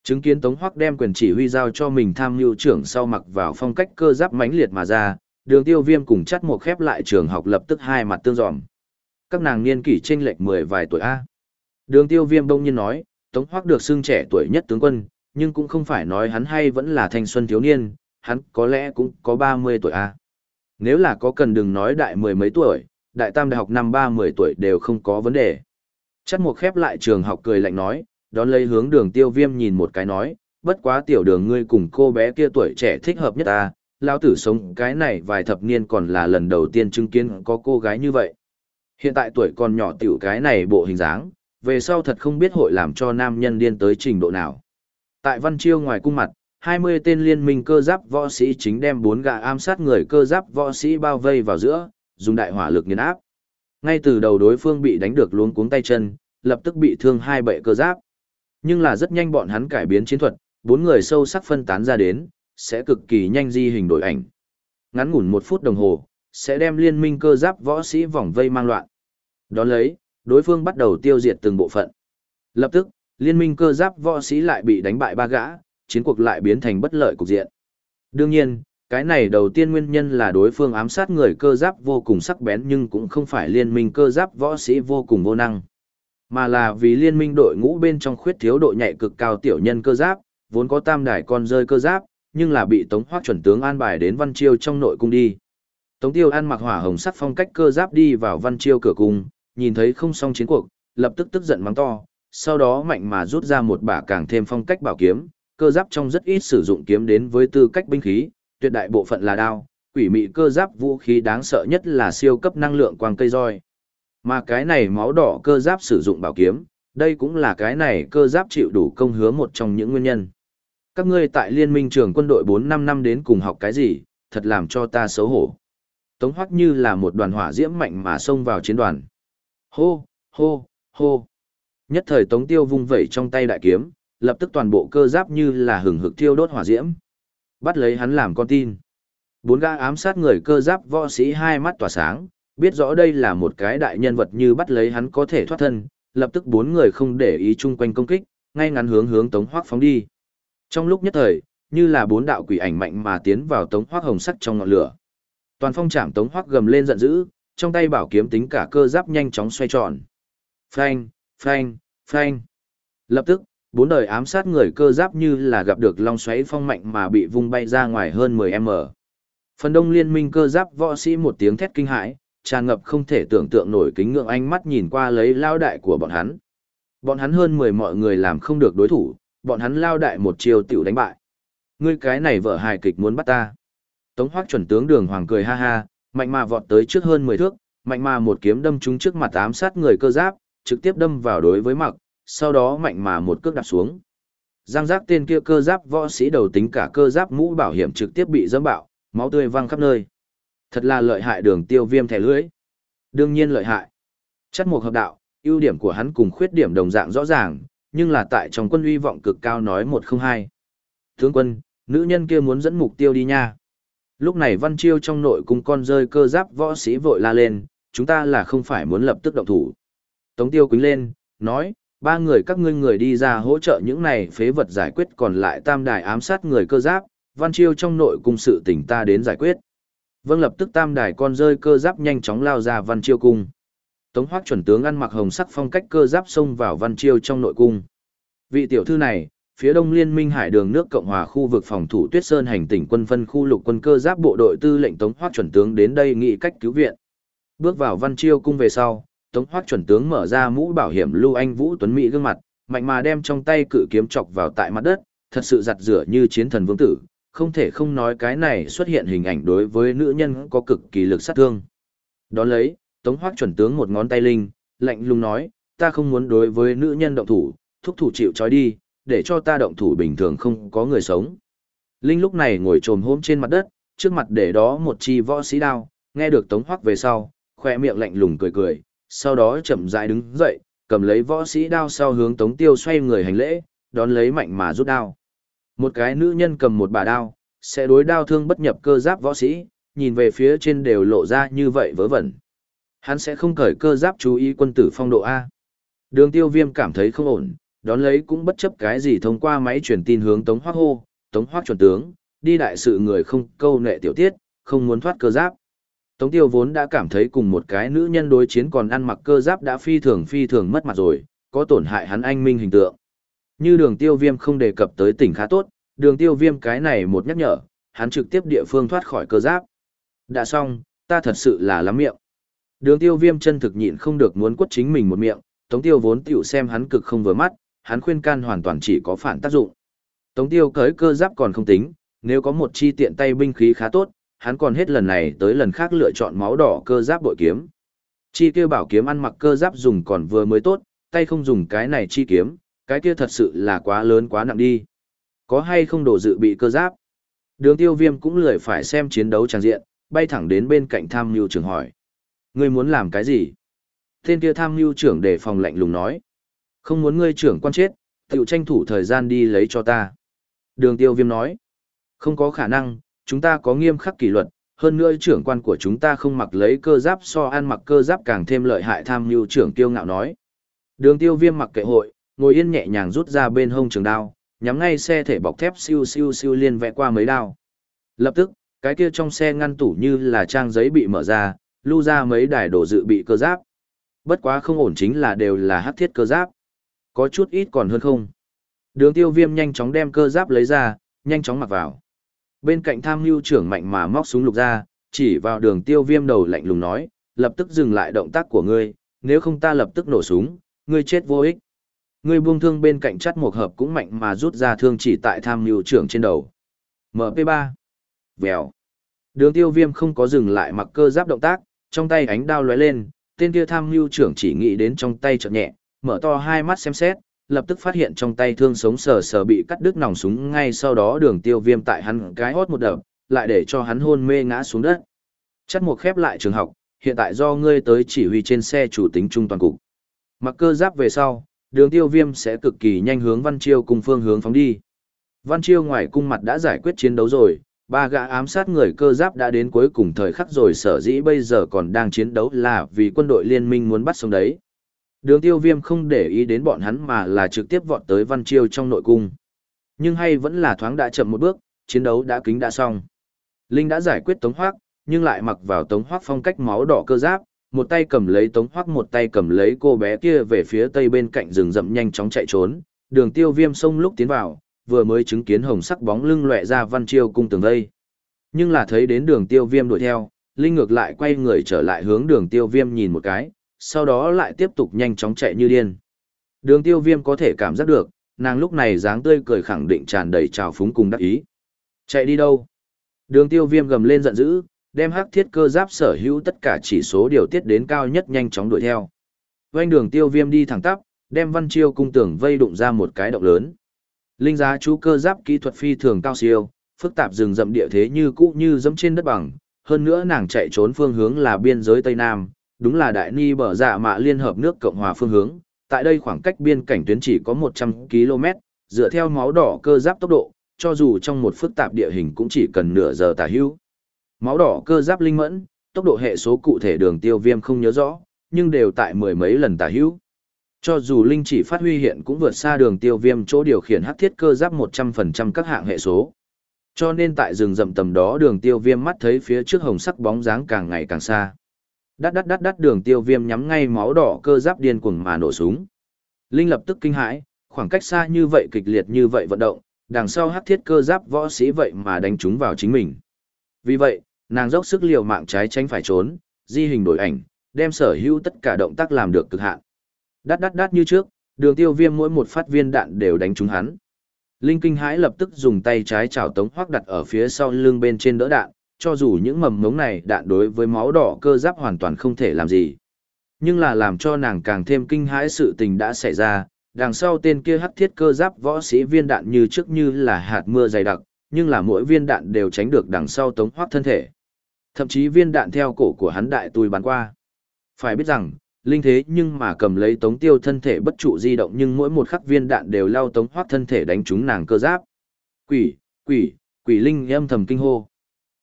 Chứng kiến Tống Hoắc đem quyền chỉ huy giao cho mình tham mưu trưởng sau mặc vào phong cách cơ giáp mãnh liệt mà ra, đường tiêu viêm cùng chắt một khép lại trường học lập tức hai mặt tương dòm. Các nàng niên kỷ chênh lệch 10 vài tuổi A. Đường tiêu viêm đông nhiên nói, Tống Hoắc được xưng trẻ tuổi nhất tướng quân, nhưng cũng không phải nói hắn hay vẫn là thanh xuân thiếu niên, hắn có lẽ cũng có 30 tuổi A. Nếu là có cần đừng nói đại mười mấy tuổi, đại tam đại học năm ba mười tuổi đều không có vấn đề. Chắc một khép lại trường học cười lạnh nói, đón lấy hướng đường tiêu viêm nhìn một cái nói, bất quá tiểu đường ngươi cùng cô bé kia tuổi trẻ thích hợp nhất ta, lao tử sống cái này vài thập niên còn là lần đầu tiên chứng kiến có cô gái như vậy. Hiện tại tuổi còn nhỏ tiểu cái này bộ hình dáng, về sau thật không biết hội làm cho nam nhân điên tới trình độ nào. Tại Văn Chiêu ngoài cung mặt, 20 tên liên minh cơ giáp võ sĩ chính đem bốn gã ám sát người cơ giáp võ sĩ bao vây vào giữa, dùng đại hỏa lực nghiền áp. Ngay từ đầu đối phương bị đánh được luống cuống tay chân, lập tức bị thương hai bệ cơ giáp. Nhưng là rất nhanh bọn hắn cải biến chiến thuật, bốn người sâu sắc phân tán ra đến, sẽ cực kỳ nhanh di hình đổi ảnh. Ngắn ngủn một phút đồng hồ, sẽ đem liên minh cơ giáp võ sĩ vòng vây mang loạn. Đón lấy, đối phương bắt đầu tiêu diệt từng bộ phận. Lập tức, liên minh cơ giáp võ sĩ lại bị đánh bại ba gã, chiến cuộc lại biến thành bất lợi cục diện. Đương nhiên, cái này đầu tiên nguyên nhân là đối phương ám sát người cơ giáp vô cùng sắc bén nhưng cũng không phải liên minh cơ giáp võ sĩ vô cùng vô năng. Mà là vì liên minh đội ngũ bên trong khuyết thiếu độ nhạy cực cao tiểu nhân cơ giáp, vốn có tam đài con rơi cơ giáp, nhưng là bị Tống Hoắc chuẩn tướng an bài đến Văn Chiêu trong nội cung đi. Tống Tiêu ăn mặc hỏa hồng sắc phong cách cơ giáp đi vào Văn Chiêu cửa cung, nhìn thấy không xong chiến cuộc, lập tức tức giận mắng to, sau đó mạnh mà rút ra một bả càng thêm phong cách bảo kiếm, cơ giáp trong rất ít sử dụng kiếm đến với tư cách binh khí, tuyệt đại bộ phận là đao, quỷ mị cơ giáp vũ khí đáng sợ nhất là siêu cấp năng lượng quang cây roi. Mà cái này máu đỏ cơ giáp sử dụng bảo kiếm, đây cũng là cái này cơ giáp chịu đủ công hứa một trong những nguyên nhân. Các ngươi tại liên minh trường quân đội 4-5 năm đến cùng học cái gì, thật làm cho ta xấu hổ. Tống hoắc như là một đoàn hỏa diễm mạnh mà xông vào chiến đoàn. Hô, hô, hô. Nhất thời Tống Tiêu vung vẩy trong tay đại kiếm, lập tức toàn bộ cơ giáp như là hừng hực thiêu đốt hỏa diễm. Bắt lấy hắn làm con tin. Bốn gã ám sát người cơ giáp võ sĩ hai mắt tỏa sáng, biết rõ đây là một cái đại nhân vật như bắt lấy hắn có thể thoát thân, lập tức bốn người không để ý chung quanh công kích, ngay ngắn hướng hướng Tống Hoắc phóng đi. Trong lúc nhất thời, như là bốn đạo quỷ ảnh mạnh mà tiến vào Tống Hoắc hồng sắc trong ngọn lửa. Toàn phong trảm Tống Hoắc gầm lên giận dữ, trong tay bảo kiếm tính cả cơ giáp nhanh chóng xoay tròn. Phanh, phanh, phanh. Lập tức, bốn đời ám sát người cơ giáp như là gặp được long xoáy phong mạnh mà bị vung bay ra ngoài hơn 10m. Phần đông liên minh cơ giáp võ sĩ một tiếng thét kinh hãi, tràn ngập không thể tưởng tượng nổi kính ngưỡng ánh mắt nhìn qua lấy lao đại của bọn hắn. Bọn hắn hơn 10 mọi người làm không được đối thủ, bọn hắn lao đại một chiều tiểu đánh bại. Ngươi cái này vợ hài kịch muốn bắt ta. Tống hoác chuẩn tướng đường hoàng cười ha ha, mạnh mà vọt tới trước hơn 10 thước, mạnh mà một kiếm đâm trúng trước mặt ám sát người cơ giáp, trực tiếp đâm vào đối với mặc, sau đó mạnh mà một cước đạp xuống. Giang giác tên kia cơ giáp võ sĩ đầu tính cả cơ giáp mũ bảo hiểm trực tiếp bị dẫm bạo, máu tươi văng khắp nơi. Thật là lợi hại đường tiêu viêm thẻ lưới. Đương nhiên lợi hại. Chất một hợp đạo, ưu điểm của hắn cùng khuyết điểm đồng dạng rõ ràng, nhưng là tại trong quân uy vọng cực cao nói một không hai. Tướng quân, nữ nhân kia muốn dẫn mục tiêu đi nha. Lúc này Văn Chiêu trong nội cung con rơi cơ giáp võ sĩ vội la lên, chúng ta là không phải muốn lập tức động thủ. Tống tiêu quính lên, nói, ba người các ngươi người đi ra hỗ trợ những này phế vật giải quyết còn lại tam đài ám sát người cơ giáp, Văn Chiêu trong nội cung sự tỉnh ta đến giải quyết. Vâng lập tức tam đài con rơi cơ giáp nhanh chóng lao ra Văn Chiêu cung. Tống Hoắc chuẩn tướng ăn mặc hồng sắc phong cách cơ giáp xông vào Văn Chiêu trong nội cung. Vị tiểu thư này, phía đông liên minh hải đường nước Cộng hòa khu vực phòng thủ Tuyết Sơn hành tỉnh quân phân khu lục quân cơ giáp bộ đội tư lệnh Tống Hoắc chuẩn tướng đến đây nghị cách cứu viện. Bước vào Văn Chiêu cung về sau, Tống Hoắc chuẩn tướng mở ra mũ bảo hiểm Lưu Anh Vũ Tuấn Mỹ gương mặt, mạnh mà đem trong tay cự kiếm chọc vào tại mặt đất, thật sự giặt rửa như chiến thần vương tử, không thể không nói cái này xuất hiện hình ảnh đối với nữ nhân có cực kỳ lực sát thương. Đón lấy, Tống Hoắc chuẩn tướng một ngón tay linh, lạnh lùng nói, ta không muốn đối với nữ nhân động thủ, thúc thủ chịu trói đi, để cho ta động thủ bình thường không có người sống. Linh lúc này ngồi trồm hôm trên mặt đất, trước mặt để đó một chi võ sĩ đao, nghe được Tống Hoắc về sau, khoe miệng lạnh lùng cười cười, sau đó chậm rãi đứng dậy, cầm lấy võ sĩ đao sau hướng Tống Tiêu xoay người hành lễ, đón lấy mạnh mà rút đao. Một cái nữ nhân cầm một bà đao, sẽ đối đao thương bất nhập cơ giáp võ sĩ, nhìn về phía trên đều lộ ra như vậy vớ vẩn. Hắn sẽ không cởi cơ giáp chú ý quân tử phong độ A. Đường tiêu viêm cảm thấy không ổn, đón lấy cũng bất chấp cái gì thông qua máy truyền tin hướng Tống Hoác hô, Tống Hoác chuẩn tướng, đi đại sự người không câu nệ tiểu tiết, không muốn thoát cơ giáp. Tống tiêu vốn đã cảm thấy cùng một cái nữ nhân đối chiến còn ăn mặc cơ giáp đã phi thường phi thường mất mặt rồi, có tổn hại hắn anh minh hình tượng. Như đường tiêu viêm không đề cập tới tỉnh khá tốt, đường tiêu viêm cái này một nhắc nhở, hắn trực tiếp địa phương thoát khỏi cơ giáp. Đã xong, ta thật sự là lắm miệng. Đường tiêu viêm chân thực nhịn không được muốn quất chính mình một miệng, tống tiêu vốn tiểu xem hắn cực không vừa mắt, hắn khuyên can hoàn toàn chỉ có phản tác dụng. Tống tiêu cưới cơ giáp còn không tính, nếu có một chi tiện tay binh khí khá tốt, hắn còn hết lần này tới lần khác lựa chọn máu đỏ cơ giáp bội kiếm. Chi kêu bảo kiếm ăn mặc cơ giáp dùng còn vừa mới tốt, tay không dùng cái này chi kiếm, cái kia thật sự là quá lớn quá nặng đi. Có hay không đổ dự bị cơ giáp? Đường tiêu viêm cũng lười phải xem chiến đấu tràng diện, bay thẳng đến bên cạnh tham mưu trưởng hỏi. Ngươi muốn làm cái gì? Tên kia tham mưu trưởng để phòng lạnh lùng nói. Không muốn ngươi trưởng quan chết, tự tranh thủ thời gian đi lấy cho ta. Đường tiêu viêm nói, không có khả năng, chúng ta có nghiêm khắc kỷ luật, hơn nữa trưởng quan của chúng ta không mặc lấy cơ giáp so ăn mặc cơ giáp càng thêm lợi hại tham mưu trưởng tiêu ngạo nói. Đường tiêu viêm mặc kệ hội, ngồi yên nhẹ nhàng rút ra bên hông trường đao, nhắm ngay xe thể bọc thép siêu siêu siêu liên vẽ qua mấy đao. Lập tức, cái kia trong xe ngăn tủ như là trang giấy bị mở ra, lưu ra mấy đài đồ dự bị cơ giáp. Bất quá không ổn chính là đều là hắc thiết cơ giáp. Có chút ít còn hơn không. Đường tiêu viêm nhanh chóng đem cơ giáp lấy ra, nhanh chóng mặc vào. Bên cạnh tham mưu trưởng mạnh mà móc súng lục ra, chỉ vào đường tiêu viêm đầu lạnh lùng nói, lập tức dừng lại động tác của ngươi, nếu không ta lập tức nổ súng, ngươi chết vô ích. Ngươi buông thương bên cạnh chắt một hợp cũng mạnh mà rút ra thương chỉ tại tham mưu trưởng trên đầu. MP3. Vèo. Đường tiêu viêm không có dừng lại mặc cơ giáp động tác, trong tay ánh đao lóe lên, tên kia tham mưu trưởng chỉ nghĩ đến trong tay chợt nhẹ, mở to hai mắt xem xét, lập tức phát hiện trong tay thương sống sờ sờ bị cắt đứt nòng súng ngay sau đó đường tiêu viêm tại hắn cái hót một đập, lại để cho hắn hôn mê ngã xuống đất. Chắt một khép lại trường học, hiện tại do ngươi tới chỉ huy trên xe chủ tính trung toàn cục. Mặc cơ giáp về sau, đường tiêu viêm sẽ cực kỳ nhanh hướng Văn Chiêu cùng phương hướng phóng đi. Văn Chiêu ngoài cung mặt đã giải quyết chiến đấu rồi, ba gã ám sát người cơ giáp đã đến cuối cùng thời khắc rồi sở dĩ bây giờ còn đang chiến đấu là vì quân đội liên minh muốn bắt sống đấy. Đường tiêu viêm không để ý đến bọn hắn mà là trực tiếp vọt tới Văn Chiêu trong nội cung. Nhưng hay vẫn là thoáng đã chậm một bước, chiến đấu đã kính đã xong. Linh đã giải quyết Tống Hoác, nhưng lại mặc vào Tống Hoác phong cách máu đỏ cơ giáp, một tay cầm lấy Tống Hoác một tay cầm lấy cô bé kia về phía tây bên cạnh rừng rậm nhanh chóng chạy trốn. Đường tiêu viêm sông lúc tiến vào, vừa mới chứng kiến hồng sắc bóng lưng lệ ra Văn Chiêu cung tường vây. Nhưng là thấy đến đường tiêu viêm đuổi theo, Linh ngược lại quay người trở lại hướng đường tiêu viêm nhìn một cái, sau đó lại tiếp tục nhanh chóng chạy như điên. Đường tiêu viêm có thể cảm giác được, nàng lúc này dáng tươi cười khẳng định tràn đầy trào phúng cùng đắc ý. Chạy đi đâu? Đường tiêu viêm gầm lên giận dữ, đem hắc thiết cơ giáp sở hữu tất cả chỉ số điều tiết đến cao nhất nhanh chóng đuổi theo. Quanh đường tiêu viêm đi thẳng tắp, đem văn chiêu cung tưởng vây đụng ra một cái động lớn. Linh giá chú cơ giáp kỹ thuật phi thường cao siêu, phức tạp rừng rậm địa thế như cũ như dẫm trên đất bằng, hơn nữa nàng chạy trốn phương hướng là biên giới Tây Nam, đúng là đại ni bờ dạ mạ liên hợp nước Cộng hòa phương hướng, tại đây khoảng cách biên cảnh tuyến chỉ có 100 km, dựa theo máu đỏ cơ giáp tốc độ, cho dù trong một phức tạp địa hình cũng chỉ cần nửa giờ tả hữu. Máu đỏ cơ giáp linh mẫn, tốc độ hệ số cụ thể đường tiêu viêm không nhớ rõ, nhưng đều tại mười mấy lần tả hữu. Cho dù linh chỉ phát huy hiện cũng vượt xa đường tiêu viêm chỗ điều khiển hắc thiết cơ giáp 100% các hạng hệ số. Cho nên tại rừng rậm tầm đó đường tiêu viêm mắt thấy phía trước hồng sắc bóng dáng càng ngày càng xa. Đắt đắt đắt đắt đường tiêu viêm nhắm ngay máu đỏ cơ giáp điên cuồng mà nổ súng. Linh lập tức kinh hãi, khoảng cách xa như vậy kịch liệt như vậy vận động, đằng sau hắc thiết cơ giáp võ sĩ vậy mà đánh chúng vào chính mình. Vì vậy, nàng dốc sức liều mạng trái tránh phải trốn, di hình đổi ảnh, đem sở hữu tất cả động tác làm được cực hạn. Đắt đắt đắt như trước, đường tiêu viêm mỗi một phát viên đạn đều đánh trúng hắn. Linh kinh hãi lập tức dùng tay trái chảo tống hoác đặt ở phía sau lưng bên trên đỡ đạn, cho dù những mầm ngống này đạn đối với máu đỏ cơ giáp hoàn toàn không thể làm gì. Nhưng là làm cho nàng càng thêm kinh hãi sự tình đã xảy ra, đằng sau tên kia hắc thiết cơ giáp võ sĩ viên đạn như trước như là hạt mưa dày đặc, nhưng là mỗi viên đạn đều tránh được đằng sau tống hoác thân thể. Thậm chí viên đạn theo cổ của hắn đại tùi bắn qua. Phải biết rằng, linh thế nhưng mà cầm lấy tống tiêu thân thể bất trụ di động nhưng mỗi một khắc viên đạn đều lao tống hoác thân thể đánh trúng nàng cơ giáp. Quỷ, quỷ, quỷ linh âm thầm kinh hô.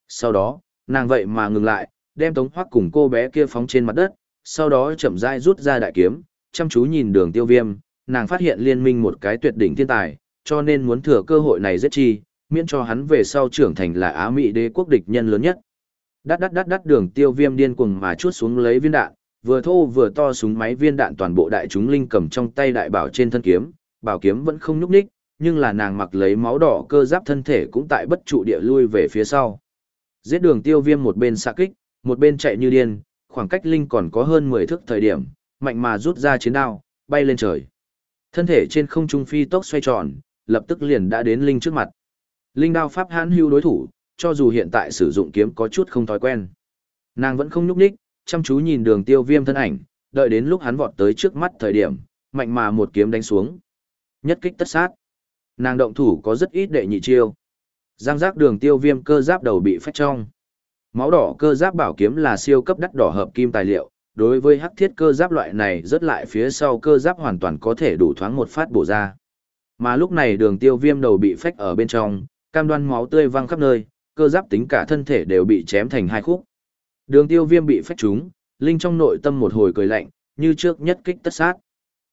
Sau đó, nàng vậy mà ngừng lại, đem tống hoắc cùng cô bé kia phóng trên mặt đất, sau đó chậm rãi rút ra đại kiếm, chăm chú nhìn đường tiêu viêm, nàng phát hiện liên minh một cái tuyệt đỉnh thiên tài, cho nên muốn thừa cơ hội này giết chi, miễn cho hắn về sau trưởng thành là Á Mỹ đế quốc địch nhân lớn nhất. Đắt đắt đắt đắt đường tiêu viêm điên cuồng mà chuốt xuống lấy viên đạn, vừa thô vừa to súng máy viên đạn toàn bộ đại chúng linh cầm trong tay đại bảo trên thân kiếm, bảo kiếm vẫn không nhúc nhích, nhưng là nàng mặc lấy máu đỏ cơ giáp thân thể cũng tại bất trụ địa lui về phía sau. Giết đường tiêu viêm một bên xạ kích, một bên chạy như điên, khoảng cách linh còn có hơn 10 thước thời điểm, mạnh mà rút ra chiến đao, bay lên trời. Thân thể trên không trung phi tốc xoay tròn, lập tức liền đã đến linh trước mặt. Linh đao pháp hãn hưu đối thủ, cho dù hiện tại sử dụng kiếm có chút không thói quen. Nàng vẫn không nhúc nhích, chăm chú nhìn đường tiêu viêm thân ảnh, đợi đến lúc hắn vọt tới trước mắt thời điểm, mạnh mà một kiếm đánh xuống. Nhất kích tất sát. Nàng động thủ có rất ít đệ nhị chiêu. Giang giác đường tiêu viêm cơ giáp đầu bị phách trong. Máu đỏ cơ giáp bảo kiếm là siêu cấp đắt đỏ hợp kim tài liệu, đối với hắc thiết cơ giáp loại này rớt lại phía sau cơ giáp hoàn toàn có thể đủ thoáng một phát bổ ra. Mà lúc này đường tiêu viêm đầu bị phách ở bên trong, cam đoan máu tươi văng khắp nơi, cơ giáp tính cả thân thể đều bị chém thành hai khúc. Đường tiêu viêm bị phách trúng, Linh trong nội tâm một hồi cười lạnh, như trước nhất kích tất sát.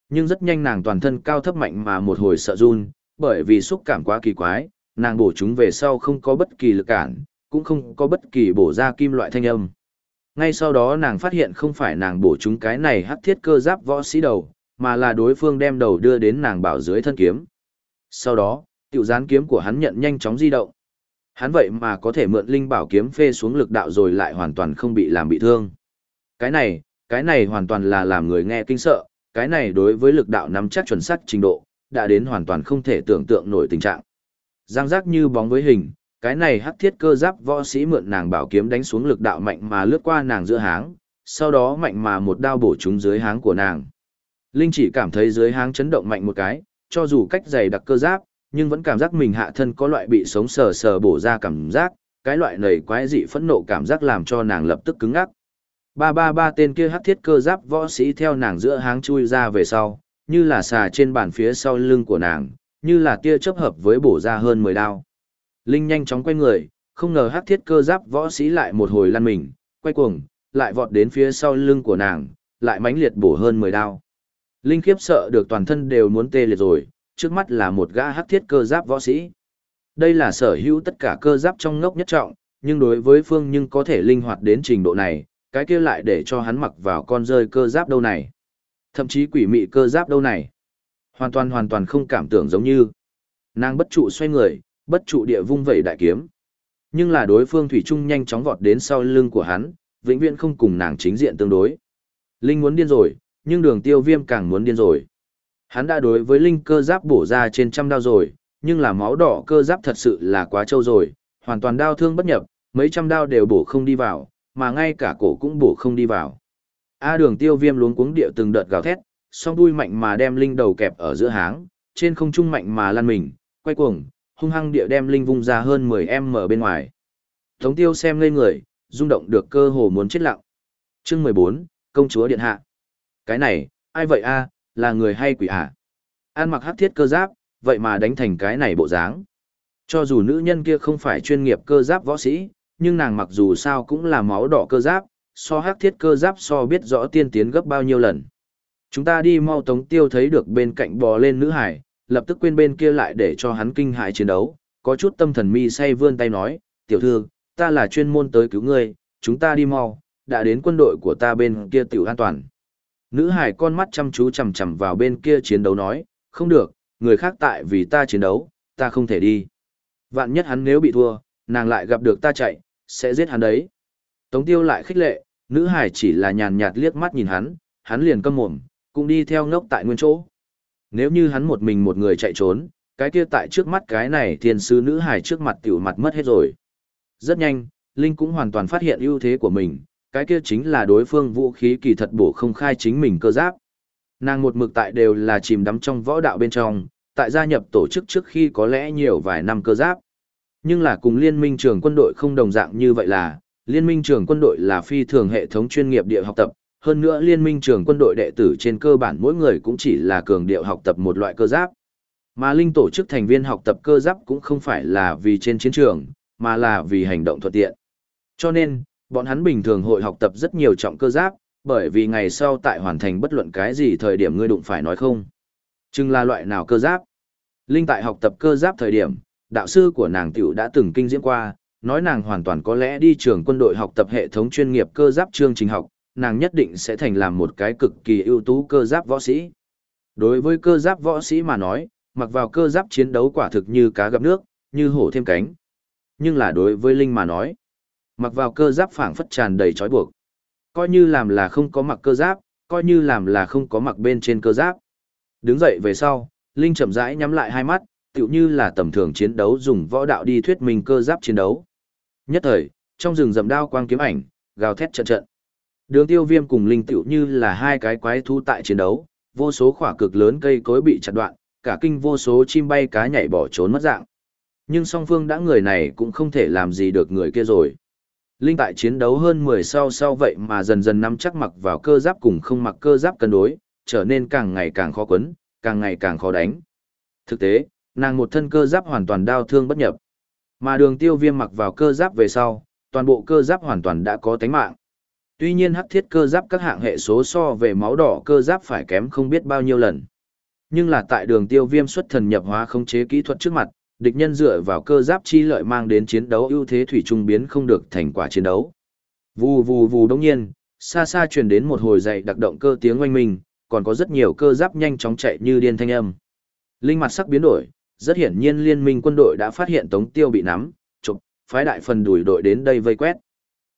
Nhưng rất nhanh nàng toàn thân cao thấp mạnh mà một hồi sợ run, bởi vì xúc cảm quá kỳ quái, nàng bổ chúng về sau không có bất kỳ lực cản, cũng không có bất kỳ bổ ra kim loại thanh âm. Ngay sau đó nàng phát hiện không phải nàng bổ chúng cái này hắc thiết cơ giáp võ sĩ đầu, mà là đối phương đem đầu đưa đến nàng bảo dưới thân kiếm. Sau đó, tiểu gián kiếm của hắn nhận nhanh chóng di động. Hắn vậy mà có thể mượn linh bảo kiếm phê xuống lực đạo rồi lại hoàn toàn không bị làm bị thương. Cái này, cái này hoàn toàn là làm người nghe kinh sợ, cái này đối với lực đạo nắm chắc chuẩn xác trình độ, đã đến hoàn toàn không thể tưởng tượng nổi tình trạng. Giang giác như bóng với hình, cái này hắc thiết cơ giáp võ sĩ mượn nàng bảo kiếm đánh xuống lực đạo mạnh mà lướt qua nàng giữa háng, sau đó mạnh mà một đao bổ trúng dưới háng của nàng. Linh chỉ cảm thấy dưới háng chấn động mạnh một cái, cho dù cách dày đặc cơ giáp, nhưng vẫn cảm giác mình hạ thân có loại bị sống sờ sờ bổ ra cảm giác, cái loại nầy quái dị phẫn nộ cảm giác làm cho nàng lập tức cứng ngắc. Ba ba ba tên kia hắc thiết cơ giáp võ sĩ theo nàng giữa háng chui ra về sau, như là xà trên bàn phía sau lưng của nàng, như là tia chấp hợp với bổ ra hơn 10 đao. Linh nhanh chóng quay người, không ngờ hắc thiết cơ giáp võ sĩ lại một hồi lăn mình, quay cuồng, lại vọt đến phía sau lưng của nàng, lại mãnh liệt bổ hơn 10 đao. Linh khiếp sợ được toàn thân đều muốn tê liệt rồi, trước mắt là một gã hắc thiết cơ giáp võ sĩ. Đây là sở hữu tất cả cơ giáp trong ngốc nhất trọng, nhưng đối với Phương nhưng có thể linh hoạt đến trình độ này, cái kia lại để cho hắn mặc vào con rơi cơ giáp đâu này. Thậm chí quỷ mị cơ giáp đâu này. Hoàn toàn hoàn toàn không cảm tưởng giống như. Nàng bất trụ xoay người, bất trụ địa vung vẩy đại kiếm. Nhưng là đối phương Thủy Trung nhanh chóng vọt đến sau lưng của hắn, vĩnh viễn không cùng nàng chính diện tương đối. Linh muốn điên rồi, nhưng đường tiêu viêm càng muốn điên rồi. Hắn đã đối với Linh cơ giáp bổ ra trên trăm đao rồi, nhưng là máu đỏ cơ giáp thật sự là quá trâu rồi, hoàn toàn đao thương bất nhập, mấy trăm đao đều bổ không đi vào, mà ngay cả cổ cũng bổ không đi vào. A đường tiêu viêm luống cuống điệu từng đợt gào thét, song đuôi mạnh mà đem Linh đầu kẹp ở giữa háng, trên không trung mạnh mà lăn mình, quay cuồng, hung hăng địa đem Linh vung ra hơn 10m bên ngoài. Tống tiêu xem ngây người, rung động được cơ hồ muốn chết lặng. chương 14, công chúa điện hạ. Cái này, ai vậy a là người hay quỷ à? An mặc hắc thiết cơ giáp, vậy mà đánh thành cái này bộ dáng. Cho dù nữ nhân kia không phải chuyên nghiệp cơ giáp võ sĩ, nhưng nàng mặc dù sao cũng là máu đỏ cơ giáp, so hắc thiết cơ giáp so biết rõ tiên tiến gấp bao nhiêu lần. Chúng ta đi mau tống tiêu thấy được bên cạnh bò lên nữ hải, lập tức quên bên kia lại để cho hắn kinh hại chiến đấu, có chút tâm thần mi say vươn tay nói, tiểu thư, ta là chuyên môn tới cứu ngươi, chúng ta đi mau, đã đến quân đội của ta bên kia tiểu an toàn. Nữ hải con mắt chăm chú chằm chằm vào bên kia chiến đấu nói, không được, người khác tại vì ta chiến đấu, ta không thể đi. Vạn nhất hắn nếu bị thua, nàng lại gặp được ta chạy, sẽ giết hắn đấy. Tống tiêu lại khích lệ, nữ hải chỉ là nhàn nhạt liếc mắt nhìn hắn, hắn liền câm mồm, cũng đi theo ngốc tại nguyên chỗ. Nếu như hắn một mình một người chạy trốn, cái kia tại trước mắt cái này thiên sứ nữ hải trước mặt tiểu mặt mất hết rồi. Rất nhanh, Linh cũng hoàn toàn phát hiện ưu thế của mình, cái kia chính là đối phương vũ khí kỳ thật bổ không khai chính mình cơ giáp. Nàng một mực tại đều là chìm đắm trong võ đạo bên trong, tại gia nhập tổ chức trước khi có lẽ nhiều vài năm cơ giáp. Nhưng là cùng liên minh trường quân đội không đồng dạng như vậy là, liên minh trường quân đội là phi thường hệ thống chuyên nghiệp địa học tập, hơn nữa liên minh trường quân đội đệ tử trên cơ bản mỗi người cũng chỉ là cường điệu học tập một loại cơ giáp. Mà linh tổ chức thành viên học tập cơ giáp cũng không phải là vì trên chiến trường, mà là vì hành động thuận tiện. Cho nên, bọn hắn bình thường hội học tập rất nhiều trọng cơ giáp, bởi vì ngày sau tại hoàn thành bất luận cái gì thời điểm ngươi đụng phải nói không. Chừng là loại nào cơ giáp. Linh tại học tập cơ giáp thời điểm, đạo sư của nàng tiểu đã từng kinh diễn qua, nói nàng hoàn toàn có lẽ đi trường quân đội học tập hệ thống chuyên nghiệp cơ giáp chương trình học, nàng nhất định sẽ thành làm một cái cực kỳ ưu tú cơ giáp võ sĩ. Đối với cơ giáp võ sĩ mà nói, mặc vào cơ giáp chiến đấu quả thực như cá gặp nước, như hổ thêm cánh. Nhưng là đối với Linh mà nói, mặc vào cơ giáp phảng phất tràn đầy trói buộc. Coi như làm là không có mặc cơ giáp, coi như làm là không có mặc bên trên cơ giáp. Đứng dậy về sau, Linh chậm rãi nhắm lại hai mắt, tựu như là tầm thường chiến đấu dùng võ đạo đi thuyết minh cơ giáp chiến đấu. Nhất thời, trong rừng rậm đao quang kiếm ảnh, gào thét trận trận. Đường tiêu viêm cùng linh tiểu như là hai cái quái thú tại chiến đấu, vô số khỏa cực lớn cây cối bị chặt đoạn, cả kinh vô số chim bay cá nhảy bỏ trốn mất dạng. Nhưng song phương đã người này cũng không thể làm gì được người kia rồi. Linh tại chiến đấu hơn 10 sau sau vậy mà dần dần nắm chắc mặc vào cơ giáp cùng không mặc cơ giáp cân đối, trở nên càng ngày càng khó quấn, càng ngày càng khó đánh. Thực tế, nàng một thân cơ giáp hoàn toàn đau thương bất nhập. Mà đường tiêu viêm mặc vào cơ giáp về sau, toàn bộ cơ giáp hoàn toàn đã có tánh mạng. Tuy nhiên hắc thiết cơ giáp các hạng hệ số so về máu đỏ cơ giáp phải kém không biết bao nhiêu lần. Nhưng là tại đường tiêu viêm xuất thần nhập hóa không chế kỹ thuật trước mặt, địch nhân dựa vào cơ giáp chi lợi mang đến chiến đấu ưu thế thủy trung biến không được thành quả chiến đấu. Vù vù vù đông nhiên, xa xa truyền đến một hồi dậy đặc động cơ tiếng oanh minh, còn có rất nhiều cơ giáp nhanh chóng chạy như điên thanh âm. Linh mặt sắc biến đổi, rất hiển nhiên liên minh quân đội đã phát hiện Tống Tiêu bị nắm, chụp, phái đại phần đuổi đội đến đây vây quét.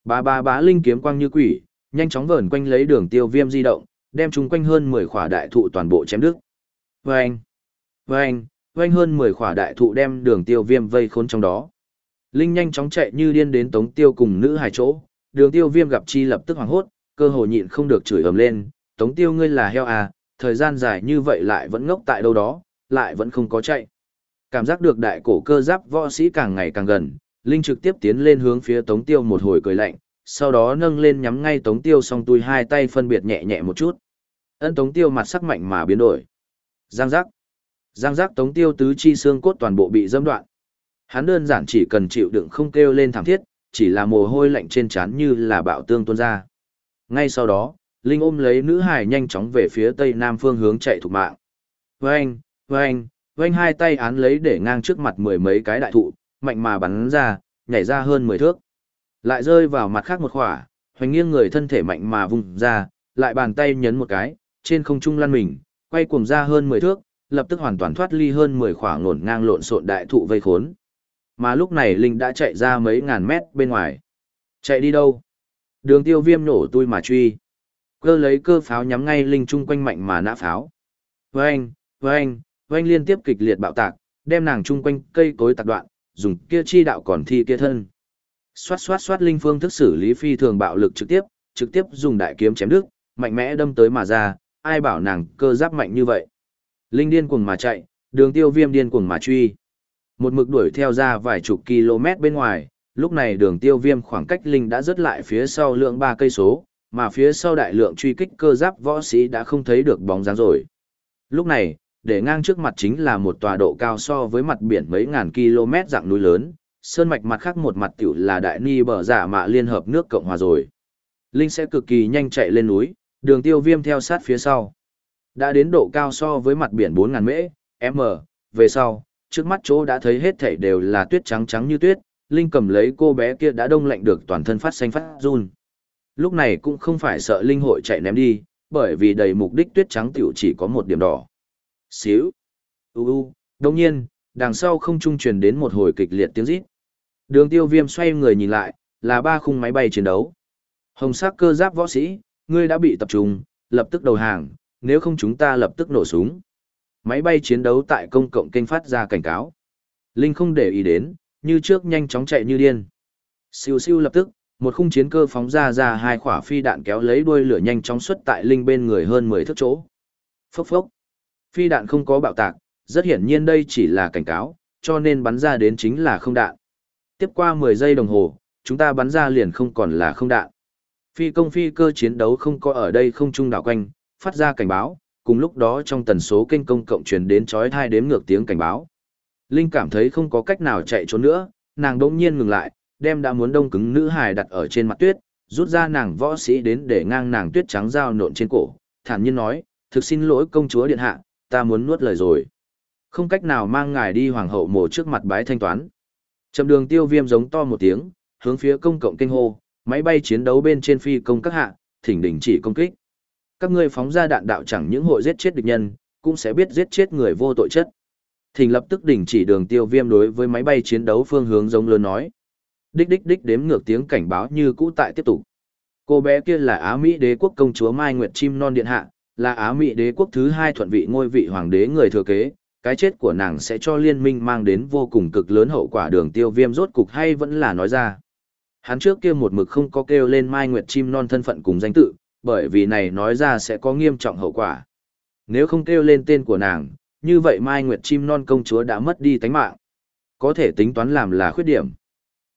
Ba ba bá linh kiếm quang như quỷ, nhanh chóng vờn quanh lấy đường tiêu viêm di động, đem chúng quanh hơn 10 khỏa đại thụ toàn bộ chém đứt. Vâng! Vâng! Vâng hơn 10 khỏa đại thụ đem đường tiêu viêm vây khốn trong đó. Linh nhanh chóng chạy như điên đến Tống Tiêu cùng nữ hài chỗ, đường tiêu viêm gặp chi lập tức hoảng hốt, cơ hồ nhịn không được chửi ầm lên, Tống Tiêu ngươi là heo à, thời gian dài như vậy lại vẫn ngốc tại đâu đó, lại vẫn không có chạy. Cảm giác được đại cổ cơ giáp võ sĩ càng ngày càng gần, Linh trực tiếp tiến lên hướng phía Tống Tiêu một hồi cười lạnh, sau đó nâng lên nhắm ngay Tống Tiêu song tui hai tay phân biệt nhẹ nhẹ một chút. Ân Tống Tiêu mặt sắc mạnh mà biến đổi. Giang giác. Giang giác Tống Tiêu tứ chi xương cốt toàn bộ bị dâm đoạn. Hắn đơn giản chỉ cần chịu đựng không kêu lên thảm thiết, chỉ là mồ hôi lạnh trên trán như là bạo tương tuôn ra. Ngay sau đó, Linh ôm lấy nữ hải nhanh chóng về phía tây nam phương hướng chạy thục mạng. Vâng, vâng, vâng hai tay án lấy để ngang trước mặt mười mấy cái đại thụ, mạnh mà bắn ra, nhảy ra hơn mười thước. Lại rơi vào mặt khác một khỏa, hoành nghiêng người thân thể mạnh mà vùng ra, lại bàn tay nhấn một cái, trên không trung lăn mình, quay cuồng ra hơn mười thước, lập tức hoàn toàn thoát ly hơn mười khỏa ngổn ngang lộn xộn đại thụ vây khốn. Mà lúc này Linh đã chạy ra mấy ngàn mét bên ngoài. Chạy đi đâu? Đường tiêu viêm nổ tôi mà truy. Cơ lấy cơ pháo nhắm ngay Linh chung quanh mạnh mà nã pháo. Vâng, vâng, vâng liên tiếp kịch liệt bạo tạc, đem nàng chung quanh cây cối tạc đoạn, dùng kia chi đạo còn thi kia thân. Xoát xoát xoát linh phương thức xử lý phi thường bạo lực trực tiếp, trực tiếp dùng đại kiếm chém đứt, mạnh mẽ đâm tới mà ra, ai bảo nàng cơ giáp mạnh như vậy. Linh điên cuồng mà chạy, đường tiêu viêm điên cuồng mà truy. Một mực đuổi theo ra vài chục km bên ngoài, lúc này đường tiêu viêm khoảng cách Linh đã rớt lại phía sau lượng 3 cây số, mà phía sau đại lượng truy kích cơ giáp võ sĩ đã không thấy được bóng dáng rồi. Lúc này, để ngang trước mặt chính là một tòa độ cao so với mặt biển mấy ngàn km dạng núi lớn, sơn mạch mặt khác một mặt tiểu là đại ni bờ giả mạ liên hợp nước Cộng Hòa rồi. Linh sẽ cực kỳ nhanh chạy lên núi, đường tiêu viêm theo sát phía sau. Đã đến độ cao so với mặt biển 4.000 mễ, m, về sau, trước mắt chỗ đã thấy hết thảy đều là tuyết trắng trắng như tuyết, Linh cầm lấy cô bé kia đã đông lạnh được toàn thân phát xanh phát run. Lúc này cũng không phải sợ Linh hội chạy ném đi, bởi vì đầy mục đích tuyết trắng tiểu chỉ có một điểm đỏ. Xíu. U u, đồng nhiên, đằng sau không trung truyền đến một hồi kịch liệt tiếng rít. Đường tiêu viêm xoay người nhìn lại, là ba khung máy bay chiến đấu. Hồng sắc cơ giáp võ sĩ, ngươi đã bị tập trung, lập tức đầu hàng, nếu không chúng ta lập tức nổ súng. Máy bay chiến đấu tại công cộng kênh phát ra cảnh cáo. Linh không để ý đến, như trước nhanh chóng chạy như điên. Siêu siêu lập tức, một khung chiến cơ phóng ra ra hai quả phi đạn kéo lấy đuôi lửa nhanh chóng xuất tại Linh bên người hơn 10 thước chỗ. Phốc phốc. Phi đạn không có bạo tạc, rất hiển nhiên đây chỉ là cảnh cáo, cho nên bắn ra đến chính là không đạn. Tiếp qua 10 giây đồng hồ, chúng ta bắn ra liền không còn là không đạn. Phi công phi cơ chiến đấu không có ở đây không trung đảo quanh, phát ra cảnh báo, cùng lúc đó trong tần số kênh công cộng truyền đến chói thai đếm ngược tiếng cảnh báo. Linh cảm thấy không có cách nào chạy trốn nữa, nàng đỗng nhiên ngừng lại, đem đã muốn đông cứng nữ hài đặt ở trên mặt tuyết, rút ra nàng võ sĩ đến để ngang nàng tuyết trắng dao nộn trên cổ, thản nhiên nói, thực xin lỗi công chúa điện hạ, ta muốn nuốt lời rồi. Không cách nào mang ngài đi hoàng hậu mồ trước mặt bái thanh toán. Chậm đường tiêu viêm giống to một tiếng, hướng phía công cộng kinh hô, máy bay chiến đấu bên trên phi công các hạ, thỉnh đỉnh chỉ công kích. Các ngươi phóng ra đạn đạo chẳng những hội giết chết địch nhân, cũng sẽ biết giết chết người vô tội chất. Thỉnh lập tức đình chỉ đường tiêu viêm đối với máy bay chiến đấu phương hướng giống lớn nói. Đích đích đích đếm ngược tiếng cảnh báo như cũ tại tiếp tục. Cô bé kia là Á Mỹ đế quốc công chúa Mai Nguyệt Chim Non Điện Hạ, là Á Mỹ đế quốc thứ hai thuận vị ngôi vị hoàng đế người thừa kế, cái chết của nàng sẽ cho liên minh mang đến vô cùng cực lớn hậu quả đường tiêu viêm rốt cục hay vẫn là nói ra. Hắn trước kia một mực không có kêu lên Mai Nguyệt Chim Non thân phận cùng danh tự, bởi vì này nói ra sẽ có nghiêm trọng hậu quả. Nếu không kêu lên tên của nàng, như vậy Mai Nguyệt Chim Non công chúa đã mất đi tánh mạng. Có thể tính toán làm là khuyết điểm.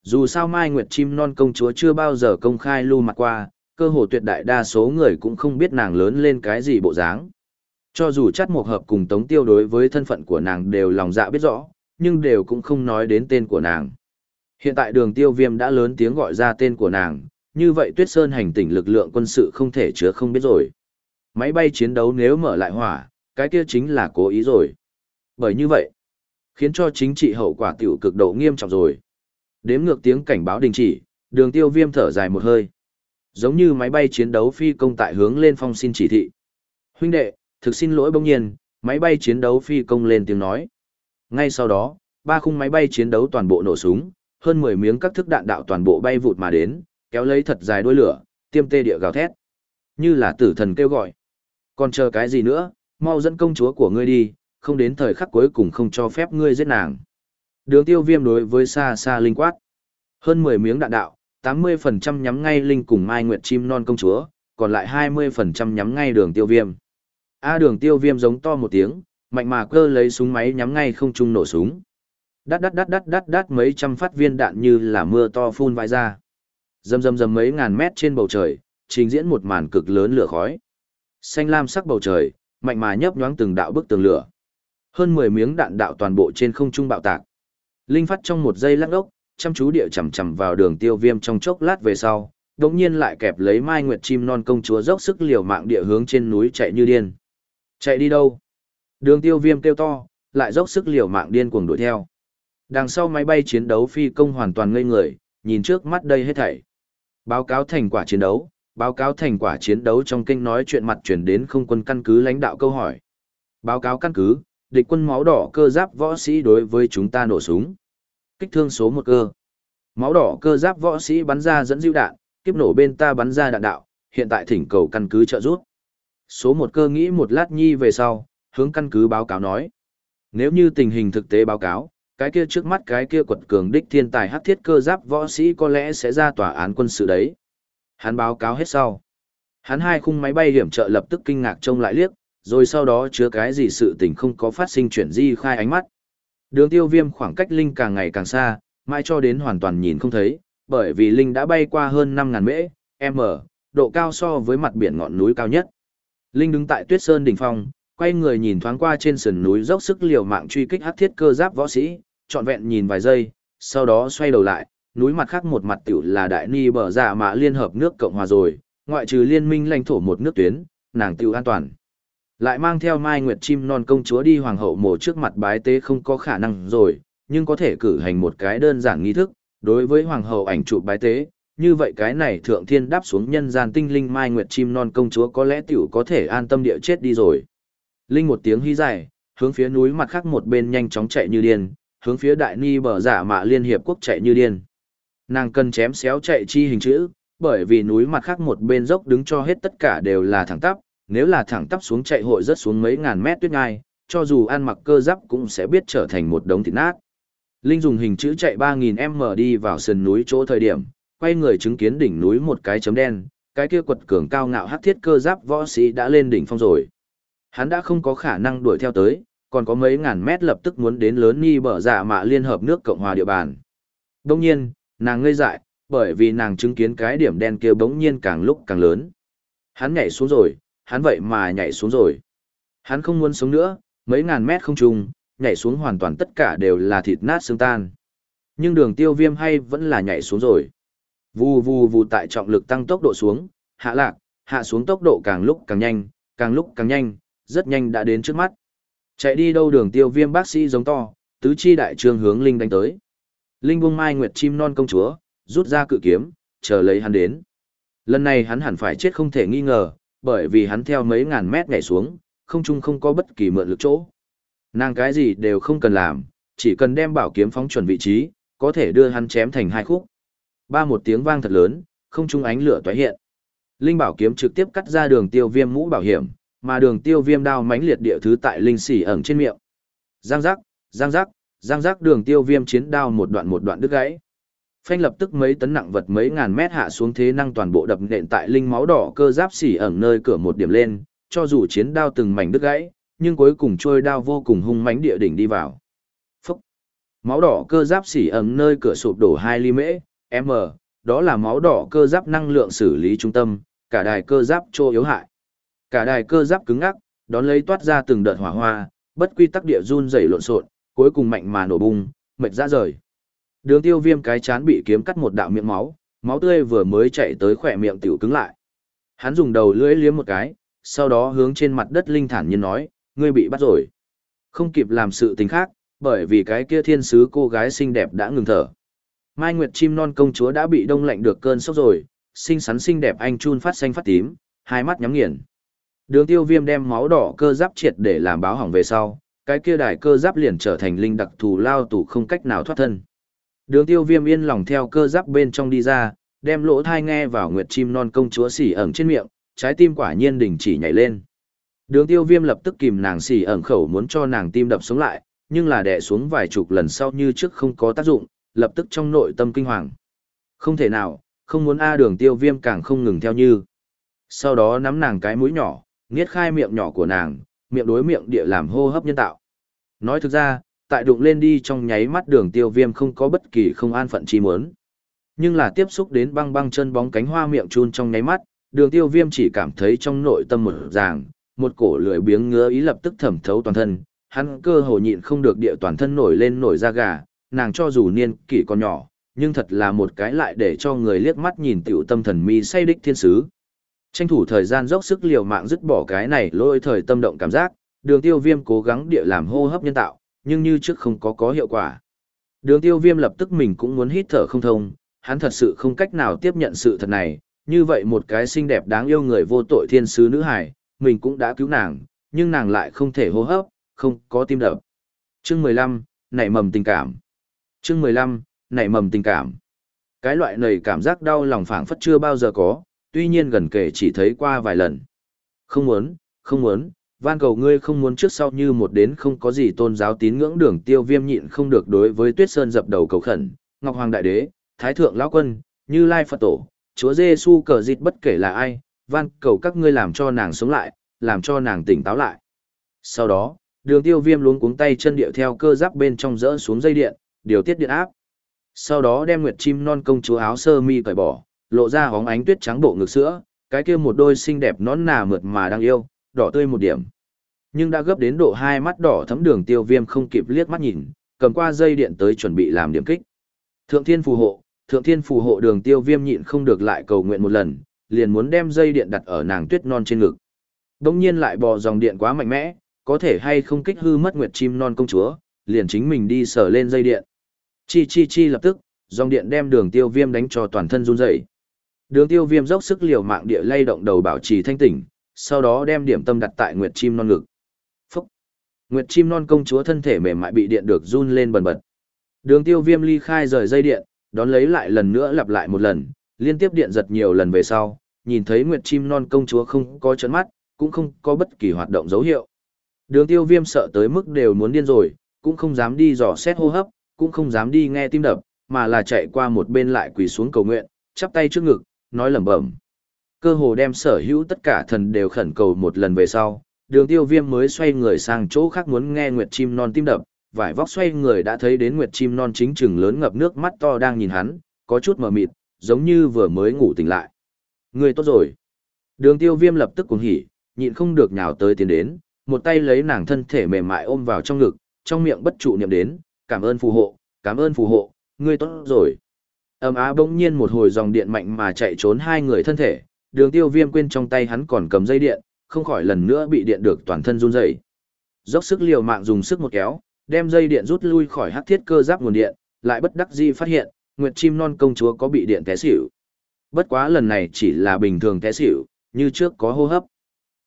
Dù sao Mai Nguyệt Chim Non công chúa chưa bao giờ công khai lưu mặt qua, cơ hồ tuyệt đại đa số người cũng không biết nàng lớn lên cái gì bộ dáng. Cho dù chắt một hợp cùng Tống Tiêu đối với thân phận của nàng đều lòng dạ biết rõ, nhưng đều cũng không nói đến tên của nàng. Hiện tại đường tiêu viêm đã lớn tiếng gọi ra tên của nàng, như vậy tuyết sơn hành tỉnh lực lượng quân sự không thể chứa không biết rồi. Máy bay chiến đấu nếu mở lại hỏa, cái kia chính là cố ý rồi. Bởi như vậy, khiến cho chính trị hậu quả tiểu cực độ nghiêm trọng rồi. Đếm ngược tiếng cảnh báo đình chỉ, đường tiêu viêm thở dài một hơi. Giống như máy bay chiến đấu phi công tại hướng lên phong xin chỉ thị. Huynh đệ, thực xin lỗi bỗng nhiên, máy bay chiến đấu phi công lên tiếng nói. Ngay sau đó, ba khung máy bay chiến đấu toàn bộ nổ súng, hơn 10 miếng các thức đạn đạo toàn bộ bay vụt mà đến, kéo lấy thật dài đuôi lửa, tiêm tê địa gào thét. Như là tử thần kêu gọi. Còn chờ cái gì nữa, mau dẫn công chúa của ngươi đi, không đến thời khắc cuối cùng không cho phép ngươi giết nàng. Đường tiêu viêm đối với xa xa linh quát. Hơn 10 miếng đạn đạo, 80% nhắm ngay linh cùng mai nguyệt chim non công chúa, còn lại 20% nhắm ngay đường tiêu viêm. A đường tiêu viêm giống to một tiếng, mạnh mà cơ lấy súng máy nhắm ngay không trung nổ súng. Đắt đắt đắt đắt đắt đắt mấy trăm phát viên đạn như là mưa to phun vãi ra. Dầm dầm dầm mấy ngàn mét trên bầu trời, trình diễn một màn cực lớn lửa khói. Xanh lam sắc bầu trời, mạnh mà nhấp nhoáng từng đạo bức tường lửa. Hơn 10 miếng đạn đạo toàn bộ trên không trung bạo tạc. Linh phát trong một giây lắc ốc, chăm chú địa chầm chầm vào đường tiêu viêm trong chốc lát về sau, đột nhiên lại kẹp lấy mai nguyệt chim non công chúa dốc sức liều mạng địa hướng trên núi chạy như điên. Chạy đi đâu? Đường tiêu viêm kêu to, lại dốc sức liều mạng điên cuồng đuổi theo. Đằng sau máy bay chiến đấu phi công hoàn toàn ngây người, nhìn trước mắt đây hết thảy. Báo cáo thành quả chiến đấu, báo cáo thành quả chiến đấu trong kênh nói chuyện mặt chuyển đến không quân căn cứ lãnh đạo câu hỏi. Báo cáo căn cứ, địch quân máu đỏ cơ giáp võ sĩ đối với chúng ta nổ súng. Kích thương số một cơ. Máu đỏ cơ giáp võ sĩ bắn ra dẫn dữ đạn, kiếp nổ bên ta bắn ra đạn đạo, hiện tại thỉnh cầu căn cứ trợ giúp. Số một cơ nghĩ một lát nhi về sau, hướng căn cứ báo cáo nói. Nếu như tình hình thực tế báo cáo, cái kia trước mắt cái kia quật cường đích thiên tài hắc thiết cơ giáp võ sĩ có lẽ sẽ ra tòa án quân sự đấy. Hắn báo cáo hết sau. Hắn hai khung máy bay hiểm trợ lập tức kinh ngạc trông lại liếc, rồi sau đó chứa cái gì sự tình không có phát sinh chuyển di khai ánh mắt. Đường tiêu viêm khoảng cách Linh càng ngày càng xa, mãi cho đến hoàn toàn nhìn không thấy, bởi vì Linh đã bay qua hơn 5.000 mễ, m, độ cao so với mặt biển ngọn núi cao nhất. Linh đứng tại tuyết sơn đỉnh phong, quay người nhìn thoáng qua trên sườn núi dốc sức liều mạng truy kích hắc thiết cơ giáp võ sĩ, trọn vẹn nhìn vài giây, sau đó xoay đầu lại, núi mặt khác một mặt tiểu là đại ni bờ giả mạ liên hợp nước Cộng Hòa rồi, ngoại trừ liên minh lãnh thổ một nước tuyến, nàng tiểu an toàn. Lại mang theo Mai Nguyệt chim non công chúa đi hoàng hậu mộ trước mặt bái tế không có khả năng rồi, nhưng có thể cử hành một cái đơn giản nghi thức, đối với hoàng hậu ảnh chụp bái tế, như vậy cái này thượng thiên đáp xuống nhân gian tinh linh Mai Nguyệt chim non công chúa có lẽ tiểu có thể an tâm địa chết đi rồi. Linh một tiếng hí dài, hướng phía núi mặt khác một bên nhanh chóng chạy như điên, hướng phía đại ni bờ giả mạ liên hiệp quốc chạy như điên. Nàng cần chém xéo chạy chi hình chữ, bởi vì núi mặt khác một bên dốc đứng cho hết tất cả đều là thẳng tắp, nếu là thẳng tắp xuống chạy hội rất xuống mấy ngàn mét tuyết ngai, cho dù ăn mặc cơ giáp cũng sẽ biết trở thành một đống thịt nát. Linh dùng hình chữ chạy 3000m đi vào sườn núi chỗ thời điểm, quay người chứng kiến đỉnh núi một cái chấm đen, cái kia quật cường cao ngạo hắc thiết cơ giáp võ sĩ đã lên đỉnh phong rồi. Hắn đã không có khả năng đuổi theo tới, còn có mấy ngàn mét lập tức muốn đến lớn ni bờ dạ mạ liên hợp nước Cộng hòa địa bàn. Đương nhiên, nàng ngây dại, bởi vì nàng chứng kiến cái điểm đen kia bỗng nhiên càng lúc càng lớn. Hắn nhảy xuống rồi, hắn vậy mà nhảy xuống rồi. Hắn không muốn sống nữa, mấy ngàn mét không trùng, nhảy xuống hoàn toàn tất cả đều là thịt nát xương tan. Nhưng đường tiêu viêm hay vẫn là nhảy xuống rồi. Vù vù vù tại trọng lực tăng tốc độ xuống, hạ lạc, hạ xuống tốc độ càng lúc càng nhanh, càng lúc càng nhanh, rất nhanh đã đến trước mắt. Chạy đi đâu đường tiêu viêm bác sĩ giống to, tứ chi đại trương hướng Linh đánh tới. Linh buông mai nguyệt chim non công chúa, rút ra cự kiếm, chờ lấy hắn đến. Lần này hắn hẳn phải chết không thể nghi ngờ, bởi vì hắn theo mấy ngàn mét nhảy xuống, không chung không có bất kỳ mượn lực chỗ. Nàng cái gì đều không cần làm, chỉ cần đem bảo kiếm phóng chuẩn vị trí, có thể đưa hắn chém thành hai khúc. Ba một tiếng vang thật lớn, không trung ánh lửa tóe hiện. Linh bảo kiếm trực tiếp cắt ra đường tiêu viêm mũ bảo hiểm, mà đường tiêu viêm đao mãnh liệt địa thứ tại linh xỉ ẩn trên miệng. Giang giác, giang giác, giang giác đường tiêu viêm chiến đao một đoạn một đoạn đứt gãy. Phanh lập tức mấy tấn nặng vật mấy ngàn mét hạ xuống thế năng toàn bộ đập nện tại linh máu đỏ cơ giáp xỉ ẩn nơi cửa một điểm lên, cho dù chiến đao từng mảnh đứt gãy, nhưng cuối cùng trôi đao vô cùng hung mãnh địa đỉnh đi vào. Phúc! Máu đỏ cơ giáp xỉ ẩn nơi cửa sụp đổ hai ly mễ, m, đó là máu đỏ cơ giáp năng lượng xử lý trung tâm, cả đài cơ giáp trô yếu hại. Cả đài cơ giáp cứng ngắc, đón lấy toát ra từng đợt hỏa hoa, bất quy tắc địa run rẩy lộn xộn, cuối cùng mạnh mà nổ bung, mệt ra rời. Đường tiêu viêm cái chán bị kiếm cắt một đạo miệng máu, máu tươi vừa mới chạy tới khỏe miệng tiểu cứng lại. Hắn dùng đầu lưỡi liếm một cái, sau đó hướng trên mặt đất linh thản nhiên nói, ngươi bị bắt rồi. Không kịp làm sự tình khác, bởi vì cái kia thiên sứ cô gái xinh đẹp đã ngừng thở. Mai Nguyệt chim non công chúa đã bị đông lạnh được cơn sốc rồi, xinh xắn xinh đẹp anh chun phát xanh phát tím, hai mắt nhắm nghiền. Đường tiêu viêm đem máu đỏ cơ giáp triệt để làm báo hỏng về sau, cái kia đài cơ giáp liền trở thành linh đặc thù lao tủ không cách nào thoát thân. Đường tiêu viêm yên lòng theo cơ giáp bên trong đi ra, đem lỗ thai nghe vào nguyệt chim non công chúa xỉ ẩn trên miệng, trái tim quả nhiên đình chỉ nhảy lên. Đường tiêu viêm lập tức kìm nàng xỉ ẩn khẩu muốn cho nàng tim đập xuống lại, nhưng là đè xuống vài chục lần sau như trước không có tác dụng, lập tức trong nội tâm kinh hoàng. Không thể nào, không muốn A đường tiêu viêm càng không ngừng theo như. Sau đó nắm nàng cái mũi nhỏ, nghiết khai miệng nhỏ của nàng, miệng đối miệng địa làm hô hấp nhân tạo. Nói thực ra, tại đụng lên đi trong nháy mắt đường tiêu viêm không có bất kỳ không an phận chi muốn. Nhưng là tiếp xúc đến băng băng chân bóng cánh hoa miệng chun trong nháy mắt, đường tiêu viêm chỉ cảm thấy trong nội tâm một ràng, một cổ lưỡi biếng ngứa ý lập tức thẩm thấu toàn thân, hắn cơ hồ nhịn không được địa toàn thân nổi lên nổi da gà, nàng cho dù niên kỷ còn nhỏ, nhưng thật là một cái lại để cho người liếc mắt nhìn tiểu tâm thần mi say đích thiên sứ. Tranh thủ thời gian dốc sức liều mạng dứt bỏ cái này lôi thời tâm động cảm giác, đường tiêu viêm cố gắng địa làm hô hấp nhân tạo, nhưng như trước không có có hiệu quả. Đường tiêu viêm lập tức mình cũng muốn hít thở không thông, hắn thật sự không cách nào tiếp nhận sự thật này, như vậy một cái xinh đẹp đáng yêu người vô tội thiên sứ nữ hải, mình cũng đã cứu nàng, nhưng nàng lại không thể hô hấp, không có tim đập. Chương 15, nảy mầm tình cảm. Chương 15, nảy mầm tình cảm. Cái loại này cảm giác đau lòng phảng phất chưa bao giờ có, tuy nhiên gần kể chỉ thấy qua vài lần. Không muốn, không muốn, van cầu ngươi không muốn trước sau như một đến không có gì tôn giáo tín ngưỡng đường tiêu viêm nhịn không được đối với tuyết sơn dập đầu cầu khẩn, Ngọc Hoàng Đại Đế, Thái Thượng Lão Quân, Như Lai Phật Tổ, Chúa giê xu cờ dịch bất kể là ai, van cầu các ngươi làm cho nàng sống lại, làm cho nàng tỉnh táo lại. Sau đó, đường tiêu viêm luống cuống tay chân điệu theo cơ giáp bên trong rỡ xuống dây điện, điều tiết điện áp. Sau đó đem nguyệt chim non công chúa áo sơ mi cởi bỏ, lộ ra hóng ánh tuyết trắng bộ ngực sữa, cái kia một đôi xinh đẹp nón nà mượt mà đang yêu, đỏ tươi một điểm. Nhưng đã gấp đến độ hai mắt đỏ thấm đường tiêu viêm không kịp liếc mắt nhìn, cầm qua dây điện tới chuẩn bị làm điểm kích. Thượng thiên phù hộ, thượng thiên phù hộ đường tiêu viêm nhịn không được lại cầu nguyện một lần, liền muốn đem dây điện đặt ở nàng tuyết non trên ngực. Đông nhiên lại bò dòng điện quá mạnh mẽ, có thể hay không kích hư mất nguyệt chim non công chúa, liền chính mình đi sờ lên dây điện. Chi chi chi lập tức, dòng điện đem đường tiêu viêm đánh cho toàn thân run dậy. Đường tiêu viêm dốc sức liều mạng địa lay động đầu bảo trì thanh tỉnh, sau đó đem điểm tâm đặt tại nguyệt chim non ngực. Phúc! Nguyệt chim non công chúa thân thể mềm mại bị điện được run lên bần bật. Đường tiêu viêm ly khai rời dây điện, đón lấy lại lần nữa lặp lại một lần, liên tiếp điện giật nhiều lần về sau, nhìn thấy nguyệt chim non công chúa không có chấn mắt, cũng không có bất kỳ hoạt động dấu hiệu. Đường tiêu viêm sợ tới mức đều muốn điên rồi, cũng không dám đi dò xét hô hấp, cũng không dám đi nghe tim đập, mà là chạy qua một bên lại quỳ xuống cầu nguyện, chắp tay trước ngực, nói lẩm bẩm. Cơ hồ đem sở hữu tất cả thần đều khẩn cầu một lần về sau, đường tiêu viêm mới xoay người sang chỗ khác muốn nghe nguyệt chim non tim đập, vải vóc xoay người đã thấy đến nguyệt chim non chính chừng lớn ngập nước mắt to đang nhìn hắn, có chút mờ mịt, giống như vừa mới ngủ tỉnh lại. Người tốt rồi. Đường tiêu viêm lập tức cuồng hỉ, nhịn không được nhào tới tiến đến, một tay lấy nàng thân thể mềm mại ôm vào trong ngực, trong miệng bất trụ niệm đến, cảm ơn phù hộ, cảm ơn phù hộ, ngươi tốt rồi. Ầm á bỗng nhiên một hồi dòng điện mạnh mà chạy trốn hai người thân thể, đường tiêu viêm quên trong tay hắn còn cầm dây điện, không khỏi lần nữa bị điện được toàn thân run rẩy. Dốc sức liều mạng dùng sức một kéo, đem dây điện rút lui khỏi hắc thiết cơ giáp nguồn điện, lại bất đắc dĩ phát hiện, Nguyệt chim non công chúa có bị điện té xỉu. Bất quá lần này chỉ là bình thường té xỉu, như trước có hô hấp.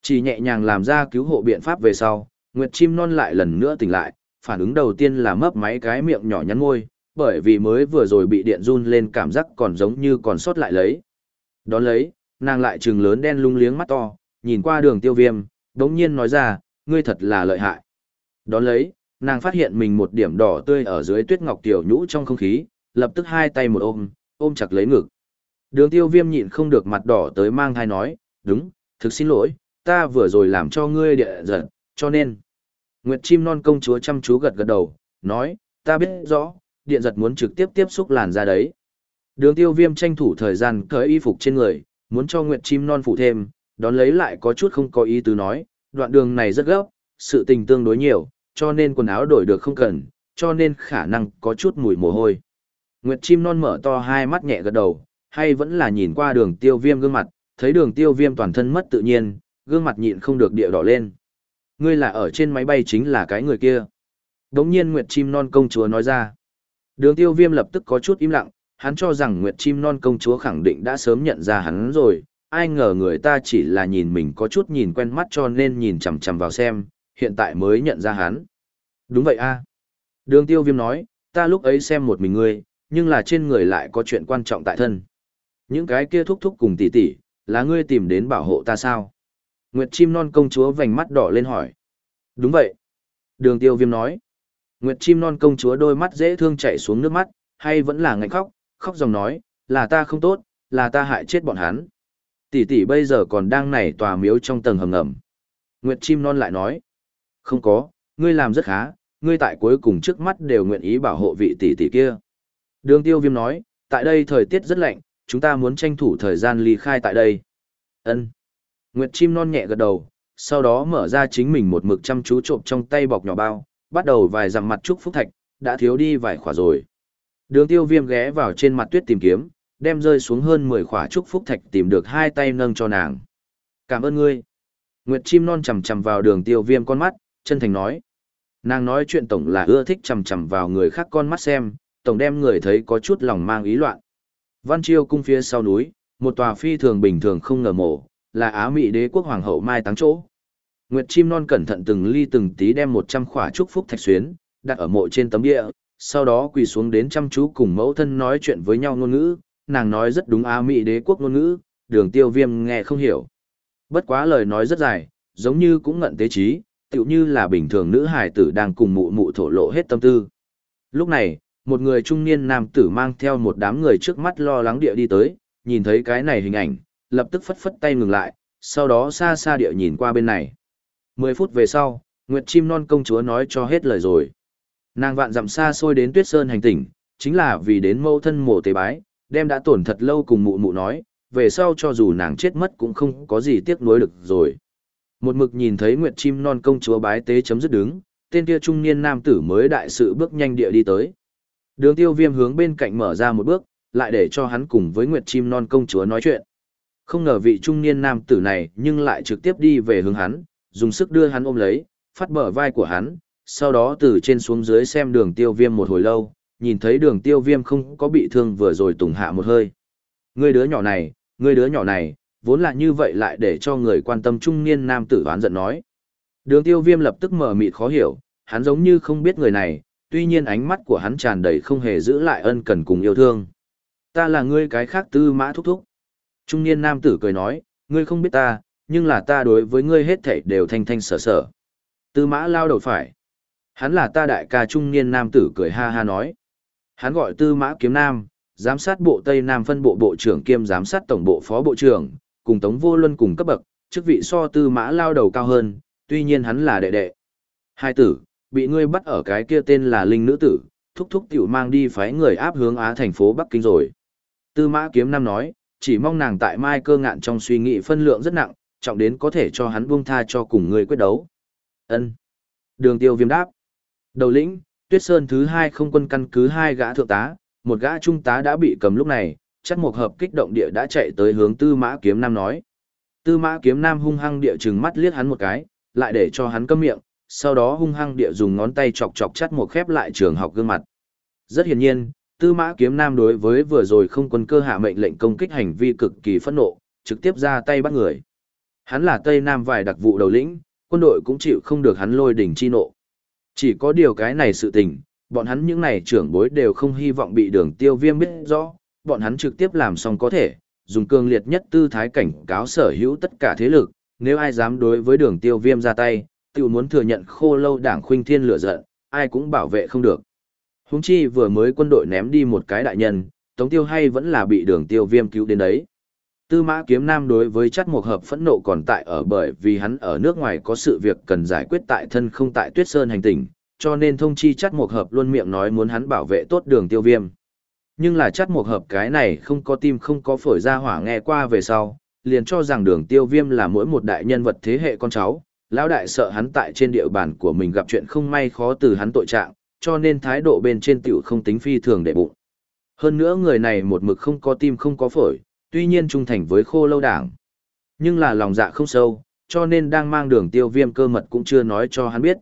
Chỉ nhẹ nhàng làm ra cứu hộ biện pháp về sau, Nguyệt chim non lại lần nữa tỉnh lại, phản ứng đầu tiên là mấp máy cái miệng nhỏ nhắn môi, bởi vì mới vừa rồi bị điện run lên cảm giác còn giống như còn sót lại lấy. Đón lấy, nàng lại trừng lớn đen lung liếng mắt to, nhìn qua đường tiêu viêm, đống nhiên nói ra, ngươi thật là lợi hại. Đón lấy, nàng phát hiện mình một điểm đỏ tươi ở dưới tuyết ngọc tiểu nhũ trong không khí, lập tức hai tay một ôm, ôm chặt lấy ngực. Đường tiêu viêm nhịn không được mặt đỏ tới mang thai nói, đúng, thực xin lỗi, ta vừa rồi làm cho ngươi địa giận, cho nên. Nguyệt chim non công chúa chăm chú gật gật đầu, nói, ta biết rõ, điện giật muốn trực tiếp tiếp xúc làn da đấy. Đường tiêu viêm tranh thủ thời gian cởi y phục trên người, muốn cho Nguyệt chim non phụ thêm, đón lấy lại có chút không có ý tứ nói, đoạn đường này rất gấp, sự tình tương đối nhiều, cho nên quần áo đổi được không cần, cho nên khả năng có chút mùi mồ hôi. Nguyệt chim non mở to hai mắt nhẹ gật đầu, hay vẫn là nhìn qua đường tiêu viêm gương mặt, thấy đường tiêu viêm toàn thân mất tự nhiên, gương mặt nhịn không được địa đỏ lên. Ngươi là ở trên máy bay chính là cái người kia. Đống nhiên Nguyệt chim non công chúa nói ra. Đường tiêu viêm lập tức có chút im lặng, hắn cho rằng Nguyệt chim non công chúa khẳng định đã sớm nhận ra hắn rồi, ai ngờ người ta chỉ là nhìn mình có chút nhìn quen mắt cho nên nhìn chằm chằm vào xem, hiện tại mới nhận ra hắn. Đúng vậy a Đường tiêu viêm nói, ta lúc ấy xem một mình ngươi, nhưng là trên người lại có chuyện quan trọng tại thân. Những cái kia thúc thúc cùng tỷ tỷ, là ngươi tìm đến bảo hộ ta sao? Nguyệt chim non công chúa vành mắt đỏ lên hỏi. Đúng vậy. Đường tiêu viêm nói. Nguyệt chim non công chúa đôi mắt dễ thương chảy xuống nước mắt, hay vẫn là ngạnh khóc, khóc dòng nói, là ta không tốt, là ta hại chết bọn hắn. Tỷ tỷ bây giờ còn đang nảy tòa miếu trong tầng hầm ngầm. Nguyệt chim non lại nói. Không có, ngươi làm rất khá, ngươi tại cuối cùng trước mắt đều nguyện ý bảo hộ vị tỷ tỷ kia. Đường tiêu viêm nói, tại đây thời tiết rất lạnh, chúng ta muốn tranh thủ thời gian ly khai tại đây. ân Nguyệt chim non nhẹ gật đầu, sau đó mở ra chính mình một mực chăm chú trộm trong tay bọc nhỏ bao, bắt đầu vài dặm mặt trúc phúc thạch, đã thiếu đi vài khỏa rồi. Đường tiêu viêm ghé vào trên mặt tuyết tìm kiếm, đem rơi xuống hơn 10 khỏa trúc phúc thạch tìm được hai tay nâng cho nàng. Cảm ơn ngươi. Nguyệt chim non chầm chầm vào đường tiêu viêm con mắt, chân thành nói. Nàng nói chuyện tổng là ưa thích chầm chầm vào người khác con mắt xem, tổng đem người thấy có chút lòng mang ý loạn. Văn Chiêu cung phía sau núi, một tòa phi thường bình thường không ngờ mổ, là Á Mỹ đế quốc hoàng hậu Mai Táng chỗ. Nguyệt chim non cẩn thận từng ly từng tí đem 100 khỏa trúc phúc thạch xuyến, đặt ở mộ trên tấm địa, sau đó quỳ xuống đến chăm chú cùng mẫu thân nói chuyện với nhau ngôn ngữ, nàng nói rất đúng Á Mỹ đế quốc ngôn ngữ, đường tiêu viêm nghe không hiểu. Bất quá lời nói rất dài, giống như cũng ngận tế trí, tựu như là bình thường nữ hài tử đang cùng mụ mụ thổ lộ hết tâm tư. Lúc này, một người trung niên nam tử mang theo một đám người trước mắt lo lắng địa đi tới, nhìn thấy cái này hình ảnh, lập tức phất phất tay ngừng lại, sau đó xa xa địa nhìn qua bên này. Mười phút về sau, Nguyệt Chim Non công chúa nói cho hết lời rồi. Nàng vạn dặm xa xôi đến Tuyết Sơn hành tỉnh, chính là vì đến mâu thân mộ tế bái, đem đã tổn thật lâu cùng mụ mụ nói, về sau cho dù nàng chết mất cũng không có gì tiếc nuối được rồi. Một mực nhìn thấy Nguyệt Chim Non công chúa bái tế chấm dứt đứng, tên kia trung niên nam tử mới đại sự bước nhanh địa đi tới. Đường tiêu viêm hướng bên cạnh mở ra một bước, lại để cho hắn cùng với Nguyệt Chim Non công chúa nói chuyện. Không ngờ vị trung niên nam tử này nhưng lại trực tiếp đi về hướng hắn, dùng sức đưa hắn ôm lấy, phát bờ vai của hắn, sau đó từ trên xuống dưới xem đường tiêu viêm một hồi lâu, nhìn thấy đường tiêu viêm không có bị thương vừa rồi tùng hạ một hơi. Người đứa nhỏ này, người đứa nhỏ này, vốn là như vậy lại để cho người quan tâm trung niên nam tử oán giận nói. Đường tiêu viêm lập tức mở mịt khó hiểu, hắn giống như không biết người này, tuy nhiên ánh mắt của hắn tràn đầy không hề giữ lại ân cần cùng yêu thương. Ta là ngươi cái khác tư mã thúc thúc. Trung niên nam tử cười nói, ngươi không biết ta, nhưng là ta đối với ngươi hết thảy đều thanh thanh sở sở. Tư mã lao đầu phải. Hắn là ta đại ca trung niên nam tử cười ha ha nói. Hắn gọi tư mã kiếm nam, giám sát bộ Tây Nam phân bộ bộ trưởng kiêm giám sát tổng bộ phó bộ trưởng, cùng Tống Vô Luân cùng cấp bậc, chức vị so tư mã lao đầu cao hơn, tuy nhiên hắn là đệ đệ. Hai tử, bị ngươi bắt ở cái kia tên là Linh Nữ Tử, thúc thúc tiểu mang đi phái người áp hướng Á thành phố Bắc Kinh rồi. Tư mã kiếm nam nói, chỉ mong nàng tại mai cơ ngạn trong suy nghĩ phân lượng rất nặng, trọng đến có thể cho hắn buông tha cho cùng ngươi quyết đấu. Ân. Đường tiêu viêm đáp. Đầu lĩnh, tuyết sơn thứ hai không quân căn cứ hai gã thượng tá, một gã trung tá đã bị cầm lúc này, chắc một hợp kích động địa đã chạy tới hướng tư mã kiếm nam nói. Tư mã kiếm nam hung hăng địa trừng mắt liếc hắn một cái, lại để cho hắn câm miệng, sau đó hung hăng địa dùng ngón tay chọc chọc chắt một khép lại trường học gương mặt. Rất hiển nhiên, tư mã kiếm nam đối với vừa rồi không quân cơ hạ mệnh lệnh công kích hành vi cực kỳ phẫn nộ, trực tiếp ra tay bắt người. Hắn là Tây Nam vài đặc vụ đầu lĩnh, quân đội cũng chịu không được hắn lôi đỉnh chi nộ. Chỉ có điều cái này sự tình, bọn hắn những này trưởng bối đều không hy vọng bị đường tiêu viêm biết rõ, bọn hắn trực tiếp làm xong có thể, dùng cương liệt nhất tư thái cảnh cáo sở hữu tất cả thế lực, nếu ai dám đối với đường tiêu viêm ra tay, tự muốn thừa nhận khô lâu đảng khuynh thiên lửa giận, ai cũng bảo vệ không được. Húng chi vừa mới quân đội ném đi một cái đại nhân, tống tiêu hay vẫn là bị đường tiêu viêm cứu đến đấy. Tư mã kiếm nam đối với chắc một hợp phẫn nộ còn tại ở bởi vì hắn ở nước ngoài có sự việc cần giải quyết tại thân không tại tuyết sơn hành tỉnh, cho nên thông chi chắc một hợp luôn miệng nói muốn hắn bảo vệ tốt đường tiêu viêm. Nhưng là chắc một hợp cái này không có tim không có phổi ra hỏa nghe qua về sau, liền cho rằng đường tiêu viêm là mỗi một đại nhân vật thế hệ con cháu, lão đại sợ hắn tại trên địa bàn của mình gặp chuyện không may khó từ hắn tội trạng, cho nên thái độ bên trên tiểu không tính phi thường để bụng. Hơn nữa người này một mực không có tim không có phổi, tuy nhiên trung thành với khô lâu đảng. Nhưng là lòng dạ không sâu, cho nên đang mang đường tiêu viêm cơ mật cũng chưa nói cho hắn biết.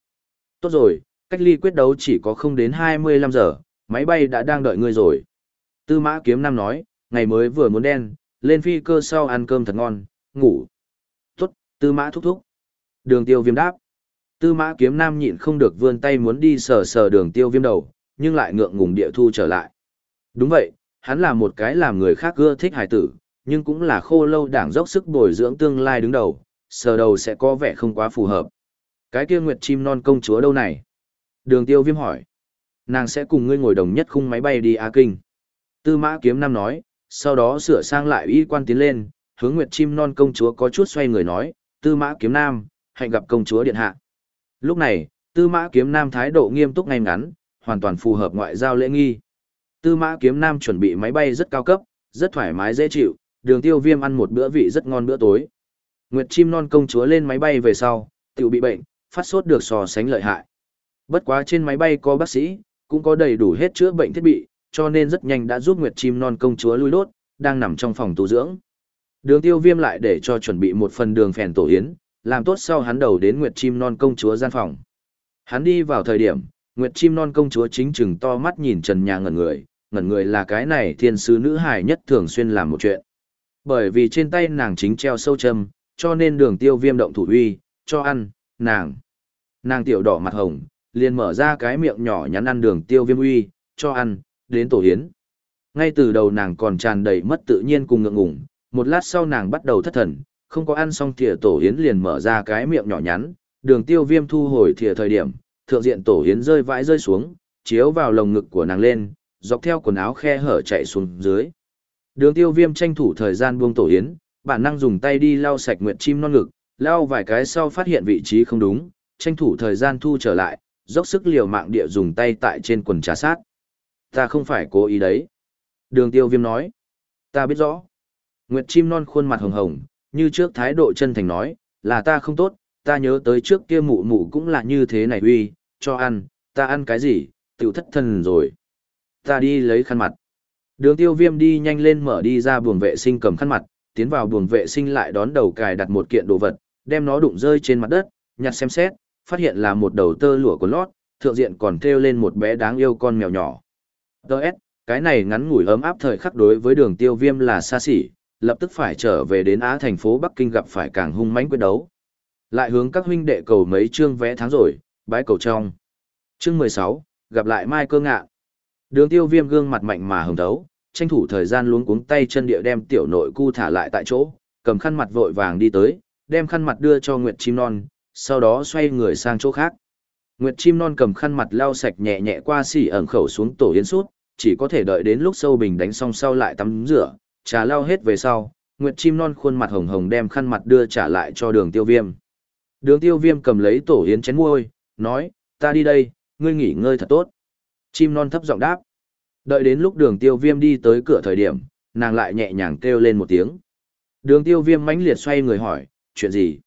Tốt rồi, cách ly quyết đấu chỉ có không đến 25 giờ, máy bay đã đang đợi ngươi rồi. Tư mã kiếm nam nói, ngày mới vừa muốn đen, lên phi cơ sau ăn cơm thật ngon, ngủ. Tốt, tư mã thúc thúc. Đường tiêu viêm đáp. Tư mã kiếm nam nhịn không được vươn tay muốn đi sờ sờ đường tiêu viêm đầu, nhưng lại ngượng ngùng địa thu trở lại. Đúng vậy, hắn là một cái làm người khác ưa thích hải tử, nhưng cũng là khô lâu đảng dốc sức bồi dưỡng tương lai đứng đầu, sờ đầu sẽ có vẻ không quá phù hợp. Cái kia nguyệt chim non công chúa đâu này? Đường tiêu viêm hỏi. Nàng sẽ cùng ngươi ngồi đồng nhất khung máy bay đi A Kinh. Tư mã kiếm nam nói, sau đó sửa sang lại y quan tiến lên, hướng nguyệt chim non công chúa có chút xoay người nói, tư mã kiếm nam, hạnh gặp công chúa điện hạ. Lúc này, tư mã kiếm nam thái độ nghiêm túc ngay ngắn, hoàn toàn phù hợp ngoại giao lễ nghi. Tư mã kiếm nam chuẩn bị máy bay rất cao cấp, rất thoải mái dễ chịu, đường tiêu viêm ăn một bữa vị rất ngon bữa tối. Nguyệt chim non công chúa lên máy bay về sau, tiểu bị bệnh, phát sốt được so sánh lợi hại. Bất quá trên máy bay có bác sĩ, cũng có đầy đủ hết chữa bệnh thiết bị, cho nên rất nhanh đã giúp Nguyệt chim non công chúa lui đốt, đang nằm trong phòng tu dưỡng. Đường tiêu viêm lại để cho chuẩn bị một phần đường phèn tổ yến, làm tốt sau hắn đầu đến Nguyệt chim non công chúa gian phòng. Hắn đi vào thời điểm, Nguyệt chim non công chúa chính chừng to mắt nhìn trần nhà ngẩn người, ngẩn người là cái này thiên sứ nữ hài nhất thường xuyên làm một chuyện. Bởi vì trên tay nàng chính treo sâu châm, cho nên đường tiêu viêm động thủ uy, cho ăn, nàng. Nàng tiểu đỏ mặt hồng, liền mở ra cái miệng nhỏ nhắn ăn đường tiêu viêm uy, cho ăn, đến tổ hiến. Ngay từ đầu nàng còn tràn đầy mất tự nhiên cùng ngượng ngủng, một lát sau nàng bắt đầu thất thần, không có ăn xong thìa tổ hiến liền mở ra cái miệng nhỏ nhắn, đường tiêu viêm thu hồi thìa thời điểm, thượng diện tổ hiến rơi vãi rơi xuống, chiếu vào lồng ngực của nàng lên, dọc theo quần áo khe hở chạy xuống dưới. Đường tiêu viêm tranh thủ thời gian buông tổ hiến, bản năng dùng tay đi lau sạch nguyệt chim non ngực, lau vài cái sau phát hiện vị trí không đúng, tranh thủ thời gian thu trở lại, dốc sức liều mạng địa dùng tay tại trên quần trà sát. Ta không phải cố ý đấy. Đường tiêu viêm nói. Ta biết rõ. Nguyệt chim non khuôn mặt hồng hồng, như trước thái độ chân thành nói, là ta không tốt, ta nhớ tới trước kia mụ mụ cũng là như thế này uy, cho ăn, ta ăn cái gì, tiểu thất thần rồi. Ta đi lấy khăn mặt. Đường tiêu viêm đi nhanh lên mở đi ra buồng vệ sinh cầm khăn mặt, tiến vào buồng vệ sinh lại đón đầu cài đặt một kiện đồ vật, đem nó đụng rơi trên mặt đất, nhặt xem xét, phát hiện là một đầu tơ lụa của lót, thượng diện còn treo lên một bé đáng yêu con mèo nhỏ. Đợt, cái này ngắn ngủi ấm áp thời khắc đối với đường tiêu viêm là xa xỉ, lập tức phải trở về đến Á thành phố Bắc Kinh gặp phải càng hung mãnh quyết đấu. Lại hướng các huynh đệ cầu mấy chương vé tháng rồi, bái cầu trong. Chương 16, gặp lại Mai Cơ Ngạ. Đường tiêu viêm gương mặt mạnh mà hồng thấu, tranh thủ thời gian luống cuống tay chân địa đem tiểu nội cu thả lại tại chỗ, cầm khăn mặt vội vàng đi tới, đem khăn mặt đưa cho Nguyệt Chim Non, sau đó xoay người sang chỗ khác. Nguyệt Chim Non cầm khăn mặt lau sạch nhẹ nhẹ qua xỉ ẩn khẩu xuống tổ yến sút, chỉ có thể đợi đến lúc sâu bình đánh xong sau lại tắm rửa, trà lau hết về sau, Nguyệt Chim Non khuôn mặt hồng hồng đem khăn mặt đưa trả lại cho đường tiêu viêm. Đường tiêu viêm cầm lấy tổ yến chén môi, nói, ta đi đây, ngươi nghỉ ngơi thật tốt. Chim non thấp giọng đáp. Đợi đến lúc đường tiêu viêm đi tới cửa thời điểm, nàng lại nhẹ nhàng kêu lên một tiếng. Đường tiêu viêm mãnh liệt xoay người hỏi, chuyện gì?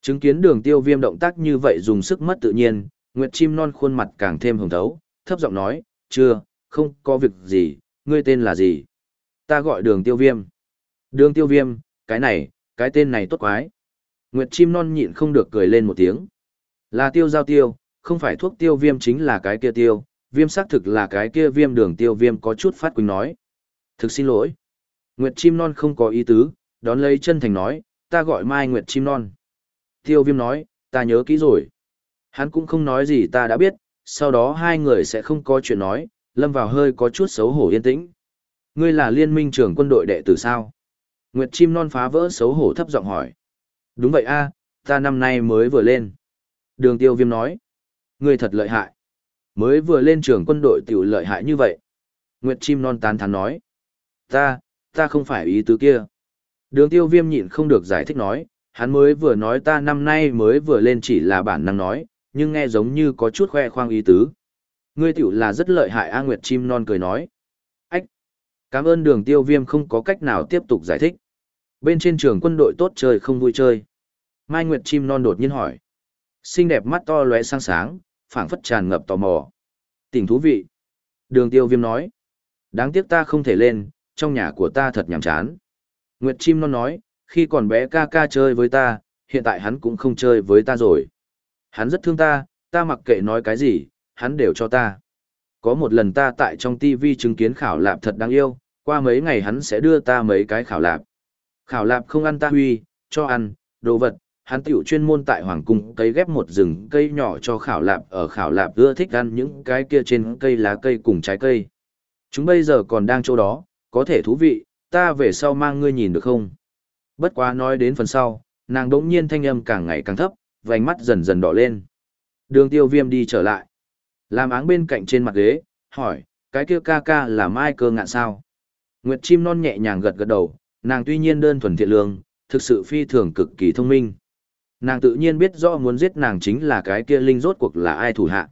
Chứng kiến đường tiêu viêm động tác như vậy dùng sức mất tự nhiên, Nguyệt chim non khuôn mặt càng thêm hồng thấu, thấp giọng nói, chưa, không có việc gì, ngươi tên là gì? Ta gọi đường tiêu viêm. Đường tiêu viêm, cái này, cái tên này tốt quái. Nguyệt chim non nhịn không được cười lên một tiếng. Là tiêu giao tiêu, không phải thuốc tiêu viêm chính là cái kia tiêu, viêm xác thực là cái kia viêm đường tiêu viêm có chút phát quỳnh nói. Thực xin lỗi. Nguyệt chim non không có ý tứ, đón lấy chân thành nói, ta gọi Mai Nguyệt chim non. Tiêu viêm nói, ta nhớ kỹ rồi. Hắn cũng không nói gì ta đã biết, sau đó hai người sẽ không có chuyện nói, lâm vào hơi có chút xấu hổ yên tĩnh. Ngươi là liên minh trưởng quân đội đệ tử sao? Nguyệt chim non phá vỡ xấu hổ thấp giọng hỏi. Đúng vậy a, ta năm nay mới vừa lên. Đường tiêu viêm nói. Ngươi thật lợi hại. Mới vừa lên trường quân đội tiểu lợi hại như vậy. Nguyệt chim non tán thán nói. Ta, ta không phải ý tứ kia. Đường tiêu viêm nhịn không được giải thích nói, hắn mới vừa nói ta năm nay mới vừa lên chỉ là bản năng nói, nhưng nghe giống như có chút khoe khoang ý tứ. Ngươi tiểu là rất lợi hại A Nguyệt chim non cười nói. Ách! Cảm ơn đường tiêu viêm không có cách nào tiếp tục giải thích. Bên trên trường quân đội tốt chơi không vui chơi. Mai Nguyệt chim non đột nhiên hỏi xinh đẹp mắt to lóe sáng sáng, phảng phất tràn ngập tò mò. Tình thú vị. Đường tiêu viêm nói. Đáng tiếc ta không thể lên, trong nhà của ta thật nhàm chán. Nguyệt chim non nói, khi còn bé ca ca chơi với ta, hiện tại hắn cũng không chơi với ta rồi. Hắn rất thương ta, ta mặc kệ nói cái gì, hắn đều cho ta. Có một lần ta tại trong TV chứng kiến khảo lạp thật đáng yêu, qua mấy ngày hắn sẽ đưa ta mấy cái khảo lạp. Khảo lạp không ăn ta huy, cho ăn, đồ vật, hắn tiểu chuyên môn tại hoàng cung cấy ghép một rừng cây nhỏ cho khảo lạp ở khảo lạp ưa thích ăn những cái kia trên cây lá cây cùng trái cây. Chúng bây giờ còn đang chỗ đó, có thể thú vị, ta về sau mang ngươi nhìn được không? Bất quá nói đến phần sau, nàng đống nhiên thanh âm càng ngày càng thấp, vành mắt dần dần đỏ lên. Đường tiêu viêm đi trở lại. Làm áng bên cạnh trên mặt ghế, hỏi, cái kia ca ca là mai cơ ngạn sao? Nguyệt chim non nhẹ nhàng gật gật đầu, nàng tuy nhiên đơn thuần thiện lương, thực sự phi thường cực kỳ thông minh. Nàng tự nhiên biết rõ muốn giết nàng chính là cái kia linh rốt cuộc là ai thủ hạ.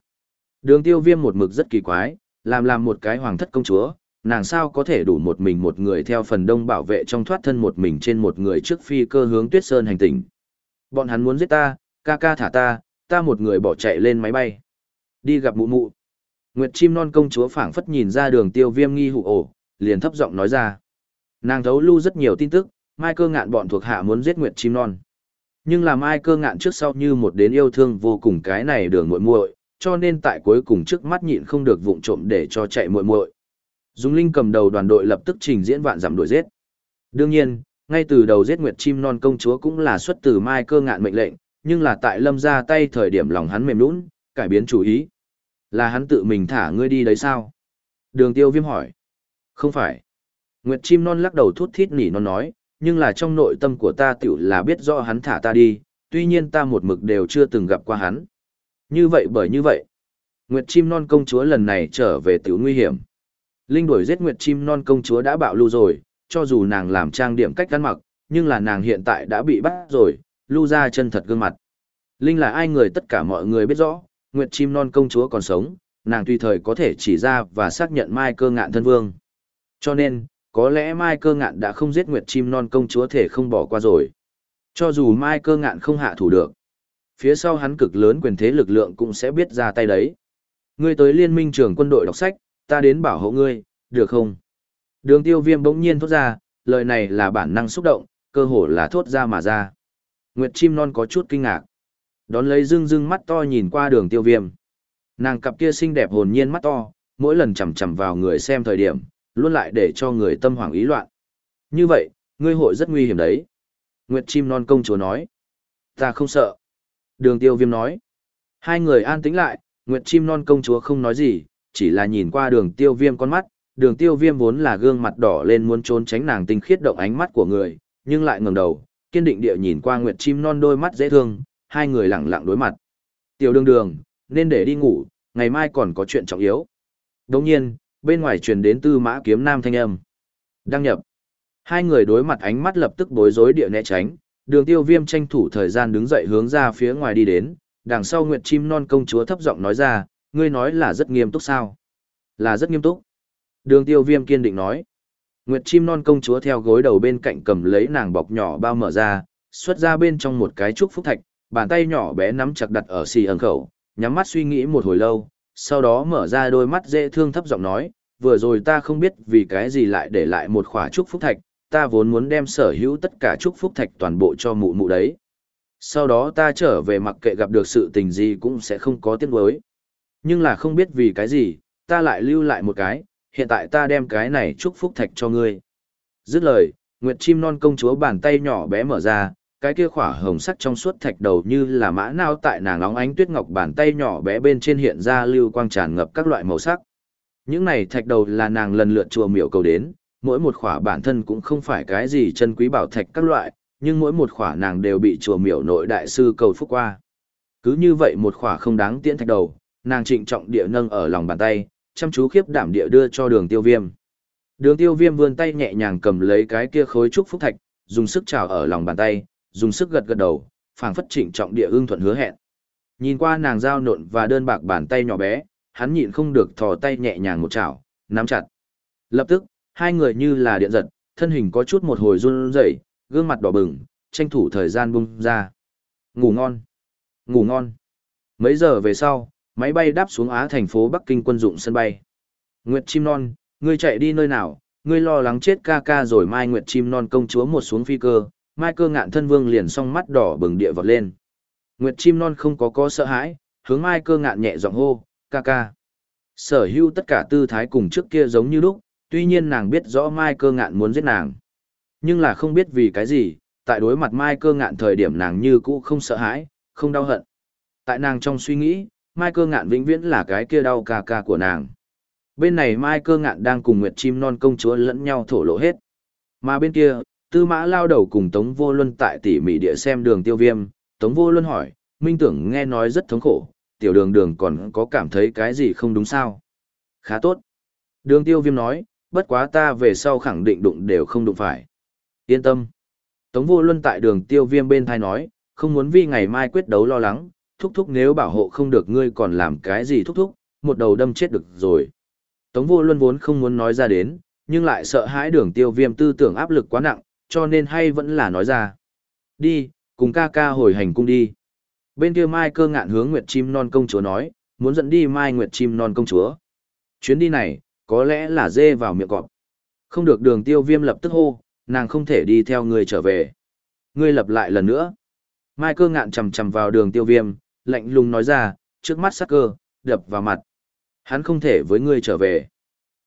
Đường tiêu viêm một mực rất kỳ quái, làm làm một cái hoàng thất công chúa, nàng sao có thể đủ một mình một người theo phần đông bảo vệ trong thoát thân một mình trên một người trước phi cơ hướng tuyết sơn hành tinh. Bọn hắn muốn giết ta, ca ca thả ta, ta một người bỏ chạy lên máy bay. Đi gặp mụ mụ. Nguyệt chim non công chúa phảng phất nhìn ra đường tiêu viêm nghi hụ ổ, liền thấp giọng nói ra. Nàng thấu lưu rất nhiều tin tức, mai cơ ngạn bọn thuộc hạ muốn giết Nguyệt chim non. Nhưng làm mai cơ ngạn trước sau như một đến yêu thương vô cùng cái này đường muội muội, cho nên tại cuối cùng trước mắt nhịn không được vụng trộm để cho chạy muội muội. Dung Linh cầm đầu đoàn đội lập tức trình diễn vạn giảm đuổi giết. Đương nhiên, ngay từ đầu giết Nguyệt chim non công chúa cũng là xuất từ mai cơ ngạn mệnh lệnh, nhưng là tại lâm ra tay thời điểm lòng hắn mềm nũng, cải biến chủ ý. Là hắn tự mình thả ngươi đi đấy sao? Đường tiêu viêm hỏi. Không phải. Nguyệt chim non lắc đầu thút thít nỉ non nói, nhưng là trong nội tâm của ta tiểu là biết rõ hắn thả ta đi, tuy nhiên ta một mực đều chưa từng gặp qua hắn. Như vậy bởi như vậy, Nguyệt chim non công chúa lần này trở về tiểu nguy hiểm. Linh đuổi giết Nguyệt chim non công chúa đã bạo lưu rồi, cho dù nàng làm trang điểm cách ăn mặc, nhưng là nàng hiện tại đã bị bắt rồi, lưu ra chân thật gương mặt. Linh là ai người tất cả mọi người biết rõ, Nguyệt chim non công chúa còn sống, nàng tùy thời có thể chỉ ra và xác nhận Mai cơ ngạn thân vương. Cho nên, có lẽ Mai cơ ngạn đã không giết Nguyệt chim non công chúa thể không bỏ qua rồi. Cho dù Mai cơ ngạn không hạ thủ được, phía sau hắn cực lớn quyền thế lực lượng cũng sẽ biết ra tay đấy. Ngươi tới liên minh trường quân đội đọc sách, ta đến bảo hộ ngươi, được không? Đường tiêu viêm bỗng nhiên thốt ra, lời này là bản năng xúc động, cơ hồ là thốt ra mà ra. Nguyệt chim non có chút kinh ngạc. Đón lấy dưng dưng mắt to nhìn qua đường tiêu viêm. Nàng cặp kia xinh đẹp hồn nhiên mắt to, mỗi lần chầm chầm vào người xem thời điểm, luôn lại để cho người tâm hoảng ý loạn. Như vậy, ngươi hội rất nguy hiểm đấy. Nguyệt chim non công chúa nói. Ta không sợ. Đường tiêu viêm nói. Hai người an tĩnh lại, Nguyệt chim non công chúa không nói gì, chỉ là nhìn qua đường tiêu viêm con mắt. Đường tiêu viêm vốn là gương mặt đỏ lên muốn trốn tránh nàng tinh khiết động ánh mắt của người, nhưng lại ngẩng đầu, kiên định địa nhìn qua Nguyệt chim non đôi mắt dễ thương, hai người lặng lặng đối mặt. Tiểu đường đường, nên để đi ngủ, ngày mai còn có chuyện trọng yếu. Đồng nhiên, bên ngoài truyền đến tư mã kiếm nam thanh âm. Đăng nhập. Hai người đối mặt ánh mắt lập tức bối rối địa né tránh, đường tiêu viêm tranh thủ thời gian đứng dậy hướng ra phía ngoài đi đến, đằng sau Nguyệt chim non công chúa thấp giọng nói ra, ngươi nói là rất nghiêm túc sao? Là rất nghiêm túc. Đường tiêu viêm kiên định nói. Nguyệt chim non công chúa theo gối đầu bên cạnh cầm lấy nàng bọc nhỏ bao mở ra, xuất ra bên trong một cái trúc phúc thạch, bàn tay nhỏ bé nắm chặt đặt ở xì ẩn khẩu, nhắm mắt suy nghĩ một hồi lâu, sau đó mở ra đôi mắt dễ thương thấp giọng nói, vừa rồi ta không biết vì cái gì lại để lại một khỏa trúc phúc thạch, ta vốn muốn đem sở hữu tất cả trúc phúc thạch toàn bộ cho mụ mụ đấy. Sau đó ta trở về mặc kệ gặp được sự tình gì cũng sẽ không có tiếc nuối. Nhưng là không biết vì cái gì, ta lại lưu lại một cái, hiện tại ta đem cái này trúc phúc thạch cho ngươi. Dứt lời, Nguyệt chim non công chúa bàn tay nhỏ bé mở ra, cái kia khỏa hồng sắc trong suốt thạch đầu như là mã nao tại nàng óng ánh tuyết ngọc bàn tay nhỏ bé bên trên hiện ra lưu quang tràn ngập các loại màu sắc. Những này thạch đầu là nàng lần lượt chùa miểu cầu đến, mỗi một khỏa bản thân cũng không phải cái gì chân quý bảo thạch các loại, nhưng mỗi một khỏa nàng đều bị chùa miểu nội đại sư cầu phúc qua. Cứ như vậy một khỏa không đáng tiễn thạch đầu, nàng trịnh trọng địa nâng ở lòng bàn tay, chăm chú khiếp đảm địa đưa cho đường tiêu viêm. Đường tiêu viêm vươn tay nhẹ nhàng cầm lấy cái kia khối trúc phúc thạch, dùng sức trào ở lòng bàn tay, dùng sức gật gật đầu, phảng phất trịnh trọng địa ưng thuận hứa hẹn. Nhìn qua nàng giao nộn và đơn bạc bàn tay nhỏ bé, hắn nhịn không được thò tay nhẹ nhàng một chảo, nắm chặt. Lập tức, hai người như là điện giật, thân hình có chút một hồi run rẩy, gương mặt đỏ bừng, tranh thủ thời gian bung ra. Ngủ ngon, ngủ ngon. Mấy giờ về sau, máy bay đáp xuống Á thành phố Bắc Kinh quân dụng sân bay. Nguyệt Chim Non, ngươi chạy đi nơi nào, ngươi lo lắng chết ca ca rồi Mai Nguyệt Chim Non công chúa một xuống phi cơ, Mai cơ ngạn thân vương liền song mắt đỏ bừng địa vọt lên. Nguyệt Chim Non không có có sợ hãi, hướng Mai cơ ngạn nhẹ giọng hô, ca ca. Sở hữu tất cả tư thái cùng trước kia giống như lúc, tuy nhiên nàng biết rõ Mai cơ ngạn muốn giết nàng. Nhưng là không biết vì cái gì, tại đối mặt Mai cơ ngạn thời điểm nàng như cũ không sợ hãi, không đau hận. Tại nàng trong suy nghĩ, Mai cơ ngạn vĩnh viễn là cái kia đau ca ca của nàng. Bên này Mai cơ ngạn đang cùng Nguyệt Chim Non công chúa lẫn nhau thổ lộ hết. Mà bên kia, Tư Mã lao đầu cùng Tống Vô Luân tại tỉ mỉ địa xem đường tiêu viêm, Tống Vô Luân hỏi, Minh tưởng nghe nói rất thống khổ, tiểu đường đường còn có cảm thấy cái gì không đúng sao? Khá tốt. Đường tiêu viêm nói, bất quá ta về sau khẳng định đụng đều không đụng phải. Yên tâm. Tống vô luân tại đường tiêu viêm bên thai nói, không muốn vì ngày mai quyết đấu lo lắng, thúc thúc nếu bảo hộ không được ngươi còn làm cái gì thúc thúc, một đầu đâm chết được rồi. Tống vô luân vốn không muốn nói ra đến, nhưng lại sợ hãi đường tiêu viêm tư tưởng áp lực quá nặng, cho nên hay vẫn là nói ra. Đi, cùng ca ca hồi hành cung đi. Bên kia Mai cơ ngạn hướng Nguyệt Chim Non công chúa nói, muốn dẫn đi Mai Nguyệt Chim Non công chúa. Chuyến đi này, có lẽ là dê vào miệng cọp. Không được đường tiêu viêm lập tức hô, nàng không thể đi theo người trở về. Ngươi lập lại lần nữa. Mai cơ ngạn chầm chầm vào đường tiêu viêm, lạnh lùng nói ra, trước mắt sắc cơ, đập vào mặt. Hắn không thể với ngươi trở về.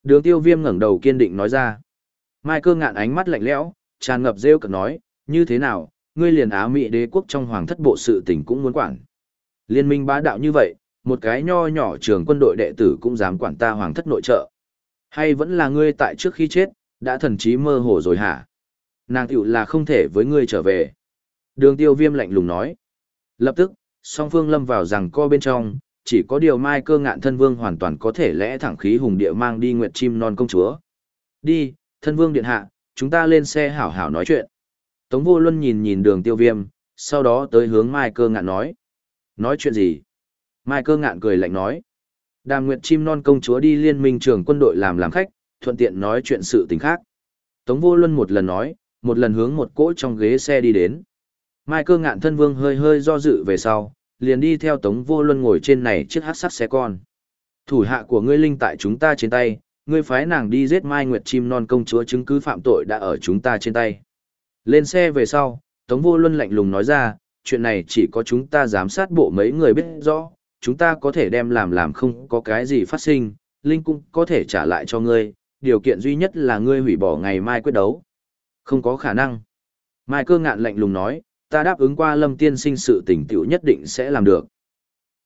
Đường tiêu viêm ngẩng đầu kiên định nói ra. Mai cơ ngạn ánh mắt lạnh lẽo, tràn ngập rêu cực nói, như thế nào, ngươi liền Á Mỹ đế quốc trong hoàng thất bộ sự tình cũng muốn quản. Liên minh bá đạo như vậy, một cái nho nhỏ trường quân đội đệ tử cũng dám quản ta hoàng thất nội trợ. Hay vẫn là ngươi tại trước khi chết, đã thần trí mơ hồ rồi hả? Nàng tiểu là không thể với ngươi trở về. Đường tiêu viêm lạnh lùng nói. Lập tức, song phương lâm vào rằng co bên trong, chỉ có điều mai cơ ngạn thân vương hoàn toàn có thể lẽ thẳng khí hùng địa mang đi nguyệt chim non công chúa. Đi, thân vương điện hạ, chúng ta lên xe hảo hảo nói chuyện. Tống vô luân nhìn nhìn đường tiêu viêm, sau đó tới hướng mai cơ ngạn nói. Nói chuyện gì? Mai cơ ngạn cười lạnh nói. Đàm nguyệt chim non công chúa đi liên minh trưởng quân đội làm làm khách, thuận tiện nói chuyện sự tình khác. Tống vô luân một lần nói, một lần hướng một cỗ trong ghế xe đi đến. Mai cơ ngạn thân vương hơi hơi do dự về sau, liền đi theo tống vô luân ngồi trên này chiếc hát sắt xe con. Thủ hạ của ngươi linh tại chúng ta trên tay, ngươi phái nàng đi giết Mai Nguyệt chim non công chúa chứng cứ phạm tội đã ở chúng ta trên tay. Lên xe về sau, Tống Vô Luân lạnh lùng nói ra, chuyện này chỉ có chúng ta giám sát bộ mấy người biết rõ, chúng ta có thể đem làm làm không có cái gì phát sinh, Linh cũng có thể trả lại cho ngươi, điều kiện duy nhất là ngươi hủy bỏ ngày mai quyết đấu. Không có khả năng. Mai cơ ngạn lạnh lùng nói, ta đáp ứng qua lâm tiên sinh sự tình tiểu nhất định sẽ làm được.